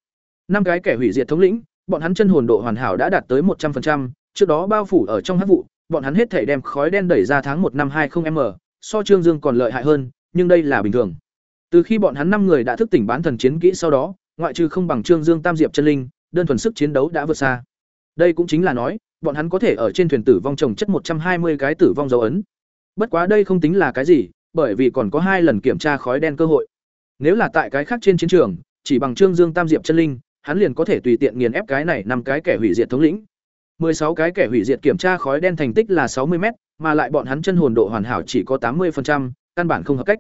Speaker 1: Năm cái kẻ hủy diệt thống lĩnh, bọn hắn chân hồn độ hoàn hảo đã đạt tới một trăm 100%, trước đó bao phủ ở trong hắc vụ, bọn hắn hết thể đem khói đen đẩy ra tháng một năm 20m, so Trương Dương còn lợi hại hơn, nhưng đây là bình thường. Từ khi bọn hắn năm người đã thức tỉnh bán thần chiến kỹ sau đó, ngoại trừ không bằng Trương Dương Tam Diệp chân linh, đơn thuần sức chiến đấu đã vượt xa. Đây cũng chính là nói, bọn hắn có thể ở trên thuyền tử vong trồng chất một trăm hai mươi cái tử vong dấu ấn. Bất quá đây không tính là cái gì, bởi vì còn có hai lần kiểm tra khói đen cơ hội. Nếu là tại cái khác trên chiến trường, chỉ bằng Trương Dương Tam Diệp chân linh, hắn liền có thể tùy tiện nghiền ép cái này năm cái kẻ hủy diệt thống lĩnh. sáu cái kẻ hủy diệt kiểm tra khói đen thành tích là sáu mươi m mà lại bọn hắn chân hồn độ hoàn hảo chỉ có tám 80%, căn bản không hợp cách.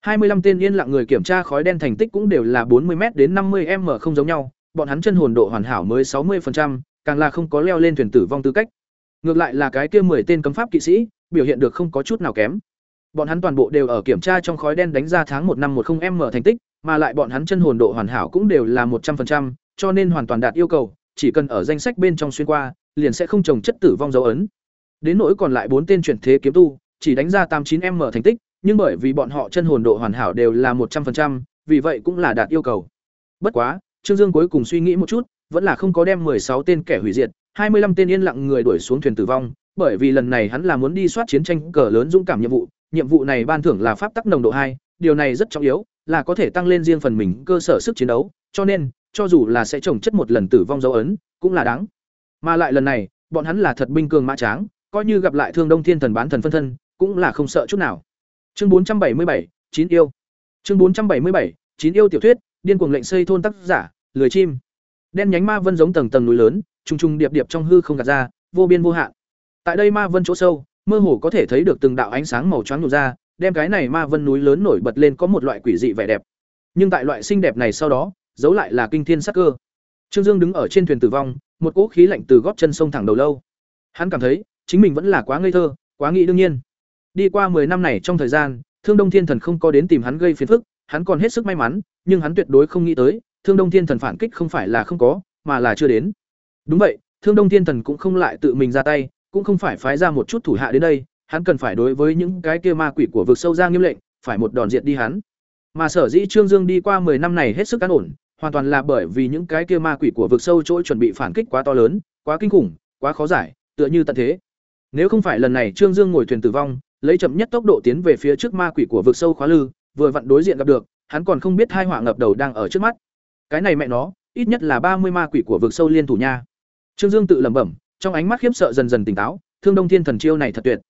Speaker 1: Hai mươi 25 tên yên lặng người kiểm tra khói đen thành tích cũng đều là bốn mươi m đến năm mươi m không giống nhau, bọn hắn chân hồn độ hoàn hảo mới sáu 60%, càng là không có leo lên thuyền tử vong tư cách. Ngược lại là cái kia 10 tên cấm pháp kỵ sĩ, biểu hiện được không có chút nào kém. Bọn hắn toàn bộ đều ở kiểm tra trong khói đen đánh ra tháng một năm 10M thành tích, mà lại bọn hắn chân hồn độ hoàn hảo cũng đều là một trăm 100%, cho nên hoàn toàn đạt yêu cầu, chỉ cần ở danh sách bên trong xuyên qua, liền sẽ không trồng chất tử vong dấu ấn. Đến nỗi còn lại bốn tên chuyển thế kiếm tu, chỉ đánh ra 89M thành tích, nhưng bởi vì bọn họ chân hồn độ hoàn hảo đều là một trăm 100%, vì vậy cũng là đạt yêu cầu. Bất quá, Trương Dương cuối cùng suy nghĩ một chút, vẫn là không có đem sáu tên kẻ hủy diệt, hai mươi 25 tên yên lặng người đuổi xuống thuyền tử vong, bởi vì lần này hắn là muốn đi soát chiến tranh cờ lớn dũng cảm nhiệm vụ, nhiệm vụ này ban thưởng là pháp tắc nồng độ hai, điều này rất trọng yếu, là có thể tăng lên riêng phần mình cơ sở sức chiến đấu, cho nên, cho dù là sẽ trồng chất một lần tử vong dấu ấn, cũng là đáng. Mà lại lần này, bọn hắn là thật binh cường mã tráng, coi như gặp lại Thương Đông Thiên Thần bán thần phân thân, cũng là không sợ chút nào. Chương bốn trăm bảy mươi bảy, chín yêu. Chương bốn trăm bảy mươi bảy, chín yêu tiểu thuyết, điên cuồng lệnh xây thôn tác giả, lười chim đen nhánh ma vân giống tầng tầng núi lớn trùng trùng điệp điệp trong hư không gạt ra vô biên vô hạn tại đây ma vân chỗ sâu mơ hồ có thể thấy được từng đạo ánh sáng màu trắng nhổ ra đem cái này ma vân núi lớn nổi bật lên có một loại quỷ dị vẻ đẹp. Nhưng tại loại xinh đẹp này sau đó giấu lại là kinh thiên sắc cơ. Trương dương đứng ở trên thuyền tử vong một cỗ khí lạnh từ góp chân sông thẳng đầu lâu. Hắn cảm thấy chính mình vẫn là quá ngây thơ quá nghĩ đương nhiên. Đi qua 10 năm này trong thời gian thương đông thiên thần không có đến tìm hắn gây phiền phức hắn còn hết sức may mắn nhưng hắn tuyệt đối không nghĩ tới Thương Đông Thiên Thần phản kích không phải là không có, mà là chưa đến. Đúng vậy, Thương Đông Thiên Thần cũng không lại tự mình ra tay, cũng không phải phái ra một chút thủ hạ đến đây, hắn cần phải đối với những cái kia ma quỷ của vực sâu ra nghiêm lệnh, phải một đòn diệt đi hắn. Mà sở dĩ Trương Dương đi qua 10 năm này hết sức an ổn, hoàn toàn là bởi vì những cái kia ma quỷ của vực sâu chỗ chuẩn bị phản kích quá to lớn, quá kinh khủng, quá khó giải, tựa như tận thế. Nếu không phải lần này Trương Dương ngồi thuyền tử vong, lấy chậm nhất tốc độ tiến về phía trước ma quỷ của vực sâu khóa lư, vừa vặn đối diện gặp được, hắn còn không biết hai họa ngập đầu đang ở trước mắt. Cái này mẹ nó, ít nhất là ba mươi ma quỷ của vực sâu liên thủ nha. Trương Dương tự lẩm bẩm, trong ánh mắt khiếp sợ dần dần tỉnh táo, Thương Đông Thiên Thần chiêu này thật tuyệt.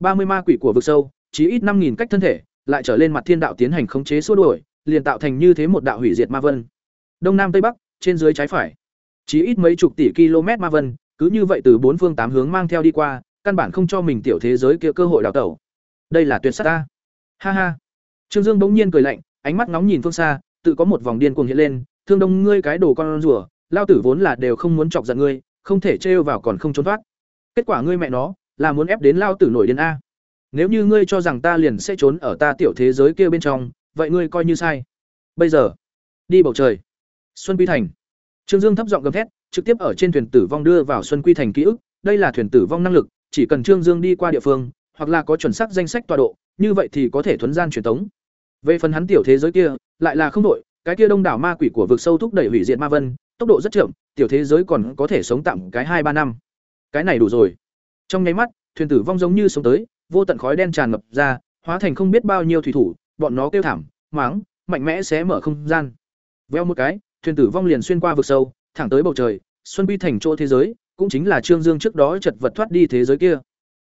Speaker 1: ba mươi ma quỷ của vực sâu, chí ít năm nghìn cách thân thể, lại trở lên mặt thiên đạo tiến hành khống chế xua đuổi, liền tạo thành như thế một đạo hủy diệt ma vân. Đông nam tây bắc, trên dưới trái phải, chí ít mấy chục tỷ km ma vân, cứ như vậy từ bốn phương tám hướng mang theo đi qua, căn bản không cho mình tiểu thế giới kia cơ hội đào tẩu. Đây là tuyệt sát ta. Ha ha. Trương Dương bỗng nhiên cười lạnh, ánh mắt nóng nhìn phương xa, tự có một vòng điên cuồng hiện lên, thương đông ngươi cái đồ con rùa, lao tử vốn là đều không muốn chọc giận ngươi, không thể trêu vào còn không trốn thoát. Kết quả ngươi mẹ nó, là muốn ép đến lao tử nổi điên a. Nếu như ngươi cho rằng ta liền sẽ trốn ở ta tiểu thế giới kia bên trong, vậy ngươi coi như sai. Bây giờ, đi bầu trời. Xuân Quy Thành. Trương Dương thấp giọng gầm thét, trực tiếp ở trên thuyền tử vong đưa vào Xuân Quy Thành ký ức, đây là thuyền tử vong năng lực, chỉ cần Trương Dương đi qua địa phương, hoặc là có chuẩn xác danh sách tọa độ, như vậy thì có thể thuấn gian truyền tống. Về phần hắn tiểu thế giới kia, lại là không đổi, cái kia đông đảo ma quỷ của vực sâu thúc đẩy hủy diệt ma vân, tốc độ rất chậm, tiểu thế giới còn có thể sống tạm cái hai ba năm. Cái này đủ rồi. Trong nháy mắt, thuyền tử vong giống như sống tới, vô tận khói đen tràn ngập ra, hóa thành không biết bao nhiêu thủy thủ, bọn nó kêu thảm, máng, mạnh mẽ xé mở không gian. Veo một cái, thuyền tử vong liền xuyên qua vực sâu, thẳng tới bầu trời, xuân quy thành chỗ thế giới, cũng chính là Trương Dương trước đó chật vật thoát đi thế giới kia.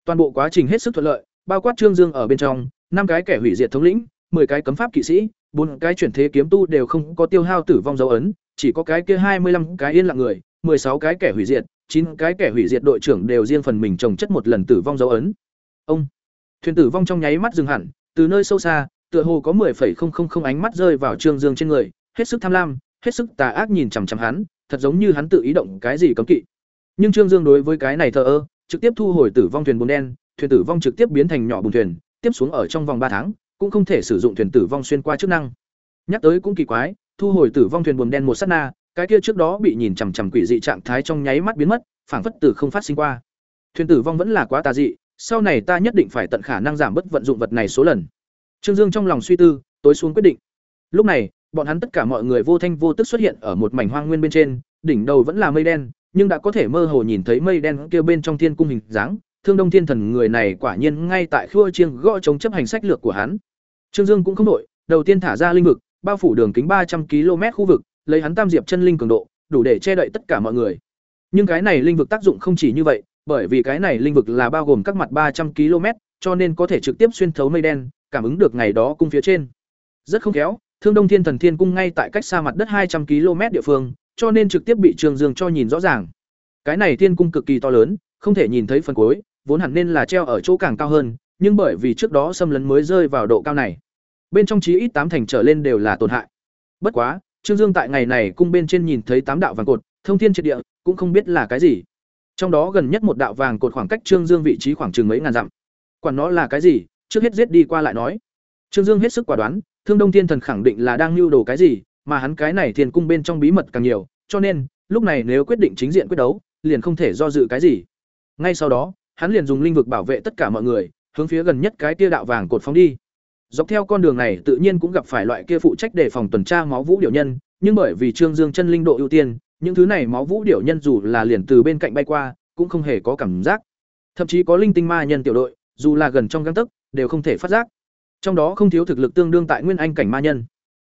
Speaker 1: Toàn bộ quá trình hết sức thuận lợi, bao quát Trương Dương ở bên trong, năm cái kẻ hủy diệt thống lĩnh, 10 cái cấm pháp kỵ sĩ, bốn cái chuyển thế kiếm tu đều không có tiêu hao tử vong dấu ấn, chỉ có cái kia 25 cái yên lặng người, 16 cái kẻ hủy diệt, 9 cái kẻ hủy diệt đội trưởng đều riêng phần mình trồng chất một lần tử vong dấu ấn. Ông Thuyền tử vong trong nháy mắt dừng hẳn, từ nơi sâu xa, tựa hồ có 10.000 ánh mắt rơi vào Trương Dương trên người, hết sức tham lam, hết sức tà ác nhìn chằm chằm hắn, thật giống như hắn tự ý động cái gì cấm kỵ. Nhưng Trương Dương đối với cái này thờ ơ, trực tiếp thu hồi tử vong thuyền bùn đen, thuyền tử vong trực tiếp biến thành nhỏ bùn thuyền, tiếp xuống ở trong vòng ba tháng, cũng không thể sử dụng thuyền tử vong xuyên qua chức năng. Nhắc tới cũng kỳ quái, thu hồi tử vong thuyền buồm đen một sát na, cái kia trước đó bị nhìn chằm chằm quỷ dị trạng thái trong nháy mắt biến mất, phảng phất tử không phát sinh qua. Thuyền tử vong vẫn là quá tà dị, sau này ta nhất định phải tận khả năng giảm bớt vận dụng vật này số lần. Trương Dương trong lòng suy tư, tối xuống quyết định. Lúc này, bọn hắn tất cả mọi người vô thanh vô tức xuất hiện ở một mảnh hoang nguyên bên trên, đỉnh đầu vẫn là mây đen, nhưng đã có thể mơ hồ nhìn thấy mây đen kia bên trong thiên cung hình dáng, Thương Đông Thiên Thần người này quả nhiên ngay tại khua chiêng gõ chống chấp hành sách lược của hắn. Trương Dương cũng không đổi, đầu tiên thả ra linh vực, bao phủ đường kính ba trăm km khu vực, lấy hắn tam diệp chân linh cường độ, đủ để che đậy tất cả mọi người. Nhưng cái này linh vực tác dụng không chỉ như vậy, bởi vì cái này linh vực là bao gồm các mặt ba trăm km, cho nên có thể trực tiếp xuyên thấu mây đen, cảm ứng được ngày đó cung phía trên. Rất không khéo, Thương Đông Thiên Thần Thiên cung ngay tại cách xa mặt đất hai trăm km địa phương, cho nên trực tiếp bị Trương Dương cho nhìn rõ ràng. Cái này thiên cung cực kỳ to lớn, không thể nhìn thấy phần cuối, vốn hẳn nên là treo ở chỗ càng cao hơn, nhưng bởi vì trước đó xâm lấn mới rơi vào độ cao này. Bên trong chí ít tám thành trở lên đều là tổn hại. Bất quá, Trương Dương tại ngày này cung bên trên nhìn thấy tám đạo vàng cột, thông thiên triệt địa, cũng không biết là cái gì. Trong đó gần nhất một đạo vàng cột khoảng cách Trương Dương vị trí khoảng chừng mấy ngàn dặm. Quản nó là cái gì, trước hết giết đi qua lại nói. Trương Dương hết sức quả đoán, Thương Đông Thiên Thần khẳng định là đang lưu đồ cái gì, mà hắn cái này thiên cung bên trong bí mật càng nhiều, cho nên, lúc này nếu quyết định chính diện quyết đấu, liền không thể do dự cái gì. Ngay sau đó, hắn liền dùng linh vực bảo vệ tất cả mọi người, hướng phía gần nhất cái tia đạo vàng cột phóng đi. Dọc theo con đường này tự nhiên cũng gặp phải loại kia phụ trách đề phòng tuần tra máu vũ điểu nhân, nhưng bởi vì Trương Dương chân linh độ ưu tiên, những thứ này máu vũ điểu nhân dù là liền từ bên cạnh bay qua, cũng không hề có cảm giác. Thậm chí có linh tinh ma nhân tiểu đội, dù là gần trong gang tấc, đều không thể phát giác. Trong đó không thiếu thực lực tương đương tại nguyên anh cảnh ma nhân.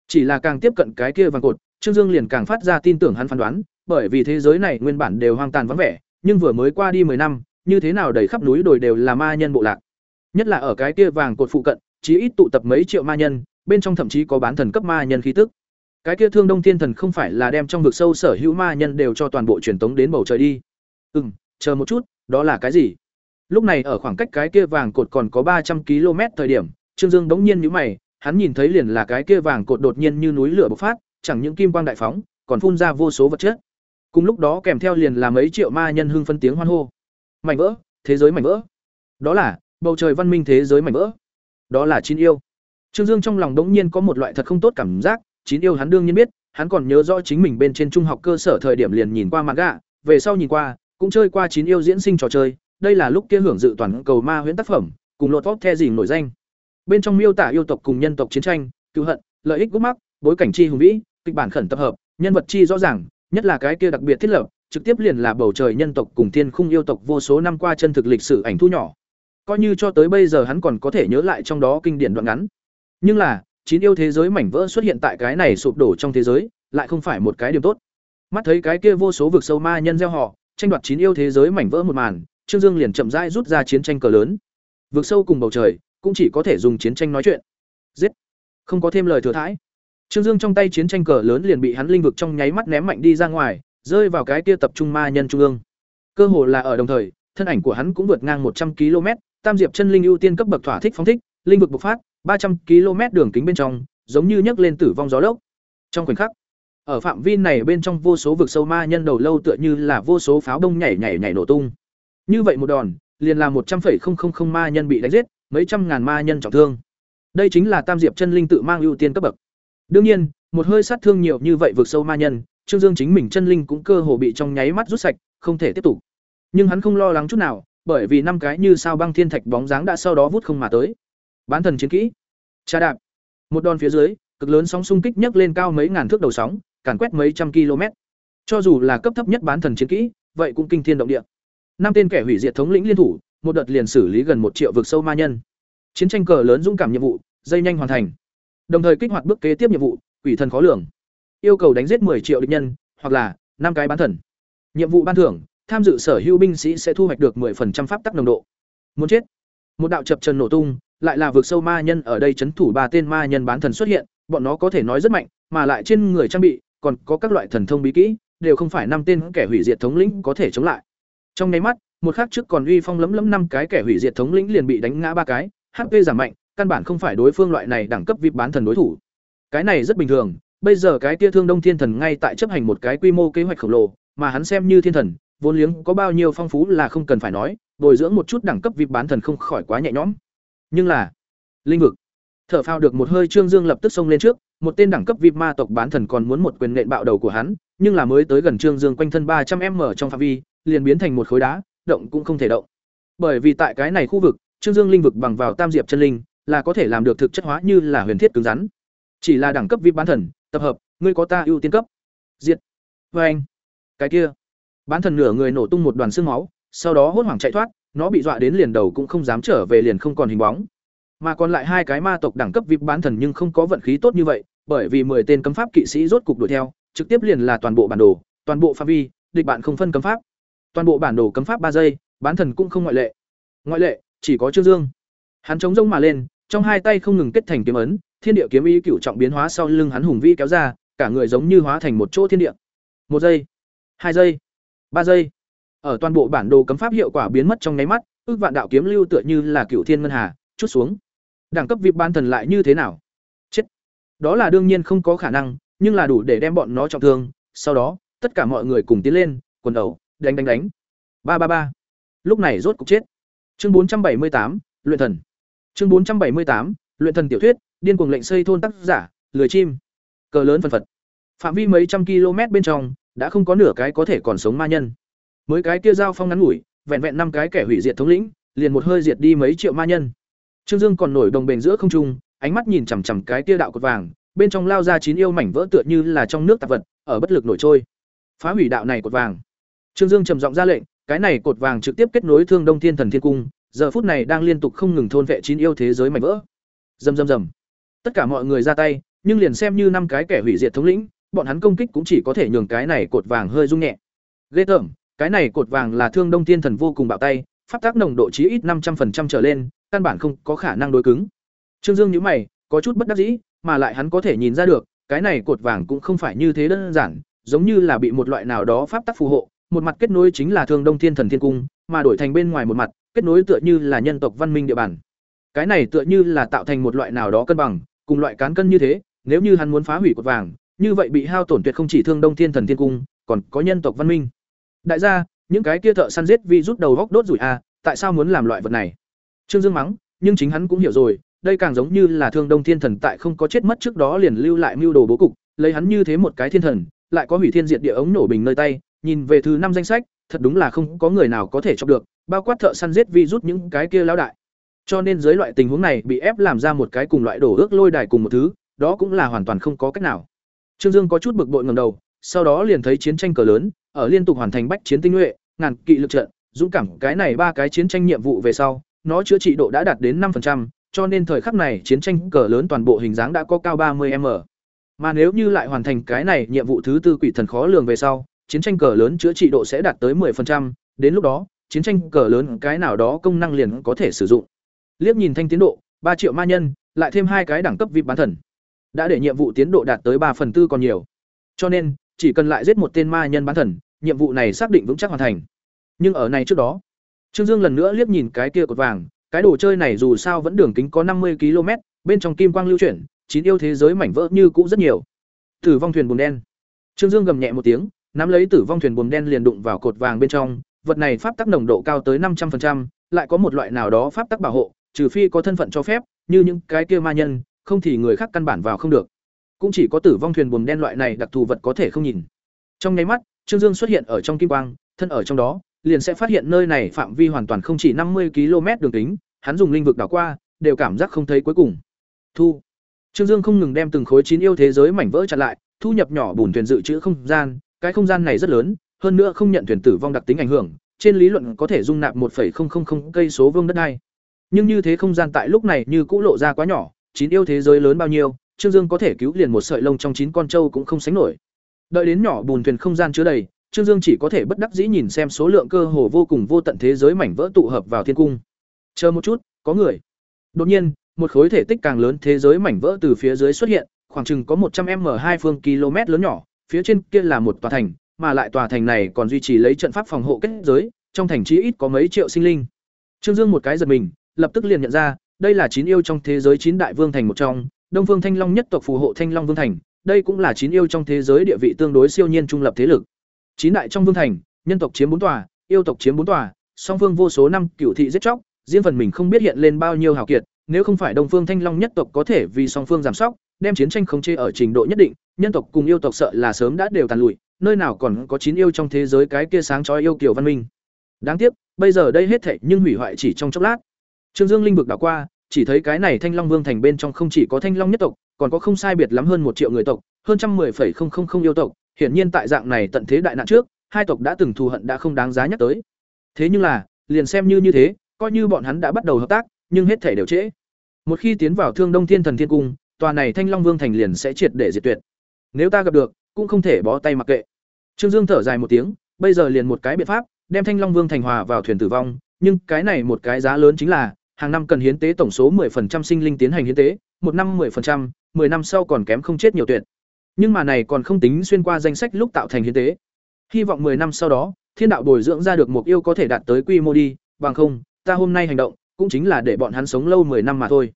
Speaker 1: Chỉ là càng tiếp cận cái kia vàng cột, Trương Dương liền càng phát ra tin tưởng hắn phán đoán, bởi vì thế giới này nguyên bản đều hoang tàn vắng vẻ, nhưng vừa mới qua đi 10 năm, như thế nào đầy khắp núi đồi đều là ma nhân bộ lạc. Nhất là ở cái kia vàng cột phụ cận, chí ít tụ tập mấy triệu ma nhân, bên trong thậm chí có bán thần cấp ma nhân khí tức. Cái kia Thương Đông Thiên Thần không phải là đem trong vực sâu sở hữu ma nhân đều cho toàn bộ truyền tống đến bầu trời đi. Ừm, chờ một chút, đó là cái gì? Lúc này ở khoảng cách cái kia vàng cột còn có ba trăm km thời điểm, Trương Dương bỗng nhiên nhíu mày, hắn nhìn thấy liền là cái kia vàng cột đột nhiên như núi lửa bộc phát, chẳng những kim quang đại phóng, còn phun ra vô số vật chất. Cùng lúc đó kèm theo liền là mấy triệu ma nhân hưng phân tiếng hoan hô. Mảnh vỡ, thế giới mảnh vỡ. Đó là bầu trời văn minh thế giới mảnh vỡ. Đó là chín yêu. Trương Dương trong lòng đống nhiên có một loại thật không tốt cảm giác, chín yêu hắn đương nhiên biết, hắn còn nhớ rõ chính mình bên trên trung học cơ sở thời điểm liền nhìn qua manga, về sau nhìn qua, cũng chơi qua chín yêu diễn sinh trò chơi, đây là lúc kia hưởng dự toàn cầu ma huyễn tác phẩm, cùng lột vóc the dình nổi danh. Bên trong miêu tả yêu tộc cùng nhân tộc chiến tranh, cứu hận, lợi ích gốc mắc, bối cảnh chi hùng vĩ, kịch bản khẩn tập hợp, nhân vật chi rõ ràng, nhất là cái kia đặc biệt thiết lập, trực tiếp liền là bầu trời nhân tộc cùng thiên khung yêu tộc vô số năm qua chân thực lịch sử ảnh thu nhỏ coi như cho tới bây giờ hắn còn có thể nhớ lại trong đó kinh điển đoạn ngắn. Nhưng là, chín yêu thế giới mảnh vỡ xuất hiện tại cái này sụp đổ trong thế giới, lại không phải một cái điểm tốt. Mắt thấy cái kia vô số vực sâu ma nhân gieo họ, tranh đoạt chín yêu thế giới mảnh vỡ một màn, Trương Dương liền chậm rãi rút ra chiến tranh cờ lớn. Vực sâu cùng bầu trời, cũng chỉ có thể dùng chiến tranh nói chuyện. Giết, không có thêm lời thừa thãi. Trương Dương trong tay chiến tranh cờ lớn liền bị hắn linh vực trong nháy mắt ném mạnh đi ra ngoài, rơi vào cái kia tập trung ma nhân trung ương. Cơ hồ là ở đồng thời, thân ảnh của hắn cũng vượt ngang một trăm km, tam diệp chân linh ưu tiên cấp bậc thỏa thích phóng thích, linh vực bộc phát, ba trăm km đường kính bên trong, giống như nhấc lên tử vong gió lốc. Trong khoảnh khắc, ở phạm vi này bên trong vô số vực sâu ma nhân đầu lâu tựa như là vô số pháo đông nhảy nhảy nhảy nổ tung. Như vậy một đòn, liền là một trăm 100,000 ma nhân bị đánh giết, mấy trăm ngàn ma nhân trọng thương. Đây chính là tam diệp chân linh tự mang ưu tiên cấp bậc. Đương nhiên, một hơi sát thương nhiều như vậy vượt sâu ma nhân, Trương Dương chính mình chân linh cũng cơ hồ bị trong nháy mắt rút sạch, không thể tiếp tục. Nhưng hắn không lo lắng chút nào, bởi vì năm cái như sao băng thiên thạch bóng dáng đã sau đó vút không mà tới. Bán thần chiến kỹ. Cha đạp. Một đòn phía dưới, cực lớn sóng xung kích nhấc lên cao mấy ngàn thước đầu sóng, càn quét mấy trăm km. Cho dù là cấp thấp nhất bán thần chiến kỹ, vậy cũng kinh thiên động địa. Năm tên kẻ hủy diệt thống lĩnh liên thủ, một đợt liền xử lý gần một triệu vực sâu ma nhân. Chiến tranh cờ lớn dũng cảm nhiệm vụ, dây nhanh hoàn thành. Đồng thời kích hoạt bước kế tiếp nhiệm vụ, quỷ thần khó lường. Yêu cầu đánh giết 10 triệu địch nhân, hoặc là năm cái bán thần. Nhiệm vụ ban thưởng, tham dự sở hữu binh sĩ sẽ thu hoạch được 10% pháp tắc nồng độ. Muốn chết. Một đạo chập trần nổ tung, lại là vực sâu ma nhân ở đây chấn thủ ba tên ma nhân bán thần xuất hiện, bọn nó có thể nói rất mạnh, mà lại trên người trang bị còn có các loại thần thông bí kỹ, đều không phải năm tên kẻ hủy diệt thống lĩnh có thể chống lại. Trong nháy mắt, một khắc trước còn uy phong lấm lấm năm cái kẻ hủy diệt thống lĩnh liền bị đánh ngã ba cái, HP giảm mạnh, căn bản không phải đối phương loại này đẳng cấp VIP bán thần đối thủ. Cái này rất bình thường, bây giờ cái kia Thương Đông Thiên Thần ngay tại chấp hành một cái quy mô kế hoạch khổng lồ, mà hắn xem như thiên thần, vốn liếng có bao nhiêu phong phú là không cần phải nói, bồi dưỡng một chút đẳng cấp VIP bán thần không khỏi quá nhẹ nhõm. Nhưng là, linh vực. Thở phao được một hơi Trương Dương lập tức xông lên trước, một tên đẳng cấp VIP ma tộc bán thần còn muốn một quyền nện bạo đầu của hắn, nhưng là mới tới gần Trương Dương quanh thân ba trăm m trong phạm vi, liền biến thành một khối đá, động cũng không thể động. Bởi vì tại cái này khu vực, Trương Dương linh vực bằng vào tam diệp chân linh, là có thể làm được thực chất hóa như là huyền thiết cứng rắn. Chỉ là đẳng cấp VIP bán thần, tập hợp, ngươi có ta ưu tiên cấp. Diệt. Và anh. Cái kia. Bán thần nửa người nổ tung một đoàn xương máu, sau đó hốt hoảng chạy thoát, nó bị dọa đến liền đầu cũng không dám trở về liền không còn hình bóng. Mà còn lại hai cái ma tộc đẳng cấp VIP bán thần nhưng không có vận khí tốt như vậy, bởi vì 10 tên cấm pháp kỵ sĩ rốt cục đuổi theo, trực tiếp liền là toàn bộ bản đồ, toàn bộ phạm vi, địch bạn không phân cấm pháp. Toàn bộ bản đồ cấm pháp ba giây, bán thần cũng không ngoại lệ. Ngoại lệ, chỉ có Trương Dương. Hắn chống rông mà lên, trong hai tay không ngừng kết thành kiếm ấn, thiên địa kiếm ý cựu trọng biến hóa sau lưng hắn hùng vĩ kéo ra, cả người giống như hóa thành một chỗ thiên địa. Một giây, hai giây, ba giây. Ở toàn bộ bản đồ cấm pháp hiệu quả biến mất trong nháy mắt, ước vạn đạo kiếm lưu tựa như là cựu thiên ngân hà, chút xuống. Đẳng cấp VIP ban thần lại như thế nào? Chết. Đó là đương nhiên không có khả năng, nhưng là đủ để đem bọn nó trọng thương, sau đó, tất cả mọi người cùng tiến lên, quần đầu, đánh đánh đánh. Ba ba ba. Lúc này rốt cục chết. Chương bốn trăm bảy mươi tám luyện thần. Chương bốn trăm bảy mươi tám luyện thần tiểu thuyết, điên cuồng lệnh xây thôn tác giả, lười chim. Cờ lớn phần phật. Phạm vi mấy trăm km bên trong, đã không có nửa cái có thể còn sống ma nhân. Mới cái kia giao phong ngắn ngủi, vẹn vẹn năm cái kẻ hủy diệt thống lĩnh, liền một hơi diệt đi mấy triệu ma nhân. Trương Dương còn nổi đồng bền giữa không trung, ánh mắt nhìn chằm chằm cái kia đạo cột vàng, bên trong lao ra chín yêu mảnh vỡ tựa như là trong nước tạp vật, ở bất lực nổi trôi. Phá hủy đạo này cột vàng. Trương Dương trầm giọng ra lệnh, cái này cột vàng trực tiếp kết nối Thương Đông Thiên Thần Thiên Cung, giờ phút này đang liên tục không ngừng thôn vệ chín yêu thế giới mảnh vỡ. Rầm rầm rầm. Tất cả mọi người ra tay, nhưng liền xem như năm cái kẻ hủy diệt thống lĩnh, bọn hắn công kích cũng chỉ có thể nhường cái này cột vàng hơi rung nhẹ. Ghê tởm, cái này cột vàng là Thương Đông Thiên Thần vô cùng bạo tay, pháp tác nồng độ chí ít năm trăm 500% trở lên, căn bản không có khả năng đối cứng. Trương Dương nhíu mày, có chút bất đắc dĩ, mà lại hắn có thể nhìn ra được, cái này cột vàng cũng không phải như thế đơn giản, giống như là bị một loại nào đó pháp tắc phù hộ, một mặt kết nối chính là Thương Đông Thiên Thần Thiên Cung, mà đổi thành bên ngoài một mặt, kết nối tựa như là nhân tộc văn minh địa bàn. Cái này tựa như là tạo thành một loại nào đó cân bằng, cùng loại cán cân như thế, nếu như hắn muốn phá hủy cột vàng, như vậy bị hao tổn tuyệt không chỉ Thương Đông Thiên Thần Thiên Cung, còn có nhân tộc văn minh. Đại gia, những cái kia thợ săn giết vi rút đầu góc đốt rủi a, tại sao muốn làm loại vật này? Trương Dương mắng, nhưng chính hắn cũng hiểu rồi, đây càng giống như là Thương Đông Thiên Thần tại không có chết mất trước đó liền lưu lại mưu đồ bố cục, lấy hắn như thế một cái thiên thần, lại có hủy thiên diệt địa ống nổ bình nơi tay, nhìn về thứ năm danh sách, thật đúng là không có người nào có thể chọc được, bao quát thợ săn giết vi rút những cái kia lão đại. Cho nên dưới loại tình huống này bị ép làm ra một cái cùng loại đổ ước lôi đài cùng một thứ, đó cũng là hoàn toàn không có cách nào. Trương Dương có chút bực bội ngẩng đầu, sau đó liền thấy chiến tranh cờ lớn, ở liên tục hoàn thành bách chiến tinh nhuệ, ngàn kỵ lực trận, dũng cảm cái này ba cái chiến tranh nhiệm vụ về sau, nó chữa trị độ đã đạt đến 5%, cho nên thời khắc này chiến tranh cờ lớn toàn bộ hình dáng đã có cao 30m. Mà nếu như lại hoàn thành cái này nhiệm vụ thứ tư quỷ thần khó lường về sau, chiến tranh cờ lớn chữa trị độ sẽ đạt tới 10%, đến lúc đó, chiến tranh cờ lớn cái nào đó công năng liền có thể sử dụng. Liếc nhìn thanh tiến độ, 3 triệu ma nhân, lại thêm hai cái đẳng cấp VIP bán thần. Đã để nhiệm vụ tiến độ đạt tới 3 phần tư còn nhiều. Cho nên, chỉ cần lại giết một tên ma nhân bán thần, nhiệm vụ này xác định vững chắc hoàn thành. Nhưng ở này trước đó, Trương Dương lần nữa liếc nhìn cái kia cột vàng, cái đồ chơi này dù sao vẫn đường kính có năm mươi km, bên trong kim quang lưu chuyển, chín yêu thế giới mảnh vỡ như cũ rất nhiều. Tử vong thuyền buồm đen. Trương Dương gầm nhẹ một tiếng, nắm lấy tử vong thuyền buồm đen liền đụng vào cột vàng bên trong, vật này pháp tắc nồng độ cao tới năm trăm 500%, lại có một loại nào đó pháp tắc bảo hộ, trừ phi có thân phận cho phép, như những cái kia ma nhân, không thì người khác căn bản vào không được. Cũng chỉ có tử vong thuyền buồm đen loại này đặc thù vật có thể không nhìn. Trong nháy mắt, Trương Dương xuất hiện ở trong kim quang, thân ở trong đó, liền sẽ phát hiện nơi này phạm vi hoàn toàn không chỉ năm mươi km đường kính, hắn dùng linh vực đảo qua, đều cảm giác không thấy cuối cùng. Thu. Trương Dương không ngừng đem từng khối chín yêu thế giới mảnh vỡ chặn lại, thu nhập nhỏ bùn thuyền dự trữ không gian, cái không gian này rất lớn, hơn nữa không nhận thuyền tử vong đặc tính ảnh hưởng, trên lý luận có thể dung nạp 1.000 cây số vương đất đai. Nhưng như thế không gian tại lúc này như cũ lộ ra quá nhỏ, chín yêu thế giới lớn bao nhiêu, Trương Dương có thể cứu liền một sợi lông trong chín con trâu cũng không sánh nổi. Đợi đến nhỏ bùn thuyền không gian chứa đầy, Trương Dương chỉ có thể bất đắc dĩ nhìn xem số lượng cơ hồ vô cùng vô tận thế giới mảnh vỡ tụ hợp vào thiên cung. Chờ một chút, có người. Đột nhiên, một khối thể tích càng lớn thế giới mảnh vỡ từ phía dưới xuất hiện, khoảng chừng có một trăm m hai phương km lớn nhỏ, phía trên kia là một tòa thành, mà lại tòa thành này còn duy trì lấy trận pháp phòng hộ kết giới, trong thành chí ít có mấy triệu sinh linh. Trương Dương một cái giật mình, lập tức liền nhận ra, đây là chín yêu trong thế giới chín đại vương thành một trong, Đông Phương Thanh Long nhất tộc phù hộ Thanh Long Vương thành, đây cũng là chín yêu trong thế giới địa vị tương đối siêu nhiên trung lập thế lực. Chín đại trong vương thành, nhân tộc chiếm bốn tòa, yêu tộc chiếm bốn tòa, song phương vô số năm cửu thị giết chóc, riêng phần mình không biết hiện lên bao nhiêu hào kiệt, nếu không phải Đông Phương Thanh Long nhất tộc có thể vì song phương giảm sóc, đem chiến tranh khống chế ở trình độ nhất định, nhân tộc cùng yêu tộc sợ là sớm đã đều tàn lụi, nơi nào còn có chín yêu trong thế giới cái kia sáng chói yêu kiều văn minh. Đáng tiếc, bây giờ đây hết thảy nhưng hủy hoại chỉ trong chốc lát. Trương Dương linh vực đảo qua, chỉ thấy cái này Thanh Long Vương thành bên trong không chỉ có Thanh Long nhất tộc, còn có không sai biệt lắm hơn một triệu người tộc, hơn trăm mười phẩy không không không yêu tộc, hiển nhiên tại dạng này tận thế đại nạn trước, hai tộc đã từng thù hận đã không đáng giá nhắc tới. Thế nhưng là, liền xem như như thế, coi như bọn hắn đã bắt đầu hợp tác, nhưng hết thể đều trễ. Một khi tiến vào Thương Đông Thiên Thần Thiên Cung, tòa này Thanh Long Vương thành liền sẽ triệt để diệt tuyệt. Nếu ta gặp được, cũng không thể bó tay mặc kệ. Trương Dương thở dài một tiếng, bây giờ liền một cái biện pháp, đem Thanh Long Vương thành hòa vào thuyền tử vong, nhưng cái này một cái giá lớn chính là, hàng năm cần hiến tế tổng số 10% sinh linh tiến hành hiến tế, một năm 10%, 10 năm sau còn kém không chết nhiều tuyệt. Nhưng mà này còn không tính xuyên qua danh sách lúc tạo thành hiến tế. Hy vọng 10 năm sau đó, thiên đạo bồi dưỡng ra được mục yêu có thể đạt tới quy mô đi, bằng không, ta hôm nay hành động, cũng chính là để bọn hắn sống lâu 10 năm mà thôi.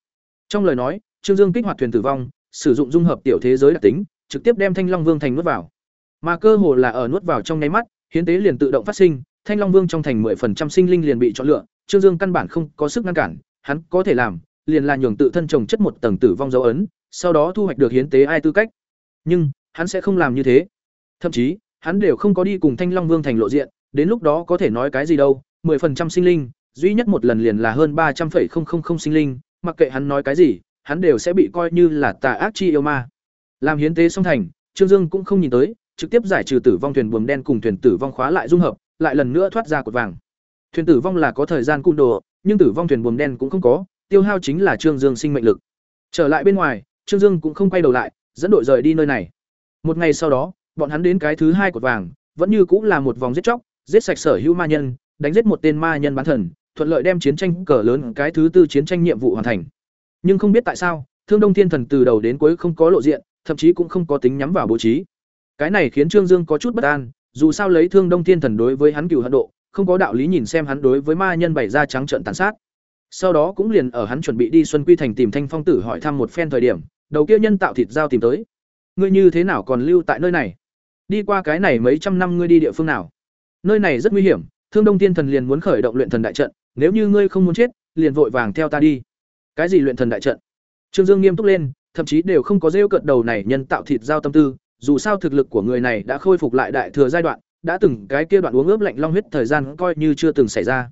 Speaker 1: Trong lời nói, Trương Dương kích hoạt thuyền tử vong, sử dụng dung hợp tiểu thế giới đặc tính, trực tiếp đem Thanh Long Vương thành nuốt vào. Mà cơ hồ là ở nuốt vào trong nháy mắt, hiến tế liền tự động phát sinh, Thanh Long Vương trong thành 10% sinh linh liền bị chọn lựa, Trương Dương căn bản không có sức ngăn cản, hắn có thể làm, liền là nhường tự thân trồng chất một tầng tử vong dấu ấn, sau đó thu hoạch được hiến tế ai tư cách. Nhưng, hắn sẽ không làm như thế. Thậm chí, hắn đều không có đi cùng Thanh Long Vương thành lộ diện, đến lúc đó có thể nói cái gì đâu, 10% sinh linh, duy nhất một lần liền là hơn ba trăm 300,000 sinh linh, mặc kệ hắn nói cái gì, hắn đều sẽ bị coi như là tà ác chi yêu ma. Làm hiến tế xong thành, Trương Dương cũng không nhìn tới, trực tiếp giải trừ tử vong thuyền buồm đen cùng thuyền tử vong khóa lại dung hợp, lại lần nữa thoát ra cột vàng. Thuyền tử vong là có thời gian cung đồ, nhưng tử vong thuyền buồm đen cũng không có, tiêu hao chính là Trương Dương sinh mệnh lực. Trở lại bên ngoài, Trương Dương cũng không quay đầu lại, dẫn đội rời đi nơi này. Một ngày sau đó, bọn hắn đến cái thứ hai cột vàng, vẫn như cũng là một vòng giết chóc, giết sạch sở hữu ma nhân, đánh giết một tên ma nhân bán thần, thuận lợi đem chiến tranh cờ lớn cái thứ tư chiến tranh nhiệm vụ hoàn thành. Nhưng không biết tại sao, Thương Đông Thiên Thần từ đầu đến cuối không có lộ diện, thậm chí cũng không có tính nhắm vào bố trí. Cái này khiến Trương Dương có chút bất an, dù sao lấy Thương Đông Thiên Thần đối với hắn cựu hận độ, không có đạo lý nhìn xem hắn đối với ma nhân bày ra trắng trợn tàn sát. Sau đó cũng liền ở hắn chuẩn bị đi Xuân Quy Thành tìm Thanh Phong Tử hỏi thăm một phen thời điểm, đầu kia nhân tạo thịt dao tìm tới. Ngươi như thế nào còn lưu tại nơi này? Đi qua cái này mấy trăm năm ngươi đi địa phương nào? Nơi này rất nguy hiểm, Thương Đông Thiên Thần liền muốn khởi động luyện thần đại trận, nếu như ngươi không muốn chết, liền vội vàng theo ta đi. Cái gì luyện thần đại trận? Trương Dương nghiêm túc lên, thậm chí đều không có rêu cợt đầu này nhân tạo thịt giao tâm tư, dù sao thực lực của người này đã khôi phục lại đại thừa giai đoạn, đã từng cái kia đoạn uống ướp lạnh long huyết thời gian coi như chưa từng xảy ra.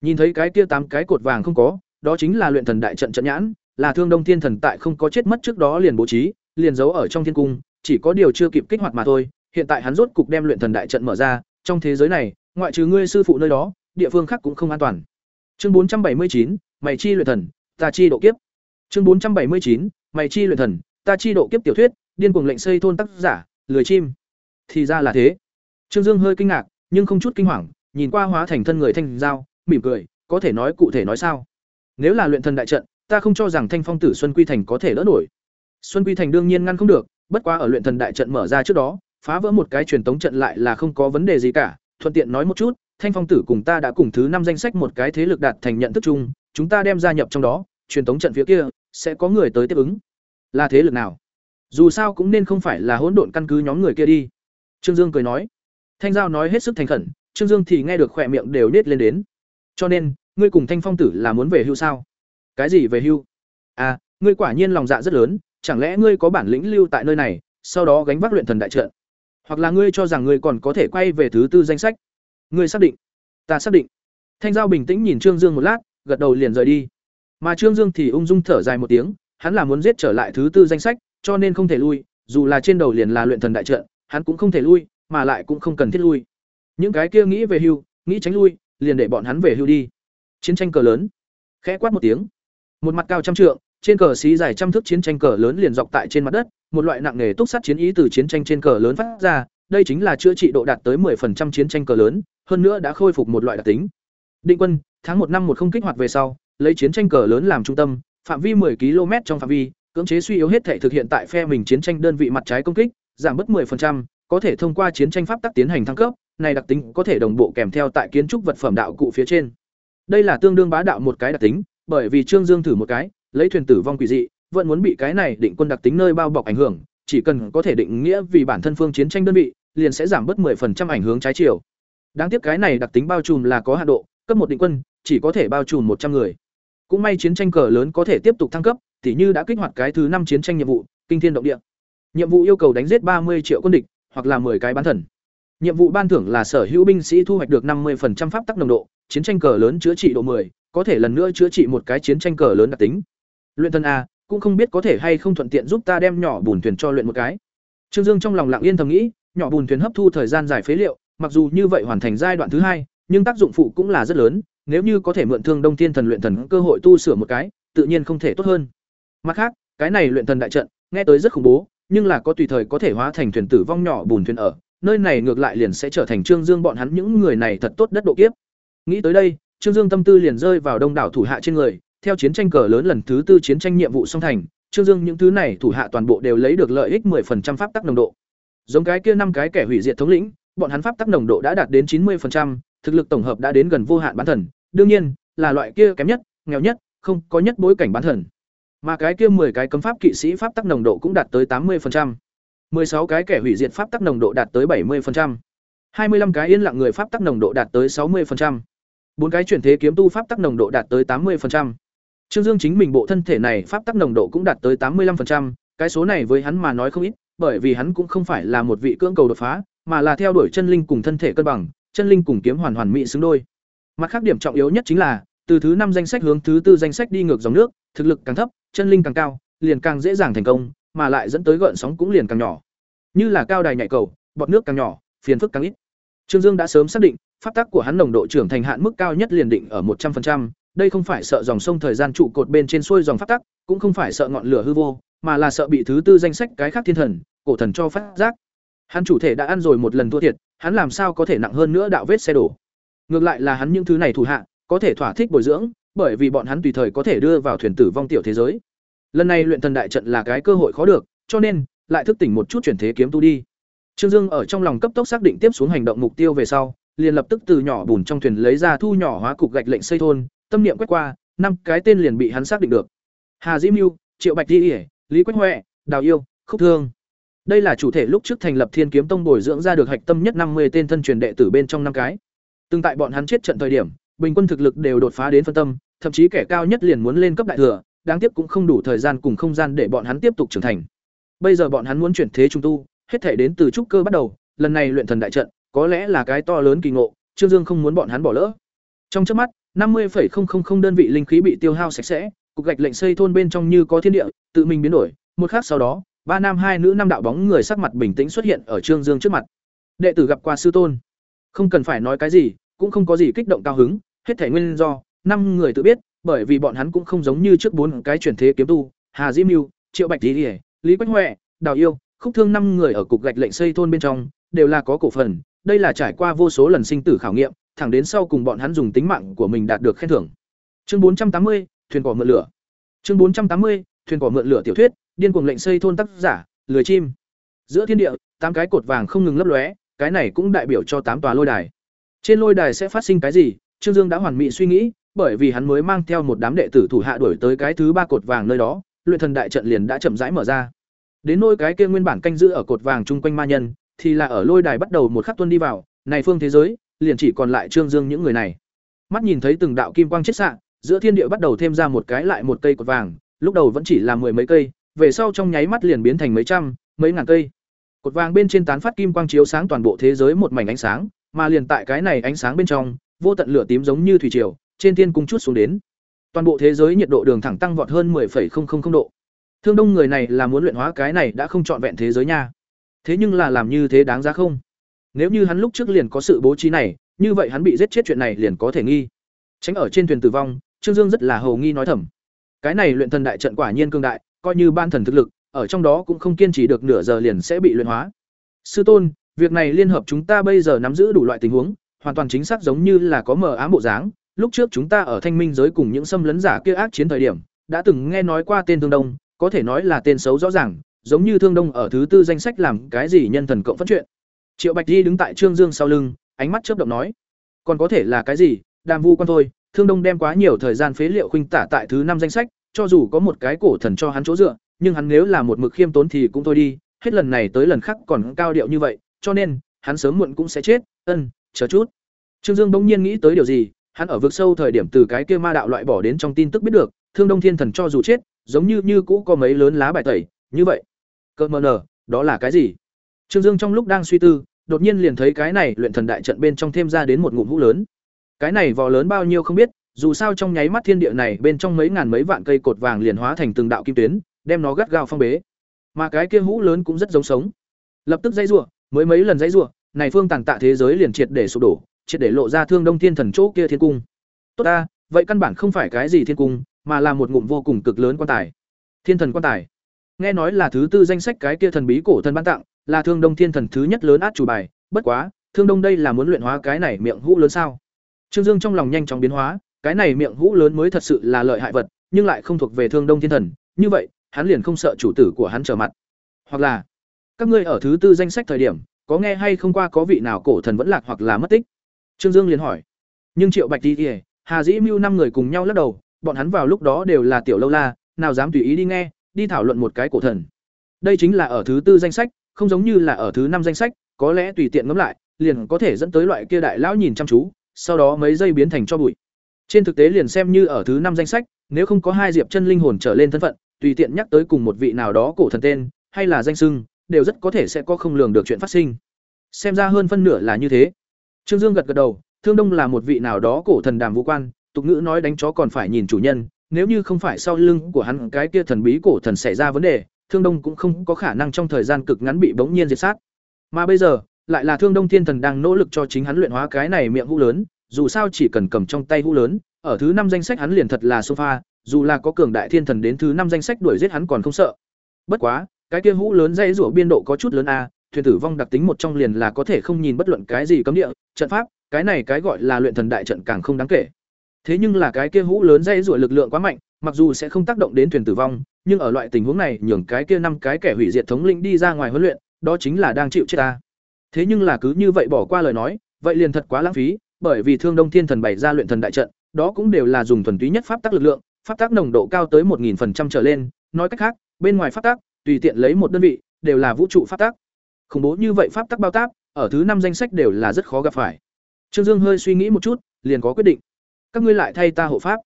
Speaker 1: Nhìn thấy cái kia tám cái cột vàng không có, đó chính là luyện thần đại trận trận nhãn, là Thương Đông Thiên Thần tại không có chết mất trước đó liền bố trí, liền giấu ở trong thiên cung, chỉ có điều chưa kịp kích hoạt mà thôi. Hiện tại hắn rốt cục đem luyện thần đại trận mở ra, trong thế giới này, ngoại trừ ngươi sư phụ nơi đó, địa phương khác cũng không an toàn. Chương 479, mày chi luyện thần, ta chi độ kiếp. Chương 479, mày chi luyện thần, ta chi độ kiếp tiểu thuyết, điên cuồng lệnh xây thôn tác giả, lười chim. Thì ra là thế. Trương Dương hơi kinh ngạc, nhưng không chút kinh hoàng, nhìn qua hóa thành thân người thanh giao, mỉm cười, có thể nói cụ thể nói sao? Nếu là luyện thần đại trận, ta không cho rằng Thanh Phong Tử Xuân Quy Thành có thể đỡ nổi. Xuân Quy Thành đương nhiên ngăn không được, bất quá ở luyện thần đại trận mở ra trước đó, phá vỡ một cái truyền tống trận lại là không có vấn đề gì cả, thuận tiện nói một chút, Thanh Phong Tử cùng ta đã cùng thứ năm danh sách một cái thế lực đạt thành nhận thức chung, chúng ta đem gia nhập trong đó, truyền tống trận phía kia sẽ có người tới tiếp ứng. Là thế lực nào? Dù sao cũng nên không phải là hỗn độn căn cứ nhóm người kia đi. Trương Dương cười nói. Thanh Giao nói hết sức thành khẩn, Trương Dương thì nghe được khỏe miệng đều nết lên đến. Cho nên, ngươi cùng Thanh Phong Tử là muốn về hưu sao? Cái gì về hưu? À, ngươi quả nhiên lòng dạ rất lớn, chẳng lẽ ngươi có bản lĩnh lưu tại nơi này, sau đó gánh vác luyện thần đại trận? Hoặc là ngươi cho rằng ngươi còn có thể quay về thứ tư danh sách? Ngươi xác định? Ta xác định. Thanh Giao bình tĩnh nhìn Trương Dương một lát, gật đầu liền rời đi. Mà Trương Dương thì ung dung thở dài một tiếng, hắn là muốn giết trở lại thứ tư danh sách, cho nên không thể lui, dù là trên đầu liền là luyện thần đại trận, hắn cũng không thể lui, mà lại cũng không cần thiết lui. Những cái kia nghĩ về hưu, nghĩ tránh lui, liền để bọn hắn về hưu đi. Chiến tranh cờ lớn. Khẽ quát một tiếng. Một mặt cao trăm trượng, trên cờ xí dài trăm thước chiến tranh cờ lớn liền dọc tại trên mặt đất, một loại nặng nghề túc sát chiến ý từ chiến tranh trên cờ lớn phát ra, đây chính là chữa trị độ đạt tới 10% chiến tranh cờ lớn, hơn nữa đã khôi phục một loại đặc tính. Định quân, tháng một năm một không kích hoạt về sau, lấy chiến tranh cờ lớn làm trung tâm, phạm vi 10 km trong phạm vi, cưỡng chế suy yếu hết thể thực hiện tại phe mình chiến tranh đơn vị mặt trái công kích, giảm bớt 10%, có thể thông qua chiến tranh pháp tắc tiến hành thăng cấp, này đặc tính có thể đồng bộ kèm theo tại kiến trúc vật phẩm đạo cụ phía trên. Đây là tương đương bá đạo một cái đặc tính, bởi vì Trương Dương thử một cái, lấy thuyền tử vong quỷ dị, vẫn muốn bị cái này định quân đặc tính nơi bao bọc ảnh hưởng, chỉ cần có thể định nghĩa vì bản thân phương chiến tranh đơn vị, liền sẽ giảm bớt 10% ảnh hưởng trái chiều. Đáng tiếc cái này đặc tính bao trùm là có hạn độ, cấp một định quân chỉ có thể bao trùm một trăm người. Cũng may chiến tranh cờ lớn có thể tiếp tục thăng cấp, tỉ như đã kích hoạt cái thứ năm chiến tranh nhiệm vụ, kinh thiên động địa. Nhiệm vụ yêu cầu đánh giết ba mươi triệu quân địch, hoặc là 10 cái bán thần. Nhiệm vụ ban thưởng là sở hữu binh sĩ thu hoạch được 50% pháp tắc nồng độ, chiến tranh cờ lớn chữa trị độ 10, có thể lần nữa chữa trị một cái chiến tranh cờ lớn đặc tính. Luyện thân a, cũng không biết có thể hay không thuận tiện giúp ta đem nhỏ bùn thuyền cho luyện một cái. Trương Dương trong lòng lặng yên thầm nghĩ, nhỏ bùn thuyền hấp thu thời gian giải phế liệu, mặc dù như vậy hoàn thành giai đoạn thứ hai, nhưng tác dụng phụ cũng là rất lớn, nếu như có thể mượn Thương Đông Thiên Thần luyện thần cơ hội tu sửa một cái, tự nhiên không thể tốt hơn. Mặt khác, cái này luyện thần đại trận, nghe tới rất khủng bố, nhưng là có tùy thời có thể hóa thành thuyền tử vong nhỏ bùn thuyền ở, nơi này ngược lại liền sẽ trở thành Trương Dương bọn hắn những người này thật tốt đất độ kiếp. Nghĩ tới đây, Trương Dương tâm tư liền rơi vào đông đảo thủ hạ trên người, theo chiến tranh cờ lớn lần thứ tư chiến tranh nhiệm vụ song thành, Trương Dương những thứ này thủ hạ toàn bộ đều lấy được lợi ích 10% pháp tắc nồng độ. Giống cái kia năm cái kẻ hủy diệt thống lĩnh, bọn hắn pháp tắc nồng độ đã đạt đến 90%, thực lực tổng hợp đã đến gần vô hạn bán thần, đương nhiên, là loại kia kém nhất, nghèo nhất, không có nhất bối cảnh bán thần. Mà cái kia 10 cái cấm pháp kỵ sĩ pháp tắc nồng độ cũng đạt tới 80%. 16 cái kẻ hủy diệt pháp tắc nồng độ đạt tới 70%. 25 cái yên lặng người pháp tắc nồng độ đạt tới 60%. 4 cái chuyển thế kiếm tu pháp tắc nồng độ đạt tới 80%. Trương Dương chính mình bộ thân thể này pháp tắc nồng độ cũng đạt tới 85%, cái số này với hắn mà nói không ít, bởi vì hắn cũng không phải là một vị cưỡng cầu đột phá, mà là theo đuổi chân linh cùng thân thể cân bằng, chân linh cùng kiếm hoàn hoàn mỹ xứng đôi. Mặt khác điểm trọng yếu nhất chính là, từ thứ năm danh sách hướng thứ tư danh sách đi ngược dòng nước, thực lực càng thấp, chân linh càng cao, liền càng dễ dàng thành công, mà lại dẫn tới gợn sóng cũng liền càng nhỏ. Như là cao đài nhảy cầu, bọt nước càng nhỏ, phiền phức càng ít. Trương Dương đã sớm xác định, pháp tắc của hắn nồng độ trưởng thành hạn mức cao nhất liền định ở một trăm 100%, đây không phải sợ dòng sông thời gian trụ cột bên trên xuôi dòng pháp tắc, cũng không phải sợ ngọn lửa hư vô, mà là sợ bị thứ tư danh sách cái khác thiên thần, cổ thần cho phát giác. Hắn chủ thể đã ăn rồi một lần thua thiệt, hắn làm sao có thể nặng hơn nữa đạo vết xe đổ. Ngược lại là hắn những thứ này thủ hạ, có thể thỏa thích bồi dưỡng, bởi vì bọn hắn tùy thời có thể đưa vào thuyền tử vong tiểu thế giới. Lần này luyện thần đại trận là cái cơ hội khó được, cho nên lại thức tỉnh một chút chuyển thế kiếm tu đi. Trương Dương ở trong lòng cấp tốc xác định tiếp xuống hành động mục tiêu về sau, liền lập tức từ nhỏ bùn trong thuyền lấy ra thu nhỏ hóa cục gạch lệnh xây thôn, tâm niệm quét qua, năm cái tên liền bị hắn xác định được. Hà Dĩ Mưu, Triệu Bạch Di, Lý Quách Hoè, Đào Yêu, Khúc Thương. Đây là chủ thể lúc trước thành lập Thiên Kiếm Tông bồi dưỡng ra được hạch tâm nhất năm mươi tên thân truyền đệ tử bên trong năm cái. Từng tại bọn hắn chết trận thời điểm, bình quân thực lực đều đột phá đến phân tâm, thậm chí kẻ cao nhất liền muốn lên cấp đại thừa, đáng tiếc cũng không đủ thời gian cùng không gian để bọn hắn tiếp tục trưởng thành. Bây giờ bọn hắn muốn chuyển thế trung tu, hết thể đến từ trúc cơ bắt đầu, lần này luyện thần đại trận, có lẽ là cái to lớn kỳ ngộ, Trương Dương không muốn bọn hắn bỏ lỡ. Trong chớp mắt, năm 50,000 đơn vị linh khí bị tiêu hao sạch sẽ, cục gạch lệnh xây thôn bên trong như có thiên địa, tự mình biến đổi, một khắc sau đó, ba nam hai nữ năm đạo bóng người sắc mặt bình tĩnh xuất hiện ở Trương Dương trước mặt. Đệ tử gặp qua sư tôn. Không cần phải nói cái gì, cũng không có gì kích động cao hứng, hết thể nguyên do năm người tự biết, bởi vì bọn hắn cũng không giống như trước bốn cái chuyển thế kiếm tu, Hà Diễm Mưu, Triệu Bạch Lý, Lý Quách Huệ, Đào Yêu, Khúc Thương năm người ở cục gạch lệnh xây thôn bên trong, đều là có cổ phần, đây là trải qua vô số lần sinh tử khảo nghiệm, thẳng đến sau cùng bọn hắn dùng tính mạng của mình đạt được khen thưởng. Chương 480, thuyền cỏ mượn lửa. Chương 480, thuyền cỏ mượn lửa tiểu thuyết, điên cuồng lệnh xây thôn tác giả, lười chim. Giữa thiên địa, tám cái cột vàng không ngừng lấp lóe, cái này cũng đại biểu cho tám tòa lôi đài. Trên lôi đài sẽ phát sinh cái gì? Trương Dương đã hoàn mỹ suy nghĩ, bởi vì hắn mới mang theo một đám đệ tử thủ hạ đuổi tới cái thứ ba cột vàng nơi đó, luyện thần đại trận liền đã chậm rãi mở ra. Đến nơi cái kia nguyên bản canh giữ ở cột vàng chung quanh ma nhân, thì là ở lôi đài bắt đầu một khắc tuân đi vào, này phương thế giới, liền chỉ còn lại Trương Dương những người này. Mắt nhìn thấy từng đạo kim quang chết xạ, giữa thiên địa bắt đầu thêm ra một cái lại một cây cột vàng, lúc đầu vẫn chỉ là mười mấy cây, về sau trong nháy mắt liền biến thành mấy trăm, mấy ngàn cây. Cột vàng bên trên tán phát kim quang chiếu sáng toàn bộ thế giới một mảnh ánh sáng, mà liền tại cái này ánh sáng bên trong, vô tận lửa tím giống như thủy triều, trên thiên cung chút xuống đến. Toàn bộ thế giới nhiệt độ đường thẳng tăng vọt hơn 10,000 độ. Thương Đông người này là muốn luyện hóa cái này đã không chọn vẹn thế giới nha. Thế nhưng là làm như thế đáng giá không? Nếu như hắn lúc trước liền có sự bố trí này, như vậy hắn bị giết chết chuyện này liền có thể nghi. Tránh ở trên thuyền tử vong, Trương Dương rất là hầu nghi nói thầm. Cái này luyện thần đại trận quả nhiên cương đại, coi như ban thần thực lực, ở trong đó cũng không kiên trì được nửa giờ liền sẽ bị luyện hóa. Sư tôn, việc này liên hợp chúng ta bây giờ nắm giữ đủ loại tình huống, hoàn toàn chính xác giống như là có mờ ám bộ dáng. Lúc trước chúng ta ở Thanh Minh giới cùng những xâm lấn giả kia ác chiến thời điểm, đã từng nghe nói qua tên Thương Đông, có thể nói là tên xấu rõ ràng, giống như Thương Đông ở thứ tư danh sách làm cái gì nhân thần cộng phát chuyện. Triệu Bạch Di đứng tại Trương Dương sau lưng, ánh mắt chớp động nói, còn có thể là cái gì, đàm vu quan thôi, Thương Đông đem quá nhiều thời gian phế liệu khuynh tả tại thứ năm danh sách, cho dù có một cái cổ thần cho hắn chỗ dựa, nhưng hắn nếu là một mực khiêm tốn thì cũng thôi đi, hết lần này tới lần khác còn cao điệu như vậy, cho nên, hắn sớm muộn cũng sẽ chết, ân, chờ chút. Trương Dương bỗng nhiên nghĩ tới điều gì, hắn ở vực sâu thời điểm từ cái kia ma đạo loại bỏ đến trong tin tức biết được, Thương Đông Thiên Thần cho dù chết, giống như như cũ có mấy lớn lá bài tẩy, như vậy. Cơ mờ nở, đó là cái gì? Trương Dương trong lúc đang suy tư, đột nhiên liền thấy cái này luyện thần đại trận bên trong thêm ra đến một ngụm hũ lớn. Cái này vò lớn bao nhiêu không biết, dù sao trong nháy mắt thiên địa này bên trong mấy ngàn mấy vạn cây cột vàng liền hóa thành từng đạo kim tuyến, đem nó gắt gao phong bế. Mà cái kia hũ lớn cũng rất giống sống. Lập tức dãy rủa, mới mấy lần dãy rủa, này phương tàng tạ thế giới liền triệt để sụp đổ, triệt để lộ ra thương đông thiên thần chỗ kia thiên cung. Tốt ta, vậy căn bản không phải cái gì thiên cung, mà là một ngụm vô cùng cực lớn quan tài. Thiên thần quan tài. Nghe nói là thứ tư danh sách cái kia thần bí cổ thần ban tặng, là thương đông thiên thần thứ nhất lớn át chủ bài, bất quá, thương đông đây là muốn luyện hóa cái này miệng hũ lớn sao? Trương Dương trong lòng nhanh chóng biến hóa, cái này miệng hũ lớn mới thật sự là lợi hại vật, nhưng lại không thuộc về thương đông thiên thần, như vậy, hắn liền không sợ chủ tử của hắn trở mặt. Hoặc là, các ngươi ở thứ tư danh sách thời điểm, có nghe hay không qua có vị nào cổ thần vẫn lạc hoặc là mất tích? Trương Dương liền hỏi. Nhưng Triệu Bạch Tỷ, Hà Dĩ Mưu năm người cùng nhau lắc đầu, bọn hắn vào lúc đó đều là tiểu lâu la, nào dám tùy ý đi nghe, đi thảo luận một cái cổ thần. Đây chính là ở thứ tư danh sách, không giống như là ở thứ năm danh sách, có lẽ tùy tiện ngẫm lại, liền có thể dẫn tới loại kia đại lão nhìn chăm chú, sau đó mấy giây biến thành cho bụi. Trên thực tế liền xem như ở thứ năm danh sách, nếu không có hai diệp chân linh hồn trở lên thân phận, tùy tiện nhắc tới cùng một vị nào đó cổ thần tên, hay là danh sưng đều rất có thể sẽ có không lường được chuyện phát sinh. Xem ra hơn phân nửa là như thế. Trương Dương gật gật đầu, Thương Đông là một vị nào đó cổ thần đàm vũ quan, tục ngữ nói đánh chó còn phải nhìn chủ nhân, nếu như không phải sau lưng của hắn cái kia thần bí cổ thần xảy ra vấn đề, Thương Đông cũng không có khả năng trong thời gian cực ngắn bị bỗng nhiên diệt sát. Mà bây giờ, lại là Thương Đông Thiên Thần đang nỗ lực cho chính hắn luyện hóa cái này miệng hũ lớn, dù sao chỉ cần cầm trong tay hũ lớn, ở thứ năm danh sách hắn liền thật là sofa, dù là có cường đại thiên thần đến thứ năm danh sách đuổi giết hắn còn không sợ. Bất quá, cái kia hũ lớn dây rủa biên độ có chút lớn a, thuyền tử vong đặc tính một trong liền là có thể không nhìn bất luận cái gì cấm địa, trận pháp, cái này cái gọi là luyện thần đại trận càng không đáng kể. Thế nhưng là cái kia hũ lớn dây rủa lực lượng quá mạnh, mặc dù sẽ không tác động đến thuyền tử vong, nhưng ở loại tình huống này, nhường cái kia năm cái kẻ hủy diệt thống lĩnh đi ra ngoài huấn luyện, đó chính là đang chịu chết ta. Thế nhưng là cứ như vậy bỏ qua lời nói, vậy liền thật quá lãng phí, bởi vì Thương Đông Thiên Thần bày ra luyện thần đại trận, đó cũng đều là dùng thuần túy nhất pháp tắc lực lượng, pháp tắc nồng độ cao tới 1000% trở lên, nói cách khác, bên ngoài pháp tắc, tùy tiện lấy một đơn vị, đều là vũ trụ pháp tắc. Khủng bố như vậy pháp tắc bao táp, ở thứ năm danh sách đều là rất khó gặp phải. Trương Dương hơi suy nghĩ một chút, liền có quyết định. Các ngươi lại thay ta hộ pháp.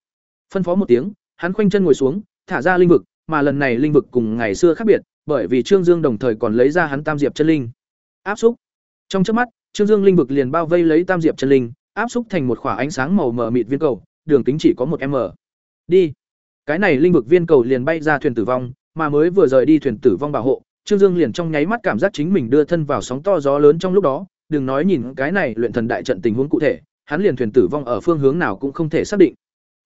Speaker 1: Phân phó một tiếng, hắn khoanh chân ngồi xuống, thả ra linh vực, mà lần này linh vực cùng ngày xưa khác biệt, bởi vì Trương Dương đồng thời còn lấy ra hắn Tam Diệp chân linh. Áp xúc. Trong chớp mắt, Trương Dương linh vực liền bao vây lấy Tam Diệp chân linh, áp xúc thành một khỏa ánh sáng màu mờ mịt viên cầu, đường kính chỉ có một m. Đi. Cái này linh vực viên cầu liền bay ra thuyền tử vong, mà mới vừa rời đi thuyền tử vong bảo hộ, Trương Dương liền trong nháy mắt cảm giác chính mình đưa thân vào sóng to gió lớn trong lúc đó, đừng nói nhìn cái này luyện thần đại trận tình huống cụ thể, hắn liền thuyền tử vong ở phương hướng nào cũng không thể xác định.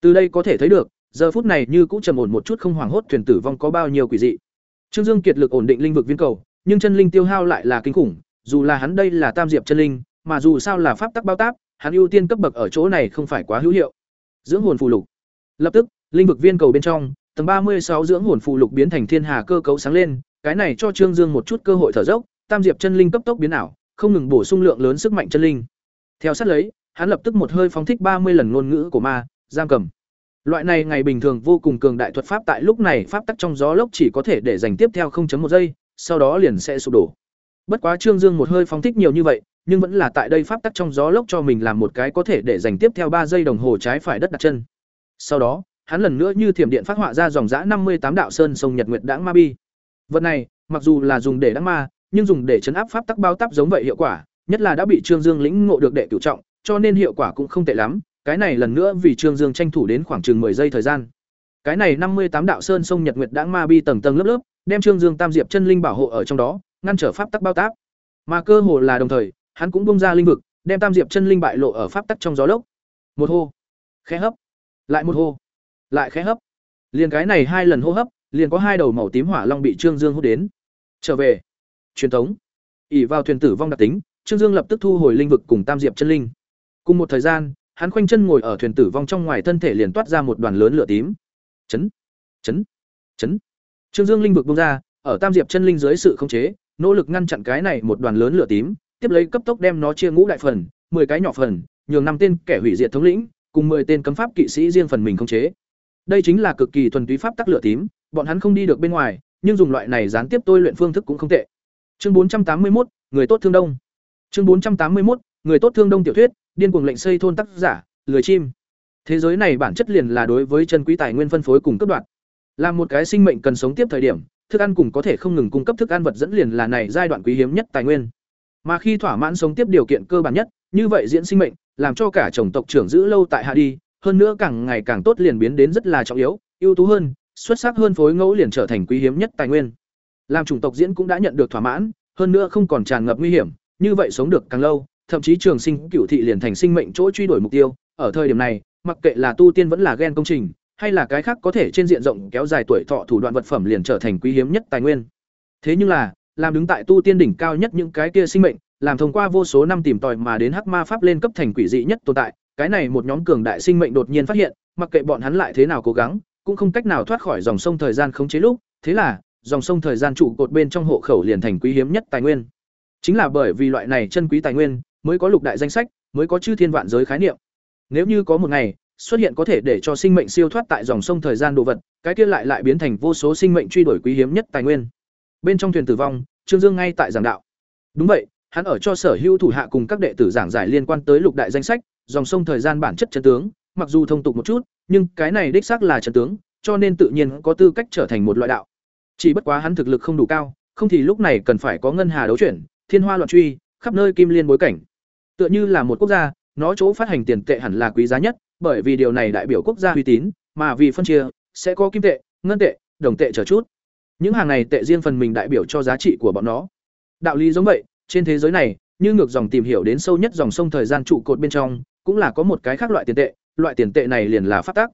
Speaker 1: Từ đây có thể thấy được, giờ phút này như cũng trầm ổn một chút không hoảng hốt thuyền tử vong có bao nhiêu quỷ dị. Trương Dương kiệt lực ổn định linh vực viên cầu, nhưng chân linh tiêu hao lại là kinh khủng, dù là hắn đây là tam diệp chân linh, mà dù sao là pháp tắc bao táp, hắn ưu tiên cấp bậc ở chỗ này không phải quá hữu hiệu. Dưỡng hồn phù lục. Lập tức, linh vực viên cầu bên trong, tầng ba mươi sáu dưỡng hồn phụ lục biến thành thiên hà cơ cấu sáng lên, cái này cho Trương Dương một chút cơ hội thở dốc, tam diệp chân linh cấp tốc biến ảo, không ngừng bổ sung lượng lớn sức mạnh chân linh. Theo sát lấy, hắn lập tức một hơi phóng thích ba mươi lần ngôn ngữ của ma, giam cầm. Loại này ngày bình thường vô cùng cường đại thuật pháp tại lúc này pháp tắc trong gió lốc chỉ có thể để dành tiếp theo 0.1 giây, sau đó liền sẽ sụp đổ. Bất quá Trương Dương một hơi phóng thích nhiều như vậy, nhưng vẫn là tại đây pháp tắc trong gió lốc cho mình làm một cái có thể để dành tiếp theo ba giây đồng hồ trái phải đất đặt chân. Sau đó, hắn lần nữa như thiểm điện phát họa ra dòng dã năm mươi tám đạo sơn sông Nhật Nguyệt Đãng Ma Bi. Vật này, mặc dù là dùng để đãng ma, nhưng dùng để chấn áp pháp tắc bao táp giống vậy hiệu quả, nhất là đã bị Trương Dương lĩnh ngộ được đệ cửu trọng, cho nên hiệu quả cũng không tệ lắm, cái này lần nữa vì Trương Dương tranh thủ đến khoảng chừng 10 giây thời gian. Cái này năm mươi tám đạo sơn sông Nhật Nguyệt Đãng Ma Bi tầng tầng lớp lớp, đem Trương Dương Tam Diệp chân linh bảo hộ ở trong đó, ngăn trở pháp tắc bao táp. Mà cơ hồ là đồng thời, hắn cũng bung ra linh vực, đem Tam Diệp chân linh bại lộ ở pháp tắc trong gió lốc. Một hô, khẽ hấp, lại một hô, lại khẽ hấp. Liền cái này hai lần hô hấp, liền có hai đầu màu tím hỏa long bị Trương Dương hút đến. Trở về. Truyền thống, ỉ vào thuyền tử vong đặc tính, Trương Dương lập tức thu hồi linh vực cùng Tam Diệp chân linh. Cùng một thời gian, hắn khoanh chân ngồi ở thuyền tử vong trong ngoài thân thể liền toát ra một đoàn lớn lửa tím. Chấn, chấn, chấn. Trương Dương linh vực bông ra, ở Tam Diệp chân linh dưới sự khống chế, nỗ lực ngăn chặn cái này một đoàn lớn lửa tím, tiếp lấy cấp tốc đem nó chia ngũ đại phần, 10 cái nhỏ phần, nhường năm tên kẻ hủy diệt thống lĩnh, cùng 10 tên cấm pháp kỵ sĩ riêng phần mình khống chế. Đây chính là cực kỳ thuần túy pháp tắc lửa tím, bọn hắn không đi được bên ngoài, nhưng dùng loại này gián tiếp tôi luyện phương thức cũng không tệ. Chương 481, người tốt thương đông. Chương 481, người tốt thương đông tiểu thuyết, điên cuồng lệnh xây thôn tác giả, lười chim. Thế giới này bản chất liền là đối với chân quý tài nguyên phân phối cùng cấp đoạn. Là một cái sinh mệnh cần sống tiếp thời điểm, thức ăn cùng có thể không ngừng cung cấp thức ăn vật dẫn liền là này giai đoạn quý hiếm nhất tài nguyên. Mà khi thỏa mãn sống tiếp điều kiện cơ bản nhất, như vậy diễn sinh mệnh, làm cho cả chủng tộc trưởng giữ lâu tại hạ đi, hơn nữa càng ngày càng tốt liền biến đến rất là trọng yếu, ưu tú hơn, xuất sắc hơn phối ngẫu liền trở thành quý hiếm nhất tài nguyên. Làm chủng tộc diễn cũng đã nhận được thỏa mãn, hơn nữa không còn tràn ngập nguy hiểm, như vậy sống được càng lâu, thậm chí trường sinh cửu thị liền thành sinh mệnh chỗ truy đuổi mục tiêu, ở thời điểm này, mặc kệ là tu tiên vẫn là gen công trình, hay là cái khác có thể trên diện rộng kéo dài tuổi thọ thủ đoạn vật phẩm liền trở thành quý hiếm nhất tài nguyên. Thế nhưng là, làm đứng tại tu tiên đỉnh cao nhất những cái kia sinh mệnh, làm thông qua vô số năm tìm tòi mà đến hắc ma pháp lên cấp thành quỷ dị nhất tồn tại, cái này một nhóm cường đại sinh mệnh đột nhiên phát hiện, mặc kệ bọn hắn lại thế nào cố gắng, cũng không cách nào thoát khỏi dòng sông thời gian khống chế lúc, thế là, dòng sông thời gian trụ cột bên trong hộ khẩu liền thành quý hiếm nhất tài nguyên. Chính là bởi vì loại này chân quý tài nguyên, mới có lục đại danh sách, mới có chư thiên vạn giới khái niệm. Nếu như có một ngày, xuất hiện có thể để cho sinh mệnh siêu thoát tại dòng sông thời gian đồ vật, cái kia lại lại biến thành vô số sinh mệnh truy đuổi quý hiếm nhất tài nguyên. Bên trong thuyền tử vong, Trương Dương ngay tại giảng đạo. Đúng vậy, hắn ở cho sở hữu thủ hạ cùng các đệ tử giảng giải liên quan tới lục đại danh sách, dòng sông thời gian bản chất chân tướng, mặc dù thông tục một chút, nhưng cái này đích xác là chân tướng, cho nên tự nhiên có tư cách trở thành một loại đạo. Chỉ bất quá hắn thực lực không đủ cao, không thì lúc này cần phải có ngân hà đấu chuyển, thiên hoa loạn truy, khắp nơi kim liên bối cảnh. Tựa như là một quốc gia, nó chỗ phát hành tiền tệ hẳn là quý giá nhất, bởi vì điều này đại biểu quốc gia uy tín, mà vì phân chia, sẽ có kim tệ, ngân tệ, đồng tệ chờ chút. Những hàng này tệ riêng phần mình đại biểu cho giá trị của bọn nó. Đạo lý giống vậy, trên thế giới này, như ngược dòng tìm hiểu đến sâu nhất dòng sông thời gian trụ cột bên trong, cũng là có một cái khác loại tiền tệ, loại tiền tệ này liền là pháp tắc.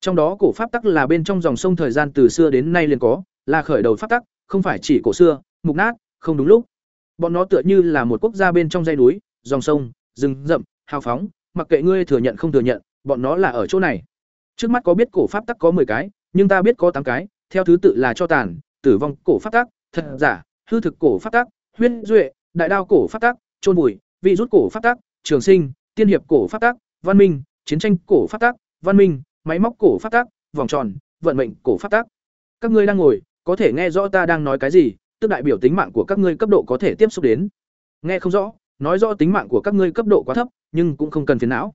Speaker 1: Trong đó cổ pháp tắc là bên trong dòng sông thời gian từ xưa đến nay liền có, là khởi đầu pháp tắc, không phải chỉ cổ xưa, mục nát, không đúng lúc. Bọn nó tựa như là một quốc gia bên trong dãy núi, dòng sông, rừng rậm, hào phóng, mặc kệ ngươi thừa nhận không thừa nhận, bọn nó là ở chỗ này. Trước mắt có biết cổ pháp tắc có 10 cái, nhưng ta biết có 8 cái, theo thứ tự là cho tàn, tử vong cổ pháp tắc, thật giả, hư thực cổ pháp tắc, huyết duệ, đại đao cổ pháp tắc, trôn bụi, vị rút cổ pháp tắc, trường sinh, tiên hiệp cổ phát tác, văn minh, chiến tranh cổ phát tác, văn minh, máy móc cổ phát tác, vòng tròn, vận mệnh cổ phát tác. Các ngươi đang ngồi, có thể nghe rõ ta đang nói cái gì, tức đại biểu tính mạng của các ngươi cấp độ có thể tiếp xúc đến. Nghe không rõ, nói rõ tính mạng của các ngươi cấp độ quá thấp, nhưng cũng không cần phiền não.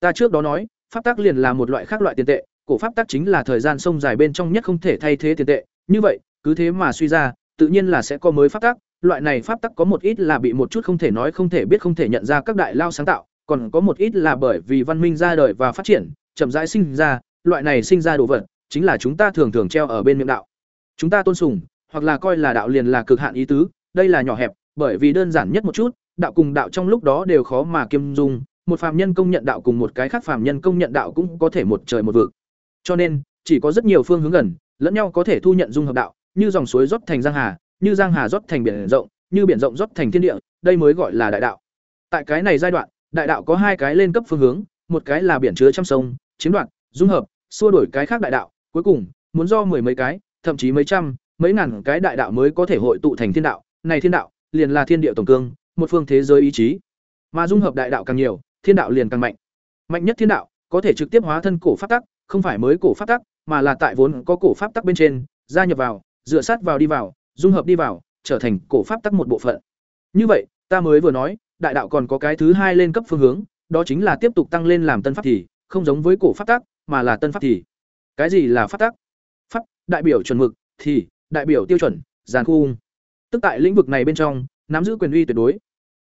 Speaker 1: Ta trước đó nói, pháp tác liền là một loại khác loại tiền tệ, cổ pháp tác chính là thời gian sông dài bên trong nhất không thể thay thế tiền tệ. Như vậy, cứ thế mà suy ra, tự nhiên là sẽ có mới pháp tác. loại này pháp tắc có một ít là bị một chút không thể nói không thể biết không thể nhận ra các đại lao sáng tạo, còn có một ít là bởi vì văn minh ra đời và phát triển, chậm rãi sinh ra, loại này sinh ra đồ vật, chính là chúng ta thường thường treo ở bên miệng đạo. Chúng ta tôn sùng, hoặc là coi là đạo liền là cực hạn ý tứ, đây là nhỏ hẹp, bởi vì đơn giản nhất một chút, đạo cùng đạo trong lúc đó đều khó mà kiêm dung, một phàm nhân công nhận đạo cùng một cái khác phàm nhân công nhận đạo cũng có thể một trời một vực. Cho nên, chỉ có rất nhiều phương hướng gần, lẫn nhau có thể thu nhận dung hợp đạo, như dòng suối rót thành giang hà, như giang hà rót thành biển rộng, như biển rộng rót thành thiên địa, đây mới gọi là đại đạo. Tại cái này giai đoạn, đại đạo có hai cái lên cấp phương hướng, một cái là biển chứa trăm sông, chiếm đoạt, dung hợp, xua đổi cái khác đại đạo, cuối cùng, muốn do mười mấy cái, thậm chí mấy trăm, mấy ngàn cái đại đạo mới có thể hội tụ thành thiên đạo, này thiên đạo, liền là thiên địa tổng cương, một phương thế giới ý chí. Mà dung hợp đại đạo càng nhiều, thiên đạo liền càng mạnh. Mạnh nhất thiên đạo, có thể trực tiếp hóa thân cổ pháp tắc, không phải mới cổ pháp tắc, mà là tại vốn có cổ pháp tắc bên trên, gia nhập vào, dựa sát vào đi vào, dung hợp đi vào, trở thành cổ pháp tắc một bộ phận. Như vậy, ta mới vừa nói, đại đạo còn có cái thứ hai lên cấp phương hướng, đó chính là tiếp tục tăng lên làm tân pháp thì, không giống với cổ pháp tắc, mà là tân pháp thì. Cái gì là pháp tắc? Pháp, đại biểu chuẩn mực, thì, đại biểu tiêu chuẩn, giàn khu. Tức tại lĩnh vực này bên trong, nắm giữ quyền uy tuyệt đối.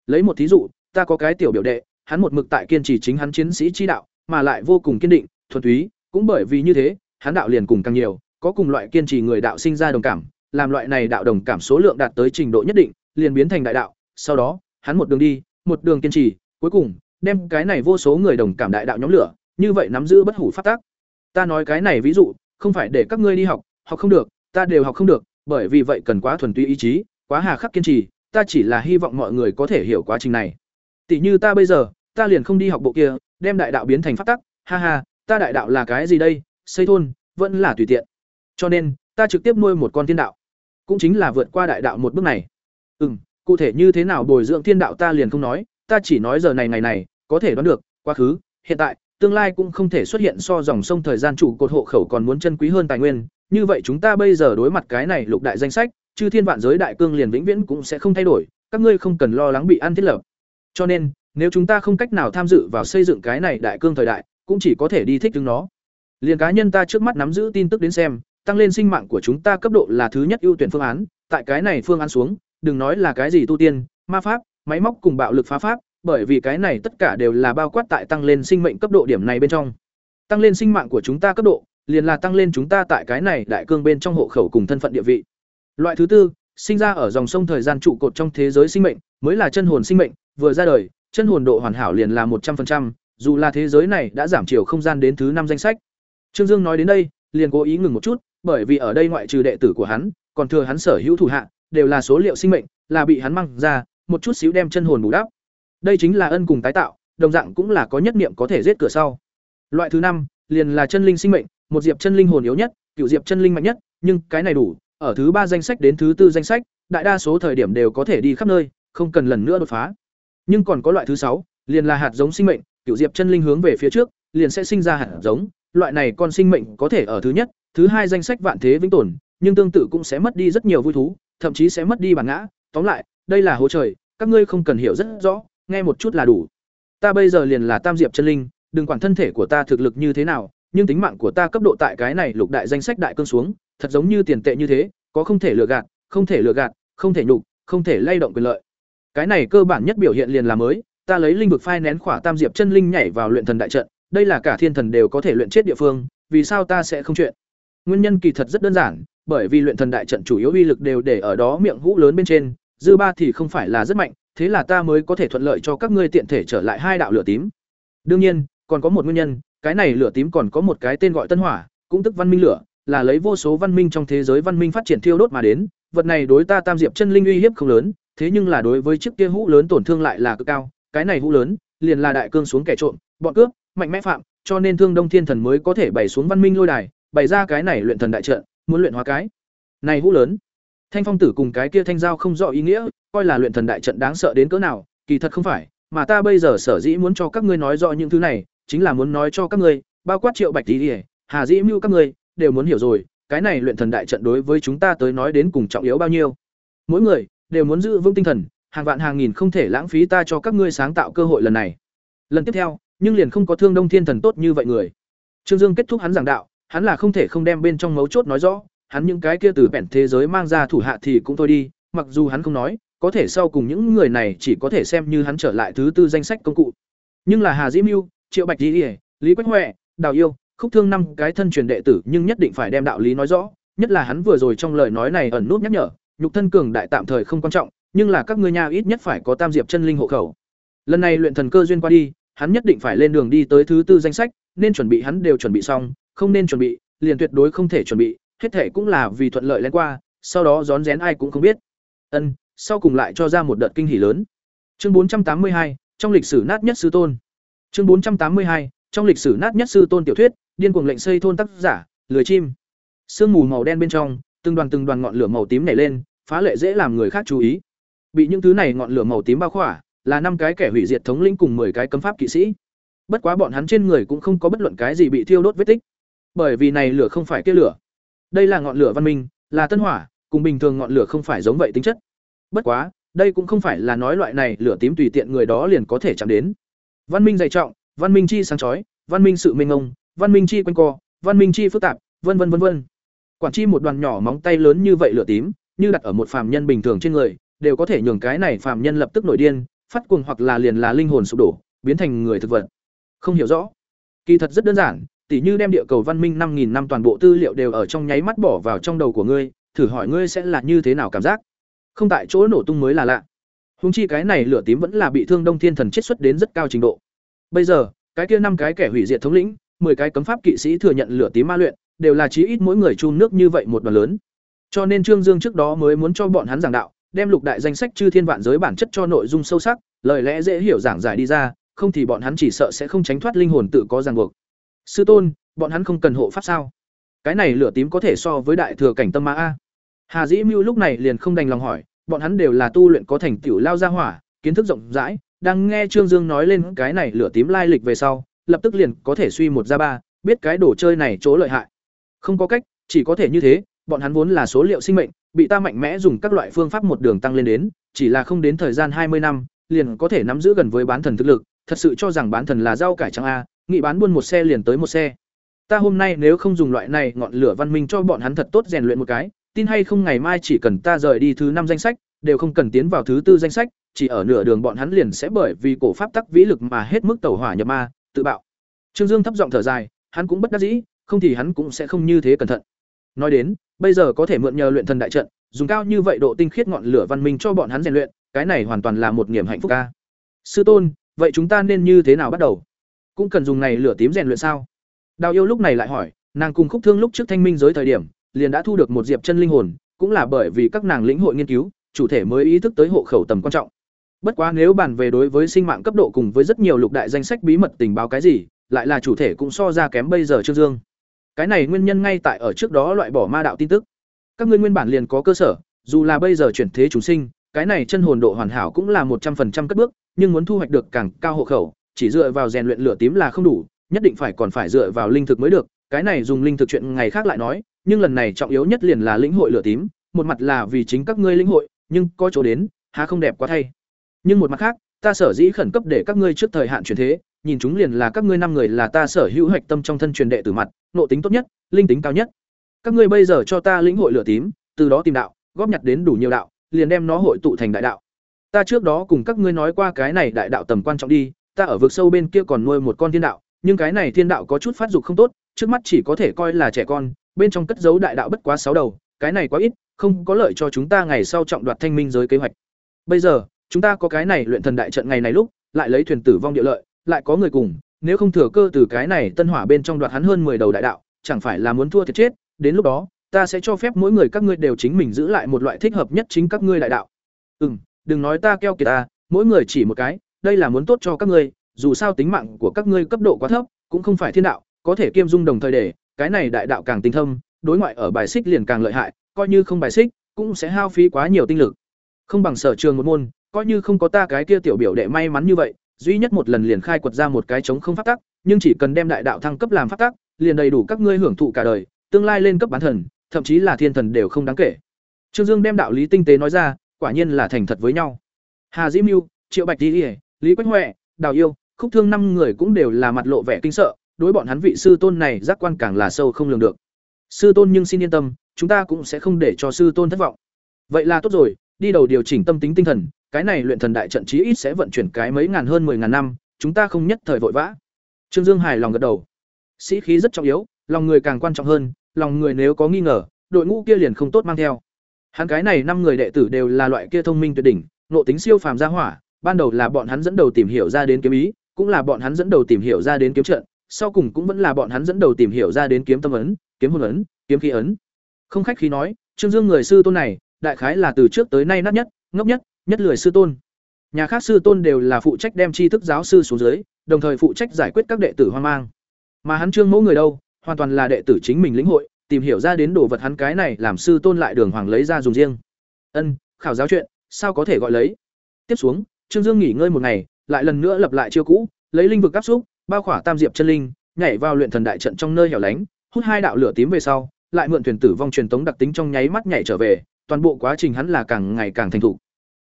Speaker 1: Lấy một thí dụ, ta có cái tiểu biểu đệ, hắn một mực tại kiên trì chính hắn chiến sĩ chi đạo, mà lại vô cùng kiên định, thuần túy, cũng bởi vì như thế, hắn đạo liền cùng càng nhiều, có cùng loại kiên trì người đạo sinh ra đồng cảm, làm loại này đạo đồng cảm số lượng đạt tới trình độ nhất định, liền biến thành đại đạo, sau đó, hắn một đường đi, một đường kiên trì, cuối cùng, đem cái này vô số người đồng cảm đại đạo nhóm lửa, như vậy nắm giữ bất hủ pháp tắc. Ta nói cái này ví dụ, không phải để các ngươi đi học, học không được, ta đều học không được, bởi vì vậy cần quá thuần túy ý chí, quá hà khắc kiên trì, ta chỉ là hy vọng mọi người có thể hiểu quá trình này. Tỷ như ta bây giờ, ta liền không đi học bộ kia, đem đại đạo biến thành pháp tắc, ha ha, ta đại đạo là cái gì đây? Xây thôn, vẫn là tùy tiện. Cho nên, ta trực tiếp nuôi một con thiên đạo, cũng chính là vượt qua đại đạo một bước này. Ừm, cụ thể như thế nào bồi dưỡng thiên đạo ta liền không nói, ta chỉ nói giờ này ngày này, có thể đoán được, quá khứ, hiện tại, tương lai cũng không thể xuất hiện so dòng sông thời gian chủ cột hộ khẩu còn muốn chân quý hơn tài nguyên, như vậy chúng ta bây giờ đối mặt cái này lục đại danh sách, chư thiên vạn giới đại cương liền vĩnh viễn cũng sẽ không thay đổi, các ngươi không cần lo lắng bị ăn thiết lập. Cho nên, nếu chúng ta không cách nào tham dự vào xây dựng cái này đại cương thời đại, cũng chỉ có thể đi thích chứng nó. Liền cá nhân ta trước mắt nắm giữ tin tức đến xem, tăng lên sinh mạng của chúng ta cấp độ là thứ nhất ưu tuyển phương án, tại cái này phương án xuống, đừng nói là cái gì tu tiên, ma pháp, máy móc cùng bạo lực phá pháp, bởi vì cái này tất cả đều là bao quát tại tăng lên sinh mệnh cấp độ điểm này bên trong. Tăng lên sinh mạng của chúng ta cấp độ, liền là tăng lên chúng ta tại cái này đại cương bên trong hộ khẩu cùng thân phận địa vị. Loại thứ tư, sinh ra ở dòng sông thời gian trụ cột trong thế giới sinh mệnh, mới là chân hồn sinh mệnh, vừa ra đời, chân hồn độ hoàn hảo liền là một trăm 100%, dù là thế giới này đã giảm chiều không gian đến thứ năm danh sách. Trương Dương nói đến đây, liền cố ý ngừng một chút, bởi vì ở đây ngoại trừ đệ tử của hắn, còn thừa hắn sở hữu thủ hạ, đều là số liệu sinh mệnh, là bị hắn mang ra, một chút xíu đem chân hồn bù đắp. Đây chính là ân cùng tái tạo, đồng dạng cũng là có nhất niệm có thể giết cửa sau. Loại thứ năm, liền là chân linh sinh mệnh, một diệp chân linh hồn yếu nhất, cửu diệp chân linh mạnh nhất, nhưng cái này đủ, ở thứ ba danh sách đến thứ tư danh sách, đại đa số thời điểm đều có thể đi khắp nơi, không cần lần nữa đột phá. Nhưng còn có loại thứ sáu, liền là hạt giống sinh mệnh, cửu diệp chân linh hướng về phía trước, liền sẽ sinh ra hạt giống, loại này con sinh mệnh có thể ở thứ nhất, thứ hai danh sách vạn thế vĩnh tồn, nhưng tương tự cũng sẽ mất đi rất nhiều vui thú, thậm chí sẽ mất đi bản ngã. Tóm lại, đây là hố trời, các ngươi không cần hiểu rất rõ, nghe một chút là đủ. Ta bây giờ liền là Tam Diệp chân linh, đừng quản thân thể của ta thực lực như thế nào, nhưng tính mạng của ta cấp độ tại cái này lục đại danh sách đại cương xuống, thật giống như tiền tệ như thế, có không thể lừa gạt, không thể lừa gạt, không thể nhục, không thể lay động quyền lợi. Cái này cơ bản nhất biểu hiện liền là mới, ta lấy linh vực phai nén khỏa tam diệp chân linh nhảy vào luyện thần đại trận, đây là cả thiên thần đều có thể luyện chết địa phương, vì sao ta sẽ không chuyện? Nguyên nhân kỳ thật rất đơn giản, bởi vì luyện thần đại trận chủ yếu uy lực đều để ở đó miệng hũ lớn bên trên, dư ba thì không phải là rất mạnh, thế là ta mới có thể thuận lợi cho các ngươi tiện thể trở lại hai đạo lửa tím. Đương nhiên, còn có một nguyên nhân, cái này lửa tím còn có một cái tên gọi tân hỏa, cũng tức văn minh lửa, là lấy vô số văn minh trong thế giới văn minh phát triển thiêu đốt mà đến, vật này đối ta tam diệp chân linh uy hiếp không lớn, thế nhưng là đối với chiếc kia hũ lớn tổn thương lại là cực cao, cái này hũ lớn, liền là đại cương xuống kẻ trộm, bọn cướp, mạnh mẽ phạm, cho nên Thương Đông Thiên Thần mới có thể bày xuống văn minh lôi đài, bày ra cái này luyện thần đại trận, muốn luyện hóa cái. Này hũ lớn. Thanh Phong Tử cùng cái kia thanh giao không rõ ý nghĩa, coi là luyện thần đại trận đáng sợ đến cỡ nào, kỳ thật không phải, mà ta bây giờ sở dĩ muốn cho các ngươi nói rõ những thứ này, chính là muốn nói cho các ngươi, bao quát Triệu Bạch Tỷ, Hà Dĩ Mưu các ngươi, đều muốn hiểu rồi, cái này luyện thần đại trận đối với chúng ta tới nói đến cùng trọng yếu bao nhiêu. Mỗi người đều muốn giữ vững tinh thần, hàng vạn hàng nghìn không thể lãng phí ta cho các ngươi sáng tạo cơ hội lần này. Lần tiếp theo, nhưng liền không có thương đông thiên thần tốt như vậy người. Trương Dương kết thúc hắn giảng đạo, hắn là không thể không đem bên trong mấu chốt nói rõ, hắn những cái kia từ bèn thế giới mang ra thủ hạ thì cũng thôi đi, mặc dù hắn không nói, có thể sau cùng những người này chỉ có thể xem như hắn trở lại thứ tư danh sách công cụ. Nhưng là Hà Dĩ Mưu, Triệu Bạch Di, Lý Quách Huệ, Đào Yêu, khúc thương năm cái thân truyền đệ tử nhưng nhất định phải đem đạo lý nói rõ, nhất là hắn vừa rồi trong lời nói này ẩn nút nhắc nhở, nhục thân cường đại tạm thời không quan trọng, nhưng là các ngươi nha ít nhất phải có tam diệp chân linh hộ khẩu. Lần này luyện thần cơ duyên qua đi, hắn nhất định phải lên đường đi tới thứ tư danh sách, nên chuẩn bị hắn đều chuẩn bị xong, không nên chuẩn bị, liền tuyệt đối không thể chuẩn bị, hết thể cũng là vì thuận lợi lên qua, sau đó rón rén ai cũng không biết. Ân, sau cùng lại cho ra một đợt kinh hỉ lớn. Chương 482, trong lịch sử nát nhất sư tôn. Chương 482, trong lịch sử nát nhất sư tôn tiểu thuyết, điên cuồng lệnh xây thôn tác giả, lười chim. Sương mù màu đen bên trong, từng đoàn từng đoàn ngọn lửa màu tím nảy lên, phá lệ dễ làm người khác chú ý. Bị những thứ này ngọn lửa màu tím bao khỏa, là năm cái kẻ hủy diệt thống lĩnh cùng 10 cái cấm pháp kỵ sĩ. Bất quá bọn hắn trên người cũng không có bất luận cái gì bị thiêu đốt vết tích. Bởi vì này lửa không phải kia lửa. Đây là ngọn lửa văn minh, là tân hỏa, cùng bình thường ngọn lửa không phải giống vậy tính chất. Bất quá, đây cũng không phải là nói loại này lửa tím tùy tiện người đó liền có thể chạm đến. Văn minh dày trọng, văn minh chi sáng chói, văn minh sự minh ngông, văn minh chi quanh co, văn minh chi phức tạp, vân vân vân vân. Quản chi một đoàn nhỏ móng tay lớn như vậy lửa tím, như đặt ở một phàm nhân bình thường trên người, đều có thể nhường cái này phàm nhân lập tức nổi điên, phát cuồng hoặc là liền là linh hồn sụp đổ, biến thành người thực vật. Không hiểu rõ. Kỳ thật rất đơn giản, tỉ như đem địa cầu văn minh năm nghìn năm toàn bộ tư liệu đều ở trong nháy mắt bỏ vào trong đầu của ngươi, thử hỏi ngươi sẽ là như thế nào cảm giác? Không tại chỗ nổ tung mới là lạ. Hùng chi cái này lửa tím vẫn là bị thương Đông Thiên Thần chết xuất đến rất cao trình độ. Bây giờ, cái kia năm cái kẻ hủy diệt thống lĩnh, 10 cái cấm pháp kỵ sĩ thừa nhận lửa tím ma luyện, đều là chí ít mỗi người chun nước như vậy một đoàn lớn. Cho nên Trương Dương trước đó mới muốn cho bọn hắn giảng đạo, đem lục đại danh sách chư thiên vạn giới bản chất cho nội dung sâu sắc, lời lẽ dễ hiểu giảng giải đi ra, không thì bọn hắn chỉ sợ sẽ không tránh thoát linh hồn tự có ràng buộc. Sư tôn, bọn hắn không cần hộ pháp sao? Cái này lửa tím có thể so với đại thừa cảnh tâm ma a. Hà Dĩ Mưu lúc này liền không đành lòng hỏi, bọn hắn đều là tu luyện có thành tựu lao ra hỏa, kiến thức rộng rãi, đang nghe Trương Dương nói lên cái này lửa tím lai lịch về sau, lập tức liền có thể suy một ra ba, biết cái đồ chơi này chỗ lợi hại. Không có cách, chỉ có thể như thế, bọn hắn vốn là số liệu sinh mệnh, bị ta mạnh mẽ dùng các loại phương pháp một đường tăng lên đến, chỉ là không đến thời gian hai mươi năm, liền có thể nắm giữ gần với bán thần thực lực, thật sự cho rằng bán thần là rau cải trắng a, nghị bán buôn một xe liền tới một xe. Ta hôm nay nếu không dùng loại này ngọn lửa văn minh cho bọn hắn thật tốt rèn luyện một cái, tin hay không ngày mai chỉ cần ta rời đi thứ năm danh sách, đều không cần tiến vào thứ tư danh sách, chỉ ở nửa đường bọn hắn liền sẽ bởi vì cổ pháp tắc vĩ lực mà hết mức tẩu hỏa nhập ma, tự bạo. Trương Dương thấp giọng thở dài, hắn cũng bất đắc dĩ, không thì hắn cũng sẽ không như thế cẩn thận. Nói đến, bây giờ có thể mượn nhờ luyện thần đại trận, dùng cao như vậy độ tinh khiết ngọn lửa văn minh cho bọn hắn rèn luyện, cái này hoàn toàn là một niềm hạnh phúc ca. Sư tôn, vậy chúng ta nên như thế nào bắt đầu? Cũng cần dùng này lửa tím rèn luyện sao? Đào Yêu lúc này lại hỏi, nàng cùng Khúc Thương lúc trước thanh minh giới thời điểm, liền đã thu được một diệp chân linh hồn, cũng là bởi vì các nàng lĩnh hội nghiên cứu, chủ thể mới ý thức tới hộ khẩu tầm quan trọng. Bất quá nếu bàn về đối với sinh mạng cấp độ cùng với rất nhiều lục đại danh sách bí mật tình báo cái gì, lại là chủ thể cũng so ra kém bây giờ Trương Dương. Cái này nguyên nhân ngay tại ở trước đó loại bỏ ma đạo tin tức. Các ngươi nguyên bản liền có cơ sở, dù là bây giờ chuyển thế chúng sinh, cái này chân hồn độ hoàn hảo cũng là một trăm 100% cất bước, nhưng muốn thu hoạch được càng cao hộ khẩu, chỉ dựa vào rèn luyện lửa tím là không đủ, nhất định phải còn phải dựa vào linh thực mới được, cái này dùng linh thực chuyện ngày khác lại nói, nhưng lần này trọng yếu nhất liền là lĩnh hội lửa tím, một mặt là vì chính các ngươi lĩnh hội, nhưng có chỗ đến, há không đẹp quá thay. Nhưng một mặt khác, ta sở dĩ khẩn cấp để các ngươi trước thời hạn chuyển thế, nhìn chúng liền là các ngươi năm người là ta sở hữu hoạch tâm trong thân truyền đệ tử mặt, nộ tính tốt nhất, linh tính cao nhất. Các ngươi bây giờ cho ta lĩnh hội lửa tím, từ đó tìm đạo, góp nhặt đến đủ nhiều đạo, liền đem nó hội tụ thành đại đạo. Ta trước đó cùng các ngươi nói qua cái này đại đạo tầm quan trọng đi, ta ở vực sâu bên kia còn nuôi một con thiên đạo, nhưng cái này thiên đạo có chút phát dục không tốt, trước mắt chỉ có thể coi là trẻ con, bên trong cất giấu đại đạo bất quá sáu đầu, cái này quá ít, không có lợi cho chúng ta ngày sau trọng đoạt thanh minh giới kế hoạch. Bây giờ, chúng ta có cái này luyện thần đại trận ngày này lúc, lại lấy thuyền tử vong địa lợi, lại có người cùng, nếu không thừa cơ từ cái này tân hỏa bên trong đoạt hắn hơn 10 đầu đại đạo, chẳng phải là muốn thua thiệt chết, đến lúc đó, ta sẽ cho phép mỗi người các ngươi đều chính mình giữ lại một loại thích hợp nhất chính các ngươi đại đạo. Ừm, đừng nói ta keo kiệt ta, mỗi người chỉ một cái, đây là muốn tốt cho các ngươi, dù sao tính mạng của các ngươi cấp độ quá thấp, cũng không phải thiên đạo, có thể kiêm dung đồng thời để, cái này đại đạo càng tinh thâm, đối ngoại ở bài xích liền càng lợi hại, coi như không bài xích, cũng sẽ hao phí quá nhiều tinh lực. Không bằng sở trường một môn, coi như không có ta cái kia tiểu biểu đệ may mắn như vậy, duy nhất một lần liền khai quật ra một cái chống không pháp tắc, nhưng chỉ cần đem đại đạo thăng cấp làm pháp tắc, liền đầy đủ các ngươi hưởng thụ cả đời, tương lai lên cấp bán thần, thậm chí là thiên thần đều không đáng kể. Trương Dương đem đạo lý tinh tế nói ra, quả nhiên là thành thật với nhau. Hà Dĩ Mưu, Triệu Bạch Tỷ, Lý Quách huệ Đào Yêu, Khúc Thương năm người cũng đều là mặt lộ vẻ kinh sợ, đối bọn hắn vị sư tôn này giác quan càng là sâu không lường được. Sư tôn nhưng xin yên tâm, chúng ta cũng sẽ không để cho sư tôn thất vọng. Vậy là tốt rồi, đi đầu điều chỉnh tâm tính tinh thần, cái này luyện thần đại trận chí ít sẽ vận chuyển cái mấy ngàn hơn mười ngàn năm, chúng ta không nhất thời vội vã. Trương Dương hài lòng gật đầu. Sĩ khí rất trọng yếu, lòng người càng quan trọng hơn, lòng người nếu có nghi ngờ, đội ngũ kia liền không tốt mang theo. Hắn cái này năm người đệ tử đều là loại kia thông minh tuyệt đỉnh, nộ tính siêu phàm gia hỏa, ban đầu là bọn hắn dẫn đầu tìm hiểu ra đến kiếm ý, cũng là bọn hắn dẫn đầu tìm hiểu ra đến kiếm trận, sau cùng cũng vẫn là bọn hắn dẫn đầu tìm hiểu ra đến kiếm tâm ấn, kiếm hồn ấn, kiếm khí ấn. Không khách khí nói, Trương Dương người sư tôn này, đại khái là từ trước tới nay nát nhất, ngốc nhất, nhất lười sư tôn. Nhà khác sư tôn đều là phụ trách đem tri thức giáo sư xuống dưới, đồng thời phụ trách giải quyết các đệ tử hoang mang. Mà hắn Trương Mẫu người đâu, hoàn toàn là đệ tử chính mình lĩnh hội, tìm hiểu ra đến đồ vật hắn cái này làm sư tôn lại đường hoàng lấy ra dùng riêng. Ân, khảo giáo chuyện, sao có thể gọi lấy. Tiếp xuống, Trương Dương nghỉ ngơi một ngày, lại lần nữa lập lại chiêu cũ, lấy linh vực áp xúc, bao khỏa tam diệp chân linh, nhảy vào luyện thần đại trận trong nơi hẻo lánh, hút hai đạo lửa tím về sau, lại mượn thuyền tử vong truyền tống đặc tính trong nháy mắt nhảy trở về, toàn bộ quá trình hắn là càng ngày càng thành thục.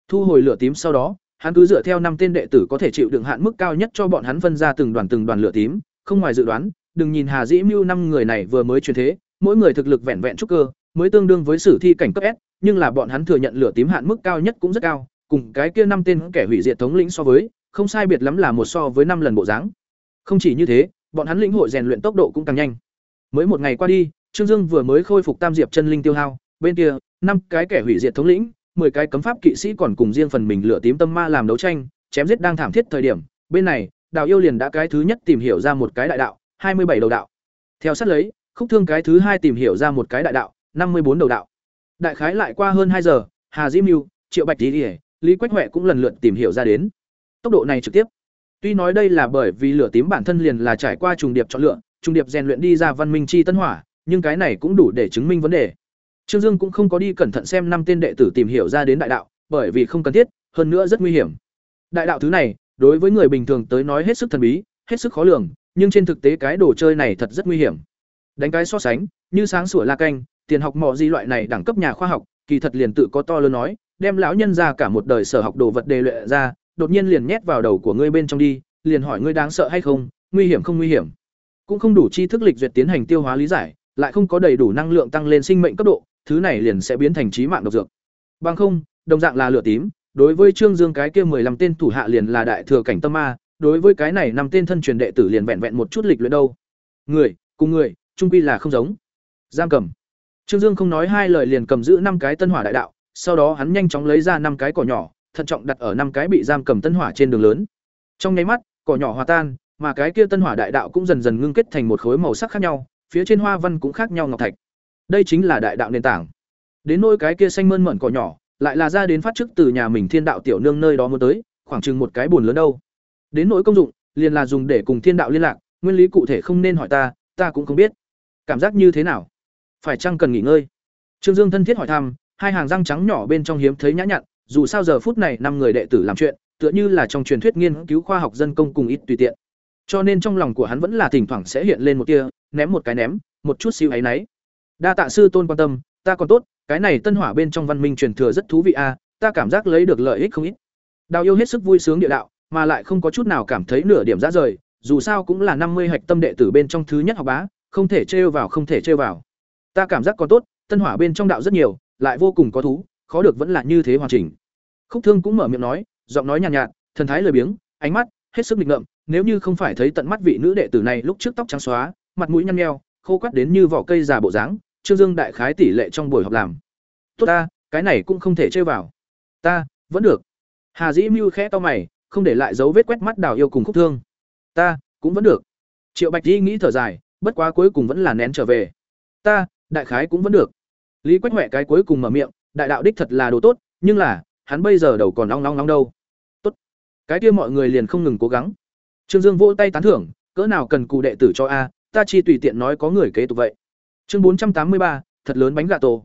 Speaker 1: Thu hồi lửa tím sau đó, hắn cứ dựa theo năm tên đệ tử có thể chịu đựng hạn mức cao nhất cho bọn hắn phân ra từng đoàn từng đoàn lửa tím, không ngoài dự đoán, đừng nhìn Hà Dĩ Mưu năm người này vừa mới truyền thế, mỗi người thực lực vẹn vẹn trúc cơ, mới tương đương với sử thi cảnh cấp S, nhưng là bọn hắn thừa nhận lửa tím hạn mức cao nhất cũng rất cao, cùng cái kia năm tên kẻ hủy diệt thống lĩnh so với, không sai biệt lắm là một so với năm lần bộ dáng. Không chỉ như thế, bọn hắn lĩnh hội rèn luyện tốc độ cũng càng nhanh. Mới một ngày qua đi, Trương Dương vừa mới khôi phục tam diệp chân linh tiêu hao, bên kia, năm cái kẻ hủy diệt thống lĩnh, 10 cái cấm pháp kỵ sĩ còn cùng riêng phần mình lửa tím tâm ma làm đấu tranh, chém giết đang thảm thiết thời điểm, bên này, Đào Yêu liền đã cái thứ nhất tìm hiểu ra một cái đại đạo, 27 đầu đạo. Theo sát lấy, Khúc Thương cái thứ hai tìm hiểu ra một cái đại đạo, 54 đầu đạo. Đại khái lại qua hơn hai giờ, Hà Diễm Nưu, Triệu Bạch Tỷ, Lý Quách Hoè cũng lần lượt tìm hiểu ra đến. Tốc độ này trực tiếp. Tuy nói đây là bởi vì lửa tím bản thân liền là trải qua trùng điệp chọn lựa, trùng điệp rèn luyện đi ra văn minh chi tân hỏa, nhưng cái này cũng đủ để chứng minh vấn đề. Trương Dương cũng không có đi cẩn thận xem năm tên đệ tử tìm hiểu ra đến đại đạo, bởi vì không cần thiết, hơn nữa rất nguy hiểm. Đại đạo thứ này, đối với người bình thường tới nói hết sức thần bí, hết sức khó lường, nhưng trên thực tế cái đồ chơi này thật rất nguy hiểm. Đánh cái so sánh, như sáng sủa la canh, tiền học mọ gì loại này đẳng cấp nhà khoa học, kỳ thật liền tự có to lớn nói, đem lão nhân ra cả một đời sở học đồ vật đề luyện ra, đột nhiên liền nhét vào đầu của ngươi bên trong đi, liền hỏi ngươi đáng sợ hay không, nguy hiểm không nguy hiểm. Cũng không đủ tri thức lịch duyệt tiến hành tiêu hóa lý giải, lại không có đầy đủ năng lượng tăng lên sinh mệnh cấp độ, thứ này liền sẽ biến thành trí mạng độc dược. Bằng không, đồng dạng là lửa tím, đối với Trương Dương cái kia 15 tên thủ hạ liền là đại thừa cảnh tâm ma, đối với cái này năm tên thân truyền đệ tử liền vẹn vẹn một chút lịch luyện đâu. Người, cùng người, chung quy là không giống. Giam cầm. Trương Dương không nói hai lời liền cầm giữ năm cái tân hỏa đại đạo, sau đó hắn nhanh chóng lấy ra năm cái cỏ nhỏ, thận trọng đặt ở năm cái bị giam cầm tân hỏa trên đường lớn. Trong nháy mắt, cỏ nhỏ hòa tan, mà cái kia tân hỏa đại đạo cũng dần dần ngưng kết thành một khối màu sắc khác nhau, phía trên hoa văn cũng khác nhau ngọc thạch. Đây chính là đại đạo nền tảng. Đến nỗi cái kia xanh mơn mởn cỏ nhỏ, lại là ra đến phát chức từ nhà mình Thiên đạo tiểu nương nơi đó muốn tới, khoảng chừng một cái buồn lớn đâu. Đến nỗi công dụng, liền là dùng để cùng Thiên đạo liên lạc, nguyên lý cụ thể không nên hỏi ta, ta cũng không biết. Cảm giác như thế nào? Phải chăng cần nghỉ ngơi? Trương Dương thân thiết hỏi thăm, hai hàng răng trắng nhỏ bên trong hiếm thấy nhã nhặn, dù sao giờ phút này năm người đệ tử làm chuyện, tựa như là trong truyền thuyết nghiên cứu khoa học dân công cùng ít tùy tiện. Cho nên trong lòng của hắn vẫn là thỉnh thoảng sẽ hiện lên một tia, ném một cái ném, một chút xíu ấy nấy. Đa tạ sư tôn quan tâm, ta còn tốt, cái này tân hỏa bên trong văn minh truyền thừa rất thú vị a, ta cảm giác lấy được lợi ích không ít. Đào yêu hết sức vui sướng địa đạo, mà lại không có chút nào cảm thấy nửa điểm ra rời, dù sao cũng là năm mươi hạch tâm đệ tử bên trong thứ nhất học bá, không thể trêu vào không thể trêu vào. Ta cảm giác còn tốt, tân hỏa bên trong đạo rất nhiều, lại vô cùng có thú, khó được vẫn là như thế hoàn chỉnh. Khúc Thương cũng mở miệng nói, giọng nói nhàn nhạt, nhạt, thần thái lười biếng, ánh mắt hết sức nghịch ngợm, nếu như không phải thấy tận mắt vị nữ đệ tử này lúc trước tóc trắng xóa, mặt mũi nhăn nheo, khô quắt đến như vỏ cây già bộ dáng, Trương Dương đại khái tỷ lệ trong buổi họp làm. Tốt ta, cái này cũng không thể chơi vào. Ta, vẫn được. Hà Dĩ Mưu khẽ to mày, không để lại dấu vết quét mắt Đào Yêu cùng Khúc Thương. Ta, cũng vẫn được. Triệu Bạch Di nghĩ thở dài, bất quá cuối cùng vẫn là nén trở về. Ta, đại khái cũng vẫn được. Lý Quách Hoè cái cuối cùng mở miệng, đại đạo đích thật là đồ tốt, nhưng là, hắn bây giờ đầu còn long long long đâu. Tốt. Cái kia mọi người liền không ngừng cố gắng. Trương Dương vỗ tay tán thưởng, cỡ nào cần cụ đệ tử cho a, ta chỉ tùy tiện nói có người kế tục vậy. Chương bốn trăm tám mươi ba, thật lớn bánh gà tổ.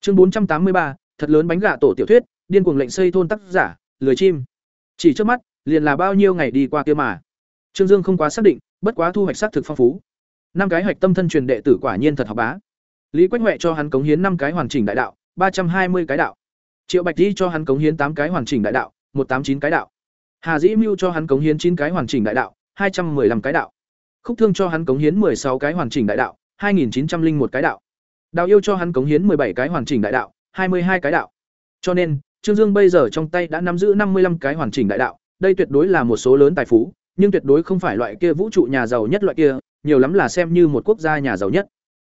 Speaker 1: Chương bốn trăm tám mươi ba, thật lớn bánh gà tổ tiểu thuyết, điên cuồng lệnh xây thôn tác giả, lười chim. Chỉ trước mắt, liền là bao nhiêu ngày đi qua kia mà. Trương Dương không quá xác định, bất quá thu hoạch xác thực phong phú. Năm cái hoạch tâm thân truyền đệ tử quả nhiên thật học bá. Lý Quách Huệ cho hắn cống hiến năm cái hoàn chỉnh đại đạo, ba trăm hai mươi cái đạo. Triệu Bạch Di cho hắn cống hiến tám cái hoàn chỉnh đại đạo, một trăm tám mươi chín cái đạo. Hà Dĩ Mưu cho hắn cống hiến chín cái hoàn chỉnh đại đạo, hai trăm 215 cái đạo. Khúc Thương cho hắn cống hiến sáu cái hoàn chỉnh đại đạo, hai nghìn chín trăm linh một cái đạo. Đào Yêu cho hắn cống hiến bảy cái hoàn chỉnh đại đạo, hai mươi hai cái đạo. Cho nên, Trương Dương bây giờ trong tay đã nắm giữ năm mươi 55 cái hoàn chỉnh đại đạo, đây tuyệt đối là một số lớn tài phú, nhưng tuyệt đối không phải loại kia vũ trụ nhà giàu nhất loại kia, nhiều lắm là xem như một quốc gia nhà giàu nhất.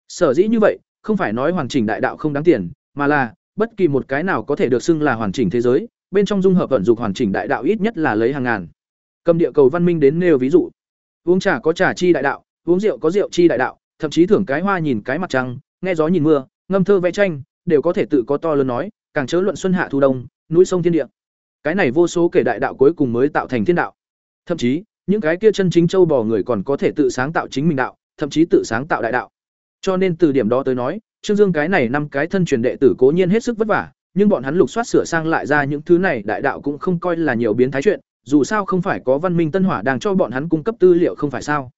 Speaker 1: Sở dĩ như vậy, không phải nói hoàn chỉnh đại đạo không đáng tiền, mà là bất kỳ một cái nào có thể được xưng là hoàn chỉnh thế giới, bên trong dung hợp vận dụng hoàn chỉnh đại đạo ít nhất là lấy hàng ngàn. Cầm địa cầu văn minh đến nêu ví dụ. Uống trà có trà chi đại đạo, uống rượu có rượu chi đại đạo, thậm chí thưởng cái hoa nhìn cái mặt trăng, nghe gió nhìn mưa, ngâm thơ vẽ tranh, đều có thể tự có to lớn nói, càng chớ luận xuân hạ thu đông, núi sông thiên địa. Cái này vô số kể đại đạo cuối cùng mới tạo thành thiên đạo. Thậm chí, những cái kia chân chính châu bò người còn có thể tự sáng tạo chính mình đạo, thậm chí tự sáng tạo đại đạo. Cho nên từ điểm đó tới nói, Trương Dương cái này năm cái thân truyền đệ tử cố nhiên hết sức vất vả, nhưng bọn hắn lục soát sửa sang lại ra những thứ này đại đạo cũng không coi là nhiều biến thái chuyện, dù sao không phải có văn minh tân hỏa đang cho bọn hắn cung cấp tư liệu không phải sao?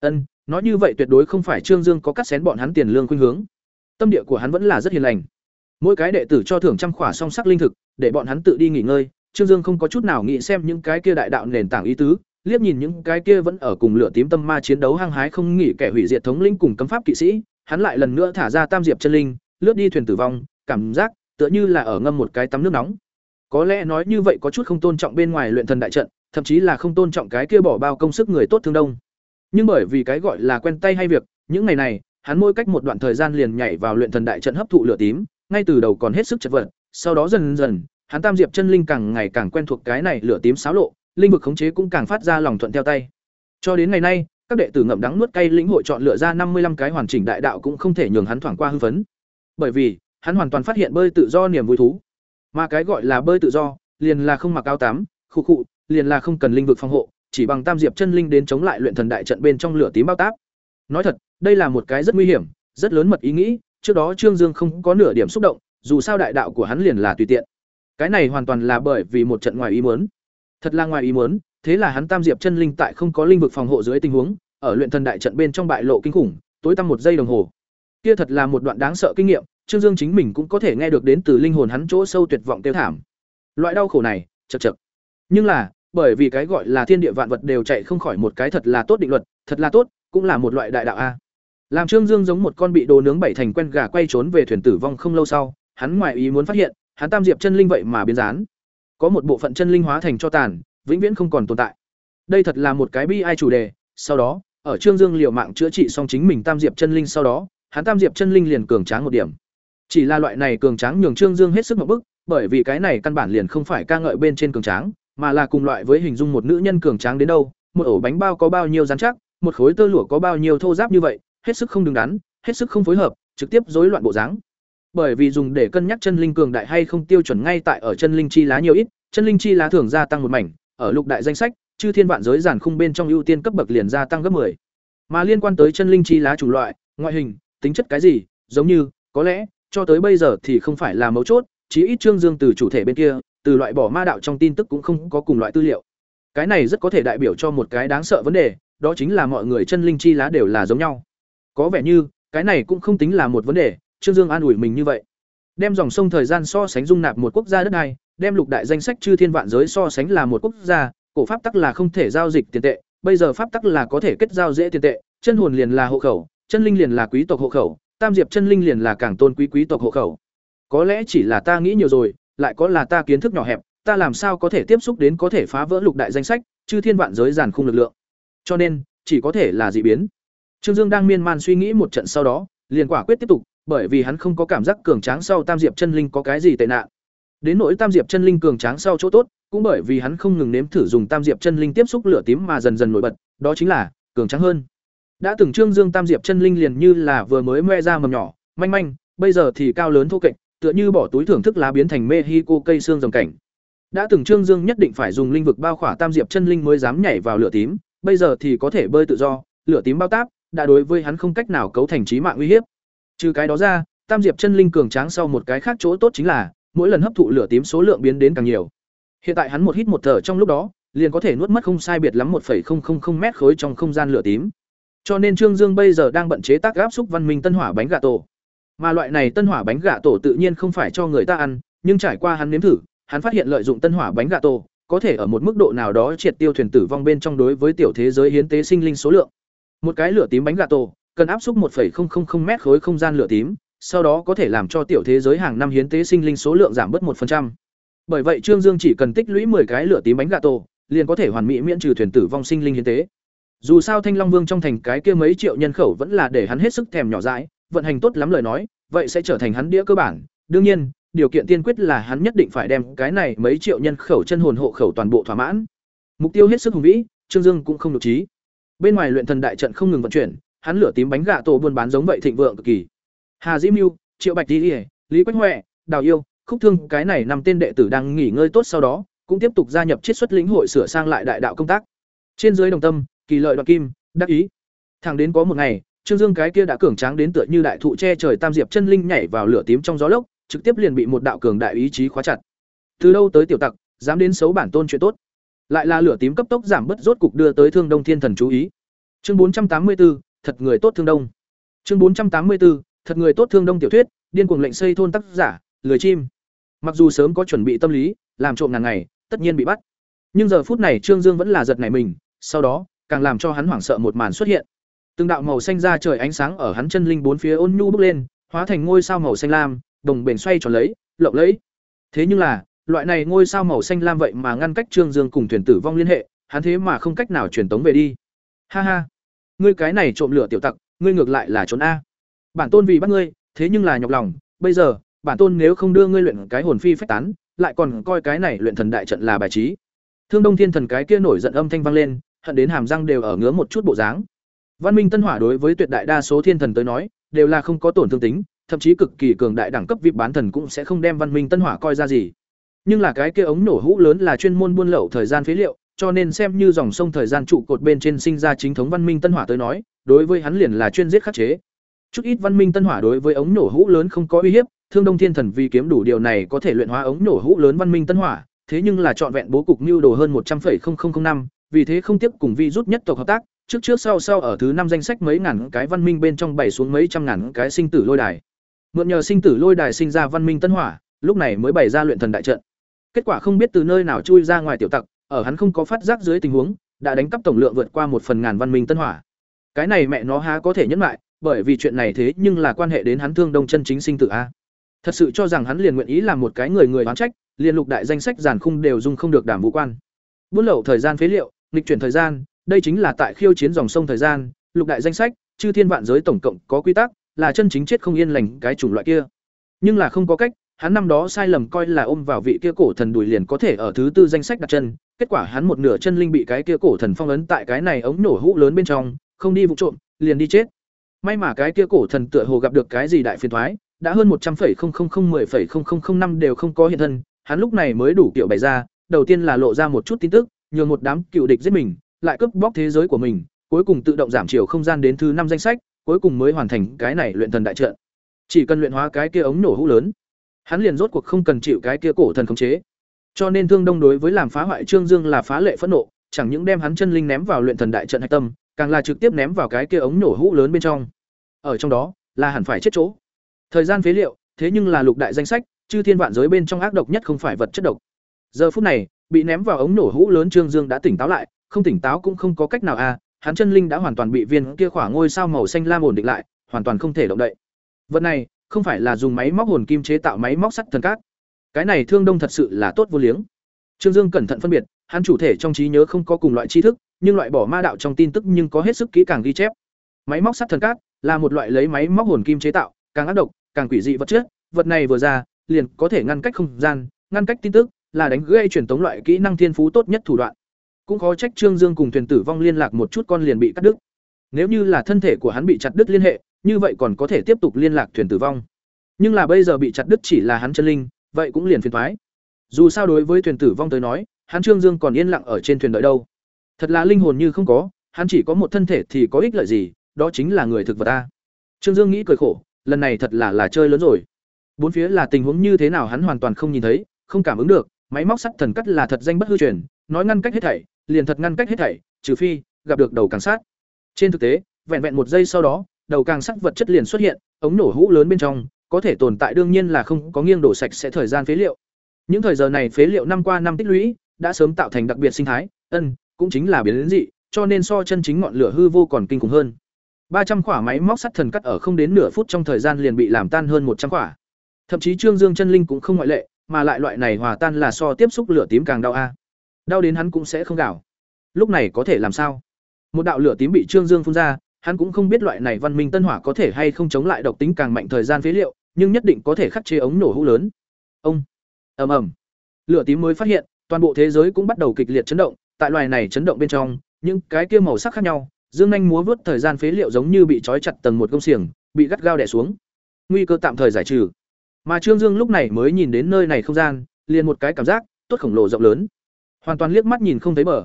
Speaker 1: Ân, nói như vậy tuyệt đối không phải Trương Dương có cắt xén bọn hắn tiền lương khuynh hướng. Tâm địa của hắn vẫn là rất hiền lành. Mỗi cái đệ tử cho thưởng trăm khỏa song sắc linh thực, để bọn hắn tự đi nghỉ ngơi, Trương Dương không có chút nào nghĩ xem những cái kia đại đạo nền tảng ý tứ, liếc nhìn những cái kia vẫn ở cùng lửa tím tâm ma chiến đấu hăng hái không nghỉ kẻ hủy diệt thống lĩnh cùng cấm pháp kỵ sĩ, hắn lại lần nữa thả ra tam diệp chân linh, lướt đi thuyền tử vong, cảm giác tựa như là ở ngâm một cái tắm nước nóng. Có lẽ nói như vậy có chút không tôn trọng bên ngoài luyện thần đại trận, thậm chí là không tôn trọng cái kia bỏ bao công sức người tốt thương đông. Nhưng bởi vì cái gọi là quen tay hay việc, những ngày này, hắn mỗi cách một đoạn thời gian liền nhảy vào luyện thần đại trận hấp thụ lửa tím, ngay từ đầu còn hết sức chật vật, sau đó dần dần, hắn tam diệp chân linh càng ngày càng quen thuộc cái này lửa tím xáo lộ, linh vực khống chế cũng càng phát ra lòng thuận theo tay. Cho đến ngày nay, các đệ tử ngậm đắng nuốt cay lĩnh hội chọn lựa ra năm mươi 55 cái hoàn chỉnh đại đạo cũng không thể nhường hắn thoảng qua hư phấn. Bởi vì, hắn hoàn toàn phát hiện bơi tự do niềm vui thú. Mà cái gọi là bơi tự do, liền là không mặc áo tắm, khu khụ, liền là không cần linh vực phòng hộ, chỉ bằng tam diệp chân linh đến chống lại luyện thần đại trận bên trong lửa tím bao táp. Nói thật, đây là một cái rất nguy hiểm, rất lớn mật ý nghĩ, trước đó Trương Dương không có nửa điểm xúc động, dù sao đại đạo của hắn liền là tùy tiện. Cái này hoàn toàn là bởi vì một trận ngoài ý muốn. Thật là ngoài ý muốn, thế là hắn tam diệp chân linh tại không có linh vực phòng hộ dưới tình huống, ở luyện thần đại trận bên trong bại lộ kinh khủng, tối tăm một giây đồng hồ. Kia thật là một đoạn đáng sợ kinh nghiệm, Trương Dương chính mình cũng có thể nghe được đến từ linh hồn hắn chỗ sâu tuyệt vọng tiêu thảm. Loại đau khổ này, chậc chậc. Nhưng là, bởi vì cái gọi là thiên địa vạn vật đều chạy không khỏi một cái thật là tốt định luật, thật là tốt, cũng là một loại đại đạo a. Làm Trương Dương giống một con bị đồ nướng bảy thành quen gà quay trốn về thuyền tử vong không lâu sau, hắn ngoài ý muốn phát hiện, hắn tam diệp chân linh vậy mà biến dán. Có một bộ phận chân linh hóa thành cho tàn, vĩnh viễn không còn tồn tại. Đây thật là một cái bi ai chủ đề, sau đó, ở Trương Dương liều mạng chữa trị xong chính mình tam diệp chân linh sau đó, hắn tam diệp chân linh liền cường tráng một điểm. Chỉ là loại này cường tráng nhường Trương Dương hết sức một bức, bởi vì cái này căn bản liền không phải ca ngợi bên trên cường tráng, mà là cùng loại với hình dung một nữ nhân cường tráng đến đâu, một ổ bánh bao có bao nhiêu rắn chắc, một khối tơ lụa có bao nhiêu thô ráp như vậy, hết sức không đứng đắn, hết sức không phối hợp, trực tiếp rối loạn bộ dáng. Bởi vì dùng để cân nhắc chân linh cường đại hay không tiêu chuẩn ngay tại ở chân linh chi lá nhiều ít, chân linh chi lá thường gia tăng một mảnh, ở lục đại danh sách, chư thiên vạn giới giản khung bên trong ưu tiên cấp bậc liền gia tăng gấp 10. Mà liên quan tới chân linh chi lá chủ loại, ngoại hình, tính chất cái gì, giống như, có lẽ, cho tới bây giờ thì không phải là mấu chốt, chí ít Trương Dương từ chủ thể bên kia, từ loại bỏ ma đạo trong tin tức cũng không có cùng loại tư liệu. Cái này rất có thể đại biểu cho một cái đáng sợ vấn đề, đó chính là mọi người chân linh chi lá đều là giống nhau. Có vẻ như, cái này cũng không tính là một vấn đề, Trương Dương an ủi mình như vậy. Đem dòng sông thời gian so sánh dung nạp một quốc gia đất này, đem lục đại danh sách chư thiên vạn giới so sánh là một quốc gia, cổ pháp tắc là không thể giao dịch tiền tệ, bây giờ pháp tắc là có thể kết giao dễ tiền tệ, chân hồn liền là hộ khẩu, chân linh liền là quý tộc hộ khẩu, tam diệp chân linh liền là càng tôn quý quý tộc hộ khẩu. Có lẽ chỉ là ta nghĩ nhiều rồi, lại có là ta kiến thức nhỏ hẹp, ta làm sao có thể tiếp xúc đến có thể phá vỡ lục đại danh sách, chư thiên vạn giới giàn khung lực lượng. Cho nên, chỉ có thể là dị biến. Trương Dương đang miên man suy nghĩ một trận sau đó, liền quả quyết tiếp tục, bởi vì hắn không có cảm giác cường tráng sau Tam Diệp chân linh có cái gì tệ nạn. Đến nỗi Tam Diệp chân linh cường tráng sau chỗ tốt, cũng bởi vì hắn không ngừng nếm thử dùng Tam Diệp chân linh tiếp xúc lửa tím mà dần dần nổi bật, đó chính là cường tráng hơn. Đã từng Trương Dương Tam Diệp chân linh liền như là vừa mới moe ra mầm nhỏ, manh manh, bây giờ thì cao lớn thô kệch, tựa như bỏ túi thưởng thức lá biến thành Mexico cây xương rồng cảnh. Đã từng Trương Dương nhất định phải dùng linh vực bao khỏa Tam Diệp chân linh mới dám nhảy vào lửa tím, bây giờ thì có thể bơi tự do, lửa tím bao táp, đã đối với hắn không cách nào cấu thành trí mạng uy hiếp. Trừ cái đó ra, Tam Diệp chân linh cường tráng sau một cái khác chỗ tốt chính là, mỗi lần hấp thụ lửa tím số lượng biến đến càng nhiều. Hiện tại hắn một hít một thở trong lúc đó, liền có thể nuốt mất không sai biệt lắm 1.000 mét khối trong không gian lửa tím. Cho nên Trương Dương bây giờ đang bận chế tác áp xúc văn minh tân hỏa bánh gà tổ. Mà loại này tân hỏa bánh gà tổ tự nhiên không phải cho người ta ăn, nhưng trải qua hắn nếm thử, hắn phát hiện lợi dụng tân hỏa bánh gà tổ có thể ở một mức độ nào đó triệt tiêu thuyền tử vong bên trong đối với tiểu thế giới hiến tế sinh linh số lượng. Một cái lửa tím bánh gà tổ cần áp xúc 1.000 mét khối không gian lửa tím, sau đó có thể làm cho tiểu thế giới hàng năm hiến tế sinh linh số lượng giảm bớt 1%. Bởi vậy Trương Dương chỉ cần tích lũy 10 cái lửa tím bánh gà tổ, liền có thể hoàn mỹ miễn trừ thuyền tử vong sinh linh hiến tế. Dù sao Thanh Long Vương trong thành cái kia mấy triệu nhân khẩu vẫn là để hắn hết sức thèm nhỏ dãi, vận hành tốt lắm lời nói, vậy sẽ trở thành hắn đĩa cơ bản. Đương nhiên, điều kiện tiên quyết là hắn nhất định phải đem cái này mấy triệu nhân khẩu chân hồn hộ khẩu toàn bộ thỏa mãn. Mục tiêu hết sức hùng vĩ, Trương Dương cũng không lục trí. Bên ngoài luyện thần đại trận không ngừng vận chuyển, hắn lửa tím bánh gạ tổ buôn bán giống vậy thịnh vượng cực kỳ. Hà Diễm Mưu, Triệu Bạch Tỷ, Lý Quách Hoè, Đào Yêu, Khúc Thương, cái này năm tên đệ tử đang nghỉ ngơi tốt sau đó, cũng tiếp tục gia nhập chiết xuất lĩnh hội sửa sang lại đại đạo công tác. Trên dưới đồng tâm, kỳ lợi đoạn kim, đắc ý. Thẳng đến có một ngày, Trương Dương cái kia đã cường tráng đến tựa như đại thụ che trời tam diệp chân linh nhảy vào lửa tím trong gió lốc, trực tiếp liền bị một đạo cường đại ý chí khóa chặt. Từ đâu tới tiểu tặc, dám đến xấu bản tôn chuyện tốt. Lại là lửa tím cấp tốc giảm bớt rốt cục đưa tới Thương Đông Thiên Thần chú ý. Chương 484, thật người tốt Thương Đông. Chương 484, thật người tốt Thương Đông tiểu thuyết, điên cuồng lệnh xây thôn tác giả, lười chim. Mặc dù sớm có chuẩn bị tâm lý, làm trộm ngàn ngày, tất nhiên bị bắt. Nhưng giờ phút này Trương Dương vẫn là giật nảy mình, sau đó, càng làm cho hắn hoảng sợ một màn xuất hiện. Từng đạo màu xanh ra trời ánh sáng ở hắn chân linh bốn phía ôn nhu bốc lên, hóa thành ngôi sao màu xanh lam, đồng bền xoay tròn lấy, lộng lẫy. Thế nhưng là, loại này ngôi sao màu xanh lam vậy mà ngăn cách Trương Dương cùng thuyền tử vong liên hệ, hắn thế mà không cách nào truyền tống về đi. Ha ha, ngươi cái này trộm lửa tiểu tặc, ngươi ngược lại là trốn a. Bản tôn vì bắt ngươi, thế nhưng là nhọc lòng, bây giờ, bản tôn nếu không đưa ngươi luyện cái hồn phi phách tán, lại còn coi cái này luyện thần đại trận là bài trí. Thương Đông Thiên Thần cái kia nổi giận âm thanh vang lên, hận đến hàm răng đều ở ngứa một chút bộ dáng. Văn Minh Tân Hỏa đối với tuyệt đại đa số thiên thần tới nói, đều là không có tổn thương tính, thậm chí cực kỳ cường đại đẳng cấp VIP bán thần cũng sẽ không đem Văn Minh Tân Hỏa coi ra gì. Nhưng là cái kia ống nổ hũ lớn là chuyên môn buôn lậu thời gian phế liệu, cho nên xem như dòng sông thời gian trụ cột bên trên sinh ra chính thống Văn Minh Tân Hỏa tới nói, đối với hắn liền là chuyên giết khắc chế. Chút ít Văn Minh Tân Hỏa đối với ống nổ hũ lớn không có uy hiếp, Thương Đông Thiên Thần vì kiếm đủ điều này có thể luyện hóa ống nổ hũ lớn Văn Minh Tân Hỏa, thế nhưng là trọn vẹn bố cục nưu đồ hơn một trăm năm, vì thế không tiếp cùng vi rút nhất tộc hợp tác, trước trước sau sau ở thứ năm danh sách mấy ngàn cái văn minh bên trong bày xuống mấy trăm ngàn cái sinh tử lôi đài. Mượn nhờ sinh tử lôi đài sinh ra văn minh tân hỏa, lúc này mới bày ra luyện thần đại trận. Kết quả không biết từ nơi nào chui ra ngoài tiểu tặc, ở hắn không có phát giác dưới tình huống, đã đánh cắp tổng lượng vượt qua một phần ngàn văn minh tân hỏa. Cái này mẹ nó há có thể nhẫn lại, bởi vì chuyện này thế nhưng là quan hệ đến hắn thương đông chân chính sinh tử a. Thật sự cho rằng hắn liền nguyện ý làm một cái người người oán trách, liền lục đại danh sách giàn khung đều dung không được đảm vũ quan. Buôn lậu thời gian phế liệu, nghịch chuyển thời gian, đây chính là tại khiêu chiến dòng sông thời gian, lục đại danh sách, chư thiên vạn giới tổng cộng có quy tắc, là chân chính chết không yên lành cái chủng loại kia. Nhưng là không có cách, hắn năm đó sai lầm coi là ôm vào vị kia cổ thần đùi liền có thể ở thứ tư danh sách đặt chân, kết quả hắn một nửa chân linh bị cái kia cổ thần phong ấn tại cái này ống nổ hũ lớn bên trong, không đi vụ trộm, liền đi chết. May mà cái kia cổ thần tựa hồ gặp được cái gì đại phiền toái, đã hơn một trăm phẩy không không không mười phẩy không không không năm đều không có hiện thân, hắn lúc này mới đủ kiểu bày ra, đầu tiên là lộ ra một chút tin tức, nhường một đám cựu địch giết mình, lại cướp bóc thế giới của mình, cuối cùng tự động giảm chiều không gian đến thứ năm danh sách, cuối cùng mới hoàn thành cái này luyện thần đại trận. Chỉ cần luyện hóa cái kia ống nổ hũ lớn, hắn liền rốt cuộc không cần chịu cái kia cổ thần khống chế. Cho nên Thương Đông đối với làm phá hoại Trương Dương là phá lệ phẫn nộ, chẳng những đem hắn chân linh ném vào luyện thần đại trận hạch tâm, càng là trực tiếp ném vào cái kia ống nổ hũ lớn bên trong. Ở trong đó, là hẳn phải chết chỗ. Thời gian phế liệu, thế nhưng là lục đại danh sách, chư thiên vạn giới bên trong ác độc nhất không phải vật chất độc. Giờ phút này, bị ném vào ống nổ hũ lớn Trương Dương đã tỉnh táo lại, không tỉnh táo cũng không có cách nào à, hắn chân linh đã hoàn toàn bị viên kia khỏa ngôi sao màu xanh lam ổn định lại, hoàn toàn không thể động đậy. Vật này, không phải là dùng máy móc hồn kim chế tạo máy móc sắt thần cát. Cái này Thương Đông thật sự là tốt vô liếng. Trương Dương cẩn thận phân biệt, hắn chủ thể trong trí nhớ không có cùng loại tri thức, nhưng loại bỏ ma đạo trong tin tức nhưng có hết sức kỹ càng ghi chép. Máy móc sắt thần cát là một loại lấy máy móc hồn kim chế tạo, càng ác độc, càng quỷ dị vật chất, vật này vừa ra, liền có thể ngăn cách không gian, ngăn cách tin tức, là đánh gây truyền tống loại kỹ năng thiên phú tốt nhất thủ đoạn. Cũng khó trách Trương Dương cùng thuyền tử vong liên lạc một chút con liền bị cắt đứt. Nếu như là thân thể của hắn bị chặt đứt liên hệ, như vậy còn có thể tiếp tục liên lạc thuyền tử vong. Nhưng là bây giờ bị chặt đứt chỉ là hắn chân linh, vậy cũng liền phiền thoái Dù sao đối với thuyền tử vong tới nói, hắn Trương Dương còn yên lặng ở trên thuyền đợi đâu. Thật là linh hồn như không có, hắn chỉ có một thân thể thì có ích lợi gì, đó chính là người thực vật ta. Trương Dương nghĩ cười khổ, lần này thật là là chơi lớn rồi. Bốn phía là tình huống như thế nào hắn hoàn toàn không nhìn thấy, không cảm ứng được, máy móc sắt thần cắt là thật danh bất hư truyền, nói ngăn cách hết thảy, liền thật ngăn cách hết thảy, trừ phi gặp được đầu càng sát. Trên thực tế, vẹn vẹn một giây sau đó, đầu càng sắt vật chất liền xuất hiện, ống nổ hũ lớn bên trong, có thể tồn tại đương nhiên là không có nghiêng đổ sạch sẽ thời gian phế liệu. Những thời giờ này phế liệu năm qua năm tích lũy, đã sớm tạo thành đặc biệt sinh thái, ân, cũng chính là biến dị, cho nên so chân chính ngọn lửa hư vô còn kinh khủng hơn. ba trăm quả máy móc sắt thần cắt ở không đến nửa phút trong thời gian liền bị làm tan hơn một trăm quả. Thậm chí Trương Dương chân linh cũng không ngoại lệ, mà lại loại này hòa tan là so tiếp xúc lửa tím càng đau a. À. Đau đến hắn cũng sẽ không gào. Lúc này có thể làm sao? Một đạo lửa tím bị Trương Dương phun ra, hắn cũng không biết loại này văn minh tân hỏa có thể hay không chống lại độc tính càng mạnh thời gian phế liệu, nhưng nhất định có thể khắc chế ống nổ hũ lớn. Ông ầm ầm. Lửa tím mới phát hiện, toàn bộ thế giới cũng bắt đầu kịch liệt chấn động, tại loài này chấn động bên trong, những cái kia màu sắc khác nhau, dương Anh múa vớt thời gian phế liệu giống như bị trói chặt tầng một công xiềng, bị gắt gao đè xuống. Nguy cơ tạm thời giải trừ. Mà Trương Dương lúc này mới nhìn đến nơi này không gian, liền một cái cảm giác tốt khổng lồ rộng lớn. Hoàn toàn liếc mắt nhìn không thấy bờ.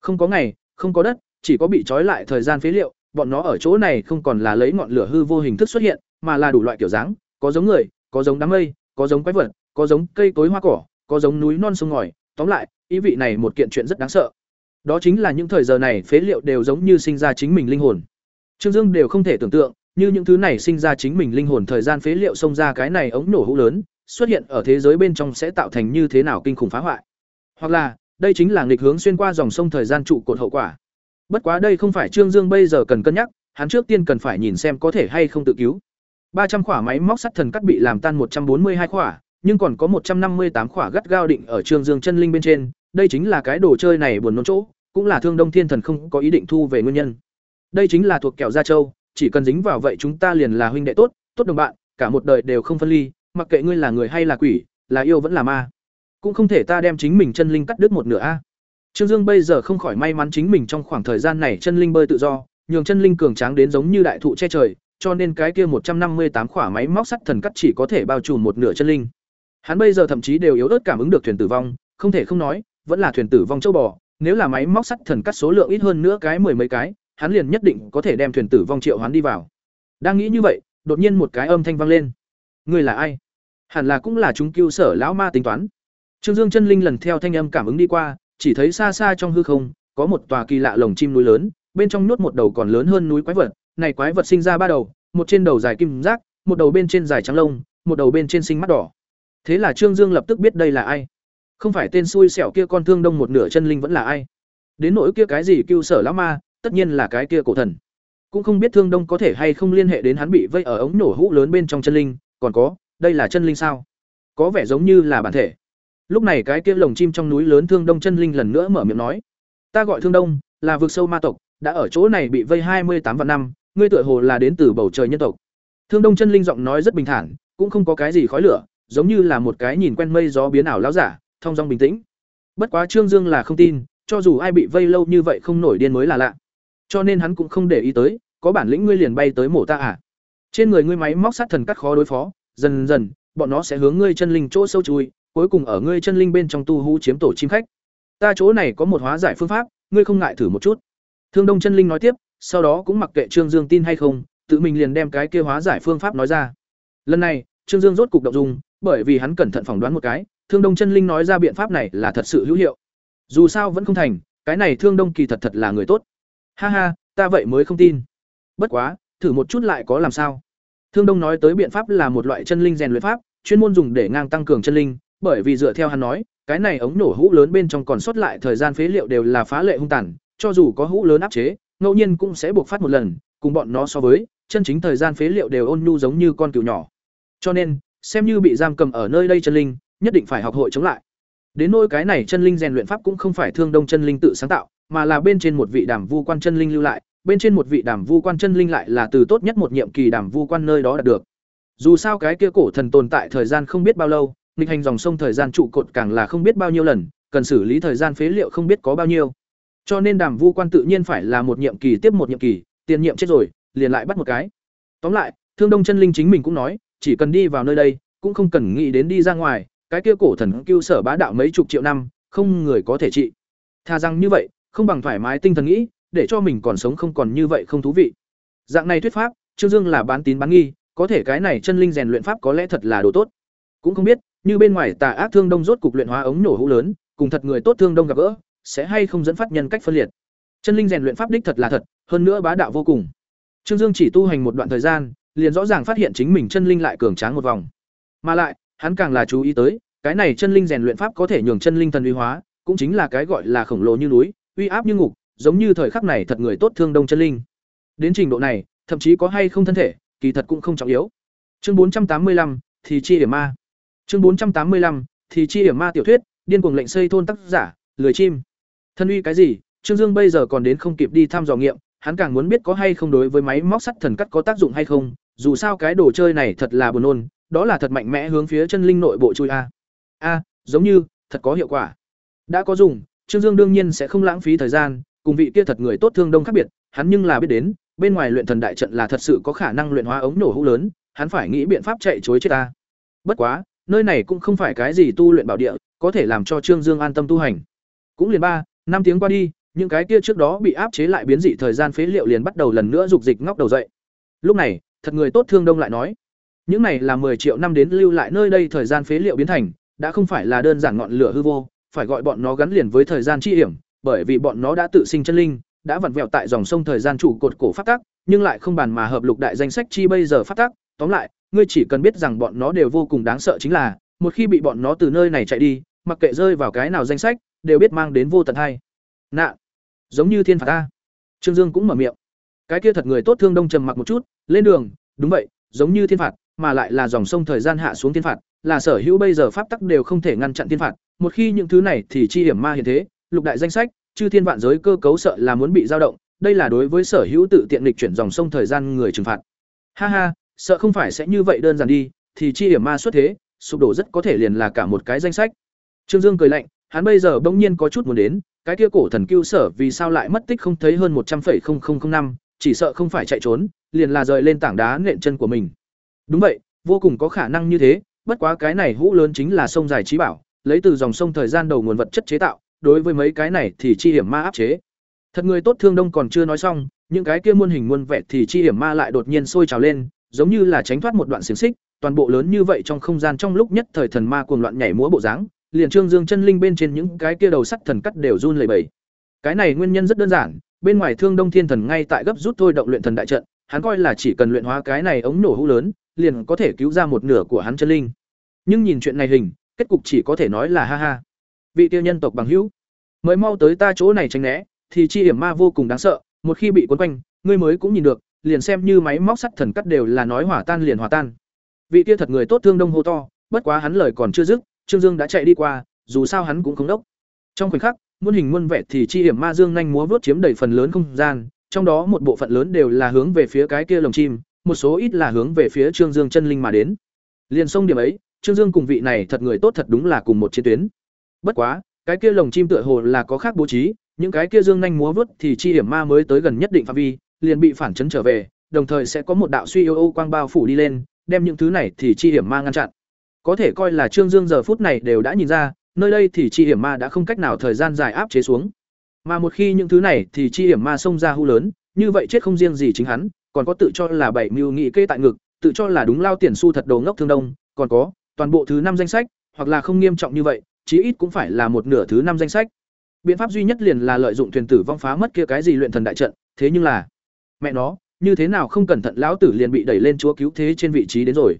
Speaker 1: Không có ngày, không có đất, chỉ có bị trói lại thời gian phế liệu, bọn nó ở chỗ này không còn là lấy ngọn lửa hư vô hình thức xuất hiện, mà là đủ loại kiểu dáng, có giống người, có giống đám mây, có giống quái vật, có giống cây cối hoa cỏ, có giống núi non sông ngòi, tóm lại, ý vị này một kiện chuyện rất đáng sợ. Đó chính là những thời giờ này phế liệu đều giống như sinh ra chính mình linh hồn. Trương Dương đều không thể tưởng tượng, như những thứ này sinh ra chính mình linh hồn thời gian phế liệu xông ra cái này ống nổ hũ lớn, xuất hiện ở thế giới bên trong sẽ tạo thành như thế nào kinh khủng phá hoại. Hoặc là, đây chính là nghịch hướng xuyên qua dòng sông thời gian trụ cột hậu quả. Bất quá đây không phải Trương Dương bây giờ cần cân nhắc, hắn trước tiên cần phải nhìn xem có thể hay không tự cứu. ba trăm khỏa máy móc sắt thần cắt bị làm tan một trăm bốn mươi hai khỏa, nhưng còn có một trăm năm mươi tám khỏa gắt gao định ở Trương Dương chân linh bên trên, đây chính là cái đồ chơi này buồn nôn chỗ, cũng là Thương Đông Thiên Thần không có ý định thu về nguyên nhân. Đây chính là thuộc kẹo gia châu, chỉ cần dính vào vậy chúng ta liền là huynh đệ tốt, tốt đồng bạn, cả một đời đều không phân ly, mặc kệ ngươi là người hay là quỷ, là yêu vẫn là ma. Cũng không thể ta đem chính mình chân linh cắt đứt một nửa a. Trương Dương bây giờ không khỏi may mắn chính mình trong khoảng thời gian này chân linh bơi tự do, nhường chân linh cường tráng đến giống như đại thụ che trời, cho nên cái kia một trăm năm mươi tám khỏa máy móc sắt thần cắt chỉ có thể bao trùm một nửa chân linh. Hắn bây giờ thậm chí đều yếu ớt cảm ứng được thuyền tử vong, không thể không nói, vẫn là thuyền tử vong châu bò, nếu là máy móc sắt thần cắt số lượng ít hơn nữa cái mười mấy cái, hắn liền nhất định có thể đem thuyền tử vong triệu hoán đi vào. Đang nghĩ như vậy, đột nhiên một cái âm thanh vang lên. Người là ai? Hẳn là cũng là chúng cưu sở lão ma tính toán. Trương Dương chân linh lần theo thanh âm cảm ứng đi qua, chỉ thấy xa xa trong hư không có một tòa kỳ lạ lồng chim núi lớn, bên trong nhốt một đầu còn lớn hơn núi quái vật, này quái vật sinh ra ba đầu, một trên đầu dài kim giác, một đầu bên trên dài trắng lông, một đầu bên trên sinh mắt đỏ. Thế là Trương Dương lập tức biết đây là ai. Không phải tên xui xẻo kia con thương đông một nửa chân linh vẫn là ai. Đến nỗi kia cái gì cưu sở lão ma, tất nhiên là cái kia cổ thần. Cũng không biết Thương Đông có thể hay không liên hệ đến hắn bị vây ở ống nổ hũ lớn bên trong chân linh, còn có, đây là chân linh sao? Có vẻ giống như là bản thể. Lúc này cái kia lồng chim trong núi lớn Thương Đông chân linh lần nữa mở miệng nói: "Ta gọi Thương Đông, là vực sâu ma tộc, đã ở chỗ này bị vây hai mươi tám vạn năm, ngươi tựa hồ là đến từ bầu trời nhân tộc." Thương Đông chân linh giọng nói rất bình thản, cũng không có cái gì khói lửa, giống như là một cái nhìn quen mây gió biến ảo láo giả, thong dong bình tĩnh. Bất quá Trương Dương là không tin, cho dù ai bị vây lâu như vậy không nổi điên mới là lạ. Cho nên hắn cũng không để ý tới, có bản lĩnh ngươi liền bay tới mổ ta à? Trên người ngươi máy móc sát thần cắt khó đối phó, dần dần, bọn nó sẽ hướng ngươi chân linh chỗ sâu chui, cuối cùng ở ngươi chân linh bên trong tu hú chiếm tổ chim khách. Ta chỗ này có một hóa giải phương pháp, ngươi không ngại thử một chút. Thương Đông chân linh nói tiếp, sau đó cũng mặc kệ Trương Dương tin hay không, tự mình liền đem cái kia hóa giải phương pháp nói ra. Lần này, Trương Dương rốt cục động dung, bởi vì hắn cẩn thận phỏng đoán một cái, Thương Đông chân linh nói ra biện pháp này là thật sự hữu hiệu. Dù sao vẫn không thành, cái này Thương Đông kỳ thật thật là người tốt. Ha ha, ta vậy mới không tin. Bất quá, thử một chút lại có làm sao? Thương Đông nói tới biện pháp là một loại chân linh rèn luyện pháp, chuyên môn dùng để ngang tăng cường chân linh, bởi vì dựa theo hắn nói, cái này ống nổ hũ lớn bên trong còn sót lại thời gian phế liệu đều là phá lệ hung tàn, cho dù có hũ lớn áp chế, ngẫu nhiên cũng sẽ buộc phát một lần, cùng bọn nó so với, chân chính thời gian phế liệu đều ôn nhu giống như con cừu nhỏ. Cho nên, xem như bị giam cầm ở nơi đây chân linh, nhất định phải học hội chống lại. Đến nỗi cái này chân linh rèn luyện pháp cũng không phải Thương Đông chân linh tự sáng tạo, mà là bên trên một vị đàm vu quan chân linh lưu lại, bên trên một vị đàm vu quan chân linh lại là từ tốt nhất một nhiệm kỳ đàm vu quan nơi đó đạt được. Dù sao cái kia cổ thần tồn tại thời gian không biết bao lâu, nghịch hành dòng sông thời gian trụ cột càng là không biết bao nhiêu lần, cần xử lý thời gian phế liệu không biết có bao nhiêu. Cho nên đàm vu quan tự nhiên phải là một nhiệm kỳ tiếp một nhiệm kỳ, tiền nhiệm chết rồi, liền lại bắt một cái. Tóm lại, Thương Đông chân linh chính mình cũng nói, chỉ cần đi vào nơi đây, cũng không cần nghĩ đến đi ra ngoài, cái kia cổ thần cưu sở bá đạo mấy chục triệu năm, không người có thể trị. Tha rằng như vậy, không bằng thoải mái tinh thần nghĩ, để cho mình còn sống không còn như vậy không thú vị. Dạng này thuyết pháp, Trương Dương là bán tín bán nghi, có thể cái này chân linh rèn luyện pháp có lẽ thật là đồ tốt. Cũng không biết, như bên ngoài tà ác thương đông rốt cục luyện hóa ống nổ hũ lớn, cùng thật người tốt thương đông gặp gỡ, sẽ hay không dẫn phát nhân cách phân liệt. Chân linh rèn luyện pháp đích thật là thật, hơn nữa bá đạo vô cùng. Trương Dương chỉ tu hành một đoạn thời gian, liền rõ ràng phát hiện chính mình chân linh lại cường tráng một vòng. Mà lại, hắn càng là chú ý tới, cái này chân linh rèn luyện pháp có thể nhường chân linh thần uy hóa, cũng chính là cái gọi là khổng lồ như núi, uy áp như ngục, giống như thời khắc này thật người tốt thương đông chân linh. Đến trình độ này, thậm chí có hay không thân thể, kỳ thật cũng không trọng yếu. Chương bốn trăm tám mươi lăm thì chi điểm ma. Chương bốn trăm tám mươi lăm thì chi hiểm ma tiểu thuyết, điên cuồng lệnh xây thôn tác giả, lười chim. Thân uy cái gì? Trương Dương bây giờ còn đến không kịp đi thăm dò nghiệm, hắn càng muốn biết có hay không đối với máy móc sắt thần cắt có tác dụng hay không, dù sao cái đồ chơi này thật là buồn nôn, đó là thật mạnh mẽ hướng phía chân linh nội bộ chui a. A, giống như thật có hiệu quả. Đã có dùng, Trương Dương đương nhiên sẽ không lãng phí thời gian, cùng vị kia thật người tốt thương đông khác biệt, hắn nhưng là biết đến, bên ngoài luyện thần đại trận là thật sự có khả năng luyện hóa ống nổ hũ lớn, hắn phải nghĩ biện pháp chạy chối chết ta. Bất quá, nơi này cũng không phải cái gì tu luyện bảo địa, có thể làm cho Trương Dương an tâm tu hành. Cũng liền ba, năm tiếng qua đi, những cái kia trước đó bị áp chế lại biến dị thời gian phế liệu liền bắt đầu lần nữa dục dịch ngóc đầu dậy. Lúc này, thật người tốt thương đông lại nói, những này là 10 triệu năm đến lưu lại nơi đây thời gian phế liệu biến thành, đã không phải là đơn giản ngọn lửa hư vô, phải gọi bọn nó gắn liền với thời gian chi hiểm, bởi vì bọn nó đã tự sinh chân linh, đã vặn vẹo tại dòng sông thời gian trụ cột cổ phát tác, nhưng lại không bàn mà hợp lục đại danh sách chi bây giờ phát tác, tóm lại, ngươi chỉ cần biết rằng bọn nó đều vô cùng đáng sợ chính là, một khi bị bọn nó từ nơi này chạy đi, mặc kệ rơi vào cái nào danh sách, đều biết mang đến vô tận hay. Nạn, giống như thiên phạt ta. Trương Dương cũng mở miệng. Cái kia thật người tốt thương đông trầm mặc một chút, lên đường, đúng vậy, giống như thiên phạt, mà lại là dòng sông thời gian hạ xuống thiên phạt, là sở hữu bây giờ pháp tắc đều không thể ngăn chặn thiên phạt, một khi những thứ này thì chi hiểm ma hiện thế, lục đại danh sách, chư thiên vạn giới cơ cấu sợ là muốn bị dao động, đây là đối với sở hữu tự tiện lịch chuyển dòng sông thời gian người trừng phạt. Ha ha, sợ không phải sẽ như vậy đơn giản đi, thì chi hiểm ma xuất thế, sụp đổ rất có thể liền là cả một cái danh sách. Trương Dương cười lạnh, hắn bây giờ bỗng nhiên có chút muốn đến, cái kia cổ thần cưu sở vì sao lại mất tích không thấy hơn một trăm năm, chỉ sợ không phải chạy trốn, liền là rời lên tảng đá nện chân của mình. Đúng vậy, vô cùng có khả năng như thế, bất quá cái này hũ lớn chính là sông dài trí bảo, lấy từ dòng sông thời gian đầu nguồn vật chất chế tạo, đối với mấy cái này thì chi hiểm ma áp chế. Thật người tốt thương đông còn chưa nói xong, những cái kia muôn hình muôn vẻ thì chi hiểm ma lại đột nhiên sôi trào lên, giống như là tránh thoát một đoạn xiềng xích, toàn bộ lớn như vậy trong không gian trong lúc nhất thời thần ma cuồng loạn nhảy múa bộ dáng, liền Trương Dương chân linh bên trên những cái kia đầu sắt thần cắt đều run lẩy bẩy. Cái này nguyên nhân rất đơn giản, bên ngoài Thương Đông Thiên Thần ngay tại gấp rút thôi động luyện thần đại trận, hắn coi là chỉ cần luyện hóa cái này ống nổ hũ lớn, liền có thể cứu ra một nửa của hắn chân linh. Nhưng nhìn chuyện này hình, kết cục chỉ có thể nói là ha ha. Vị tiêu nhân tộc bằng hữu, mới mau tới ta chỗ này tránh né, thì chi hiểm ma vô cùng đáng sợ, một khi bị cuốn quanh, ngươi mới cũng nhìn được, liền xem như máy móc sắt thần cắt đều là nói hỏa tan liền hỏa tan. Vị kia thật người tốt thương đông hô to, bất quá hắn lời còn chưa dứt, Trương Dương đã chạy đi qua, dù sao hắn cũng không đốc. Trong khoảnh khắc, muôn hình muôn vẻ thì chi hiểm ma dương nhanh múa vút chiếm đầy phần lớn không gian, trong đó một bộ phận lớn đều là hướng về phía cái kia lồng chim, một số ít là hướng về phía Trương Dương chân linh mà đến. Liền sông điểm ấy, Trương Dương cùng vị này thật người tốt thật đúng là cùng một chiến tuyến. Bất quá, cái kia lồng chim tựa hồ là có khác bố trí, những cái kia dương nhanh múa vút thì chi hiểm ma mới tới gần nhất định phạm vi, liền bị phản chấn trở về, đồng thời sẽ có một đạo suy yếu ô quang bao phủ đi lên, đem những thứ này thì chi hiểm ma ngăn chặn. Có thể coi là Trương Dương giờ phút này đều đã nhìn ra, nơi đây thì chi hiểm ma đã không cách nào thời gian dài áp chế xuống. Mà một khi những thứ này thì chi hiểm ma xông ra hưu lớn, như vậy chết không riêng gì chính hắn, còn có tự cho là bảy mưu nghị kê tại ngực, tự cho là đúng lao tiền xu thật đồ ngốc thương đông, còn có toàn bộ thứ năm danh sách, hoặc là không nghiêm trọng như vậy, chí ít cũng phải là một nửa thứ năm danh sách. Biện pháp duy nhất liền là lợi dụng thuyền tử vong phá mất kia cái gì luyện thần đại trận, thế nhưng là mẹ nó, như thế nào không cẩn thận lão tử liền bị đẩy lên chúa cứu thế trên vị trí đến rồi.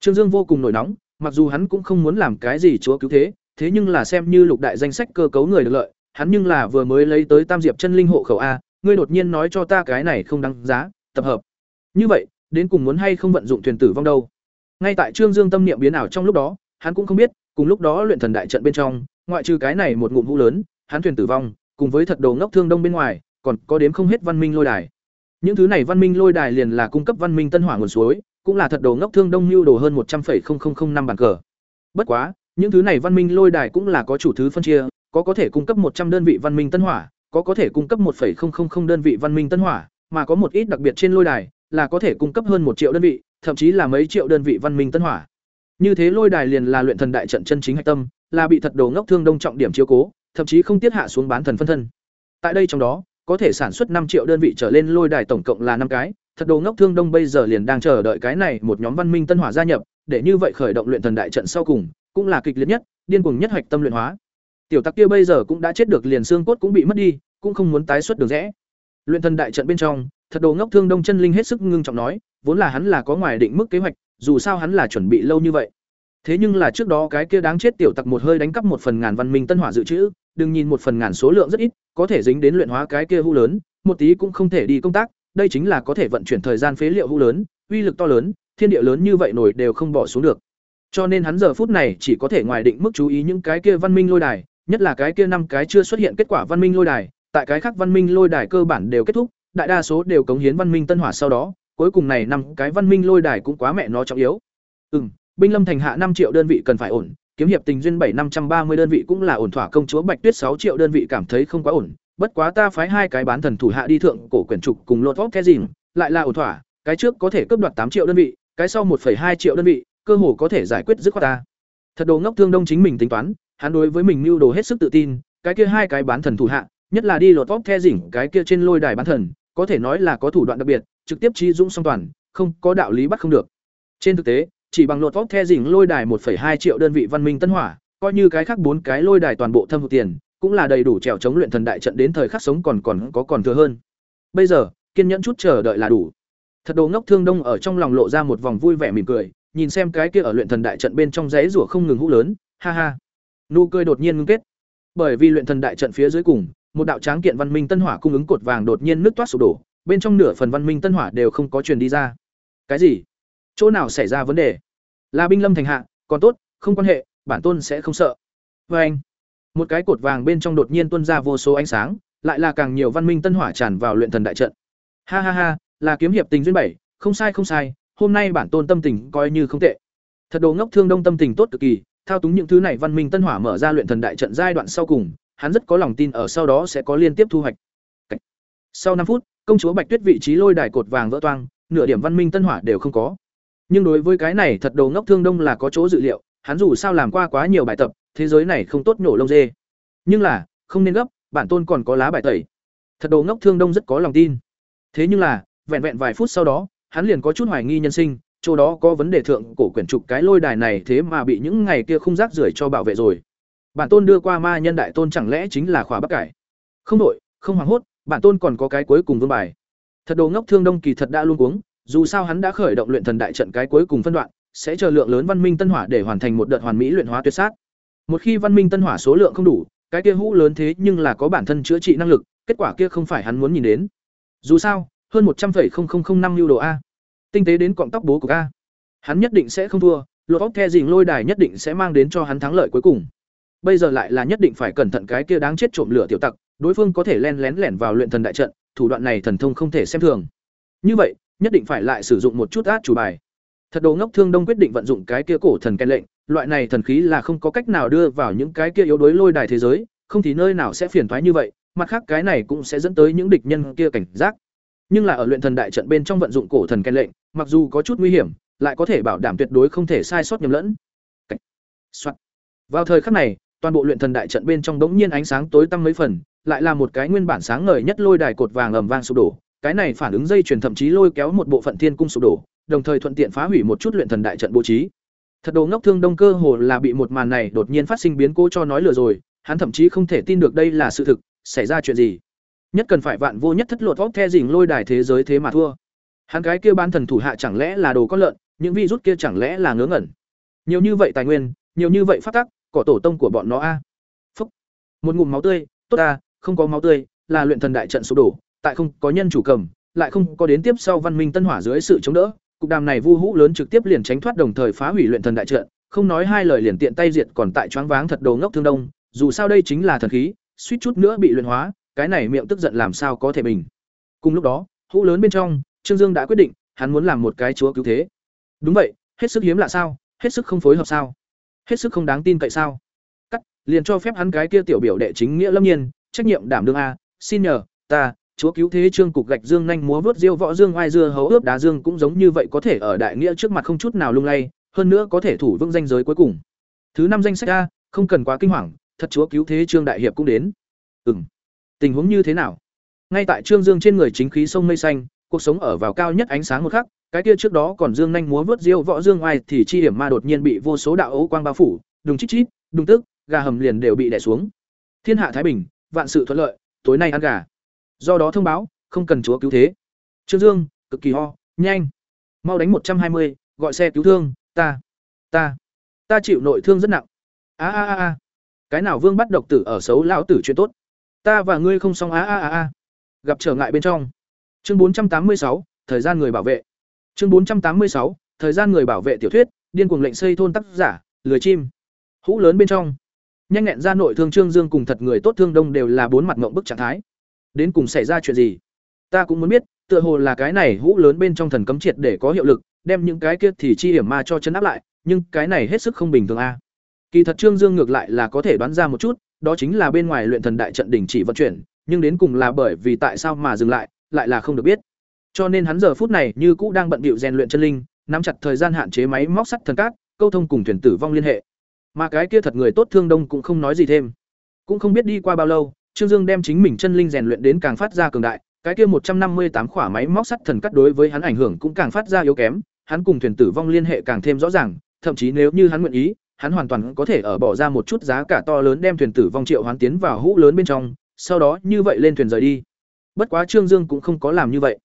Speaker 1: Trương Dương vô cùng nổi nóng, mặc dù hắn cũng không muốn làm cái gì chúa cứu thế, thế nhưng là xem như lục đại danh sách cơ cấu người được lợi, hắn nhưng là vừa mới lấy tới Tam Diệp chân linh hộ khẩu a, ngươi đột nhiên nói cho ta cái này không đáng giá, tập hợp. Như vậy, đến cùng muốn hay không vận dụng thuyền tử vong đâu? Ngay tại Trương Dương tâm niệm biến ảo trong lúc đó, hắn cũng không biết, cùng lúc đó luyện thần đại trận bên trong, ngoại trừ cái này một ngụm vũ lớn, hắn thuyền tử vong, cùng với thật đồ ngốc thương đông bên ngoài, còn có đếm không hết văn minh lôi đài. Những thứ này văn minh lôi đài liền là cung cấp văn minh tân hỏa nguồn suối, cũng là thật đồ ngốc thương đông lưu đồ hơn một trăm năm bản cờ. Bất quá, những thứ này văn minh lôi đài cũng là có chủ thứ phân chia, có có thể cung cấp một trăm đơn vị văn minh tân hỏa, có có thể cung cấp 1.000 đơn vị văn minh tân hỏa, mà có một ít đặc biệt trên lôi đài là có thể cung cấp hơn một triệu đơn vị, thậm chí là mấy triệu đơn vị văn minh tân hỏa. Như thế lôi đài liền là luyện thần đại trận chân chính hạch tâm, là bị thật đồ ngốc thương đông trọng điểm chiếu cố, thậm chí không tiết hạ xuống bán thần phân thân. Tại đây trong đó, có thể sản xuất năm triệu đơn vị trở lên lôi đài tổng cộng là năm cái, thật đồ ngốc thương đông bây giờ liền đang chờ đợi cái này một nhóm văn minh tân hỏa gia nhập, để như vậy khởi động luyện thần đại trận sau cùng, cũng là kịch liệt nhất, điên cuồng nhất hoạch tâm luyện hóa. Tiểu tắc kia bây giờ cũng đã chết được liền xương cốt cũng bị mất đi, cũng không muốn tái xuất đường rẽ. Luyện thần đại trận bên trong, thật đồ ngốc thương đông chân linh hết sức ngưng trọng nói, vốn là hắn là có ngoài định mức kế hoạch, dù sao hắn là chuẩn bị lâu như vậy. Thế nhưng là trước đó cái kia đáng chết tiểu tặc một hơi đánh cắp một phần ngàn văn minh tân hỏa dự trữ, đừng nhìn một phần ngàn số lượng rất ít, có thể dính đến luyện hóa cái kia hũ lớn, một tí cũng không thể đi công tác, đây chính là có thể vận chuyển thời gian phế liệu hũ lớn, uy lực to lớn, thiên địa lớn như vậy nổi đều không bỏ xuống được. Cho nên hắn giờ phút này chỉ có thể ngoài định mức chú ý những cái kia văn minh lôi đài, nhất là cái kia năm cái chưa xuất hiện kết quả văn minh lôi đài, tại cái khác văn minh lôi đài cơ bản đều kết thúc, đại đa số đều cống hiến văn minh tân hỏa sau đó, cuối cùng này năm cái văn minh lôi đài cũng quá mẹ nó trọng yếu. Ừm, binh lâm thành hạ năm triệu đơn vị cần phải ổn, kiếm hiệp tình duyên bảy năm trăm ba mươi đơn vị cũng là ổn thỏa công chúa Bạch Tuyết sáu triệu đơn vị cảm thấy không quá ổn, bất quá ta phái hai cái bán thần thủ hạ đi thượng cổ quyển trục cùng lột vóc gì, lại là ổn thỏa, cái trước có thể cướp đoạt tám triệu đơn vị, cái sau một hai triệu đơn vị, cơ hồ có thể giải quyết dứt khoát ta. Thật đồ ngốc thương đông chính mình tính toán, hắn đối với mình mưu đồ hết sức tự tin, cái kia hai cái bán thần thủ hạ, nhất là đi lột vóc dìm, cái kia trên lôi đài bán thần, có thể nói là có thủ đoạn đặc biệt, trực tiếp chi dũng song toàn, không có đạo lý bắt không được. Trên thực tế, chỉ bằng lột vóc the dỉnh lôi đài 1,2 triệu đơn vị văn minh tân hỏa, coi như cái khác bốn cái lôi đài toàn bộ thâm hụt tiền, cũng là đầy đủ trèo chống luyện thần đại trận đến thời khắc sống còn còn có còn thừa hơn. Bây giờ, kiên nhẫn chút chờ đợi là đủ. Thật đồ ngốc thương đông ở trong lòng lộ ra một vòng vui vẻ mỉm cười, nhìn xem cái kia ở luyện thần đại trận bên trong rẽ rủa không ngừng hú lớn, ha ha. Nụ cười đột nhiên ngưng kết. Bởi vì luyện thần đại trận phía dưới cùng, một đạo tráng kiện văn minh tân hỏa cung ứng cột vàng đột nhiên nứt toát sụp đổ, bên trong nửa phần văn minh tân hỏa đều không có truyền đi ra. Cái gì? Chỗ nào xảy ra vấn đề? Là binh lâm thành hạ, còn tốt, không quan hệ, bản tôn sẽ không sợ. vê anh, một cái cột vàng bên trong đột nhiên tuân ra vô số ánh sáng, lại là càng nhiều văn minh tân hỏa tràn vào luyện thần đại trận. Ha ha ha, là kiếm hiệp tình duyên bảy, không sai không sai, hôm nay bản tôn tâm tình coi như không tệ. Thật đồ ngốc thương đông tâm tình tốt cực kỳ, thao túng những thứ này văn minh tân hỏa mở ra luyện thần đại trận giai đoạn sau cùng, hắn rất có lòng tin ở sau đó sẽ có liên tiếp thu hoạch. Sau năm phút, công chúa Bạch Tuyết vị trí lôi đài cột vàng vỡ toang, nửa điểm văn minh tân hỏa đều không có. Nhưng đối với cái này thật đồ ngốc thương đông là có chỗ dự liệu, hắn dù sao làm qua quá nhiều bài tập, thế giới này không tốt nổ lông dê. Nhưng là, không nên gấp, bản tôn còn có lá bài tẩy. Thật đồ ngốc thương đông rất có lòng tin. Thế nhưng là, vẹn vẹn vài phút sau đó, hắn liền có chút hoài nghi nhân sinh, chỗ đó có vấn đề thượng cổ quyển trục cái lôi đài này thế mà bị những ngày kia không rác rưởi cho bảo vệ rồi. Bản tôn đưa qua ma nhân đại tôn chẳng lẽ chính là khóa bắc cải? Không đổi, không hoảng hốt, bản tôn còn có cái cuối cùng vương bài. Thật đồ ngốc thương đông kỳ thật đã luôn cuống, dù sao hắn đã khởi động luyện thần đại trận cái cuối cùng phân đoạn, sẽ chờ lượng lớn văn minh tân hỏa để hoàn thành một đợt hoàn mỹ luyện hóa tuyệt sát. Một khi văn minh tân hỏa số lượng không đủ, cái kia hũ lớn thế nhưng là có bản thân chữa trị năng lực, kết quả kia không phải hắn muốn nhìn đến. Dù sao, hơn một trăm năm lưu đồ a. Tinh tế đến cọng tóc bố của a. Hắn nhất định sẽ không thua, lột óc the dình lôi đài nhất định sẽ mang đến cho hắn thắng lợi cuối cùng. Bây giờ lại là nhất định phải cẩn thận cái kia đáng chết trộm lửa tiểu tặc, đối phương có thể len lén lẻn vào luyện thần đại trận, thủ đoạn này thần thông không thể xem thường. Như vậy, nhất định phải lại sử dụng một chút át chủ bài. Thật đồ ngốc Thương Đông quyết định vận dụng cái kia cổ thần ken lệnh, loại này thần khí là không có cách nào đưa vào những cái kia yếu đối lôi đài thế giới, không thì nơi nào sẽ phiền toái như vậy, mặt khác cái này cũng sẽ dẫn tới những địch nhân kia cảnh giác. Nhưng là ở luyện thần đại trận bên trong vận dụng cổ thần ken lệnh, mặc dù có chút nguy hiểm, lại có thể bảo đảm tuyệt đối không thể sai sót nhầm lẫn. Soạn. Vào thời khắc này, toàn bộ luyện thần đại trận bên trong đống nhiên ánh sáng tối tăm mấy phần, lại là một cái nguyên bản sáng ngời nhất lôi đài cột vàng ầm vang sụp đổ, cái này phản ứng dây chuyển thậm chí lôi kéo một bộ phận thiên cung sụp đổ, đồng thời thuận tiện phá hủy một chút luyện thần đại trận bố trí. Thật đồ ngốc thương đông cơ hồ là bị một màn này đột nhiên phát sinh biến cố cho nói lừa rồi, hắn thậm chí không thể tin được đây là sự thực, xảy ra chuyện gì. Nhất cần phải vạn vô nhất thất lột vóc the dình lôi đài thế giới thế mà thua. Hắn cái kia ban thần thủ hạ chẳng lẽ là đồ con lợn, những virus kia chẳng lẽ là ngớ ngẩn. Nhiều như vậy tài nguyên, nhiều như vậy phát tắc, cỏ tổ tông của bọn nó a. Phúc. Một ngụm máu tươi, tốt ta, không có máu tươi, là luyện thần đại trận sụp đổ, tại không có nhân chủ cầm, lại không có đến tiếp sau văn minh tân hỏa dưới sự chống đỡ, cục đàm này vu hũ lớn trực tiếp liền tránh thoát đồng thời phá hủy luyện thần đại trận, không nói hai lời liền tiện tay diệt còn tại choáng váng thật đồ ngốc thương đông, dù sao đây chính là thần khí, suýt chút nữa bị luyện hóa, cái này miệng tức giận làm sao có thể bình. Cùng lúc đó, hũ lớn bên trong, Trương Dương đã quyết định, hắn muốn làm một cái chúa cứu thế. Đúng vậy, hết sức hiếm lạ sao, hết sức không phối hợp sao, hết sức không đáng tin cậy sao. Cắt, liền cho phép hắn cái kia tiểu biểu đệ chính nghĩa lâm nhiên, trách nhiệm đảm đương a, xin nhờ, ta, chúa cứu thế trương cục gạch dương nhanh múa vớt diêu võ dương oai dưa hấu ướp đá dương cũng giống như vậy có thể ở đại nghĩa trước mặt không chút nào lung lay, hơn nữa có thể thủ vững danh giới cuối cùng. Thứ năm danh sách a, không cần quá kinh hoàng, thật chúa cứu thế trương đại hiệp cũng đến. Ừ m tình huống như thế nào? Ngay tại trương dương trên người chính khí sông mây xanh, cuộc sống ở vào cao nhất ánh sáng một khắc, cái kia trước đó còn dương nhanh múa vớt diêu võ dương oai thì chi hiểm ma đột nhiên bị vô số đạo ấu quang bao phủ, đùng chít chít, đùng tức, gà hầm liền đều bị đẻ xuống. Thiên hạ thái bình, vạn sự thuận lợi, tối nay ăn gà do đó thông báo, không cần chúa cứu thế. Trương dương, cực kỳ ho, nhanh. Mau đánh một trăm hai mươi, gọi xe cứu thương, ta ta ta chịu nội thương rất nặng. A a a a. Cái nào vương bắt độc tử ở xấu lão tử chuyện tốt? Ta và ngươi không xong, a a a a. Gặp trở ngại bên trong. Chương bốn trăm tám mươi sáu, thời gian người bảo vệ. Chương bốn trăm tám mươi sáu, thời gian người bảo vệ tiểu thuyết, điên cuồng lệnh xây thôn tác giả, lười chim. Hũ lớn bên trong. Nhanh nhẹn ra nội thương trương dương cùng thật người tốt thương đông đều là bốn mặt ngộng bức trạng thái. Đến cùng xảy ra chuyện gì? Ta cũng muốn biết, tựa hồ là cái này hũ lớn bên trong thần cấm triệt để có hiệu lực, đem những cái kia thì chi hiểm ma cho chấn áp lại, nhưng cái này hết sức không bình thường a. Kỳ thật Trương Dương ngược lại là có thể đoán ra một chút, đó chính là bên ngoài luyện thần đại trận đỉnh chỉ vận chuyển, nhưng đến cùng là bởi vì tại sao mà dừng lại, lại là không được biết. Cho nên hắn giờ phút này như cũ đang bận bịu rèn luyện chân linh, nắm chặt thời gian hạn chế máy móc sắt thần cát, câu thông cùng thuyền tử vong liên hệ. Mà cái kia thật người tốt thương đông cũng không nói gì thêm. Cũng không biết đi qua bao lâu, Trương Dương đem chính mình chân linh rèn luyện đến càng phát ra cường đại, cái kia một trăm năm mươi tám khỏa máy móc sắt thần cắt đối với hắn ảnh hưởng cũng càng phát ra yếu kém, hắn cùng thuyền tử vong liên hệ càng thêm rõ ràng, thậm chí nếu như hắn nguyện ý, hắn hoàn toàn có thể ở bỏ ra một chút giá cả to lớn đem thuyền tử vong triệu hoán tiến vào hũ lớn bên trong, sau đó như vậy lên thuyền rời đi. Bất quá Trương Dương cũng không có làm như vậy.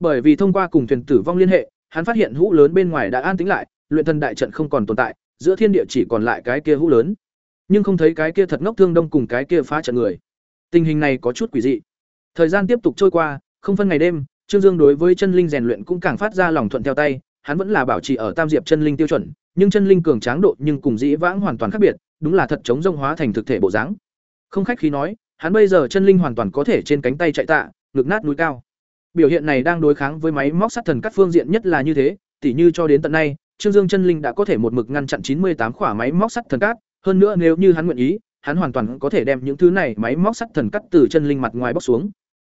Speaker 1: Bởi vì thông qua cùng thuyền tử vong liên hệ, hắn phát hiện hũ lớn bên ngoài đã an tĩnh lại, luyện thần đại trận không còn tồn tại, giữa thiên địa chỉ còn lại cái kia hũ lớn. Nhưng không thấy cái kia thật ngốc thương đông cùng cái kia phá trận người. Tình hình này có chút quỷ dị. Thời gian tiếp tục trôi qua, không phân ngày đêm, Trương Dương đối với chân linh rèn luyện cũng càng phát ra lòng thuận theo tay, hắn vẫn là bảo trì ở tam diệp chân linh tiêu chuẩn, nhưng chân linh cường tráng độ nhưng cùng dĩ vãng hoàn toàn khác biệt, đúng là thật chống rông hóa thành thực thể bộ dáng. Không khách khí nói, hắn bây giờ chân linh hoàn toàn có thể trên cánh tay chạy tạ, ngực nát núi cao. Biểu hiện này đang đối kháng với máy móc sát thần các phương diện nhất là như thế, tỉ như cho đến tận nay, Trương Dương chân linh đã có thể một mực ngăn chặn chín mươi tám khỏa máy móc sắt thần cát, hơn nữa nếu như hắn nguyện ý, hắn hoàn toàn có thể đem những thứ này máy móc sắt thần cắt từ chân linh mặt ngoài bóc xuống.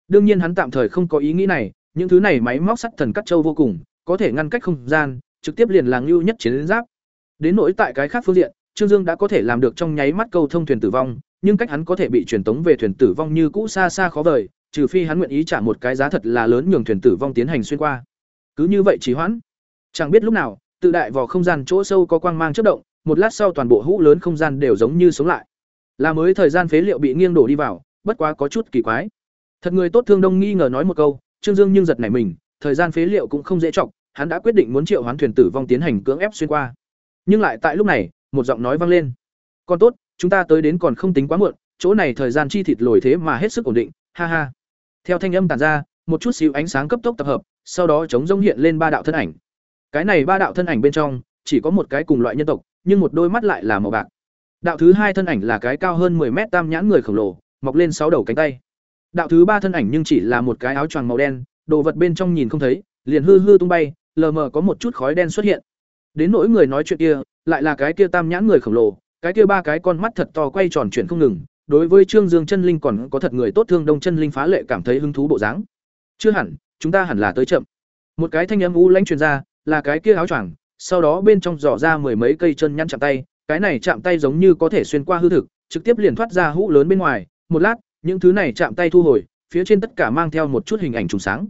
Speaker 1: Đương nhiên hắn tạm thời không có ý nghĩ này, những thứ này máy móc sắt thần cắt châu vô cùng, có thể ngăn cách không gian, trực tiếp liền là lưu nhất chiến giáp. Đến nỗi tại cái khác phương diện, Trương Dương đã có thể làm được trong nháy mắt câu thông thuyền tử vong, nhưng cách hắn có thể bị truyền tống về thuyền tử vong như cũ xa xa khó vời, trừ phi hắn nguyện ý trả một cái giá thật là lớn nhường thuyền tử vong tiến hành xuyên qua. Cứ như vậy trì hoãn. Chẳng biết lúc nào, tự đại vào không gian chỗ sâu có quang mang chớp động, một lát sau toàn bộ hũ lớn không gian đều giống như sống lại. Là mới thời gian phế liệu bị nghiêng đổ đi vào, bất quá có chút kỳ quái. Thật người tốt thương đông nghi ngờ nói một câu, Trương Dương nhưng giật nảy mình, thời gian phế liệu cũng không dễ trọng, hắn đã quyết định muốn triệu hoán thuyền tử vong tiến hành cưỡng ép xuyên qua. Nhưng lại tại lúc này, một giọng nói vang lên. "Con tốt, chúng ta tới đến còn không tính quá muộn, chỗ này thời gian chi thịt lồi thế mà hết sức ổn định, ha ha." Theo thanh âm tản ra, một chút xíu ánh sáng cấp tốc tập hợp, sau đó chống rông hiện lên ba đạo thân ảnh. Cái này ba đạo thân ảnh bên trong, chỉ có một cái cùng loại nhân tộc, nhưng một đôi mắt lại là màu bạc. Đạo thứ hai thân ảnh là cái cao hơn 10 mét tam nhãn người khổng lồ, mọc lên sáu đầu cánh tay. Đạo thứ ba thân ảnh nhưng chỉ là một cái áo choàng màu đen, đồ vật bên trong nhìn không thấy, liền hư hư tung bay, lờ mờ có một chút khói đen xuất hiện. Đến nỗi người nói chuyện kia, lại là cái kia tam nhãn người khổng lồ, cái kia ba cái con mắt thật to quay tròn chuyển không ngừng, đối với Trương Dương chân linh còn có thật người tốt thương đông chân linh phá lệ cảm thấy hứng thú bộ dáng. Chưa hẳn, chúng ta hẳn là tới chậm. Một cái thanh âm u lãnh truyền ra, là cái kia áo choàng, sau đó bên trong dò ra mười mấy cây chân nhăn chạm tay, cái này chạm tay giống như có thể xuyên qua hư thực, trực tiếp liền thoát ra hũ lớn bên ngoài, một lát, những thứ này chạm tay thu hồi, phía trên tất cả mang theo một chút hình ảnh trùng sáng.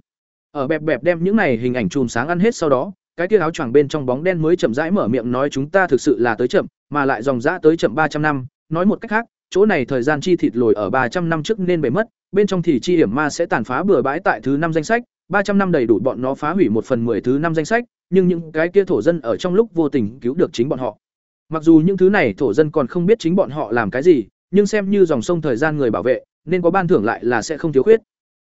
Speaker 1: Ở bẹp bẹp đem những này hình ảnh trùng sáng ăn hết sau đó, cái kia áo choàng bên trong bóng đen mới chậm rãi mở miệng nói chúng ta thực sự là tới chậm, mà lại dòng dã tới chậm ba trăm năm, nói một cách khác, chỗ này thời gian chi thịt lồi ở ba trăm năm trước nên bể mất, bên trong thì chi hiểm ma sẽ tàn phá bừa bãi tại thứ năm danh sách, ba trăm năm đầy đủ bọn nó phá hủy một phần mười thứ năm danh sách, nhưng những cái kia thổ dân ở trong lúc vô tình cứu được chính bọn họ. Mặc dù những thứ này thổ dân còn không biết chính bọn họ làm cái gì, nhưng xem như dòng sông thời gian người bảo vệ, nên có ban thưởng lại là sẽ không thiếu khuyết.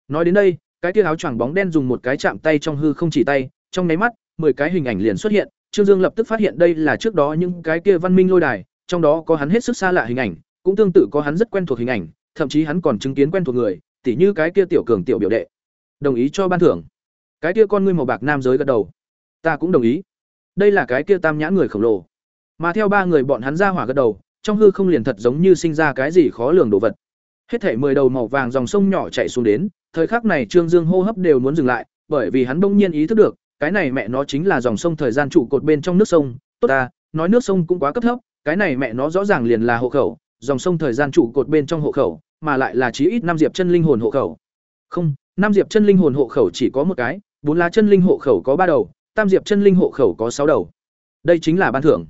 Speaker 1: Nói đến đây, cái kia áo choàng bóng đen dùng một cái chạm tay trong hư không chỉ tay, trong nháy mắt, mười cái hình ảnh liền xuất hiện, Trương Dương lập tức phát hiện đây là trước đó những cái kia văn minh lôi đài, trong đó có hắn hết sức xa lạ hình ảnh, cũng tương tự có hắn rất quen thuộc hình ảnh, thậm chí hắn còn chứng kiến quen thuộc người, tỉ như cái kia tiểu cường tiểu biểu đệ. Đồng ý cho ban thưởng. Cái kia con ngươi màu bạc nam giới gật đầu. Ta cũng đồng ý. Đây là cái kia tam nhãn người khổng lồ. Mà theo ba người bọn hắn ra hỏa gật đầu, trong hư không liền thật giống như sinh ra cái gì khó lường đồ vật. Hết thảy mười đầu màu vàng dòng sông nhỏ chạy xuống đến, thời khắc này Trương Dương hô hấp đều muốn dừng lại, bởi vì hắn bỗng nhiên ý thức được, cái này mẹ nó chính là dòng sông thời gian trụ cột bên trong nước sông, tốt ta, nói nước sông cũng quá cấp thấp, cái này mẹ nó rõ ràng liền là hộ khẩu, dòng sông thời gian trụ cột bên trong hộ khẩu, mà lại là chí ít năm diệp chân linh hồn hộ khẩu. Không, năm diệp chân linh hồn hộ khẩu chỉ có một cái, bốn lá chân linh hộ khẩu có ba đầu, tam diệp chân linh hộ khẩu có sáu đầu. Đây chính là ban thưởng.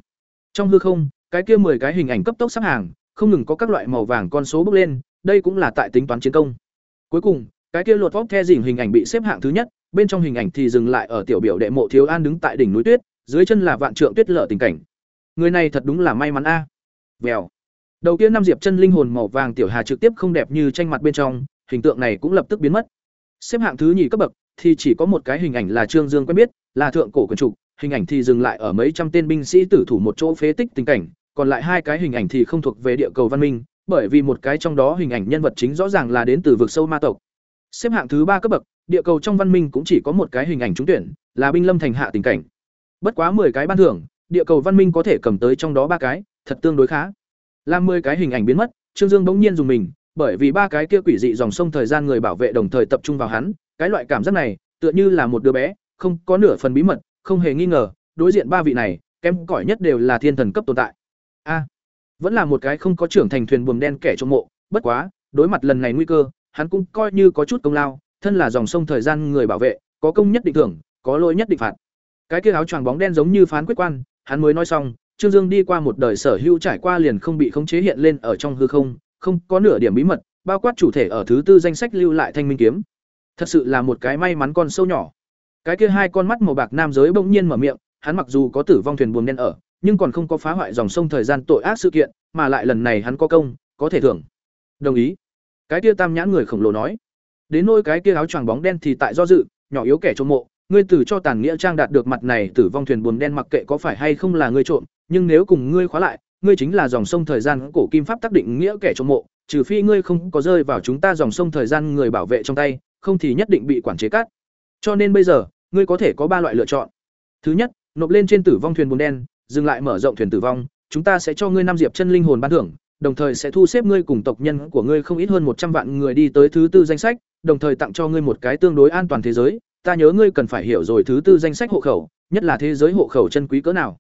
Speaker 1: Trong hư không, cái kia 10 cái hình ảnh cấp tốc sắp hàng, không ngừng có các loại màu vàng con số bốc lên, đây cũng là tại tính toán chiến công. Cuối cùng, cái kia lột vóc the dỉn hình ảnh bị xếp hạng thứ nhất, bên trong hình ảnh thì dừng lại ở tiểu biểu đệ mộ thiếu an đứng tại đỉnh núi tuyết, dưới chân là vạn trượng tuyết lở tình cảnh. Người này thật đúng là may mắn a. À. Vèo. Đầu kia năm diệp chân linh hồn màu vàng tiểu hà trực tiếp không đẹp như tranh mặt bên trong, hình tượng này cũng lập tức biến mất. Xếp hạng thứ nhì cấp bậc thì chỉ có một cái hình ảnh là Trương Dương quen biết, là thượng cổ quần trục, hình ảnh thì dừng lại ở mấy trăm tên binh sĩ tử thủ một chỗ phế tích tình cảnh, còn lại hai cái hình ảnh thì không thuộc về địa cầu văn minh, bởi vì một cái trong đó hình ảnh nhân vật chính rõ ràng là đến từ vực sâu ma tộc. Xếp hạng thứ ba cấp bậc, địa cầu trong văn minh cũng chỉ có một cái hình ảnh trúng tuyển, là binh lâm thành hạ tình cảnh. Bất quá 10 cái ban thưởng, địa cầu văn minh có thể cầm tới trong đó ba cái, thật tương đối khá làm mười cái hình ảnh biến mất trương dương bỗng nhiên dùng mình bởi vì ba cái kia quỷ dị dòng sông thời gian người bảo vệ đồng thời tập trung vào hắn cái loại cảm giác này tựa như là một đứa bé không có nửa phần bí mật không hề nghi ngờ, đối diện ba vị này, kém cỏi nhất đều là thiên thần cấp tồn tại. A, vẫn là một cái không có trưởng thành thuyền buồm đen kẻ trộm mộ, bất quá, đối mặt lần này nguy cơ, hắn cũng coi như có chút công lao, thân là dòng sông thời gian người bảo vệ, có công nhất định thưởng, có lỗi nhất định phạt. Cái kia áo choàng bóng đen giống như phán quyết quan, hắn mới nói xong, trương dương đi qua một đời sở hữu trải qua liền không bị khống chế hiện lên ở trong hư không không có nửa điểm bí mật, bao quát chủ thể ở thứ tư danh sách lưu lại thanh minh kiếm. Thật sự là một cái may mắn con sâu nhỏ cái kia hai con mắt màu bạc nam giới bỗng nhiên mở miệng, hắn mặc dù có tử vong thuyền buồm đen ở, nhưng còn không có phá hoại dòng sông thời gian tội ác sự kiện, mà lại lần này hắn có công, có thể thưởng. Đồng ý. Cái kia tam nhãn người khổng lồ nói. Đến nôi cái kia áo choàng bóng đen thì tại do dự, nhỏ yếu kẻ trộm mộ, ngươi tử cho tàn nghĩa trang đạt được mặt này tử vong thuyền buồm đen mặc kệ có phải hay không là ngươi trộm, nhưng nếu cùng ngươi khóa lại, ngươi chính là dòng sông thời gian cổ kim pháp tác định nghĩa kẻ trộm mộ, trừ phi ngươi không có rơi vào chúng ta dòng sông thời gian người bảo vệ trong tay, không thì nhất định bị quản chế cát. Cho nên bây giờ ngươi có thể có ba loại lựa chọn. Thứ nhất, nộp lên trên tử vong thuyền bùn đen, dừng lại mở rộng thuyền tử vong, chúng ta sẽ cho ngươi năm diệp chân linh hồn ban thưởng, đồng thời sẽ thu xếp ngươi cùng tộc nhân của ngươi không ít hơn một trăm vạn người đi tới thứ tư danh sách, đồng thời tặng cho ngươi một cái tương đối an toàn thế giới. Ta nhớ ngươi cần phải hiểu rồi thứ tư danh sách hộ khẩu, nhất là thế giới hộ khẩu chân quý cỡ nào.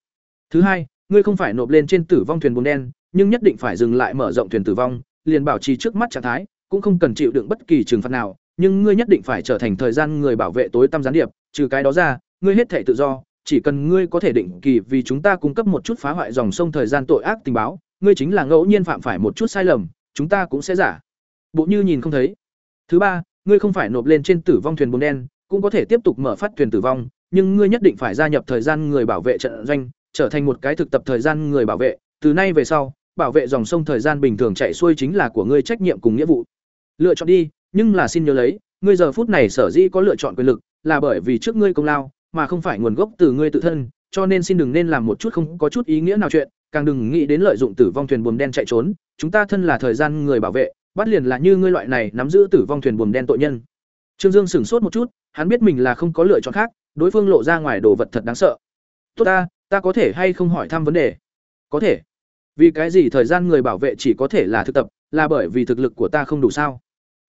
Speaker 1: Thứ hai, ngươi không phải nộp lên trên tử vong thuyền bùn đen, nhưng nhất định phải dừng lại mở rộng thuyền tử vong, liền bảo trì trước mắt trạng thái, cũng không cần chịu đựng bất kỳ trừng phạt nào, nhưng ngươi nhất định phải trở thành thời gian người bảo vệ tối tăm gián điệp trừ cái đó ra, ngươi hết thể tự do, chỉ cần ngươi có thể định kỳ vì chúng ta cung cấp một chút phá hoại dòng sông thời gian tội ác tình báo, ngươi chính là ngẫu nhiên phạm phải một chút sai lầm, chúng ta cũng sẽ giả. Bộ như nhìn không thấy. Thứ ba, ngươi không phải nộp lên trên tử vong thuyền buồm đen, cũng có thể tiếp tục mở phát thuyền tử vong, nhưng ngươi nhất định phải gia nhập thời gian người bảo vệ trận doanh, trở thành một cái thực tập thời gian người bảo vệ. Từ nay về sau, bảo vệ dòng sông thời gian bình thường chạy xuôi chính là của ngươi trách nhiệm cùng nghĩa vụ. Lựa chọn đi, nhưng là xin nhớ lấy, ngươi giờ phút này sở dĩ có lựa chọn quyền lực là bởi vì trước ngươi công lao, mà không phải nguồn gốc từ ngươi tự thân, cho nên xin đừng nên làm một chút không có chút ý nghĩa nào chuyện, càng đừng nghĩ đến lợi dụng tử vong thuyền buồm đen chạy trốn, chúng ta thân là thời gian người bảo vệ, bắt liền là như ngươi loại này nắm giữ tử vong thuyền buồm đen tội nhân. Trương dương sửng sốt một chút, hắn biết mình là không có lựa chọn khác, đối phương lộ ra ngoài đồ vật thật đáng sợ. Tốt ta ta có thể hay không hỏi thăm vấn đề? Có thể. Vì cái gì thời gian người bảo vệ chỉ có thể là thực tập, là bởi vì thực lực của ta không đủ sao?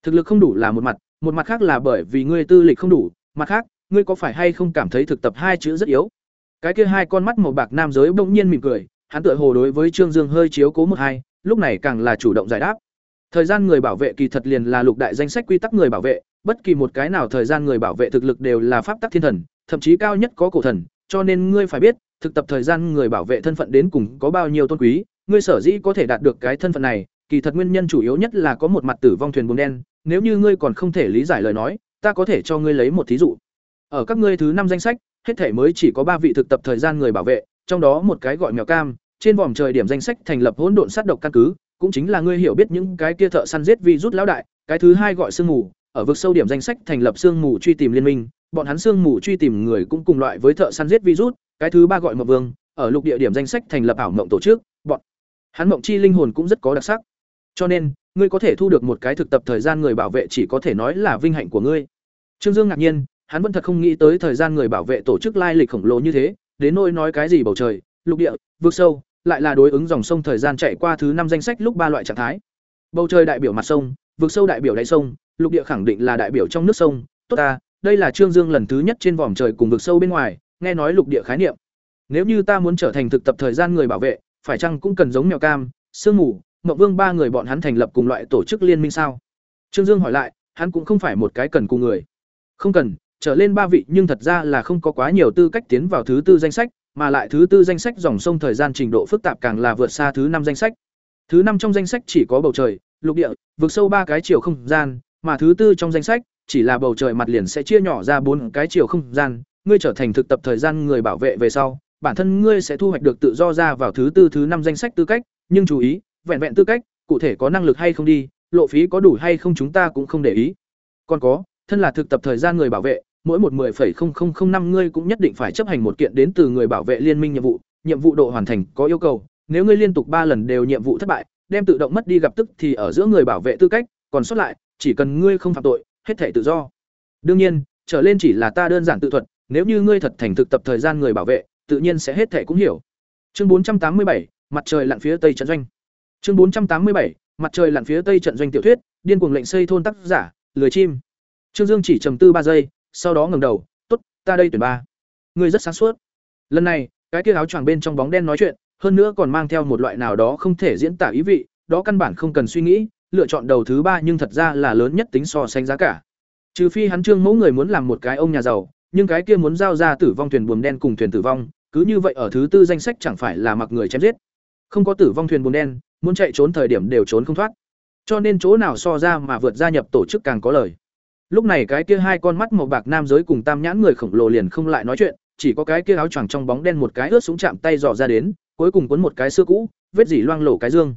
Speaker 1: Thực lực không đủ là một mặt một mặt khác là bởi vì ngươi tư lịch không đủ mặt khác, ngươi có phải hay không cảm thấy thực tập hai chữ rất yếu? Cái kia hai con mắt màu bạc nam giới bỗng nhiên mỉm cười, hắn tựa hồ đối với trương dương hơi chiếu cố một hai, lúc này càng là chủ động giải đáp. Thời gian người bảo vệ kỳ thật liền là lục đại danh sách quy tắc người bảo vệ, bất kỳ một cái nào thời gian người bảo vệ thực lực đều là pháp tắc thiên thần, thậm chí cao nhất có cổ thần, cho nên ngươi phải biết, thực tập thời gian người bảo vệ thân phận đến cùng có bao nhiêu tôn quý, ngươi sở dĩ có thể đạt được cái thân phận này, kỳ thật nguyên nhân chủ yếu nhất là có một mặt tử vong thuyền bùn đen, nếu như ngươi còn không thể lý giải lời nói ta có thể cho ngươi lấy một thí dụ. Ở các ngươi thứ năm danh sách, hết thể mới chỉ có ba vị thực tập thời gian người bảo vệ, trong đó một cái gọi mèo cam, trên vòm trời điểm danh sách thành lập hỗn độn sát độc căn cứ, cũng chính là ngươi hiểu biết những cái kia thợ săn giết vi rút lão đại, cái thứ hai gọi sương mù, ở vực sâu điểm danh sách thành lập sương mù truy tìm liên minh, bọn hắn sương mù truy tìm người cũng cùng loại với thợ săn giết virus, cái thứ ba gọi mộng vương, ở lục địa điểm danh sách thành lập ảo mộng tổ chức, bọn hắn mộng chi linh hồn cũng rất có đặc sắc. Cho nên, ngươi có thể thu được một cái thực tập thời gian người bảo vệ chỉ có thể nói là vinh hạnh của ngươi trương dương ngạc nhiên hắn vẫn thật không nghĩ tới thời gian người bảo vệ tổ chức lai lịch khổng lồ như thế đến nỗi nói cái gì bầu trời lục địa vực sâu lại là đối ứng dòng sông thời gian chạy qua thứ năm danh sách lúc ba loại trạng thái. Bầu trời đại biểu mặt sông vực sâu đại biểu đáy sông lục địa khẳng định là đại biểu trong nước sông. Tốt ta đây là trương dương lần thứ nhất trên vòm trời cùng vực sâu bên ngoài nghe nói lục địa khái niệm. Nếu như ta muốn trở thành thực tập thời gian người bảo vệ phải chăng cũng cần giống mèo cam sương ngủ, Mộng vương ba người bọn hắn thành lập cùng loại tổ chức liên minh sao? Trương dương hỏi lại hắn cũng không phải một cái cần cùng người không cần, trở lên ba vị nhưng thật ra là không có quá nhiều tư cách tiến vào thứ tư danh sách, mà lại thứ tư danh sách dòng sông thời gian trình độ phức tạp càng là vượt xa thứ năm danh sách. Thứ năm trong danh sách chỉ có bầu trời, lục địa vượt sâu ba cái chiều không gian, mà thứ tư trong danh sách, chỉ là bầu trời mặt liền sẽ chia nhỏ ra bốn cái chiều không gian, ngươi trở thành thực tập thời gian người bảo vệ về sau, bản thân ngươi sẽ thu hoạch được tự do ra vào thứ tư, thứ năm danh sách tư cách, nhưng chú ý, vẹn vẹn tư cách, cụ thể có năng lực hay không đi, lộ phí có đủ hay không chúng ta cũng không để ý. Còn có thân là thực tập thời gian người bảo vệ mỗi một 10,0005 năm ngươi cũng nhất định phải chấp hành một kiện đến từ người bảo vệ liên minh nhiệm vụ nhiệm vụ độ hoàn thành có yêu cầu nếu ngươi liên tục ba lần đều nhiệm vụ thất bại đem tự động mất đi gặp tức thì ở giữa người bảo vệ tư cách còn sót lại chỉ cần ngươi không phạm tội hết thể tự do đương nhiên trở lên chỉ là ta đơn giản tự thuật nếu như ngươi thật thành thực tập thời gian người bảo vệ tự nhiên sẽ hết thể cũng hiểu chương bốn trăm tám mươi bảy mặt trời lặn phía tây trận doanh. Chương bốn trăm tám mươi bảy mặt trời lặn phía tây trận doanh tiểu thuyết, điên cuồng lệnh xây thôn tác giả, lười chim. Trương Dương chỉ trầm tư ba giây, sau đó ngẩng đầu, "Tốt, ta đây tuyển ba." Ngươi rất sáng suốt. Lần này, cái kia áo choàng bên trong bóng đen nói chuyện, hơn nữa còn mang theo một loại nào đó không thể diễn tả ý vị, đó căn bản không cần suy nghĩ, lựa chọn đầu thứ ba nhưng thật ra là lớn nhất tính so sánh giá cả. Trừ phi hắn Trương Mẫu người muốn làm một cái ông nhà giàu, nhưng cái kia muốn giao ra tử vong thuyền buồm đen cùng thuyền tử vong, cứ như vậy ở thứ tư danh sách chẳng phải là mặc người chém giết. Không có tử vong thuyền buồm đen, muốn chạy trốn thời điểm đều trốn không thoát. Cho nên chỗ nào so ra mà vượt gia nhập tổ chức càng có lời. Lúc này cái kia hai con mắt màu bạc nam giới cùng tam nhãn người khổng lồ liền không lại nói chuyện, chỉ có cái kia áo choàng trong bóng đen một cái ướt súng chạm tay dò ra đến, cuối cùng cuốn một cái xưa cũ, vết dỉ loang lổ cái dương.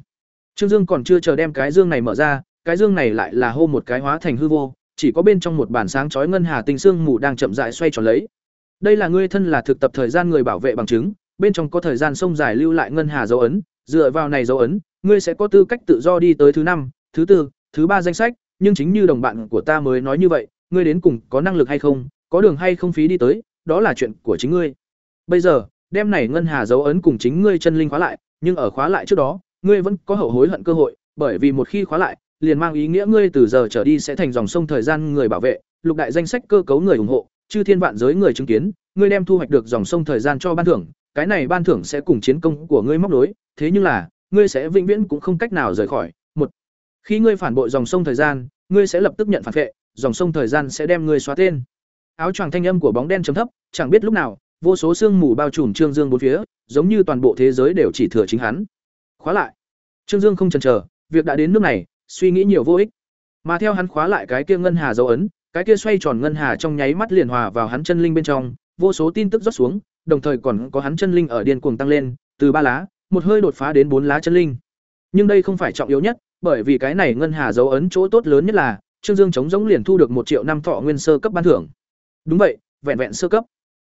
Speaker 1: Trương Dương còn chưa chờ đem cái dương này mở ra, cái dương này lại là hô một cái hóa thành hư vô, chỉ có bên trong một bản sáng chói ngân hà tinh xương mù đang chậm rãi xoay tròn lấy. Đây là ngươi thân là thực tập thời gian người bảo vệ bằng chứng, bên trong có thời gian sông dài lưu lại ngân hà dấu ấn, dựa vào này dấu ấn, ngươi sẽ có tư cách tự do đi tới thứ năm, thứ tư, thứ ba danh sách, nhưng chính như đồng bạn của ta mới nói như vậy, ngươi đến cùng có năng lực hay không, có đường hay không phí đi tới, đó là chuyện của chính ngươi. Bây giờ, đem này ngân hà dấu ấn cùng chính ngươi chân linh khóa lại, nhưng ở khóa lại trước đó, ngươi vẫn có hậu hối hận cơ hội, bởi vì một khi khóa lại, liền mang ý nghĩa ngươi từ giờ trở đi sẽ thành dòng sông thời gian người bảo vệ, lục đại danh sách cơ cấu người ủng hộ, chư thiên vạn giới người chứng kiến, ngươi đem thu hoạch được dòng sông thời gian cho ban thưởng, cái này ban thưởng sẽ cùng chiến công của ngươi móc nối, thế nhưng là, ngươi sẽ vĩnh viễn cũng không cách nào rời khỏi. Khi ngươi phản bội dòng sông thời gian, ngươi sẽ lập tức nhận phản vệ, dòng sông thời gian sẽ đem ngươi xóa tên. Áo choàng thanh âm của bóng đen chấm thấp, chẳng biết lúc nào, vô số sương mù bao trùm Trương Dương bốn phía, giống như toàn bộ thế giới đều chỉ thừa chính hắn. Khóa lại. Trương Dương không chần chờ, việc đã đến nước này, suy nghĩ nhiều vô ích. Mà theo hắn khóa lại cái kia ngân hà dấu ấn, cái kia xoay tròn ngân hà trong nháy mắt liền hòa vào hắn chân linh bên trong, vô số tin tức rót xuống, đồng thời còn có hắn chân linh ở điên cuồng tăng lên, từ ba lá, một hơi đột phá đến bốn lá chân linh. Nhưng đây không phải trọng yếu nhất, bởi vì cái này ngân hà dấu ấn chỗ tốt lớn nhất là, Trương Dương chống giống liền thu được một triệu năm thọ nguyên sơ cấp ban thưởng. Đúng vậy, vẹn vẹn sơ cấp.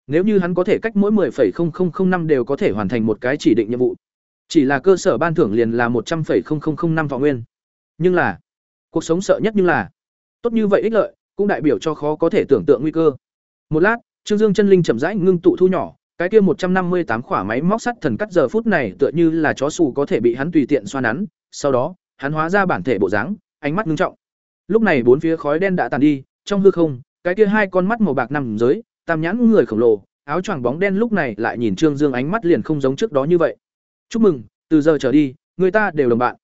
Speaker 1: Nếu như hắn có thể cách mỗi 10,0005 năm đều có thể hoàn thành một cái chỉ định nhiệm vụ. Chỉ là cơ sở ban thưởng liền là 100,0005 năm thọ nguyên. Nhưng là, cuộc sống sợ nhất nhưng là, tốt như vậy ích lợi, cũng đại biểu cho khó có thể tưởng tượng nguy cơ. Một lát, Trương Dương chân linh chậm rãi ngưng tụ thu nhỏ, cái kia một trăm năm mươi tám khỏa máy móc sắt thần cắt giờ phút này tựa như là chó xù có thể bị hắn tùy tiện xoa nắn, sau đó, hắn hóa ra bản thể bộ dáng, ánh mắt ngưng trọng. Lúc này bốn phía khói đen đã tàn đi, trong hư không, cái kia hai con mắt màu bạc nằm dưới, tam nhãn người khổng lồ, áo choàng bóng đen lúc này lại nhìn Trương Dương ánh mắt liền không giống trước đó như vậy. "Chúc mừng, từ giờ trở đi, người ta đều đồng bạn."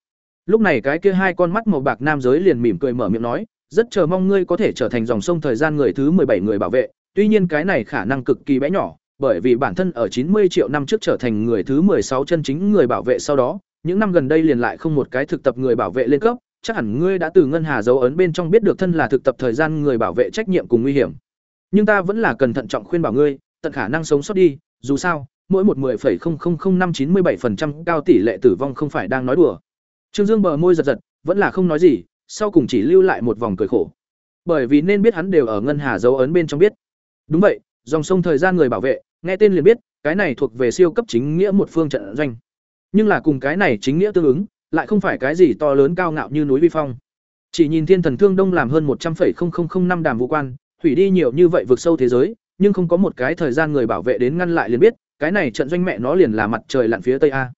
Speaker 1: Lúc này cái kia hai con mắt màu bạc nam giới liền mỉm cười mở miệng nói, "Rất chờ mong ngươi có thể trở thành dòng sông thời gian người thứ bảy người bảo vệ, tuy nhiên cái này khả năng cực kỳ bé nhỏ, bởi vì bản thân ở chín mươi triệu năm trước trở thành người thứ sáu chân chính người bảo vệ sau đó, những năm gần đây liền lại không một cái thực tập người bảo vệ lên cấp, chắc hẳn ngươi đã từ ngân hà dấu ấn bên trong biết được thân là thực tập thời gian người bảo vệ trách nhiệm cùng nguy hiểm. Nhưng ta vẫn là cần thận trọng khuyên bảo ngươi, tận khả năng sống sót đi, dù sao, mỗi một 10,000597% cao tỷ lệ tử vong không phải đang nói đùa. Trương Dương bờ môi giật giật, vẫn là không nói gì, sau cùng chỉ lưu lại một vòng cười khổ. Bởi vì nên biết hắn đều ở ngân hà dấu ấn bên trong biết. Đúng vậy, dòng sông thời gian người bảo vệ, nghe tên liền biết, cái này thuộc về siêu cấp chính nghĩa một phương trận doanh. Nhưng là cùng cái này chính nghĩa tương ứng, lại không phải cái gì to lớn cao ngạo như núi vi phong. Chỉ nhìn Thiên Thần Thương Đông làm hơn một trăm linh năm đàm vũ quan, hủy đi nhiều như vậy vượt sâu thế giới, nhưng không có một cái thời gian người bảo vệ đến ngăn lại liền biết, cái này trận doanh mẹ nó liền là mặt trời lặn phía tây a.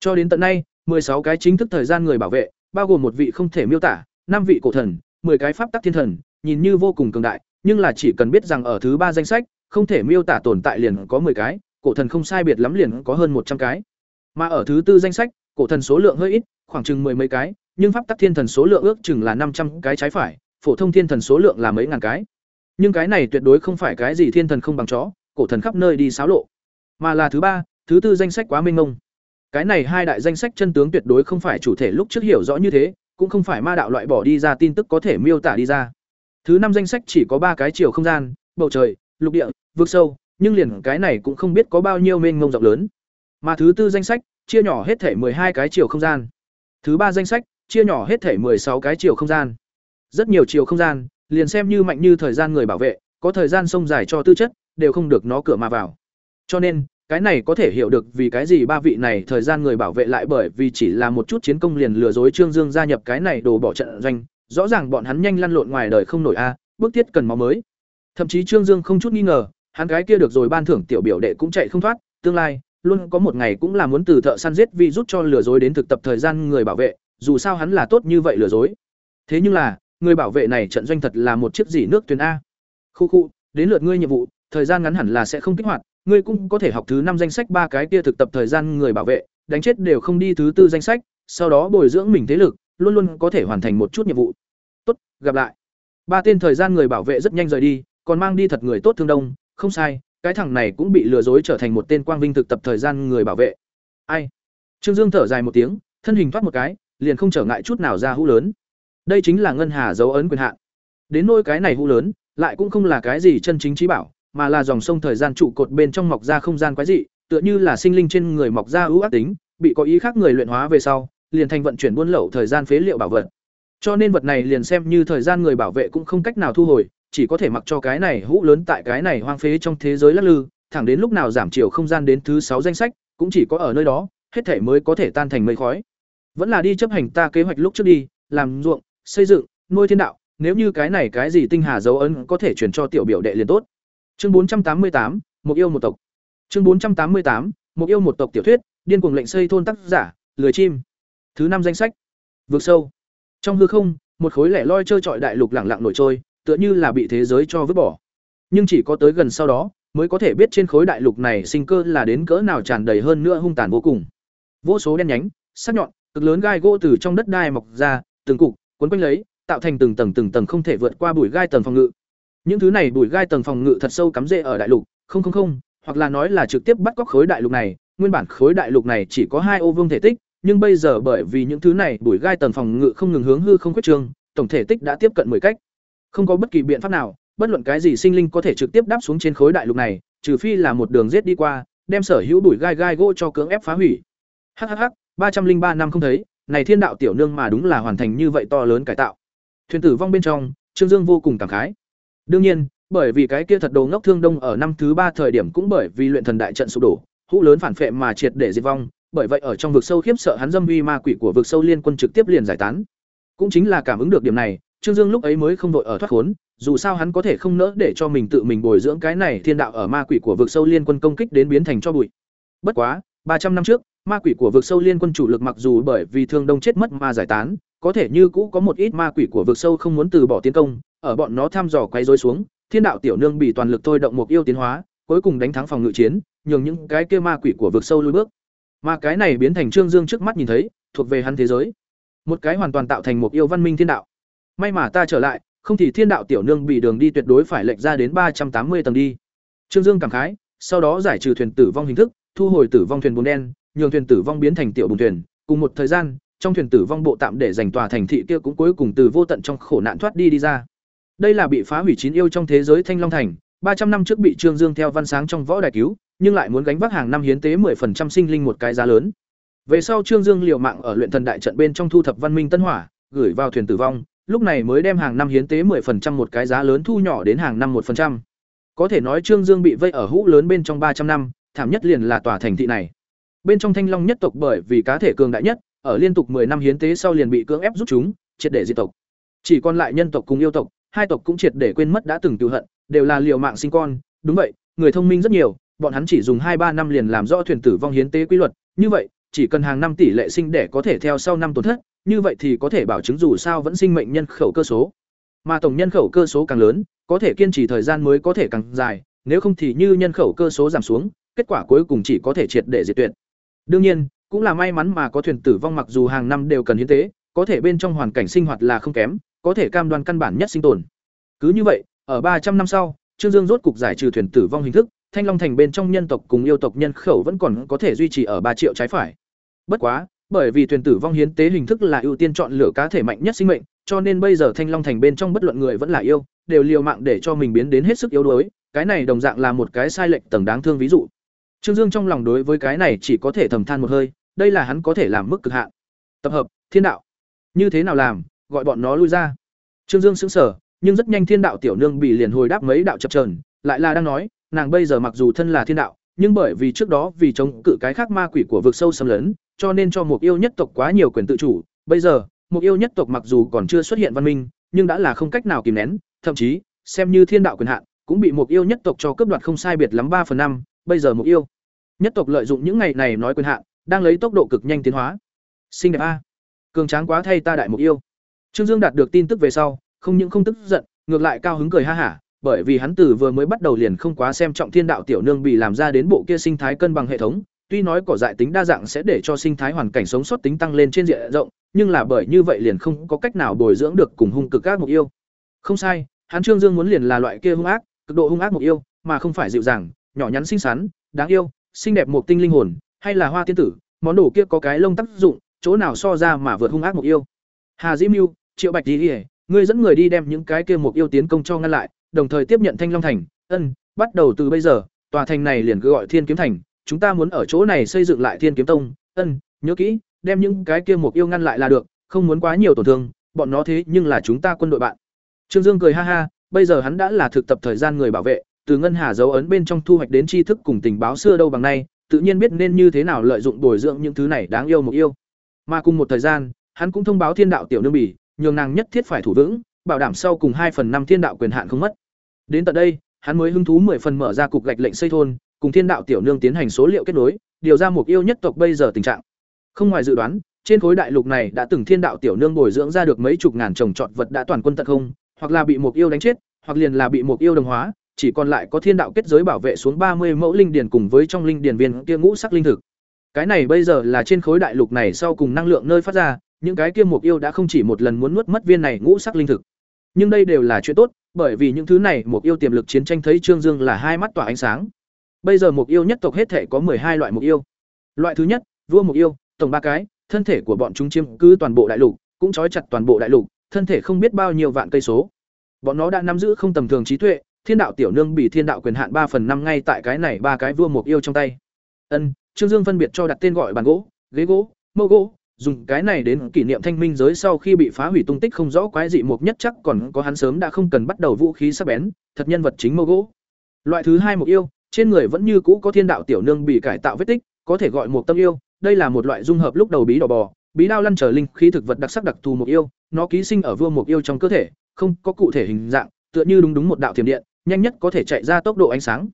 Speaker 1: Cho đến tận nay, sáu cái chính thức thời gian người bảo vệ, bao gồm một vị không thể miêu tả, năm vị cổ thần, 10 cái pháp tắc thiên thần, nhìn như vô cùng cường đại, nhưng là chỉ cần biết rằng ở thứ ba danh sách, không thể miêu tả tồn tại liền có 10 cái, cổ thần không sai biệt lắm liền có hơn một trăm cái. Mà ở thứ tư danh sách, cổ thần số lượng hơi ít, khoảng chừng mười mấy cái, nhưng pháp tắc thiên thần số lượng ước chừng là năm trăm cái trái phải, phổ thông thiên thần số lượng là mấy ngàn cái. Nhưng cái này tuyệt đối không phải cái gì thiên thần không bằng chó, cổ thần khắp nơi đi xáo lộ, mà là thứ ba, thứ tư danh sách quá mênh mông. Cái này hai đại danh sách chân tướng tuyệt đối không phải chủ thể lúc trước hiểu rõ như thế, cũng không phải ma đạo loại bỏ đi ra tin tức có thể miêu tả đi ra. Thứ năm danh sách chỉ có ba cái chiều không gian, bầu trời, lục địa, vực sâu, nhưng liền cái này cũng không biết có bao nhiêu mênh mông rộng lớn. Mà thứ tư danh sách chia nhỏ hết thể hai cái chiều không gian. Thứ ba danh sách chia nhỏ hết thể sáu cái chiều không gian. Rất nhiều chiều không gian, liền xem như mạnh như thời gian người bảo vệ, có thời gian sông dài cho tư chất, đều không được nó cửa mà vào. Cho nên, cái này có thể hiểu được vì cái gì ba vị này thời gian người bảo vệ lại bởi vì chỉ là một chút chiến công liền lừa dối Trương Dương gia nhập cái này đồ bỏ trận doanh, rõ ràng bọn hắn nhanh lăn lộn ngoài đời không nổi a, à, bước tiết cần máu mới. Thậm chí Trương Dương không chút nghi ngờ, hắn gái kia được rồi ban thưởng tiểu biểu đệ cũng chạy không thoát, tương lai luôn có một ngày cũng là muốn từ thợ săn giết vi rút cho lừa dối đến thực tập thời gian người bảo vệ, dù sao hắn là tốt như vậy lừa dối. Thế nhưng là, người bảo vệ này trận doanh thật là một chiếc dỉ nước tuyến a. Khu khu, đến lượt ngươi nhiệm vụ, thời gian ngắn hẳn là sẽ không kích hoạt, ngươi cũng có thể học thứ năm danh sách ba cái kia thực tập thời gian người bảo vệ, đánh chết đều không đi thứ tư danh sách, sau đó bồi dưỡng mình thế lực, luôn luôn có thể hoàn thành một chút nhiệm vụ. Tốt, gặp lại. Ba tên thời gian người bảo vệ rất nhanh rời đi, còn mang đi thật người tốt thương đông, không sai, cái thằng này cũng bị lừa dối trở thành một tên quang vinh thực tập thời gian người bảo vệ. Ai? Trương Dương thở dài một tiếng, thân hình thoát một cái, liền không trở ngại chút nào ra hũ lớn. Đây chính là ngân hà dấu ấn quyền hạn. Đến nỗi cái này hũ lớn, lại cũng không là cái gì chân chính trí bảo, mà là dòng sông thời gian trụ cột bên trong mọc ra không gian quái dị, tựa như là sinh linh trên người mọc ra ưu ác tính, bị có ý khác người luyện hóa về sau, liền thành vận chuyển buôn lậu thời gian phế liệu bảo vật. Cho nên vật này liền xem như thời gian người bảo vệ cũng không cách nào thu hồi, chỉ có thể mặc cho cái này hũ lớn tại cái này hoang phế trong thế giới lắc lư, thẳng đến lúc nào giảm chiều không gian đến thứ sáu danh sách, cũng chỉ có ở nơi đó, hết thể mới có thể tan thành mây khói. Vẫn là đi chấp hành ta kế hoạch lúc trước đi, làm ruộng, xây dựng, nuôi thiên đạo, nếu như cái này cái gì tinh hà dấu ấn có thể truyền cho tiểu biểu đệ liền tốt. Chương bốn trăm tám mươi tám một yêu một tộc. Chương bốn trăm tám mươi tám một yêu một tộc tiểu thuyết, điên cuồng lệnh xây thôn tác giả, lười chim. Thứ năm danh sách. Vượt sâu. Trong hư không, một khối lẻ loi chơi trọi đại lục lẳng lặng nổi trôi, tựa như là bị thế giới cho vứt bỏ. Nhưng chỉ có tới gần sau đó, mới có thể biết trên khối đại lục này sinh cơ là đến cỡ nào tràn đầy hơn nữa hung tàn vô cùng. Vô số đen nhánh, sắc nhọn, cực lớn gai gỗ từ trong đất đai mọc ra, từng cục, cuốn quanh lấy, tạo thành từng tầng từng tầng không thể vượt qua bụi gai tầng phòng ngự. Những thứ này bụi gai tầng phòng ngự thật sâu cắm rễ ở đại lục, không không không, hoặc là nói là trực tiếp bắt cóc khối đại lục này, nguyên bản khối đại lục này chỉ có hai ô vương thể tích, nhưng bây giờ bởi vì những thứ này bụi gai tầng phòng ngự không ngừng hướng hư không quyết trường, tổng thể tích đã tiếp cận 10 cách. Không có bất kỳ biện pháp nào, bất luận cái gì sinh linh có thể trực tiếp đáp xuống trên khối đại lục này, trừ phi là một đường giết đi qua, đem sở hữu đuổi gai gai gỗ cho cưỡng ép phá hủy. Hắc hắc hắc, ba trăm linh ba năm không thấy, này thiên đạo tiểu nương mà đúng là hoàn thành như vậy to lớn cải tạo. Thuyền tử vong bên trong, Trương Dương vô cùng cảm khái. Đương nhiên, bởi vì cái kia thật đồ ngốc thương đông ở năm thứ ba thời điểm cũng bởi vì luyện thần đại trận sụp đổ, hũ lớn phản phệ mà triệt để diệt vong, bởi vậy ở trong vực sâu khiếp sợ hắn dâm uy ma quỷ của vực sâu liên quân trực tiếp liền giải tán. Cũng chính là cảm ứng được điểm này, Trương Dương lúc ấy mới không đội ở thoát khốn, dù sao hắn có thể không nỡ để cho mình tự mình bồi dưỡng cái này thiên đạo ở ma quỷ của vực sâu liên quân công kích đến biến thành cho bụi. Bất quá, ba trăm năm trước, ma quỷ của vực sâu liên quân chủ lực mặc dù bởi vì thương đông chết mất mà giải tán, có thể như cũ có một ít ma quỷ của vực sâu không muốn từ bỏ tiến công, ở bọn nó thăm dò quay rối xuống, thiên đạo tiểu nương bị toàn lực thôi động một yêu tiến hóa, cuối cùng đánh thắng phòng ngự chiến, nhường những cái kia ma quỷ của vực sâu lùi bước. Mà cái này biến thành Trương Dương trước mắt nhìn thấy, thuộc về hắn thế giới. Một cái hoàn toàn tạo thành một yêu văn minh thiên đạo. May mà ta trở lại, không thì thiên đạo tiểu nương bị đường đi tuyệt đối phải lệch ra đến ba trăm tám mươi tầng đi. Trương Dương cảm khái, sau đó giải trừ thuyền tử vong hình thức, thu hồi tử vong thuyền bùn đen, nhường thuyền tử vong biến thành tiểu bùn thuyền, cùng một thời gian, trong thuyền tử vong bộ tạm để giành tòa thành thị kia cũng cuối cùng từ vô tận trong khổ nạn thoát đi đi ra. Đây là bị phá hủy chín yêu trong thế giới Thanh Long thành, ba trăm năm trước bị Trương Dương theo văn sáng trong võ đài cứu, nhưng lại muốn gánh vác hàng năm hiến tế 10% sinh linh một cái giá lớn. Về sau Trương Dương liều mạng ở luyện thần đại trận bên trong thu thập văn minh tân hỏa, gửi vào thuyền tử vong, lúc này mới đem hàng năm hiến tế 10% một cái giá lớn thu nhỏ đến hàng năm 1%. Có thể nói Trương Dương bị vây ở hũ lớn bên trong ba trăm năm, thảm nhất liền là tòa thành thị này. Bên trong Thanh Long nhất tộc bởi vì cá thể cường đại nhất, ở liên tục 10 năm hiến tế sau liền bị cưỡng ép rút chúng, triệt để diệt tộc. Chỉ còn lại nhân tộc cùng yêu tộc, hai tộc cũng triệt để quên mất đã từng tiêu hận, đều là liều mạng sinh con, đúng vậy, người thông minh rất nhiều, bọn hắn chỉ dùng hai ba năm liền làm rõ thuyền tử vong hiến tế quy luật, như vậy, chỉ cần hàng năm tỷ lệ sinh đẻ có thể theo sau năm tổn thất, như vậy thì có thể bảo chứng dù sao vẫn sinh mệnh nhân khẩu cơ số. Mà tổng nhân khẩu cơ số càng lớn, có thể kiên trì thời gian mới có thể càng dài, nếu không thì như nhân khẩu cơ số giảm xuống, kết quả cuối cùng chỉ có thể triệt để diệt tuyệt. Đương nhiên, cũng là may mắn mà có thuyền tử vong mặc dù hàng năm đều cần hiến tế, có thể bên trong hoàn cảnh sinh hoạt là không kém, có thể cam đoan căn bản nhất sinh tồn. Cứ như vậy, ở ba trăm năm sau, Trương Dương rốt cục giải trừ thuyền tử vong hình thức, Thanh Long thành bên trong nhân tộc cùng yêu tộc nhân khẩu vẫn còn có thể duy trì ở ba triệu trái phải. Bất quá, bởi vì thuyền tử vong hiến tế hình thức là ưu tiên chọn lựa cá thể mạnh nhất sinh mệnh, cho nên bây giờ Thanh Long thành bên trong bất luận người vẫn là yêu, đều liều mạng để cho mình biến đến hết sức yếu đuối, cái này đồng dạng là một cái sai lệch tầng đáng thương ví dụ. Trương Dương trong lòng đối với cái này chỉ có thể thầm than một hơi, đây là hắn có thể làm mức cực hạn. Tập hợp, thiên đạo. Như thế nào làm, gọi bọn nó lui ra. Trương Dương sững sờ, nhưng rất nhanh thiên đạo tiểu nương bị liền hồi đáp mấy đạo chập chờn, lại là đang nói, nàng bây giờ mặc dù thân là thiên đạo, nhưng bởi vì trước đó vì chống cự cái khác ma quỷ của vực sâu xâm lấn, cho nên cho mục yêu nhất tộc quá nhiều quyền tự chủ, bây giờ, mục yêu nhất tộc mặc dù còn chưa xuất hiện văn minh, nhưng đã là không cách nào kìm nén, thậm chí, xem như thiên đạo quyền hạn, cũng bị mục yêu nhất tộc cho cướp đoạt không sai biệt lắm ba phần năm, bây giờ mục yêu nhất tộc lợi dụng những ngày này nói quyền hạn đang lấy tốc độ cực nhanh tiến hóa. Xinh đẹp a. Cường tráng quá thay ta đại mục yêu. Trương dương đạt được tin tức về sau không những không tức giận ngược lại cao hứng cười ha hả bởi vì hắn từ vừa mới bắt đầu liền không quá xem trọng thiên đạo tiểu nương bị làm ra đến bộ kia sinh thái cân bằng hệ thống tuy nói cỏ dại tính đa dạng sẽ để cho sinh thái hoàn cảnh sống sót tính tăng lên trên diện rộng, nhưng là bởi như vậy liền không có cách nào bồi dưỡng được cùng hung cực các mục yêu. Không sai, hắn trương dương muốn liền là loại kia hung ác, cực độ hung ác mục yêu, mà không phải dịu dàng, nhỏ nhắn xinh xắn, đáng yêu, xinh đẹp một tinh linh hồn, hay là hoa tiên tử, món đồ kia có cái lông tác dụng, chỗ nào so ra mà vượt hung ác mục yêu. Hà dĩ mưu, triệu bạch đi ngươi dẫn người đi đem những cái kia mục yêu tiến công cho ngăn lại, đồng thời tiếp nhận thanh long thành. Ân, bắt đầu từ bây giờ, tòa thành này liền cứ gọi thiên kiếm thành chúng ta muốn ở chỗ này xây dựng lại thiên kiếm tông, ân, nhớ kỹ, đem những cái kia mục yêu ngăn lại là được, không muốn quá nhiều tổn thương, bọn nó thế nhưng là chúng ta quân đội bạn. Trương dương cười ha ha, bây giờ hắn đã là thực tập thời gian người bảo vệ, từ ngân hà dấu ấn bên trong thu hoạch đến tri thức cùng tình báo xưa đâu bằng nay, tự nhiên biết nên như thế nào lợi dụng bồi dưỡng những thứ này đáng yêu mục yêu. Mà cùng một thời gian, hắn cũng thông báo thiên đạo tiểu nương bỉ, nhường nàng nhất thiết phải thủ vững, bảo đảm sau cùng hai phần năm thiên đạo quyền hạn không mất. Đến tận đây, hắn mới hứng thú mười phần mở ra cục gạch lệnh xây thôn cùng thiên đạo tiểu nương tiến hành số liệu kết nối, điều ra mục yêu nhất tộc bây giờ tình trạng. Không ngoài dự đoán, trên khối đại lục này đã từng thiên đạo tiểu nương bồi dưỡng ra được mấy chục ngàn trồng trọt vật đã toàn quân tận không, hoặc là bị mục yêu đánh chết, hoặc liền là bị mục yêu đồng hóa, chỉ còn lại có thiên đạo kết giới bảo vệ xuống ba mươi mẫu linh điền cùng với trong linh điền viên kia ngũ sắc linh thực. Cái này bây giờ là trên khối đại lục này sau cùng năng lượng nơi phát ra, những cái kia mục yêu đã không chỉ một lần muốn nuốt mất viên này ngũ sắc linh thực. Nhưng đây đều là chuyện tốt, bởi vì những thứ này mục yêu tiềm lực chiến tranh thấy trương dương là hai mắt tỏa ánh sáng bây giờ mục yêu nhất tộc hết thể có hai loại mục yêu. Loại thứ nhất, vua mục yêu, tổng ba cái, thân thể của bọn chúng chiếm cứ toàn bộ đại lục, cũng trói chặt toàn bộ đại lục, thân thể không biết bao nhiêu vạn cây số. Bọn nó đã nắm giữ không tầm thường trí tuệ, thiên đạo tiểu nương bị thiên đạo quyền hạn ba phần năm ngay tại cái này ba cái vua mục yêu trong tay. Ân, trương dương phân biệt cho đặt tên gọi bàn gỗ, ghế gỗ mâu gỗ, dùng cái này đến kỷ niệm thanh minh giới sau khi bị phá hủy tung tích không rõ quái dị mục nhất chắc còn có hắn sớm đã không cần bắt đầu vũ khí sắc bén, thật nhân vật chính mâu gỗ. Loại thứ hai mục yêu trên người vẫn như cũ có thiên đạo tiểu nương bị cải tạo vết tích, có thể gọi một tâm yêu, đây là một loại dung hợp lúc đầu bí đỏ bò. Bí đao lăn trở linh khí thực vật đặc sắc đặc thù mục yêu, nó ký sinh ở vua mục yêu trong cơ thể, không có cụ thể hình dạng, tựa như đúng đúng một đạo thiểm điện, nhanh nhất có thể chạy ra tốc độ ánh sáng.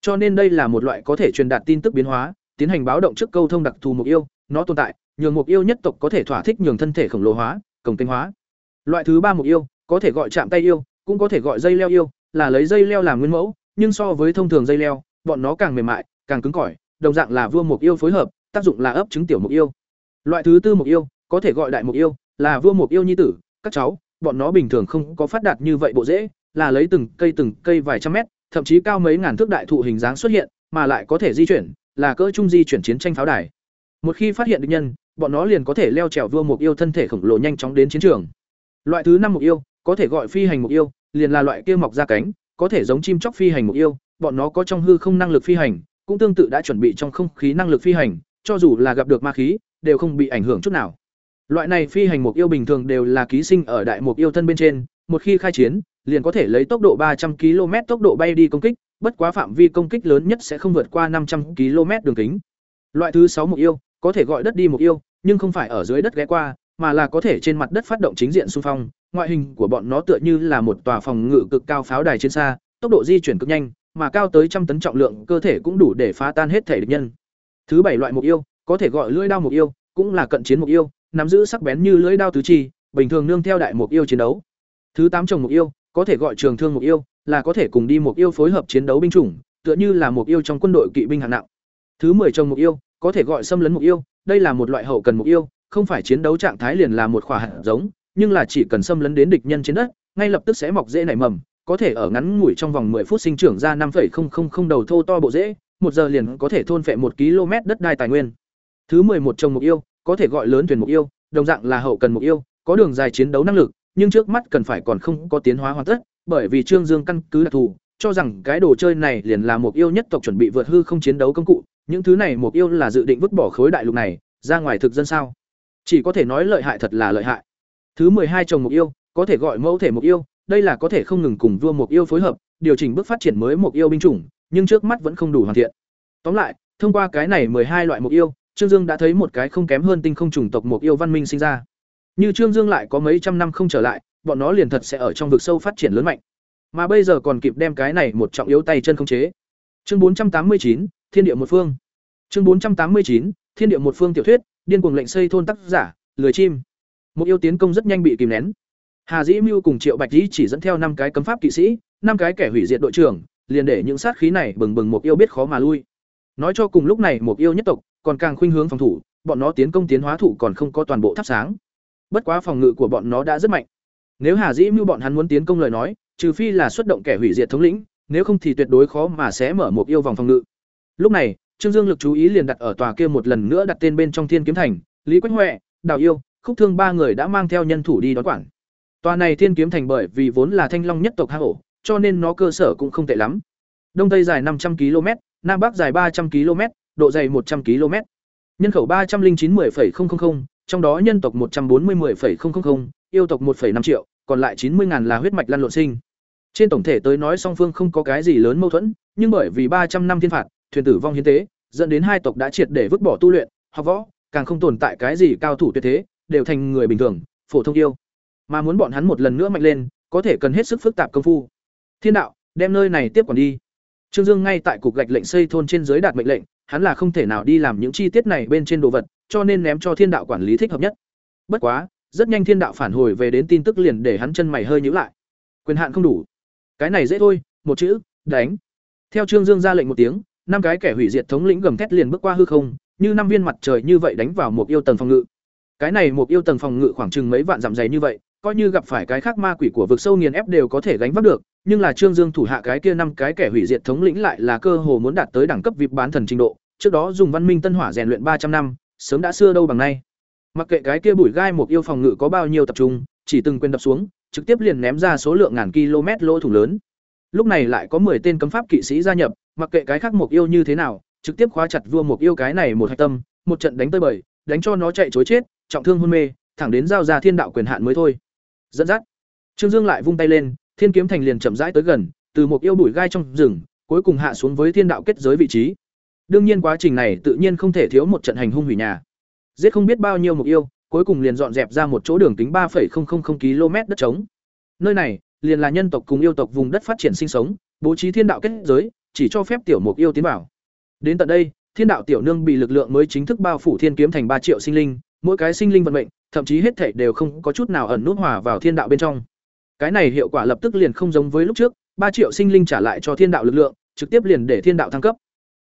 Speaker 1: Cho nên đây là một loại có thể truyền đạt tin tức biến hóa, tiến hành báo động trước câu thông đặc thù mục yêu, nó tồn tại, nhường mục yêu nhất tộc có thể thỏa thích nhường thân thể khổng lồ hóa cổng tinh hóa. Loại thứ ba mục yêu, có thể gọi chạm tay yêu, cũng có thể gọi dây leo yêu, là lấy dây leo làm nguyên mẫu nhưng so với thông thường dây leo, bọn nó càng mềm mại, càng cứng cỏi, đồng dạng là vua mục yêu phối hợp, tác dụng là ấp trứng tiểu mục yêu. Loại thứ tư mục yêu, có thể gọi đại mục yêu, là vua mục yêu nhi tử, các cháu, bọn nó bình thường không có phát đạt như vậy bộ dễ, là lấy từng cây từng cây vài trăm mét, thậm chí cao mấy ngàn thước đại thụ hình dáng xuất hiện, mà lại có thể di chuyển, là cỡ trung di chuyển chiến tranh pháo đài. Một khi phát hiện địch nhân, bọn nó liền có thể leo trèo vua mục yêu thân thể khổng lồ nhanh chóng đến chiến trường. Loại thứ năm mục yêu, có thể gọi phi hành mục yêu, liền là loại kia mọc ra cánh có thể giống chim chóc phi hành mục yêu, bọn nó có trong hư không năng lực phi hành, cũng tương tự đã chuẩn bị trong không khí năng lực phi hành, cho dù là gặp được ma khí, đều không bị ảnh hưởng chút nào. Loại này phi hành mục yêu bình thường đều là ký sinh ở đại mục yêu thân bên trên, một khi khai chiến, liền có thể lấy tốc độ ba trăm km tốc độ bay đi công kích, bất quá phạm vi công kích lớn nhất sẽ không vượt qua năm trăm km đường kính. Loại thứ sáu mục yêu, có thể gọi đất đi mục yêu, nhưng không phải ở dưới đất ghé qua mà là có thể trên mặt đất phát động chính diện xung phong, ngoại hình của bọn nó tựa như là một tòa phòng ngự cực cao pháo đài trên xa, tốc độ di chuyển cực nhanh, mà cao tới trăm tấn trọng lượng cơ thể cũng đủ để phá tan hết thể địch nhân. Thứ bảy loại mục yêu, có thể gọi lưỡi đao mục yêu, cũng là cận chiến mục yêu, nắm giữ sắc bén như lưỡi đao tứ chi, bình thường nương theo đại mục yêu chiến đấu. Thứ tám trồng mục yêu, có thể gọi trường thương mục yêu, là có thể cùng đi mục yêu phối hợp chiến đấu binh chủng, tựa như là mục yêu trong quân đội kỵ binh hạng nặng. Thứ mười trồng mục yêu, có thể gọi xâm lấn mục yêu, đây là một loại hậu cần mục yêu không phải chiến đấu trạng thái liền là một khỏa hạt giống nhưng là chỉ cần xâm lấn đến địch nhân trên đất ngay lập tức sẽ mọc dễ nảy mầm có thể ở ngắn ngủi trong vòng 10 phút sinh trưởng ra 5,000 đầu thô to bộ rễ, một giờ liền có thể thôn phệ một km đất đai tài nguyên. Thứ 11 trồng mục yêu, có thể gọi lớn thuyền mục yêu, đồng dạng là hậu cần mục yêu, có đường dài chiến đấu năng lực, nhưng trước mắt cần phải còn không có tiến hóa hoàn tất, bởi vì Trương Dương căn cứ đặc thù, cho rằng cái đồ chơi này liền là mục yêu nhất tộc chuẩn bị vượt hư không chiến đấu công cụ, những thứ này mục yêu là dự định vứt bỏ khối đại lục này, ra ngoài thực dân sao? Chỉ có thể nói lợi hại thật là lợi hại. Thứ hai trồng mục yêu, có thể gọi mẫu thể mục yêu, đây là có thể không ngừng cùng vua mục yêu phối hợp, điều chỉnh bước phát triển mới mục yêu binh chủng, nhưng trước mắt vẫn không đủ hoàn thiện. Tóm lại, thông qua cái này hai loại mục yêu, Trương Dương đã thấy một cái không kém hơn tinh không chủng tộc mục yêu văn minh sinh ra. Như Trương Dương lại có mấy trăm năm không trở lại, bọn nó liền thật sẽ ở trong vực sâu phát triển lớn mạnh. Mà bây giờ còn kịp đem cái này một trọng yếu tay chân không chế. Chương bốn trăm tám mươi chín Thiên địa một phương. Chương bốn trăm tám mươi chín Thiên địa một phương tiểu thuyết, điên cuồng lệnh xây thôn tác giả, lười chim. Một yêu tiến công rất nhanh bị kìm nén. Hà Dĩ Mưu cùng Triệu Bạch Dĩ chỉ dẫn theo năm cái cấm pháp kỵ sĩ, năm cái kẻ hủy diệt đội trưởng, liền để những sát khí này bừng bừng một yêu biết khó mà lui. Nói cho cùng lúc này một yêu nhất tộc còn càng khuynh hướng phòng thủ, bọn nó tiến công tiến hóa thủ còn không có toàn bộ thắp sáng. Bất quá phòng ngự của bọn nó đã rất mạnh. Nếu Hà Dĩ Mưu bọn hắn muốn tiến công lời nói, trừ phi là xuất động kẻ hủy diệt thống lĩnh, nếu không thì tuyệt đối khó mà sẽ mở một yêu vòng phòng ngự. Lúc này, Trương Dương lực chú ý liền đặt ở tòa kia một lần nữa đặt tên bên trong Thiên Kiếm Thành, Lý Quách Hoè, Đào Yêu, Khúc Thương ba người đã mang theo nhân thủ đi đón quản. Tòa này Thiên Kiếm Thành bởi vì vốn là Thanh Long nhất tộc hang ổ, cho nên nó cơ sở cũng không tệ lắm. Đông Tây dài 500 km, Nam Bắc dài 300 km, độ dày 100 km. Nhân khẩu 309 10,000, trong đó nhân tộc 140 10,000, yêu tộc 1,5 triệu, còn lại 90 ngàn là huyết mạch lăn lộn sinh. Trên tổng thể tới nói song phương không có cái gì lớn mâu thuẫn, nhưng bởi vì 300 năm thiên phạt, thuyền tử vong hiến tế, dẫn đến hai tộc đã triệt để vứt bỏ tu luyện, học võ, càng không tồn tại cái gì cao thủ tuyệt thế, đều thành người bình thường, phổ thông yêu. Mà muốn bọn hắn một lần nữa mạnh lên, có thể cần hết sức phức tạp công phu. Thiên đạo, đem nơi này tiếp quản đi. Trương Dương ngay tại cục gạch lệnh xây thôn trên dưới đạt mệnh lệnh, hắn là không thể nào đi làm những chi tiết này bên trên đồ vật, cho nên ném cho Thiên đạo quản lý thích hợp nhất. Bất quá, rất nhanh Thiên đạo phản hồi về đến tin tức liền để hắn chân mày hơi nhíu lại. Quyền hạn không đủ. Cái này dễ thôi, một chữ, đánh. Theo Trương Dương ra lệnh một tiếng, năm cái kẻ hủy diệt thống lĩnh gầm thét liền bước qua hư không, như năm viên mặt trời như vậy đánh vào một yêu tầng phòng ngự. Cái này một yêu tầng phòng ngự khoảng chừng mấy vạn dặm dày như vậy, coi như gặp phải cái khác ma quỷ của vực sâu nghiền ép đều có thể gánh vác được, nhưng là Trương Dương thủ hạ cái kia năm cái kẻ hủy diệt thống lĩnh lại là cơ hồ muốn đạt tới đẳng cấp vip bán thần trình độ, trước đó dùng văn minh tân hỏa rèn luyện ba trăm năm, sớm đã xưa đâu bằng nay. Mặc kệ cái kia bụi gai một yêu phòng ngự có bao nhiêu tập trung, chỉ từng quên đập xuống, trực tiếp liền ném ra số lượng ngàn km lỗ thủng lớn. Lúc này lại có 10 tên cấm pháp kỵ sĩ gia nhập, mặc kệ cái khác mục yêu như thế nào, trực tiếp khóa chặt vua mục yêu cái này một hạch tâm, một trận đánh tới bời, đánh cho nó chạy chối chết, trọng thương hôn mê, thẳng đến giao ra thiên đạo quyền hạn mới thôi. Dẫn dắt. Trương Dương lại vung tay lên, thiên kiếm thành liền chậm rãi tới gần, từ mục yêu bụi gai trong rừng, cuối cùng hạ xuống với thiên đạo kết giới vị trí. Đương nhiên quá trình này tự nhiên không thể thiếu một trận hành hung hủy nhà. Giết không biết bao nhiêu mục yêu, cuối cùng liền dọn dẹp ra một chỗ đường kính 3,000 km đất trống. Nơi này, liền là nhân tộc cùng yêu tộc vùng đất phát triển sinh sống, bố trí thiên đạo kết giới, chỉ cho phép tiểu mục yêu tiến vào. Đến tận đây, thiên đạo tiểu nương bị lực lượng mới chính thức bao phủ thiên kiếm thành ba triệu sinh linh, mỗi cái sinh linh vận mệnh, thậm chí hết thảy đều không có chút nào ẩn nút hòa vào thiên đạo bên trong. Cái này hiệu quả lập tức liền không giống với lúc trước, ba triệu sinh linh trả lại cho thiên đạo lực lượng, trực tiếp liền để thiên đạo thăng cấp.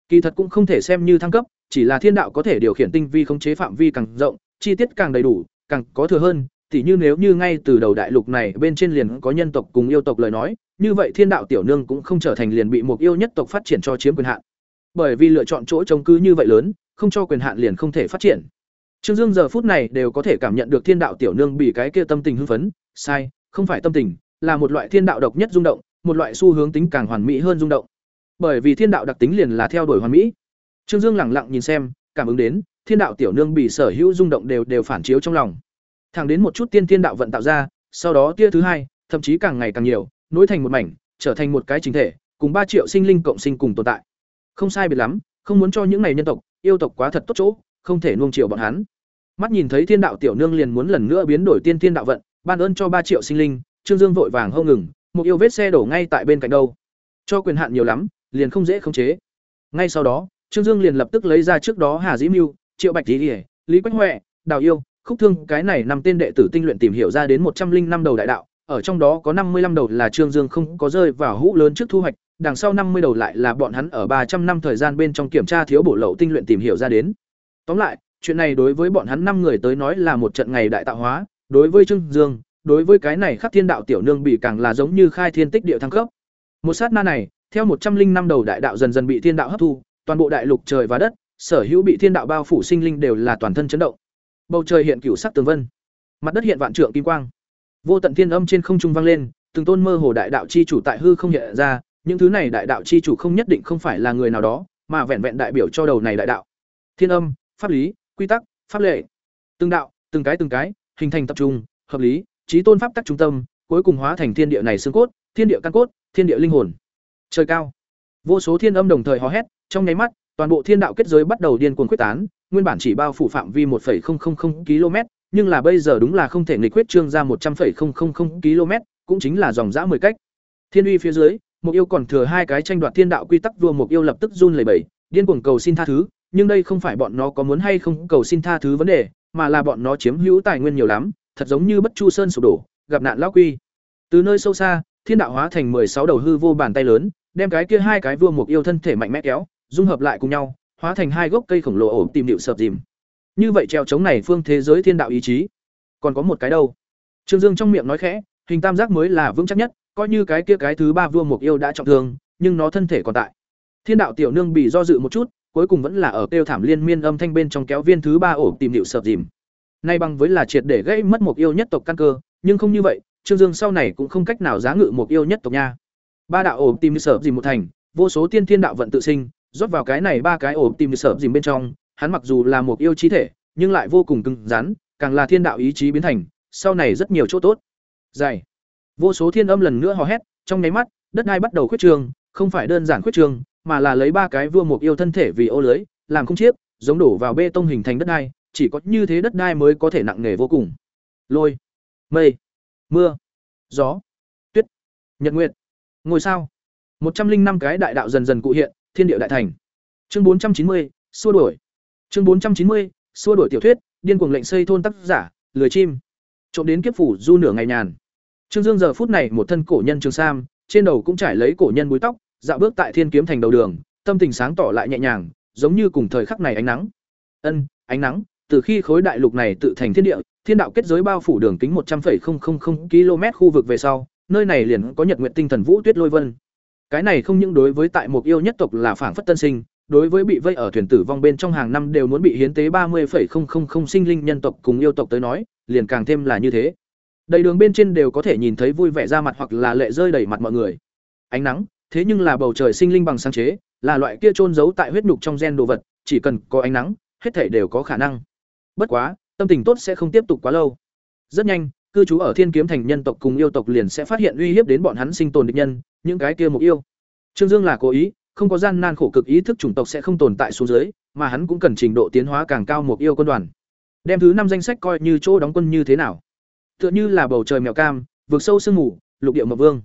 Speaker 1: Kỳ thật cũng không thể xem như thăng cấp, chỉ là thiên đạo có thể điều khiển tinh vi khống chế phạm vi càng rộng, chi tiết càng đầy đủ, càng có thừa hơn, tỉ như nếu như ngay từ đầu đại lục này bên trên liền có nhân tộc cùng yêu tộc lời nói, như vậy thiên đạo tiểu nương cũng không trở thành liền bị một yêu nhất tộc phát triển cho chiếm quyền hạn. Bởi vì lựa chọn chỗ trông cứ như vậy lớn, không cho quyền hạn liền không thể phát triển. Trương Dương giờ phút này đều có thể cảm nhận được thiên đạo tiểu nương bị cái kia tâm tình hưng phấn, sai, không phải tâm tình, là một loại thiên đạo độc nhất rung động, một loại xu hướng tính càng hoàn mỹ hơn rung động. Bởi vì thiên đạo đặc tính liền là theo đuổi hoàn mỹ. Trương Dương lẳng lặng nhìn xem, cảm ứng đến, thiên đạo tiểu nương bị sở hữu rung động đều đều phản chiếu trong lòng. Thẳng đến một chút tiên thiên đạo vận tạo ra, sau đó tia thứ hai, thậm chí càng ngày càng nhiều, nối thành một mảnh, trở thành một cái chính thể, cùng ba triệu sinh linh cộng sinh cùng tồn tại. Không sai biệt lắm, không muốn cho những này nhân tộc, yêu tộc quá thật tốt chỗ, không thể nuông chiều bọn hắn. Mắt nhìn thấy thiên đạo tiểu nương liền muốn lần nữa biến đổi tiên thiên đạo vận, ban ơn cho ba triệu sinh linh, Trương Dương vội vàng hâu ngừng, một yêu vết xe đổ ngay tại bên cạnh đâu. Cho quyền hạn nhiều lắm, liền không dễ khống chế. Ngay sau đó, Trương Dương liền lập tức lấy ra trước đó Hà Dĩ Mưu, Triệu Bạch Tỷ, Lý Quách huệ, Đào Yêu, Khúc Thương, cái này năm tên đệ tử tinh luyện tìm hiểu ra đến một trăm linh năm đầu đại đạo, ở trong đó có năm mươi năm đầu là Trương Dương không có rơi vào hũ lớn trước thu hoạch, đằng sau năm mươi đầu lại là bọn hắn ở ba trăm năm thời gian bên trong kiểm tra thiếu bổ lậu tinh luyện tìm hiểu ra đến. Tóm lại, chuyện này đối với bọn hắn năm người tới nói là một trận ngày đại tạo hóa, đối với Trương Dương, đối với cái này khắc thiên đạo tiểu nương bị càng là giống như khai thiên tích địa thăng cấp. Một sát na này, theo một trăm linh năm đầu đại đạo dần dần bị thiên đạo hấp thu, toàn bộ đại lục trời và đất, sở hữu bị thiên đạo bao phủ sinh linh đều là toàn thân chấn động. Bầu trời hiện cửu sắc tường vân, mặt đất hiện vạn trượng kim quang. Vô tận thiên âm trên không trung vang lên, từng tôn mơ hồ đại đạo chi chủ tại hư không hiện ra, những thứ này đại đạo chi chủ không nhất định không phải là người nào đó, mà vẹn vẹn đại biểu cho đầu này đại đạo. Thiên âm, pháp lý, quy tắc, pháp lệ. Từng đạo, từng cái từng cái, hình thành tập trung, hợp lý, trí tôn pháp tắc trung tâm, cuối cùng hóa thành thiên địa này xương cốt, thiên địa căn cốt, thiên địa linh hồn. Trời cao. Vô số thiên âm đồng thời hò hét, trong nháy mắt, toàn bộ thiên đạo kết giới bắt đầu điên cuồng quyết tán, nguyên bản chỉ bao phủ phạm vi 1.000 km, nhưng là bây giờ đúng là không thể nghịch quyết trương ra 100,000 km, cũng chính là dòng dã 10 cách. Thiên uy phía dưới, Mục Yêu còn thừa hai cái tranh đoạt thiên đạo quy tắc vua Mục Yêu lập tức run lẩy bẩy, điên cuồng cầu xin tha thứ, nhưng đây không phải bọn nó có muốn hay không cầu xin tha thứ vấn đề, mà là bọn nó chiếm hữu tài nguyên nhiều lắm, thật giống như Bất Chu Sơn sụp đổ, gặp nạn lão quy. Từ nơi sâu xa, thiên đạo hóa thành sáu đầu hư vô bàn tay lớn, đem cái kia hai cái vua mục yêu thân thể mạnh mẽ kéo, dung hợp lại cùng nhau, hóa thành hai gốc cây khổng lồ ổn tìm điệu sập dìm. Như vậy treo chống này phương thế giới thiên đạo ý chí. Còn có một cái đâu? Trương Dương trong miệng nói khẽ, hình tam giác mới là vững chắc nhất, coi như cái kia cái thứ ba vua mục yêu đã trọng thương, nhưng nó thân thể còn tại. Thiên đạo tiểu nương bị do dự một chút, cuối cùng vẫn là ở kêu thảm liên miên âm thanh bên trong kéo viên thứ ba ổ tìm điệu sập dìm. Nay bằng với là triệt để gây mất một yêu nhất tộc căn cơ, nhưng không như vậy, Trương Dương sau này cũng không cách nào giá ngự một yêu nhất tộc nha. Ba đạo ổ tìm điệu sập dìm một thành, vô số tiên thiên đạo vận tự sinh, rót vào cái này ba cái ổ tìm sợ dìm bên trong, hắn mặc dù là một yêu chi thể, nhưng lại vô cùng cứng rắn, càng là thiên đạo ý chí biến thành, sau này rất nhiều chỗ tốt. Dài. Vô số thiên âm lần nữa hò hét, trong nháy mắt, đất đai bắt đầu khuyết trường, không phải đơn giản khuyết trường, mà là lấy ba cái vua một yêu thân thể vì ô lưới, làm không chiếc, giống đổ vào bê tông hình thành đất đai, chỉ có như thế đất đai mới có thể nặng nề vô cùng. Lôi, mây, mưa, gió, tuyết, nhật nguyệt, ngôi sao. một trăm linh năm cái đại đạo dần dần cụ hiện, thiên địa đại thành. Chương bốn trăm chín mươi xua đuổi. Chương bốn trăm chín mươi xua đuổi tiểu thuyết, điên cuồng lệnh xây thôn tác giả, lười chim. Trộm đến kiếp phủ du nửa ngày nhàn. Trương Dương giờ phút này một thân cổ nhân trường sam, trên đầu cũng trải lấy cổ nhân búi tóc, dạo bước tại thiên kiếm thành đầu đường, tâm tình sáng tỏ lại nhẹ nhàng, giống như cùng thời khắc này ánh nắng. Ân, ánh nắng, từ khi khối đại lục này tự thành thiên địa, thiên đạo kết giới bao phủ đường kính một trăm 100,000 km khu vực về sau, nơi này liền có Nhật Nguyệt Tinh Thần Vũ Tuyết Lôi Vân. Cái này không những đối với tại mục yêu nhất tộc là phảng phất tân sinh, đối với bị vây ở thuyền tử vong bên trong hàng năm đều muốn bị hiến tế ba 30,000 sinh linh nhân tộc cùng yêu tộc tới nói, liền càng thêm là như thế. Đầy đường bên trên đều có thể nhìn thấy vui vẻ ra mặt hoặc là lệ rơi đầy mặt mọi người. Ánh nắng, thế nhưng là bầu trời sinh linh bằng sáng chế, là loại kia trôn giấu tại huyết nhục trong gen đồ vật, chỉ cần có ánh nắng, hết thảy đều có khả năng. Bất quá, tâm tình tốt sẽ không tiếp tục quá lâu. Rất nhanh, cư trú ở Thiên Kiếm Thành nhân tộc cùng yêu tộc liền sẽ phát hiện uy hiếp đến bọn hắn sinh tồn địch nhân, những cái kia mục yêu. Trương Dương là cố ý, không có gian nan khổ cực ý thức chủng tộc sẽ không tồn tại xuống dưới, mà hắn cũng cần trình độ tiến hóa càng cao mục yêu quân đoàn. Đem thứ năm danh sách coi như chỗ đóng quân như thế nào? Tựa như là bầu trời mèo cam, vượt sâu sương mù, lục địa mộng vương.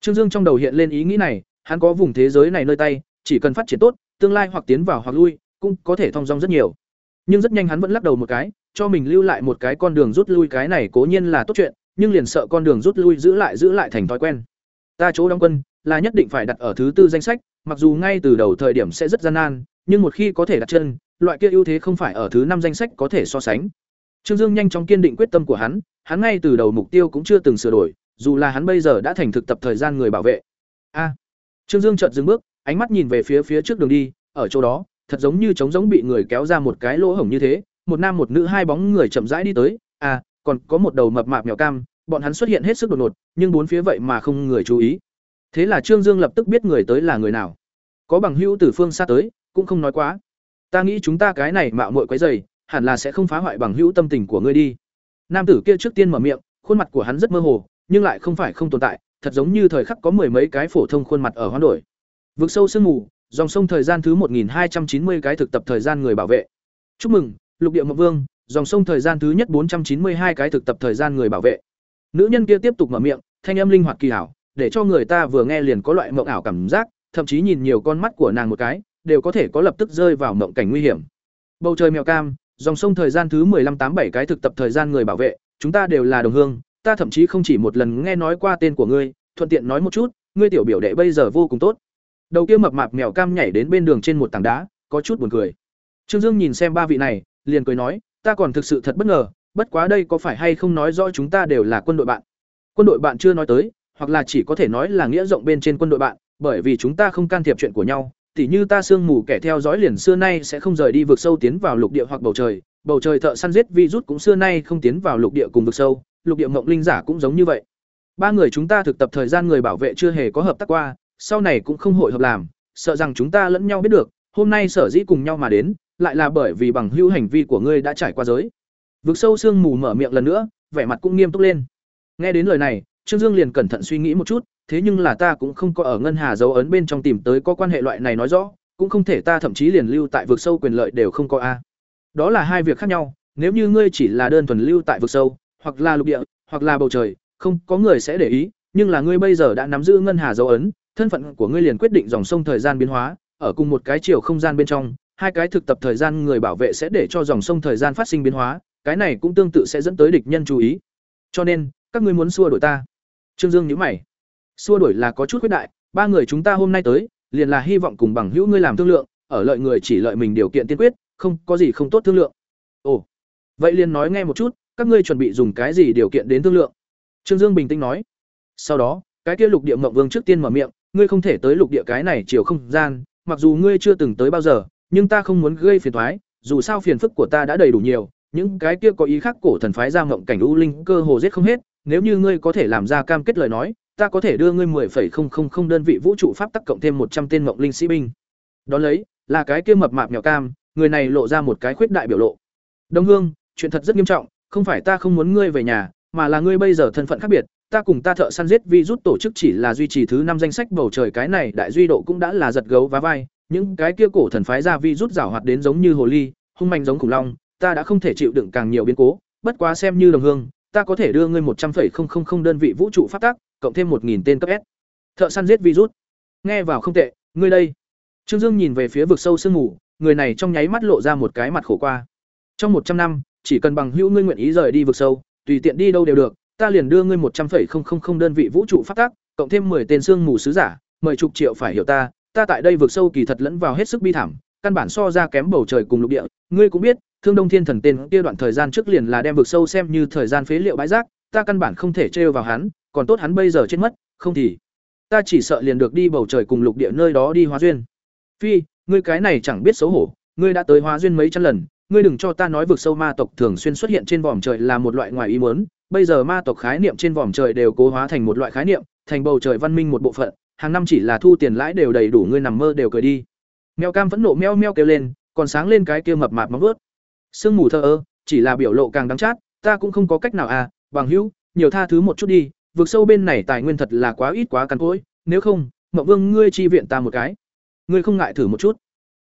Speaker 1: Trương Dương trong đầu hiện lên ý nghĩ này, hắn có vùng thế giới này nơi tay, chỉ cần phát triển tốt, tương lai hoặc tiến vào hoặc lui, cũng có thể thông dong rất nhiều. Nhưng rất nhanh hắn vẫn lắc đầu một cái, cho mình lưu lại một cái con đường rút lui cái này cố nhiên là tốt chuyện, nhưng liền sợ con đường rút lui giữ lại giữ lại thành thói quen. Ta chỗ đóng quân là nhất định phải đặt ở thứ tư danh sách, mặc dù ngay từ đầu thời điểm sẽ rất gian nan, nhưng một khi có thể đặt chân, loại kia ưu thế không phải ở thứ năm danh sách có thể so sánh. Trương Dương nhanh chóng kiên định quyết tâm của hắn, hắn ngay từ đầu mục tiêu cũng chưa từng sửa đổi, dù là hắn bây giờ đã thành thực tập thời gian người bảo vệ. A. Trương Dương chợt dừng bước, ánh mắt nhìn về phía phía trước đường đi, ở chỗ đó, thật giống như trống giống bị người kéo ra một cái lỗ hổng như thế, một nam một nữ hai bóng người chậm rãi đi tới, à, còn có một đầu mập mạp mèo cam, bọn hắn xuất hiện hết sức đột ngột, nhưng bốn phía vậy mà không người chú ý. Thế là Trương Dương lập tức biết người tới là người nào. Có bằng hữu từ phương xa tới, cũng không nói quá. Ta nghĩ chúng ta cái này mạo muội quấy rầy, hẳn là sẽ không phá hoại bằng hữu tâm tình của ngươi đi. Nam tử kia trước tiên mở miệng, khuôn mặt của hắn rất mơ hồ, nhưng lại không phải không tồn tại, thật giống như thời khắc có mười mấy cái phổ thông khuôn mặt ở hoán đổi. Vực sâu sương mù, dòng sông thời gian thứ 1290 cái thực tập thời gian người bảo vệ. Chúc mừng, Lục Địa Mộc Vương, dòng sông thời gian thứ nhất 492 cái thực tập thời gian người bảo vệ. Nữ nhân kia tiếp tục mở miệng, thanh âm linh hoạt kỳ hảo, để cho người ta vừa nghe liền có loại mộng ảo cảm giác, thậm chí nhìn nhiều con mắt của nàng một cái, đều có thể có lập tức rơi vào mộng cảnh nguy hiểm. Bầu trời mèo cam, dòng sông thời gian thứ 1587 cái thực tập thời gian người bảo vệ, chúng ta đều là đồng hương, ta thậm chí không chỉ một lần nghe nói qua tên của ngươi, thuận tiện nói một chút, ngươi tiểu biểu đệ bây giờ vô cùng tốt. Đầu kia mập mạp mèo cam nhảy đến bên đường trên một tảng đá, có chút buồn cười. Trương Dương nhìn xem ba vị này, liền cười nói, ta còn thực sự thật bất ngờ, bất quá đây có phải hay không nói rõ chúng ta đều là quân đội bạn. Quân đội bạn chưa nói tới, hoặc là chỉ có thể nói là nghĩa rộng bên trên quân đội bạn, bởi vì chúng ta không can thiệp chuyện của nhau, tỉ như ta sương mù kẻ theo dõi liền xưa nay sẽ không rời đi vực sâu tiến vào lục địa hoặc bầu trời, bầu trời thợ săn giết virus cũng xưa nay không tiến vào lục địa cùng vực sâu, lục địa mộng linh giả cũng giống như vậy. Ba người chúng ta thực tập thời gian người bảo vệ chưa hề có hợp tác qua, sau này cũng không hội hợp làm, sợ rằng chúng ta lẫn nhau biết được, hôm nay sở dĩ cùng nhau mà đến, lại là bởi vì bằng hữu hành vi của ngươi đã trải qua giới. Vực sâu xương mù mở miệng lần nữa, vẻ mặt cũng nghiêm túc lên. Nghe đến lời này, Trương Dương liền cẩn thận suy nghĩ một chút, thế nhưng là ta cũng không có ở ngân hà dấu ấn bên trong tìm tới có quan hệ loại này nói rõ, cũng không thể ta thậm chí liền lưu tại vực sâu quyền lợi đều không có a. Đó là hai việc khác nhau, nếu như ngươi chỉ là đơn thuần lưu tại vực sâu, hoặc là lục địa, hoặc là bầu trời, không có người sẽ để ý, nhưng là ngươi bây giờ đã nắm giữ ngân hà dấu ấn, thân phận của ngươi liền quyết định dòng sông thời gian biến hóa, ở cùng một cái chiều không gian bên trong, hai cái thực tập thời gian người bảo vệ sẽ để cho dòng sông thời gian phát sinh biến hóa, cái này cũng tương tự sẽ dẫn tới địch nhân chú ý. Cho nên, các ngươi muốn xua đuổi ta. Trương Dương nhữ mày. Xua đuổi là có chút khuyết đại, ba người chúng ta hôm nay tới, liền là hy vọng cùng bằng hữu ngươi làm thương lượng, ở lợi người chỉ lợi mình điều kiện tiên quyết, không có gì không tốt thương lượng. Ồ, vậy liền nói nghe một chút, các ngươi chuẩn bị dùng cái gì điều kiện đến thương lượng? Trương Dương bình tĩnh nói. Sau đó, cái kia lục địa mộng vương trước tiên mở miệng, ngươi không thể tới lục địa cái này chiều không gian, mặc dù ngươi chưa từng tới bao giờ, nhưng ta không muốn gây phiền toái, dù sao phiền phức của ta đã đầy đủ nhiều, những cái kia có ý khác cổ thần phái ra ngộng cảnh u linh cơ hồ giết không hết, nếu như ngươi có thể làm ra cam kết lời nói, ta có thể đưa ngươi 10.000 đơn vị vũ trụ pháp tắc cộng thêm một trăm tên ngộng linh sĩ binh. Đó lấy, là cái kia mập mạp nhỏ cam, người này lộ ra một cái khuyết đại biểu lộ. Đông Hương, chuyện thật rất nghiêm trọng, không phải ta không muốn ngươi về nhà, mà là ngươi bây giờ thân phận khác biệt, ta cùng ta thợ săn giết vi rút tổ chức chỉ là duy trì thứ năm danh sách bầu trời cái này đại duy độ cũng đã là giật gấu và vai, những cái kia cổ thần phái ra vi rút rảo hoạt đến giống như hồ ly, hung manh giống khủng long, ta đã không thể chịu đựng càng nhiều biến cố, bất quá xem như đồng hương, ta có thể đưa ngươi một trăm 100,000 đơn vị vũ trụ phát tác, cộng thêm một nghìn tên cấp S. Thợ săn giết virus. Nghe vào không tệ, ngươi đây. Trương Dương nhìn về phía vực sâu sương ngủ, người này trong nháy mắt lộ ra một cái mặt khổ qua. Trong một trăm năm, chỉ cần bằng hữu ngươi nguyện ý rời đi vực sâu, tùy tiện đi đâu đều được, ta liền đưa ngươi một trăm 100,000 đơn vị vũ trụ phát tác, cộng thêm 10 tên xương mù sứ giả, mời chục triệu phải hiểu ta, ta tại đây vực sâu kỳ thật lẫn vào hết sức bi thảm, căn bản so ra kém bầu trời cùng lục địa, ngươi cũng biết, Thương Đông Thiên Thần tên kia đoạn thời gian trước liền là đem vực sâu xem như thời gian phế liệu bãi rác, ta căn bản không thể trêu vào hắn, còn tốt hắn bây giờ chết mất, không thì ta chỉ sợ liền được đi bầu trời cùng lục địa nơi đó đi hóa duyên. Phi, ngươi cái này chẳng biết xấu hổ, ngươi đã tới hóa duyên mấy trăm lần, ngươi đừng cho ta nói vực sâu ma tộc thường xuyên xuất hiện trên vòm trời là một loại ngoài ý muốn, bây giờ ma tộc khái niệm trên vòm trời đều cố hóa thành một loại khái niệm, thành bầu trời văn minh một bộ phận, hàng năm chỉ là thu tiền lãi đều đầy đủ ngươi nằm mơ đều cười đi. Mèo cam vẫn nộ meo meo kêu lên, còn sáng lên cái kia mập mạp móng vuốt. Sương mù thơ ơ, chỉ là biểu lộ càng đắng chát, ta cũng không có cách nào à, bằng hữu, nhiều tha thứ một chút đi, vực sâu bên này tài nguyên thật là quá ít quá cằn cỗi, nếu không, Mộng Vương ngươi chi viện ta một cái. Ngươi không ngại thử một chút.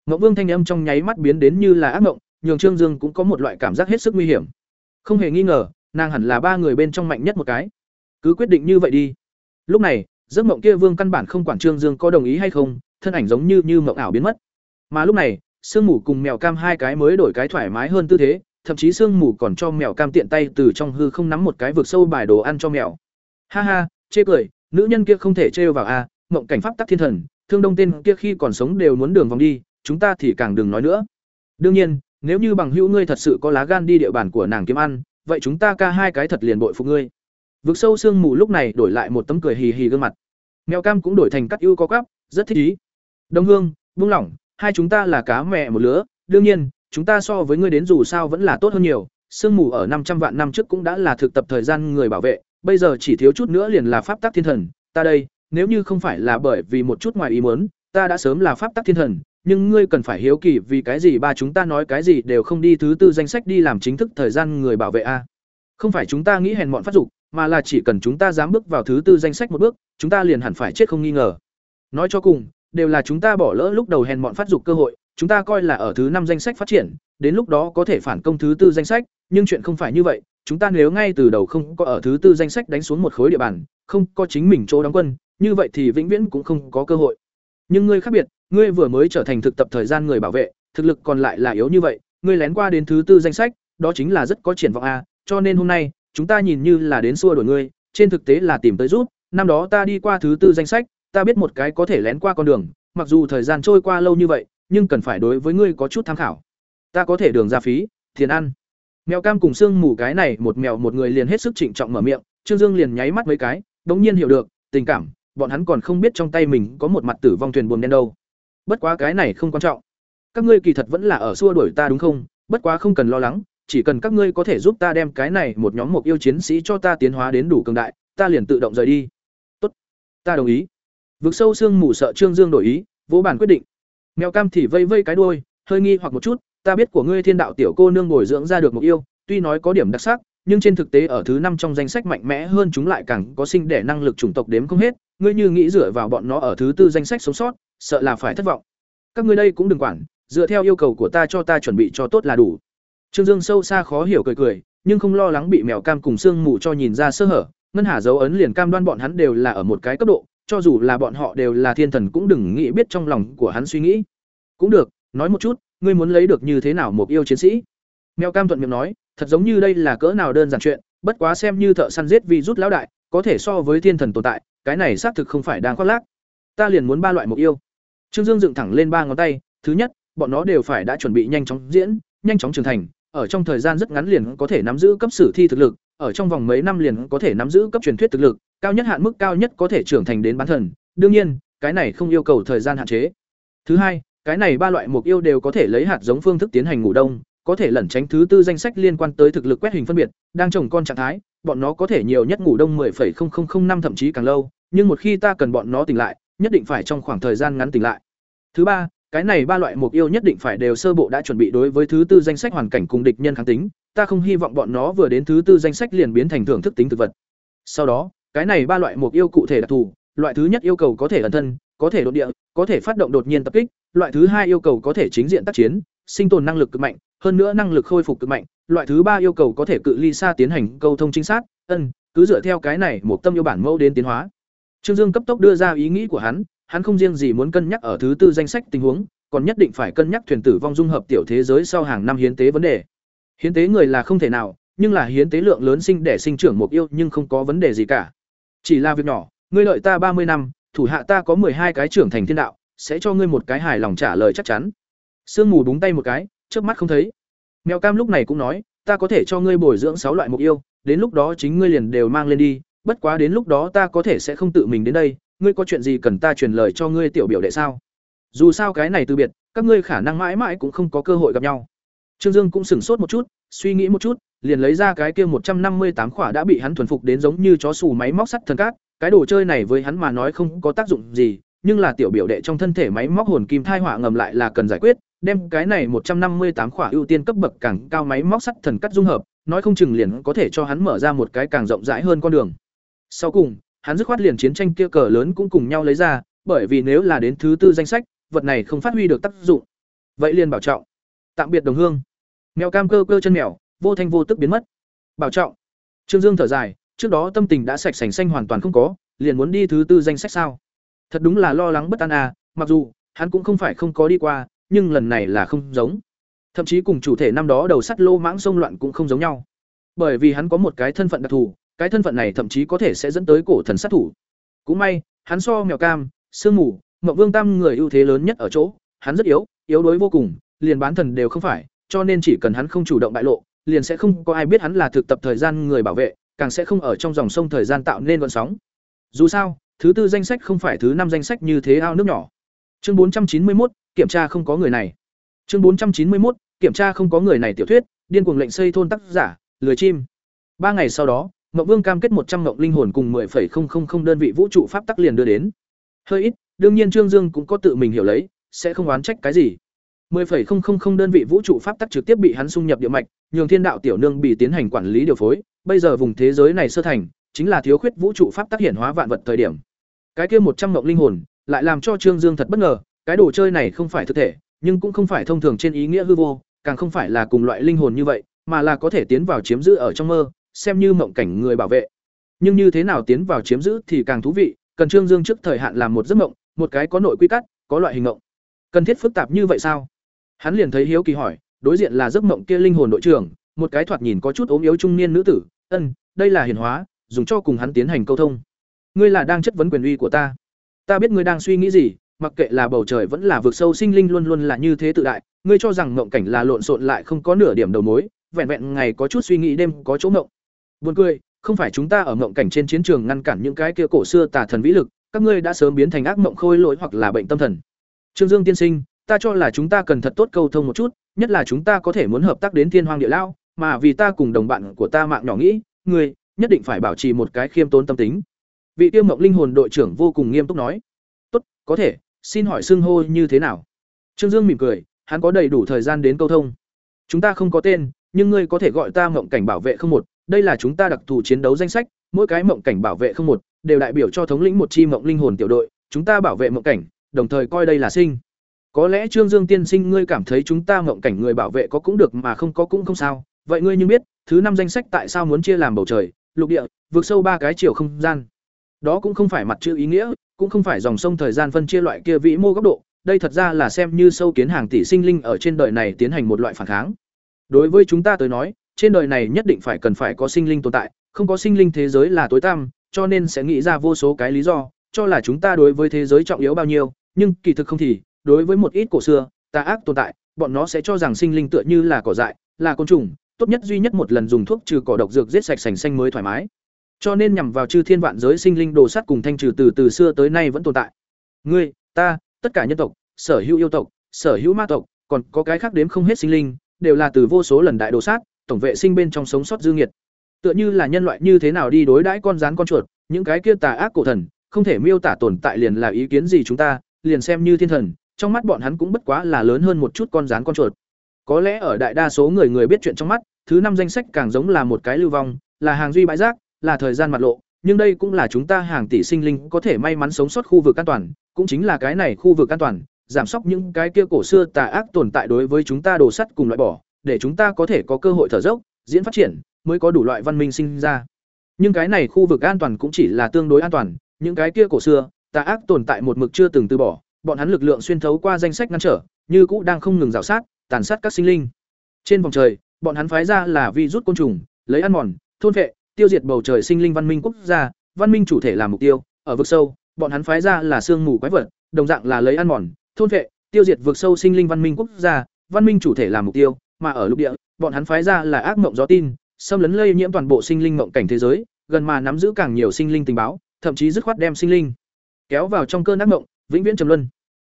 Speaker 1: Mộng Vương thanh âm trong nháy mắt biến đến như là ác mộng, nhường Trương Dương cũng có một loại cảm giác hết sức nguy hiểm. Không hề nghi ngờ, nàng hẳn là ba người bên trong mạnh nhất một cái. Cứ quyết định như vậy đi. Lúc này, giấc mộng kia Vương căn bản không quản Trương Dương có đồng ý hay không, thân ảnh giống như như mộng ảo biến mất. Mà lúc này, sương mù cùng mèo cam hai cái mới đổi cái thoải mái hơn tư thế, thậm chí sương mù còn cho mèo cam tiện tay từ trong hư không nắm một cái vực sâu bài đồ ăn cho mèo. Ha ha, chê cười, nữ nhân kia không thể trêu vào a, à, mộng cảnh pháp tắc thiên thần, thương đông tên kia khi còn sống đều muốn đường vòng đi, chúng ta thì càng đừng nói nữa. Đương nhiên, nếu như bằng hữu ngươi thật sự có lá gan đi địa bàn của nàng kiếm ăn, vậy chúng ta ca hai cái thật liền bội phục ngươi. Vực sâu sương mù lúc này đổi lại một tấm cười hì hì gương mặt. Mèo cam cũng đổi thành cắt ưu có cắp, rất thích ý. Đông Hương, buông lỏng, hai chúng ta là cá mẹ một lứa, đương nhiên, chúng ta so với ngươi đến dù sao vẫn là tốt hơn nhiều. Sương mù ở năm trăm vạn năm trước cũng đã là thực tập thời gian người bảo vệ, bây giờ chỉ thiếu chút nữa liền là pháp tắc thiên thần, ta đây, nếu như không phải là bởi vì một chút ngoài ý muốn, ta đã sớm là pháp tắc thiên thần, nhưng ngươi cần phải hiếu kỳ vì cái gì ba chúng ta nói cái gì đều không đi thứ tư danh sách đi làm chính thức thời gian người bảo vệ a. Không phải chúng ta nghĩ hèn mọn phát dục, mà là chỉ cần chúng ta dám bước vào thứ tư danh sách một bước, chúng ta liền hẳn phải chết không nghi ngờ. Nói cho cùng, đều là chúng ta bỏ lỡ lúc đầu hèn mọn phát dục cơ hội, chúng ta coi là ở thứ năm danh sách phát triển, đến lúc đó có thể phản công thứ tư danh sách, nhưng chuyện không phải như vậy, chúng ta nếu ngay từ đầu không có ở thứ tư danh sách đánh xuống một khối địa bàn, không có chính mình chỗ đóng quân, như vậy thì vĩnh viễn cũng không có cơ hội. Nhưng ngươi khác biệt, ngươi vừa mới trở thành thực tập thời gian người bảo vệ, thực lực còn lại là yếu như vậy, ngươi lén qua đến thứ tư danh sách, đó chính là rất có triển vọng a, cho nên hôm nay, chúng ta nhìn như là đến xua đuổi ngươi, trên thực tế là tìm tới giúp, năm đó ta đi qua thứ tư danh sách, ta biết một cái có thể lén qua con đường, mặc dù thời gian trôi qua lâu như vậy, nhưng cần phải đối với ngươi có chút tham khảo. Ta có thể đường ra phí, tiền ăn. Mèo cam cùng xương mù cái này một mèo một người liền hết sức trịnh trọng mở miệng, Trương Dương liền nháy mắt mấy cái, đống nhiên hiểu được, tình cảm, bọn hắn còn không biết trong tay mình có một mặt tử vong thuyền buồm đen đâu. Bất quá cái này không quan trọng. Các ngươi kỳ thật vẫn là ở xua đuổi ta đúng không? Bất quá không cần lo lắng, chỉ cần các ngươi có thể giúp ta đem cái này một nhóm mục yêu chiến sĩ cho ta tiến hóa đến đủ cường đại, ta liền tự động rời đi. Tốt, ta đồng ý. Vực sâu xương mù sợ Trương Dương đổi ý, vỗ bản quyết định. Mèo cam thì vây vây cái đuôi, hơi nghi hoặc một chút, ta biết của ngươi thiên đạo tiểu cô nương bồi dưỡng ra được mục yêu, tuy nói có điểm đặc sắc, nhưng trên thực tế ở thứ năm trong danh sách mạnh mẽ hơn chúng lại càng có sinh đẻ năng lực chủng tộc đếm không hết, ngươi như nghĩ dựa vào bọn nó ở thứ tư danh sách sống sót, sợ là phải thất vọng. Các ngươi đây cũng đừng quản, dựa theo yêu cầu của ta cho ta chuẩn bị cho tốt là đủ. Trương Dương sâu xa khó hiểu cười cười, nhưng không lo lắng bị mèo cam cùng xương mù cho nhìn ra sơ hở, ngân hà dấu ấn liền cam đoan bọn hắn đều là ở một cái cấp độ, cho dù là bọn họ đều là thiên thần cũng đừng nghĩ biết trong lòng của hắn suy nghĩ. Cũng được, nói một chút, ngươi muốn lấy được như thế nào một yêu chiến sĩ mèo cam thuận miệng nói thật giống như đây là cỡ nào đơn giản chuyện bất quá xem như thợ săn giết vì rút lão đại có thể so với thiên thần tồn tại cái này xác thực không phải đang khoác lác. Ta liền muốn ba loại mục yêu. Trương dương dựng thẳng lên ba ngón tay, thứ nhất, bọn nó đều phải đã chuẩn bị nhanh chóng diễn, nhanh chóng trưởng thành, ở trong thời gian rất ngắn liền có thể nắm giữ cấp sử thi thực lực, ở trong vòng mấy năm liền có thể nắm giữ cấp truyền thuyết thực lực, cao nhất hạn mức cao nhất có thể trưởng thành đến bán thần. Đương nhiên, cái này không yêu cầu thời gian hạn chế. Thứ hai, cái này ba loại mục yêu đều có thể lấy hạt giống phương thức tiến hành ngủ đông có thể lẩn tránh thứ tư danh sách liên quan tới thực lực quét hình phân biệt đang trồng con trạng thái bọn nó có thể nhiều nhất ngủ đông 10,0005 năm thậm chí càng lâu nhưng một khi ta cần bọn nó tỉnh lại nhất định phải trong khoảng thời gian ngắn tỉnh lại. Thứ ba cái này ba loại mục yêu nhất định phải đều sơ bộ đã chuẩn bị đối với thứ tư danh sách hoàn cảnh cùng địch nhân kháng tính ta không hy vọng bọn nó vừa đến thứ tư danh sách liền biến thành thưởng thức tính thực vật. Sau đó cái này ba loại mục yêu cụ thể đặc thù loại thứ nhất yêu cầu có thể ẩn thân có thể đột địa có thể phát động đột nhiên tập kích loại thứ hai yêu cầu có thể chính diện tác chiến sinh tồn năng lực cực mạnh hơn nữa năng lực khôi phục cực mạnh, loại thứ ba yêu cầu có thể cự ly xa tiến hành câu thông chính xác ân, cứ dựa theo cái này một tâm yêu bản mẫu đến tiến hóa. Trương dương cấp tốc đưa ra ý nghĩ của hắn hắn không riêng gì muốn cân nhắc ở thứ tư danh sách tình huống, còn nhất định phải cân nhắc thuyền tử vong dung hợp tiểu thế giới sau hàng năm hiến tế vấn đề. Hiến tế người là không thể nào, nhưng là hiến tế lượng lớn sinh để sinh trưởng mục yêu nhưng không có vấn đề gì cả. Chỉ là việc nhỏ, ngươi lợi ta ba mươi năm, thủ hạ ta có hai cái trưởng thành thiên đạo, sẽ cho ngươi một cái hài lòng trả lời chắc chắn. Sương mù đúng tay một cái trước mắt không thấy. Mèo cam lúc này cũng nói, ta có thể cho ngươi bồi dưỡng sáu loại mục yêu, đến lúc đó chính ngươi liền đều mang lên đi, bất quá đến lúc đó ta có thể sẽ không tự mình đến đây, ngươi có chuyện gì cần ta truyền lời cho ngươi tiểu biểu đệ sao? Dù sao cái này từ biệt, các ngươi khả năng mãi mãi cũng không có cơ hội gặp nhau. Trương dương cũng sửng sốt một chút, suy nghĩ một chút, liền lấy ra cái kia một trăm năm mươi tám khỏa đã bị hắn thuần phục đến giống như chó xù máy móc sắt thần cát. Cái đồ chơi này với hắn mà nói không có tác dụng gì, nhưng là tiểu biểu đệ trong thân thể máy móc hồn kim thai hỏa ngầm lại là cần giải quyết đem cái này một trăm năm mươi tám khỏa ưu tiên cấp bậc càng cao máy móc sắt thần cắt dung hợp, nói không chừng liền có thể cho hắn mở ra một cái càng rộng rãi hơn con đường. Sau cùng, hắn dứt khoát liền chiến tranh kia cờ lớn cũng cùng nhau lấy ra, bởi vì nếu là đến thứ tư danh sách, vật này không phát huy được tác dụng. Vậy liền bảo trọng. Tạm biệt đồng hương. Mèo cam cơ cơ chân mèo, vô thanh vô tức biến mất. Bảo trọng. Trương dương thở dài, trước đó tâm tình đã sạch sành xanh hoàn toàn không có, liền muốn đi thứ tư danh sách sao? Thật đúng là lo lắng bất an à mặc dù, hắn cũng không phải không có đi qua nhưng lần này là không giống. Thậm chí cùng chủ thể năm đó đầu sắt lô mãng sông loạn cũng không giống nhau. Bởi vì hắn có một cái thân phận đặc thù, cái thân phận này thậm chí có thể sẽ dẫn tới cổ thần sát thủ. Cũng may, hắn so mèo cam, sương mù, Ngọc Vương Tam người ưu thế lớn nhất ở chỗ, hắn rất yếu, yếu đuối vô cùng, liền bán thần đều không phải, cho nên chỉ cần hắn không chủ động bại lộ, liền sẽ không có ai biết hắn là thực tập thời gian người bảo vệ, càng sẽ không ở trong dòng sông thời gian tạo nên gợn sóng. Dù sao, thứ tư danh sách không phải thứ năm danh sách như thế ao nước nhỏ. Chương 491, kiểm tra không có người này chương bốn trăm chín mươi một kiểm tra không có người này tiểu thuyết điên cuồng lệnh xây thôn tác giả lười chim ba ngày sau đó Ngọc Vương cam kết một trăm ngọc linh hồn cùng 10.000 đơn vị vũ trụ pháp tắc liền đưa đến. Hơi ít, đương nhiên Trương Dương cũng có tự mình hiểu lấy, sẽ không oán trách cái gì. 10.000 đơn vị vũ trụ pháp tắc trực tiếp bị hắn xung nhập địa mạch, nhường Thiên đạo tiểu nương bị tiến hành quản lý điều phối, bây giờ vùng thế giới này sơ thành, chính là thiếu khuyết vũ trụ pháp tắc hiển hóa vạn vật thời điểm. Cái kia một trăm ngọc linh hồn, lại làm cho Trương Dương thật bất ngờ, cái đồ chơi này không phải thực thể, nhưng cũng không phải thông thường trên ý nghĩa hư vô, càng không phải là cùng loại linh hồn như vậy, mà là có thể tiến vào chiếm giữ ở trong mơ, xem như mộng cảnh người bảo vệ. Nhưng như thế nào tiến vào chiếm giữ thì càng thú vị, cần Trương Dương trước thời hạn làm một giấc mộng, một cái có nội quy cắt, có loại hình mộng. Cần thiết phức tạp như vậy sao? Hắn liền thấy hiếu kỳ hỏi, đối diện là giấc mộng kia linh hồn đội trưởng, một cái thoạt nhìn có chút ốm yếu trung niên nữ tử, "Ân, đây là hiển hóa, dùng cho cùng hắn tiến hành câu thông. Ngươi là đang chất vấn quyền uy của ta. Ta biết ngươi đang suy nghĩ gì, mặc kệ là bầu trời vẫn là vực sâu sinh linh luôn luôn là như thế tự đại, ngươi cho rằng mộng cảnh là lộn xộn lại không có nửa điểm đầu mối, vẹn vẹn ngày có chút suy nghĩ đêm có chỗ mộng. Buồn cười, không phải chúng ta ở mộng cảnh trên chiến trường ngăn cản những cái kia cổ xưa tà thần vĩ lực, các ngươi đã sớm biến thành ác mộng khôi lỗi hoặc là bệnh tâm thần. Trương Dương tiên sinh, ta cho là chúng ta cần thật tốt câu thông một chút, nhất là chúng ta có thể muốn hợp tác đến thiên hoang địa lao, mà vì ta cùng đồng bạn của ta mạng nhỏ nghĩ, ngươi nhất định phải bảo trì một cái khiêm tốn tâm tính. Vị Tiêu Mộng Linh hồn đội trưởng vô cùng nghiêm túc nói. "Tốt, có thể, xin hỏi xưng hô như thế nào?" Trương Dương mỉm cười, hắn có đầy đủ thời gian đến câu thông. "Chúng ta không có tên, nhưng ngươi có thể gọi ta Mộng Cảnh Bảo vệ không một, đây là chúng ta đặc thù chiến đấu danh sách, mỗi cái Mộng Cảnh Bảo vệ không một đều đại biểu cho thống lĩnh một chi Mộng Linh hồn tiểu đội, chúng ta bảo vệ Mộng Cảnh, đồng thời coi đây là sinh. Có lẽ Trương Dương tiên sinh ngươi cảm thấy chúng ta Mộng Cảnh người bảo vệ có cũng được mà không có cũng không sao, vậy ngươi như biết, thứ năm danh sách tại sao muốn chia làm bầu trời, lục địa, vượt sâu ba cái chiều không gian. Đó cũng không phải mặt chữ ý nghĩa, cũng không phải dòng sông thời gian phân chia loại kia vĩ mô góc độ, đây thật ra là xem như sâu kiến hàng tỷ sinh linh ở trên đời này tiến hành một loại phản kháng. Đối với chúng ta tới nói, trên đời này nhất định phải cần phải có sinh linh tồn tại, không có sinh linh thế giới là tối tăm, cho nên sẽ nghĩ ra vô số cái lý do, cho là chúng ta đối với thế giới trọng yếu bao nhiêu, nhưng kỳ thực không thì, đối với một ít cổ xưa, tà ác tồn tại, bọn nó sẽ cho rằng sinh linh tựa như là cỏ dại, là côn trùng, tốt nhất duy nhất một lần dùng thuốc trừ cỏ độc dược giết sạch sành xanh mới thoải mái. Cho nên nhằm vào chư thiên vạn giới sinh linh đồ sắt cùng thanh trừ từ từ xưa tới nay vẫn tồn tại. Ngươi, ta, tất cả nhân tộc, sở hữu yêu tộc, sở hữu ma tộc, còn có cái khác đếm không hết sinh linh, đều là từ vô số lần đại đồ sát, tổng vệ sinh bên trong sống sót dư nghiệt. Tựa như là nhân loại như thế nào đi đối đãi con rắn con chuột, những cái kia tà ác cổ thần, không thể miêu tả tồn tại liền là ý kiến gì chúng ta, liền xem như thiên thần, trong mắt bọn hắn cũng bất quá là lớn hơn một chút con rắn con chuột. Có lẽ ở đại đa số người người biết chuyện trong mắt, thứ năm danh sách càng giống là một cái lưu vong, là hàng duy bãi rác, là thời gian mặt lộ, nhưng đây cũng là chúng ta hàng tỷ sinh linh có thể may mắn sống sót khu vực an toàn, cũng chính là cái này khu vực an toàn, giảm sóc những cái kia cổ xưa tà ác tồn tại đối với chúng ta đồ sắt cùng loại bỏ, để chúng ta có thể có cơ hội thở dốc, diễn phát triển, mới có đủ loại văn minh sinh ra. Nhưng cái này khu vực an toàn cũng chỉ là tương đối an toàn, những cái kia cổ xưa, tà ác tồn tại một mực chưa từng từ bỏ, bọn hắn lực lượng xuyên thấu qua danh sách ngăn trở, như cũ đang không ngừng rào sát, tàn sát các sinh linh. Trên vòng trời, bọn hắn phái ra là vi rút côn trùng, lấy ăn mòn, thôn vệ, tiêu diệt bầu trời sinh linh văn minh quốc gia, văn minh chủ thể làm mục tiêu, ở vực sâu, bọn hắn phái ra là xương mù quái vật, đồng dạng là lấy ăn mòn, thôn vệ, tiêu diệt vực sâu sinh linh văn minh quốc gia, văn minh chủ thể làm mục tiêu, mà ở lục địa, bọn hắn phái ra là ác mộng gió tin, xâm lấn lây nhiễm toàn bộ sinh linh mộng cảnh thế giới, gần mà nắm giữ càng nhiều sinh linh tình báo, thậm chí dứt khoát đem sinh linh kéo vào trong cơn ác mộng, vĩnh viễn trầm luân.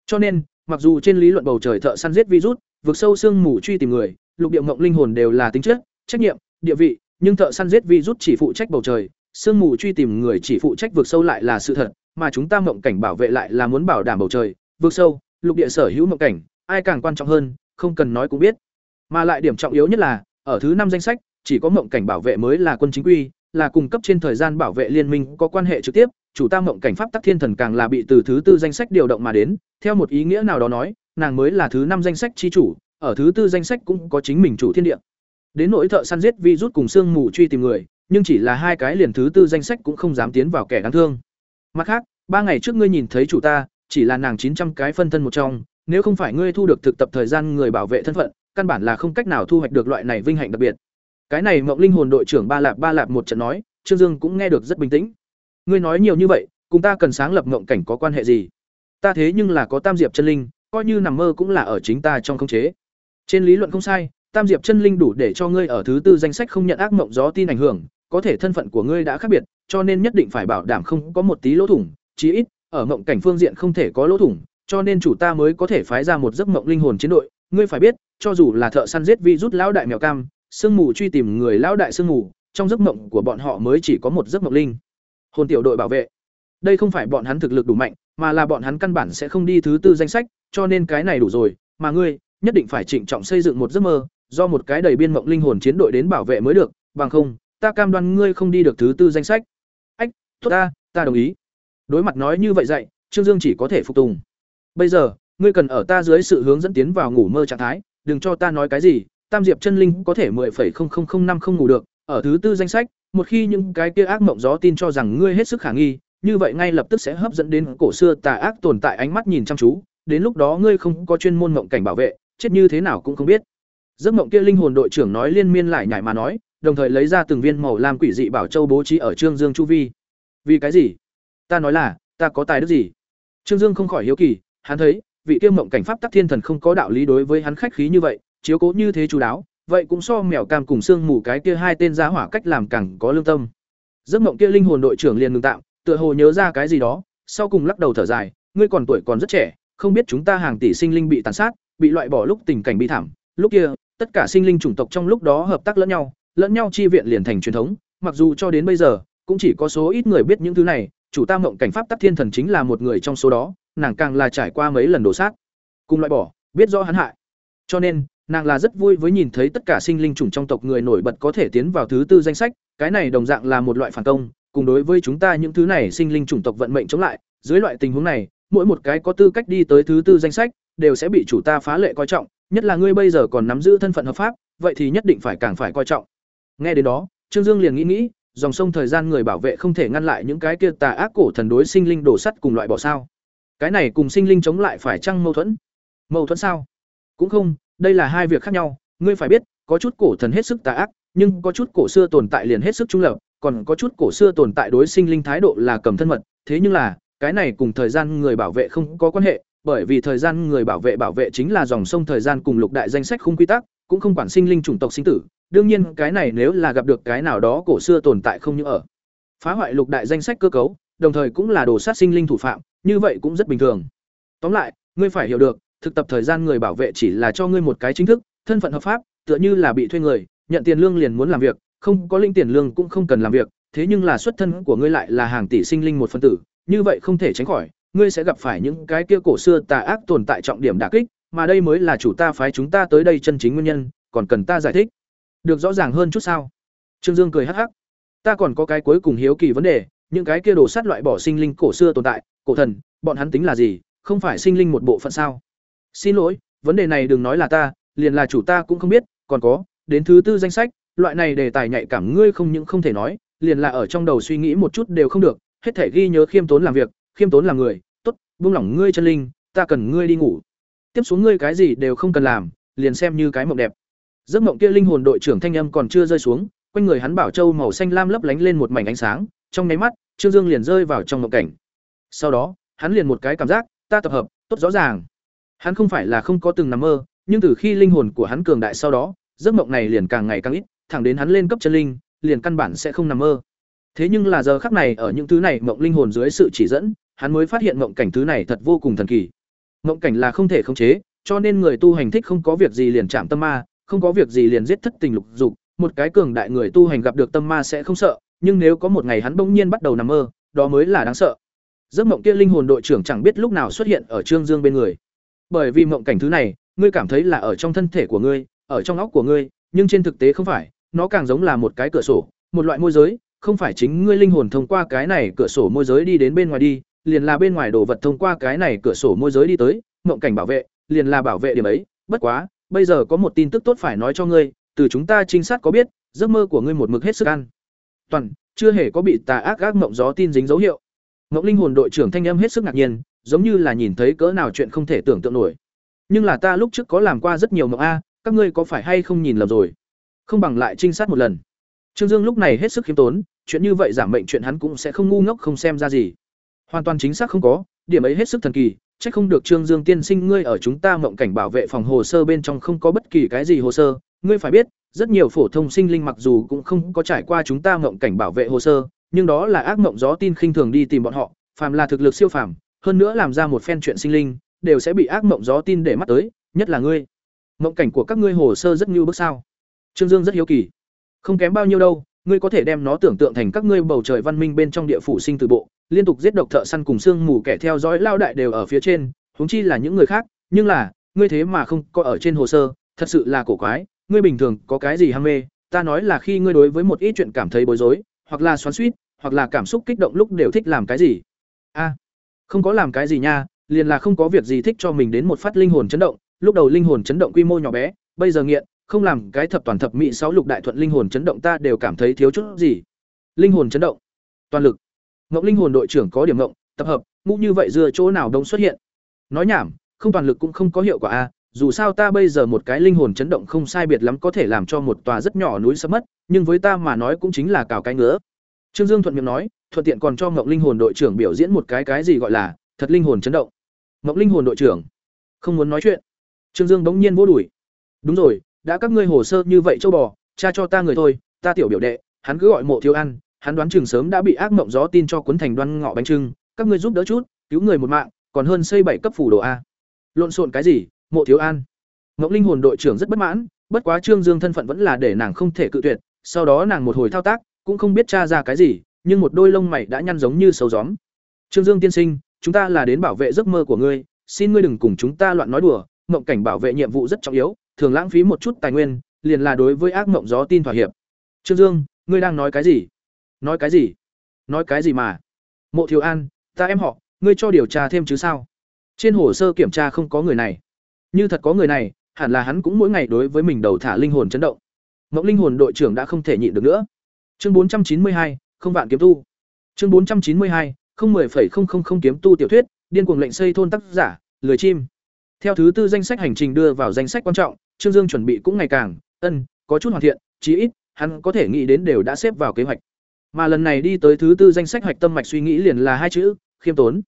Speaker 1: Cho nên, mặc dù trên lý luận bầu trời thợ săn giết virus, vực sâu xương mù truy tìm người, lục địa mộng linh hồn đều là tính chất, trách nhiệm, địa vị, nhưng thợ săn giết virus chỉ phụ trách bầu trời, sương mù truy tìm người chỉ phụ trách vượt sâu lại là sự thật, mà chúng ta mộng cảnh bảo vệ lại là muốn bảo đảm bầu trời, vượt sâu, lục địa sở hữu mộng cảnh, ai càng quan trọng hơn, không cần nói cũng biết. Mà lại điểm trọng yếu nhất là, ở thứ năm danh sách, chỉ có mộng cảnh bảo vệ mới là quân chính quy, là cung cấp trên thời gian bảo vệ liên minh có quan hệ trực tiếp, chủ ta mộng cảnh pháp tắc thiên thần càng là bị từ thứ tư danh sách điều động mà đến, theo một ý nghĩa nào đó nói, nàng mới là thứ năm danh sách chi chủ, ở thứ tư danh sách cũng có chính mình chủ thiên địa. Đến nỗi thợ săn giết vi rút cùng xương mù truy tìm người, nhưng chỉ là hai cái liền thứ tư danh sách cũng không dám tiến vào kẻ đáng thương. Mặt khác, ba ngày trước ngươi nhìn thấy chủ ta, chỉ là nàng chín trăm cái phân thân một trong, nếu không phải ngươi thu được thực tập thời gian người bảo vệ thân phận, căn bản là không cách nào thu hoạch được loại này vinh hạnh đặc biệt. Cái này Mộng Linh hồn đội trưởng Ba Lạp Ba Lạp một trận nói, Trương Dương cũng nghe được rất bình tĩnh. Ngươi nói nhiều như vậy, cùng ta cần sáng lập mộng cảnh có quan hệ gì? Ta thế nhưng là có Tam Diệp chân linh, coi như nằm mơ cũng là ở chính ta trong khống chế. Trên lý luận không sai, Tam Diệp chân linh đủ để cho ngươi ở thứ tư danh sách không nhận ác mộng gió tin ảnh hưởng, có thể thân phận của ngươi đã khác biệt, cho nên nhất định phải bảo đảm không có một tí lỗ thủng, chí ít ở mộng cảnh phương diện không thể có lỗ thủng, cho nên chủ ta mới có thể phái ra một giấc mộng linh hồn chiến đội, ngươi phải biết, cho dù là thợ săn giết vi rút lão đại mèo cam, sương mù truy tìm người lão đại sương mù, trong giấc mộng của bọn họ mới chỉ có một giấc mộng linh. Hồn tiểu đội bảo vệ. Đây không phải bọn hắn thực lực đủ mạnh, mà là bọn hắn căn bản sẽ không đi thứ tư danh sách, cho nên cái này đủ rồi, mà ngươi nhất định phải trịnh trọng xây dựng một giấc mơ, do một cái đầy biên mộng linh hồn chiến đội đến bảo vệ mới được, bằng không, ta cam đoan ngươi không đi được thứ tư danh sách. Ách, tốt ta, ta đồng ý. Đối mặt nói như vậy dạy, Trương Dương chỉ có thể phục tùng. Bây giờ, ngươi cần ở ta dưới sự hướng dẫn tiến vào ngủ mơ trạng thái, đừng cho ta nói cái gì, Tam Diệp chân linh có thể 10.0005 không ngủ được, ở thứ tư danh sách, một khi những cái kia ác mộng gió tin cho rằng ngươi hết sức khả nghi, như vậy ngay lập tức sẽ hấp dẫn đến cổ xưa tà ác tồn tại ánh mắt nhìn chăm chú, đến lúc đó ngươi không có chuyên môn mộng cảnh bảo vệ, chết như thế nào cũng không biết. Giấc mộng kia linh hồn đội trưởng nói liên miên lại nhảy mà nói, đồng thời lấy ra từng viên màu lam quỷ dị bảo châu bố trí ở Trương Dương chu vi. Vì cái gì? Ta nói là, ta có tài đức gì? Trương Dương không khỏi hiếu kỳ, hắn thấy, vị kia mộng cảnh pháp tắc thiên thần không có đạo lý đối với hắn khách khí như vậy, chiếu cố như thế chú đáo, vậy cũng so mèo cam cùng xương mù cái kia hai tên giá hỏa cách làm càng có lương tâm. Giấc mộng kia linh hồn đội trưởng liền ngừng tạm, tựa hồ nhớ ra cái gì đó, sau cùng lắc đầu thở dài, ngươi còn tuổi còn rất trẻ, không biết chúng ta hàng tỷ sinh linh bị tàn sát, bị loại bỏ lúc tình cảnh bi thảm, lúc kia, tất cả sinh linh chủng tộc trong lúc đó hợp tác lẫn nhau, lẫn nhau chi viện liền thành truyền thống, mặc dù cho đến bây giờ, cũng chỉ có số ít người biết những thứ này, chủ ta mộng cảnh pháp tắc thiên thần chính là một người trong số đó, nàng càng là trải qua mấy lần đổ sát, cùng loại bỏ, biết rõ hắn hại. Cho nên, nàng là rất vui với nhìn thấy tất cả sinh linh chủng trong tộc người nổi bật có thể tiến vào thứ tư danh sách, cái này đồng dạng là một loại phản công, cùng đối với chúng ta những thứ này sinh linh chủng tộc vận mệnh chống lại, dưới loại tình huống này, mỗi một cái có tư cách đi tới thứ tư danh sách, đều sẽ bị chủ ta phá lệ coi trọng, nhất là ngươi bây giờ còn nắm giữ thân phận hợp pháp, vậy thì nhất định phải càng phải coi trọng. Nghe đến đó, Trương Dương liền nghĩ nghĩ, dòng sông thời gian người bảo vệ không thể ngăn lại những cái kia tà ác cổ thần đối sinh linh đổ sắt cùng loại bỏ sao? cái này cùng sinh linh chống lại phải chăng mâu thuẫn mâu thuẫn sao cũng không đây là hai việc khác nhau ngươi phải biết có chút cổ thần hết sức tà ác nhưng có chút cổ xưa tồn tại liền hết sức trung lập còn có chút cổ xưa tồn tại đối sinh linh thái độ là cầm thân mật thế nhưng là cái này cùng thời gian người bảo vệ không có quan hệ bởi vì thời gian người bảo vệ bảo vệ chính là dòng sông thời gian cùng lục đại danh sách khung quy tắc, cũng không quản sinh linh chủng tộc sinh tử. Đương nhiên, cái này nếu là gặp được cái nào đó cổ xưa tồn tại không như ở phá hoại lục đại danh sách cơ cấu, đồng thời cũng là đồ sát sinh linh thủ phạm, như vậy cũng rất bình thường. Tóm lại, ngươi phải hiểu được, thực tập thời gian người bảo vệ chỉ là cho ngươi một cái chính thức, thân phận hợp pháp, tựa như là bị thuê người, nhận tiền lương liền muốn làm việc, không có linh tiền lương cũng không cần làm việc, thế nhưng là xuất thân của ngươi lại là hàng tỷ sinh linh một phân tử, như vậy không thể tránh khỏi ngươi sẽ gặp phải những cái kia cổ xưa tà ác tồn tại trọng điểm đả kích, mà đây mới là chủ ta phái chúng ta tới đây chân chính nguyên nhân, còn cần ta giải thích. Được rõ ràng hơn chút sao? Trương dương cười hắc hắc. Ta còn có cái cuối cùng hiếu kỳ vấn đề, những cái kia đổ sát loại bỏ sinh linh cổ xưa tồn tại, cổ thần, bọn hắn tính là gì? Không phải sinh linh một bộ phận sao? Xin lỗi, vấn đề này đừng nói là ta, liền là chủ ta cũng không biết, còn có, đến thứ tư danh sách, loại này đề tài nhạy cảm ngươi không những không thể nói, liền là ở trong đầu suy nghĩ một chút đều không được, hết thể ghi nhớ khiêm tốn làm việc khiêm tốn làm người, tốt, buông lỏng ngươi chân linh, ta cần ngươi đi ngủ. Tiếp xuống ngươi cái gì đều không cần làm, liền xem như cái mộng đẹp. Giấc mộng kia linh hồn đội trưởng thanh âm còn chưa rơi xuống, quanh người hắn bảo châu màu xanh lam lấp lánh lên một mảnh ánh sáng, trong nháy mắt, trương dương liền rơi vào trong mộng cảnh. Sau đó, hắn liền một cái cảm giác, ta tập hợp, tốt rõ ràng. Hắn không phải là không có từng nằm mơ, nhưng từ khi linh hồn của hắn cường đại sau đó, giấc mộng này liền càng ngày càng ít, thẳng đến hắn lên cấp chân linh, liền căn bản sẽ không nằm mơ. Thế nhưng là giờ khắc này, ở những thứ này mộng linh hồn dưới sự chỉ dẫn hắn mới phát hiện mộng cảnh thứ này thật vô cùng thần kỳ. Mộng cảnh là không thể khống chế, cho nên người tu hành thích không có việc gì liền chạm tâm ma, không có việc gì liền giết thất tình lục dục. Một cái cường đại người tu hành gặp được tâm ma sẽ không sợ, nhưng nếu có một ngày hắn bỗng nhiên bắt đầu nằm mơ, đó mới là đáng sợ. Giấc mộng kia linh hồn đội trưởng chẳng biết lúc nào xuất hiện ở trương dương bên người. Bởi vì mộng cảnh thứ này, ngươi cảm thấy là ở trong thân thể của ngươi, ở trong óc của ngươi, nhưng trên thực tế không phải, nó càng giống là một cái cửa sổ, một loại môi giới, không phải chính ngươi linh hồn thông qua cái này cửa sổ môi giới đi đến bên ngoài đi liền là bên ngoài đồ vật thông qua cái này cửa sổ môi giới đi tới, mộng cảnh bảo vệ, liền là bảo vệ điểm ấy. Bất quá, bây giờ có một tin tức tốt phải nói cho ngươi, từ chúng ta trinh sát có biết, giấc mơ của ngươi một mực hết sức ăn. Toàn, chưa hề có bị tà ác ác mộng gió tin dính dấu hiệu. Mộng linh hồn đội trưởng thanh âm hết sức ngạc nhiên, giống như là nhìn thấy cỡ nào chuyện không thể tưởng tượng nổi. Nhưng là ta lúc trước có làm qua rất nhiều mộng a, các ngươi có phải hay không nhìn lầm rồi? Không bằng lại trinh sát một lần. Trương dương lúc này hết sức khiêm tốn, chuyện như vậy giảm mệnh chuyện hắn cũng sẽ không ngu ngốc không xem ra gì hoàn toàn chính xác không có, điểm ấy hết sức thần kỳ, chắc không được trương dương tiên sinh ngươi ở chúng ta mộng cảnh bảo vệ phòng hồ sơ bên trong không có bất kỳ cái gì hồ sơ. Ngươi phải biết, rất nhiều phổ thông sinh linh mặc dù cũng không có trải qua chúng ta mộng cảnh bảo vệ hồ sơ, nhưng đó là ác mộng gió tin khinh thường đi tìm bọn họ, phàm là thực lực siêu phàm, hơn nữa làm ra một phen chuyện sinh linh, đều sẽ bị ác mộng gió tin để mắt tới, nhất là ngươi. Mộng cảnh của các ngươi hồ sơ rất như bước sao. Trương dương rất hiếu kỳ. Không kém bao nhiêu đâu, ngươi có thể đem nó tưởng tượng thành các ngươi bầu trời văn minh bên trong địa phủ sinh từ bộ liên tục giết độc thợ săn cùng xương mù kẻ theo dõi lao đại đều ở phía trên, huống chi là những người khác, nhưng là, ngươi thế mà không có ở trên hồ sơ, thật sự là cổ quái, ngươi bình thường có cái gì ham mê, ta nói là khi ngươi đối với một ít chuyện cảm thấy bối rối, hoặc là xoắn suýt hoặc là cảm xúc kích động lúc đều thích làm cái gì. A, không có làm cái gì nha, liền là không có việc gì thích cho mình đến một phát linh hồn chấn động, lúc đầu linh hồn chấn động quy mô nhỏ bé, bây giờ nghiện, không làm cái thập toàn thập mỹ sáu lục đại thuận linh hồn chấn động ta đều cảm thấy thiếu chút gì. Linh hồn chấn động, toàn lực ngộng linh hồn đội trưởng có điểm ngộng, tập hợp ngũ như vậy dưa chỗ nào đông xuất hiện? Nói nhảm, không toàn lực cũng không có hiệu quả a dù sao ta bây giờ một cái linh hồn chấn động không sai biệt lắm có thể làm cho một tòa rất nhỏ núi sập mất, nhưng với ta mà nói cũng chính là cào cái ngứa. Trương dương thuận miệng nói, thuận tiện còn cho ngộng linh hồn đội trưởng biểu diễn một cái cái gì gọi là, thật linh hồn chấn động. Ngộng linh hồn đội trưởng, không muốn nói chuyện. Trương dương bỗng nhiên vô đuổi. Đúng rồi, đã các ngươi hồ sơ như vậy châu bò, cha cho ta người thôi, ta tiểu biểu đệ, hắn cứ gọi mộ thiếu ăn hắn đoán chừng sớm đã bị ác mộng gió tin cho cuốn thành đoan ngọ bánh trưng, các ngươi giúp đỡ chút, cứu người một mạng, còn hơn xây bảy cấp phủ đồ a. Lộn xộn cái gì, mộ thiếu an. Ngọc linh hồn đội trưởng rất bất mãn, bất quá trương dương thân phận vẫn là để nàng không thể cự tuyệt, sau đó nàng một hồi thao tác, cũng không biết tra ra cái gì, nhưng một đôi lông mày đã nhăn giống như sầu gióm. Trương dương tiên sinh, chúng ta là đến bảo vệ giấc mơ của ngươi, xin ngươi đừng cùng chúng ta loạn nói đùa, mộng cảnh bảo vệ nhiệm vụ rất trọng yếu, thường lãng phí một chút tài nguyên, liền là đối với ác mộng gió tin thỏa hiệp. Trương dương, ngươi đang nói cái gì? Nói cái gì? Nói cái gì mà? Mộ thiếu an, ta em họ, ngươi cho điều tra thêm chứ sao? Trên hồ sơ kiểm tra không có người này. Như thật có người này, hẳn là hắn cũng mỗi ngày đối với mình đầu thả linh hồn chấn động. Mộng linh hồn đội trưởng đã không thể nhịn được nữa. Chương bốn trăm chín mươi hai, không vạn kiếm tu. Chương bốn trăm chín mươi hai, không mười phẩy không không không kiếm tu tiểu thuyết, điên cuồng lệnh xây thôn tác giả, lười chim. Theo thứ tư danh sách hành trình đưa vào danh sách quan trọng, trương dương chuẩn bị cũng ngày càng, ân, có chút hoàn thiện, chí ít, hắn có thể nghĩ đến đều đã xếp vào kế hoạch mà lần này đi tới thứ tư danh sách hoạch tâm mạch suy nghĩ liền là hai chữ, khiêm tốn.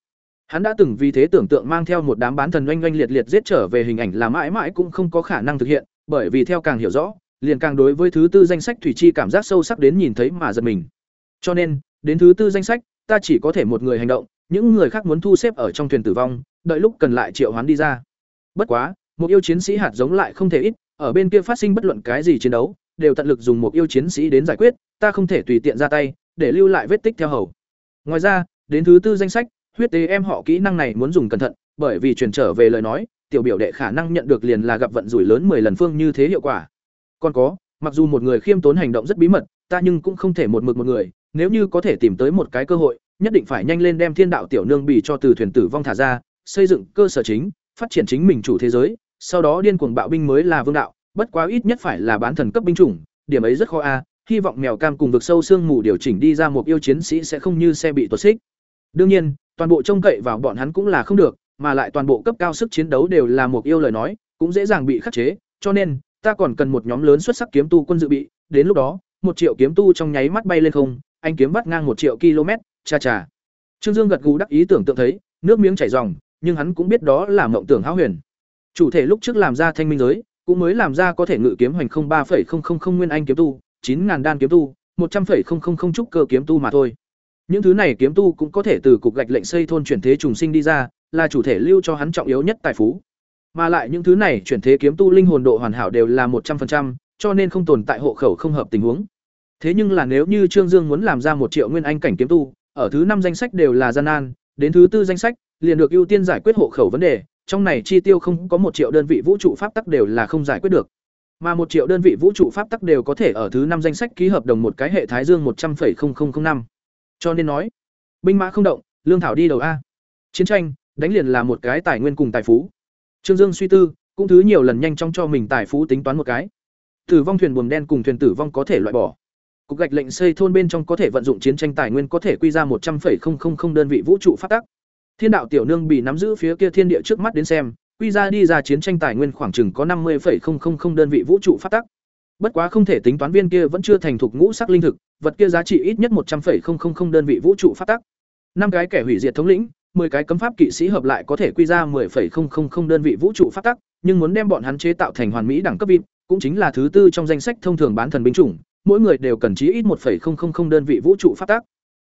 Speaker 1: Hắn đã từng vì thế tưởng tượng mang theo một đám bán thần oanh oanh liệt liệt giết trở về hình ảnh là mãi mãi cũng không có khả năng thực hiện, bởi vì theo càng hiểu rõ, liền càng đối với thứ tư danh sách thủy chi cảm giác sâu sắc đến nhìn thấy mà giật mình. Cho nên, đến thứ tư danh sách, ta chỉ có thể một người hành động, những người khác muốn thu xếp ở trong thuyền tử vong, đợi lúc cần lại triệu hoán đi ra. Bất quá, một yêu chiến sĩ hạt giống lại không thể ít, ở bên kia phát sinh bất luận cái gì chiến đấu đều tận lực dùng một yêu chiến sĩ đến giải quyết, ta không thể tùy tiện ra tay, để lưu lại vết tích theo hầu. Ngoài ra, đến thứ tư danh sách, huyết tế em họ kỹ năng này muốn dùng cẩn thận, bởi vì chuyển trở về lời nói, tiểu biểu đệ khả năng nhận được liền là gặp vận rủi lớn 10 lần phương như thế hiệu quả. Còn có, mặc dù một người khiêm tốn hành động rất bí mật, ta nhưng cũng không thể một mực một người, nếu như có thể tìm tới một cái cơ hội, nhất định phải nhanh lên đem thiên đạo tiểu nương bì cho từ thuyền tử vong thả ra, xây dựng cơ sở chính, phát triển chính mình chủ thế giới, sau đó điên cuồng bạo binh mới là vương đạo bất quá ít nhất phải là bán thần cấp binh chủng, điểm ấy rất khó a, hy vọng mèo cam cùng vực sâu xương mù điều chỉnh đi ra một yêu chiến sĩ sẽ không như xe bị tuột xích. Đương nhiên, toàn bộ trông cậy vào bọn hắn cũng là không được, mà lại toàn bộ cấp cao sức chiến đấu đều là một yêu lời nói, cũng dễ dàng bị khắc chế, cho nên, ta còn cần một nhóm lớn xuất sắc kiếm tu quân dự bị, đến lúc đó, một triệu kiếm tu trong nháy mắt bay lên không, anh kiếm vắt ngang một triệu km, cha cha. Trương dương gật gù đắc ý tưởng tượng thấy, nước miếng chảy ròng, nhưng hắn cũng biết đó là mộng tưởng hão huyền. Chủ thể lúc trước làm ra thanh minh giới cũng mới làm ra có thể ngự kiếm hoành không ba nguyên anh kiếm tu, chín ngàn đan kiếm tu, một trăm linh trúc cơ kiếm tu mà thôi. Những thứ này kiếm tu cũng có thể từ cục gạch lệnh xây thôn chuyển thế trùng sinh đi ra, là chủ thể lưu cho hắn trọng yếu nhất tài phú. Mà lại những thứ này chuyển thế kiếm tu linh hồn độ hoàn hảo đều là một trăm linh cho nên không tồn tại hộ khẩu không hợp tình huống. Thế nhưng là nếu như trương dương muốn làm ra một triệu nguyên anh cảnh kiếm tu, ở thứ năm danh sách đều là gian nan, đến thứ tư danh sách, liền được ưu tiên giải quyết hộ khẩu vấn đề trong này chi tiêu không có một triệu đơn vị vũ trụ pháp tắc đều là không giải quyết được. Mà một triệu đơn vị vũ trụ pháp tắc đều có thể ở thứ năm danh sách ký hợp đồng một cái hệ thái dương một trăm linh năm. Cho nên nói, binh mã không động, lương thảo đi đầu a. Chiến tranh, đánh liền là một cái tài nguyên cùng tài phú. Trương dương suy tư, cũng thứ nhiều lần nhanh chóng cho mình tài phú tính toán một cái. Tử vong thuyền buồm đen cùng thuyền tử vong có thể loại bỏ. Cục gạch lệnh xây thôn bên trong có thể vận dụng chiến tranh tài nguyên có thể quy ra một trăm linh đơn vị vũ trụ phát tắc thiên đạo tiểu nương bị nắm giữ phía kia thiên địa trước mắt đến xem quy ra đi ra chiến tranh tài nguyên khoảng chừng có năm mươi đơn vị vũ trụ phát tắc bất quá không thể tính toán viên kia vẫn chưa thành thục ngũ sắc linh thực vật kia giá trị ít nhất một trăm đơn vị vũ trụ phát tắc năm cái kẻ hủy diệt thống lĩnh 10 cái cấm pháp kỵ sĩ hợp lại có thể quy ra 10,000 đơn vị vũ trụ phát tắc, nhưng muốn đem bọn hắn chế tạo thành hoàn mỹ đẳng cấp VIP, cũng chính là thứ tư trong danh sách thông thường bán thần binh chủng, mỗi người đều cần chí ít 1,000 đơn vị vũ trụ phát tắc.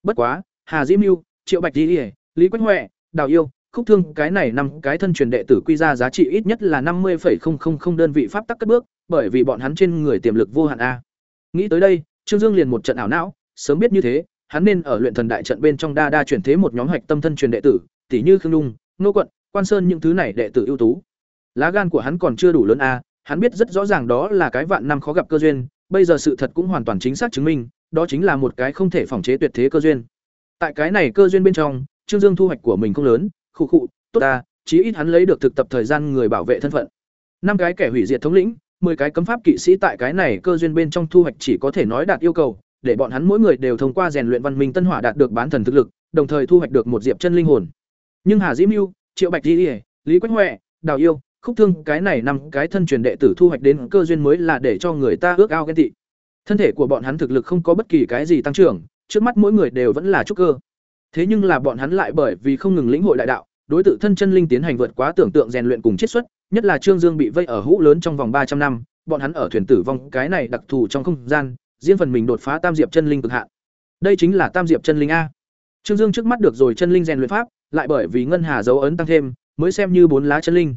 Speaker 1: Bất quá, Hà Diễm Nưu, Triệu Bạch Di, Lý Quách Hoè, Đào Yêu, Khúc Thương, cái này năm cái thân truyền đệ tử quy ra giá trị ít nhất là 50,000 đơn vị pháp tắc cất bước, bởi vì bọn hắn trên người tiềm lực vô hạn a. Nghĩ tới đây, Trương Dương liền một trận ảo não, sớm biết như thế, hắn nên ở luyện thần đại trận bên trong đa đa chuyển thế một nhóm hoạch tâm thân truyền đệ tử, tỷ như Khương Nhung, Nô Quận, Quan Sơn những thứ này đệ tử ưu tú. Lá gan của hắn còn chưa đủ lớn a, hắn biết rất rõ ràng đó là cái vạn năm khó gặp cơ duyên, bây giờ sự thật cũng hoàn toàn chính xác chứng minh, đó chính là một cái không thể phòng chế tuyệt thế cơ duyên. Tại cái này cơ duyên bên trong, Trương Dương thu hoạch của mình không lớn, khụ khụ, tốt ta, chí ít hắn lấy được thực tập thời gian người bảo vệ thân phận. Năm cái kẻ hủy diệt thống lĩnh, 10 cái cấm pháp kỵ sĩ tại cái này cơ duyên bên trong thu hoạch chỉ có thể nói đạt yêu cầu, để bọn hắn mỗi người đều thông qua rèn luyện văn minh tân hỏa đạt được bán thần thực lực, đồng thời thu hoạch được một diệp chân linh hồn. Nhưng Hà Diễm Nưu, Triệu Bạch Di, Lý Quách Hoè, Đào Yêu, Khúc Thương, cái này năm cái thân truyền đệ tử thu hoạch đến cơ duyên mới là để cho người ta ước ao ghen tị. Thân thể của bọn hắn thực lực không có bất kỳ cái gì tăng trưởng, trước mắt mỗi người đều vẫn là trúc cơ. Thế nhưng là bọn hắn lại bởi vì không ngừng lĩnh hội đại đạo, đối tự thân chân linh tiến hành vượt quá tưởng tượng rèn luyện cùng chiết xuất, nhất là Trương Dương bị vây ở hũ lớn trong vòng ba trăm năm, bọn hắn ở thuyền tử vong cái này đặc thù trong không gian, riêng phần mình đột phá tam diệp chân linh cực hạn. Đây chính là tam diệp chân linh a. Trương Dương trước mắt được rồi chân linh rèn luyện pháp, lại bởi vì ngân hà dấu ấn tăng thêm, mới xem như bốn lá chân linh.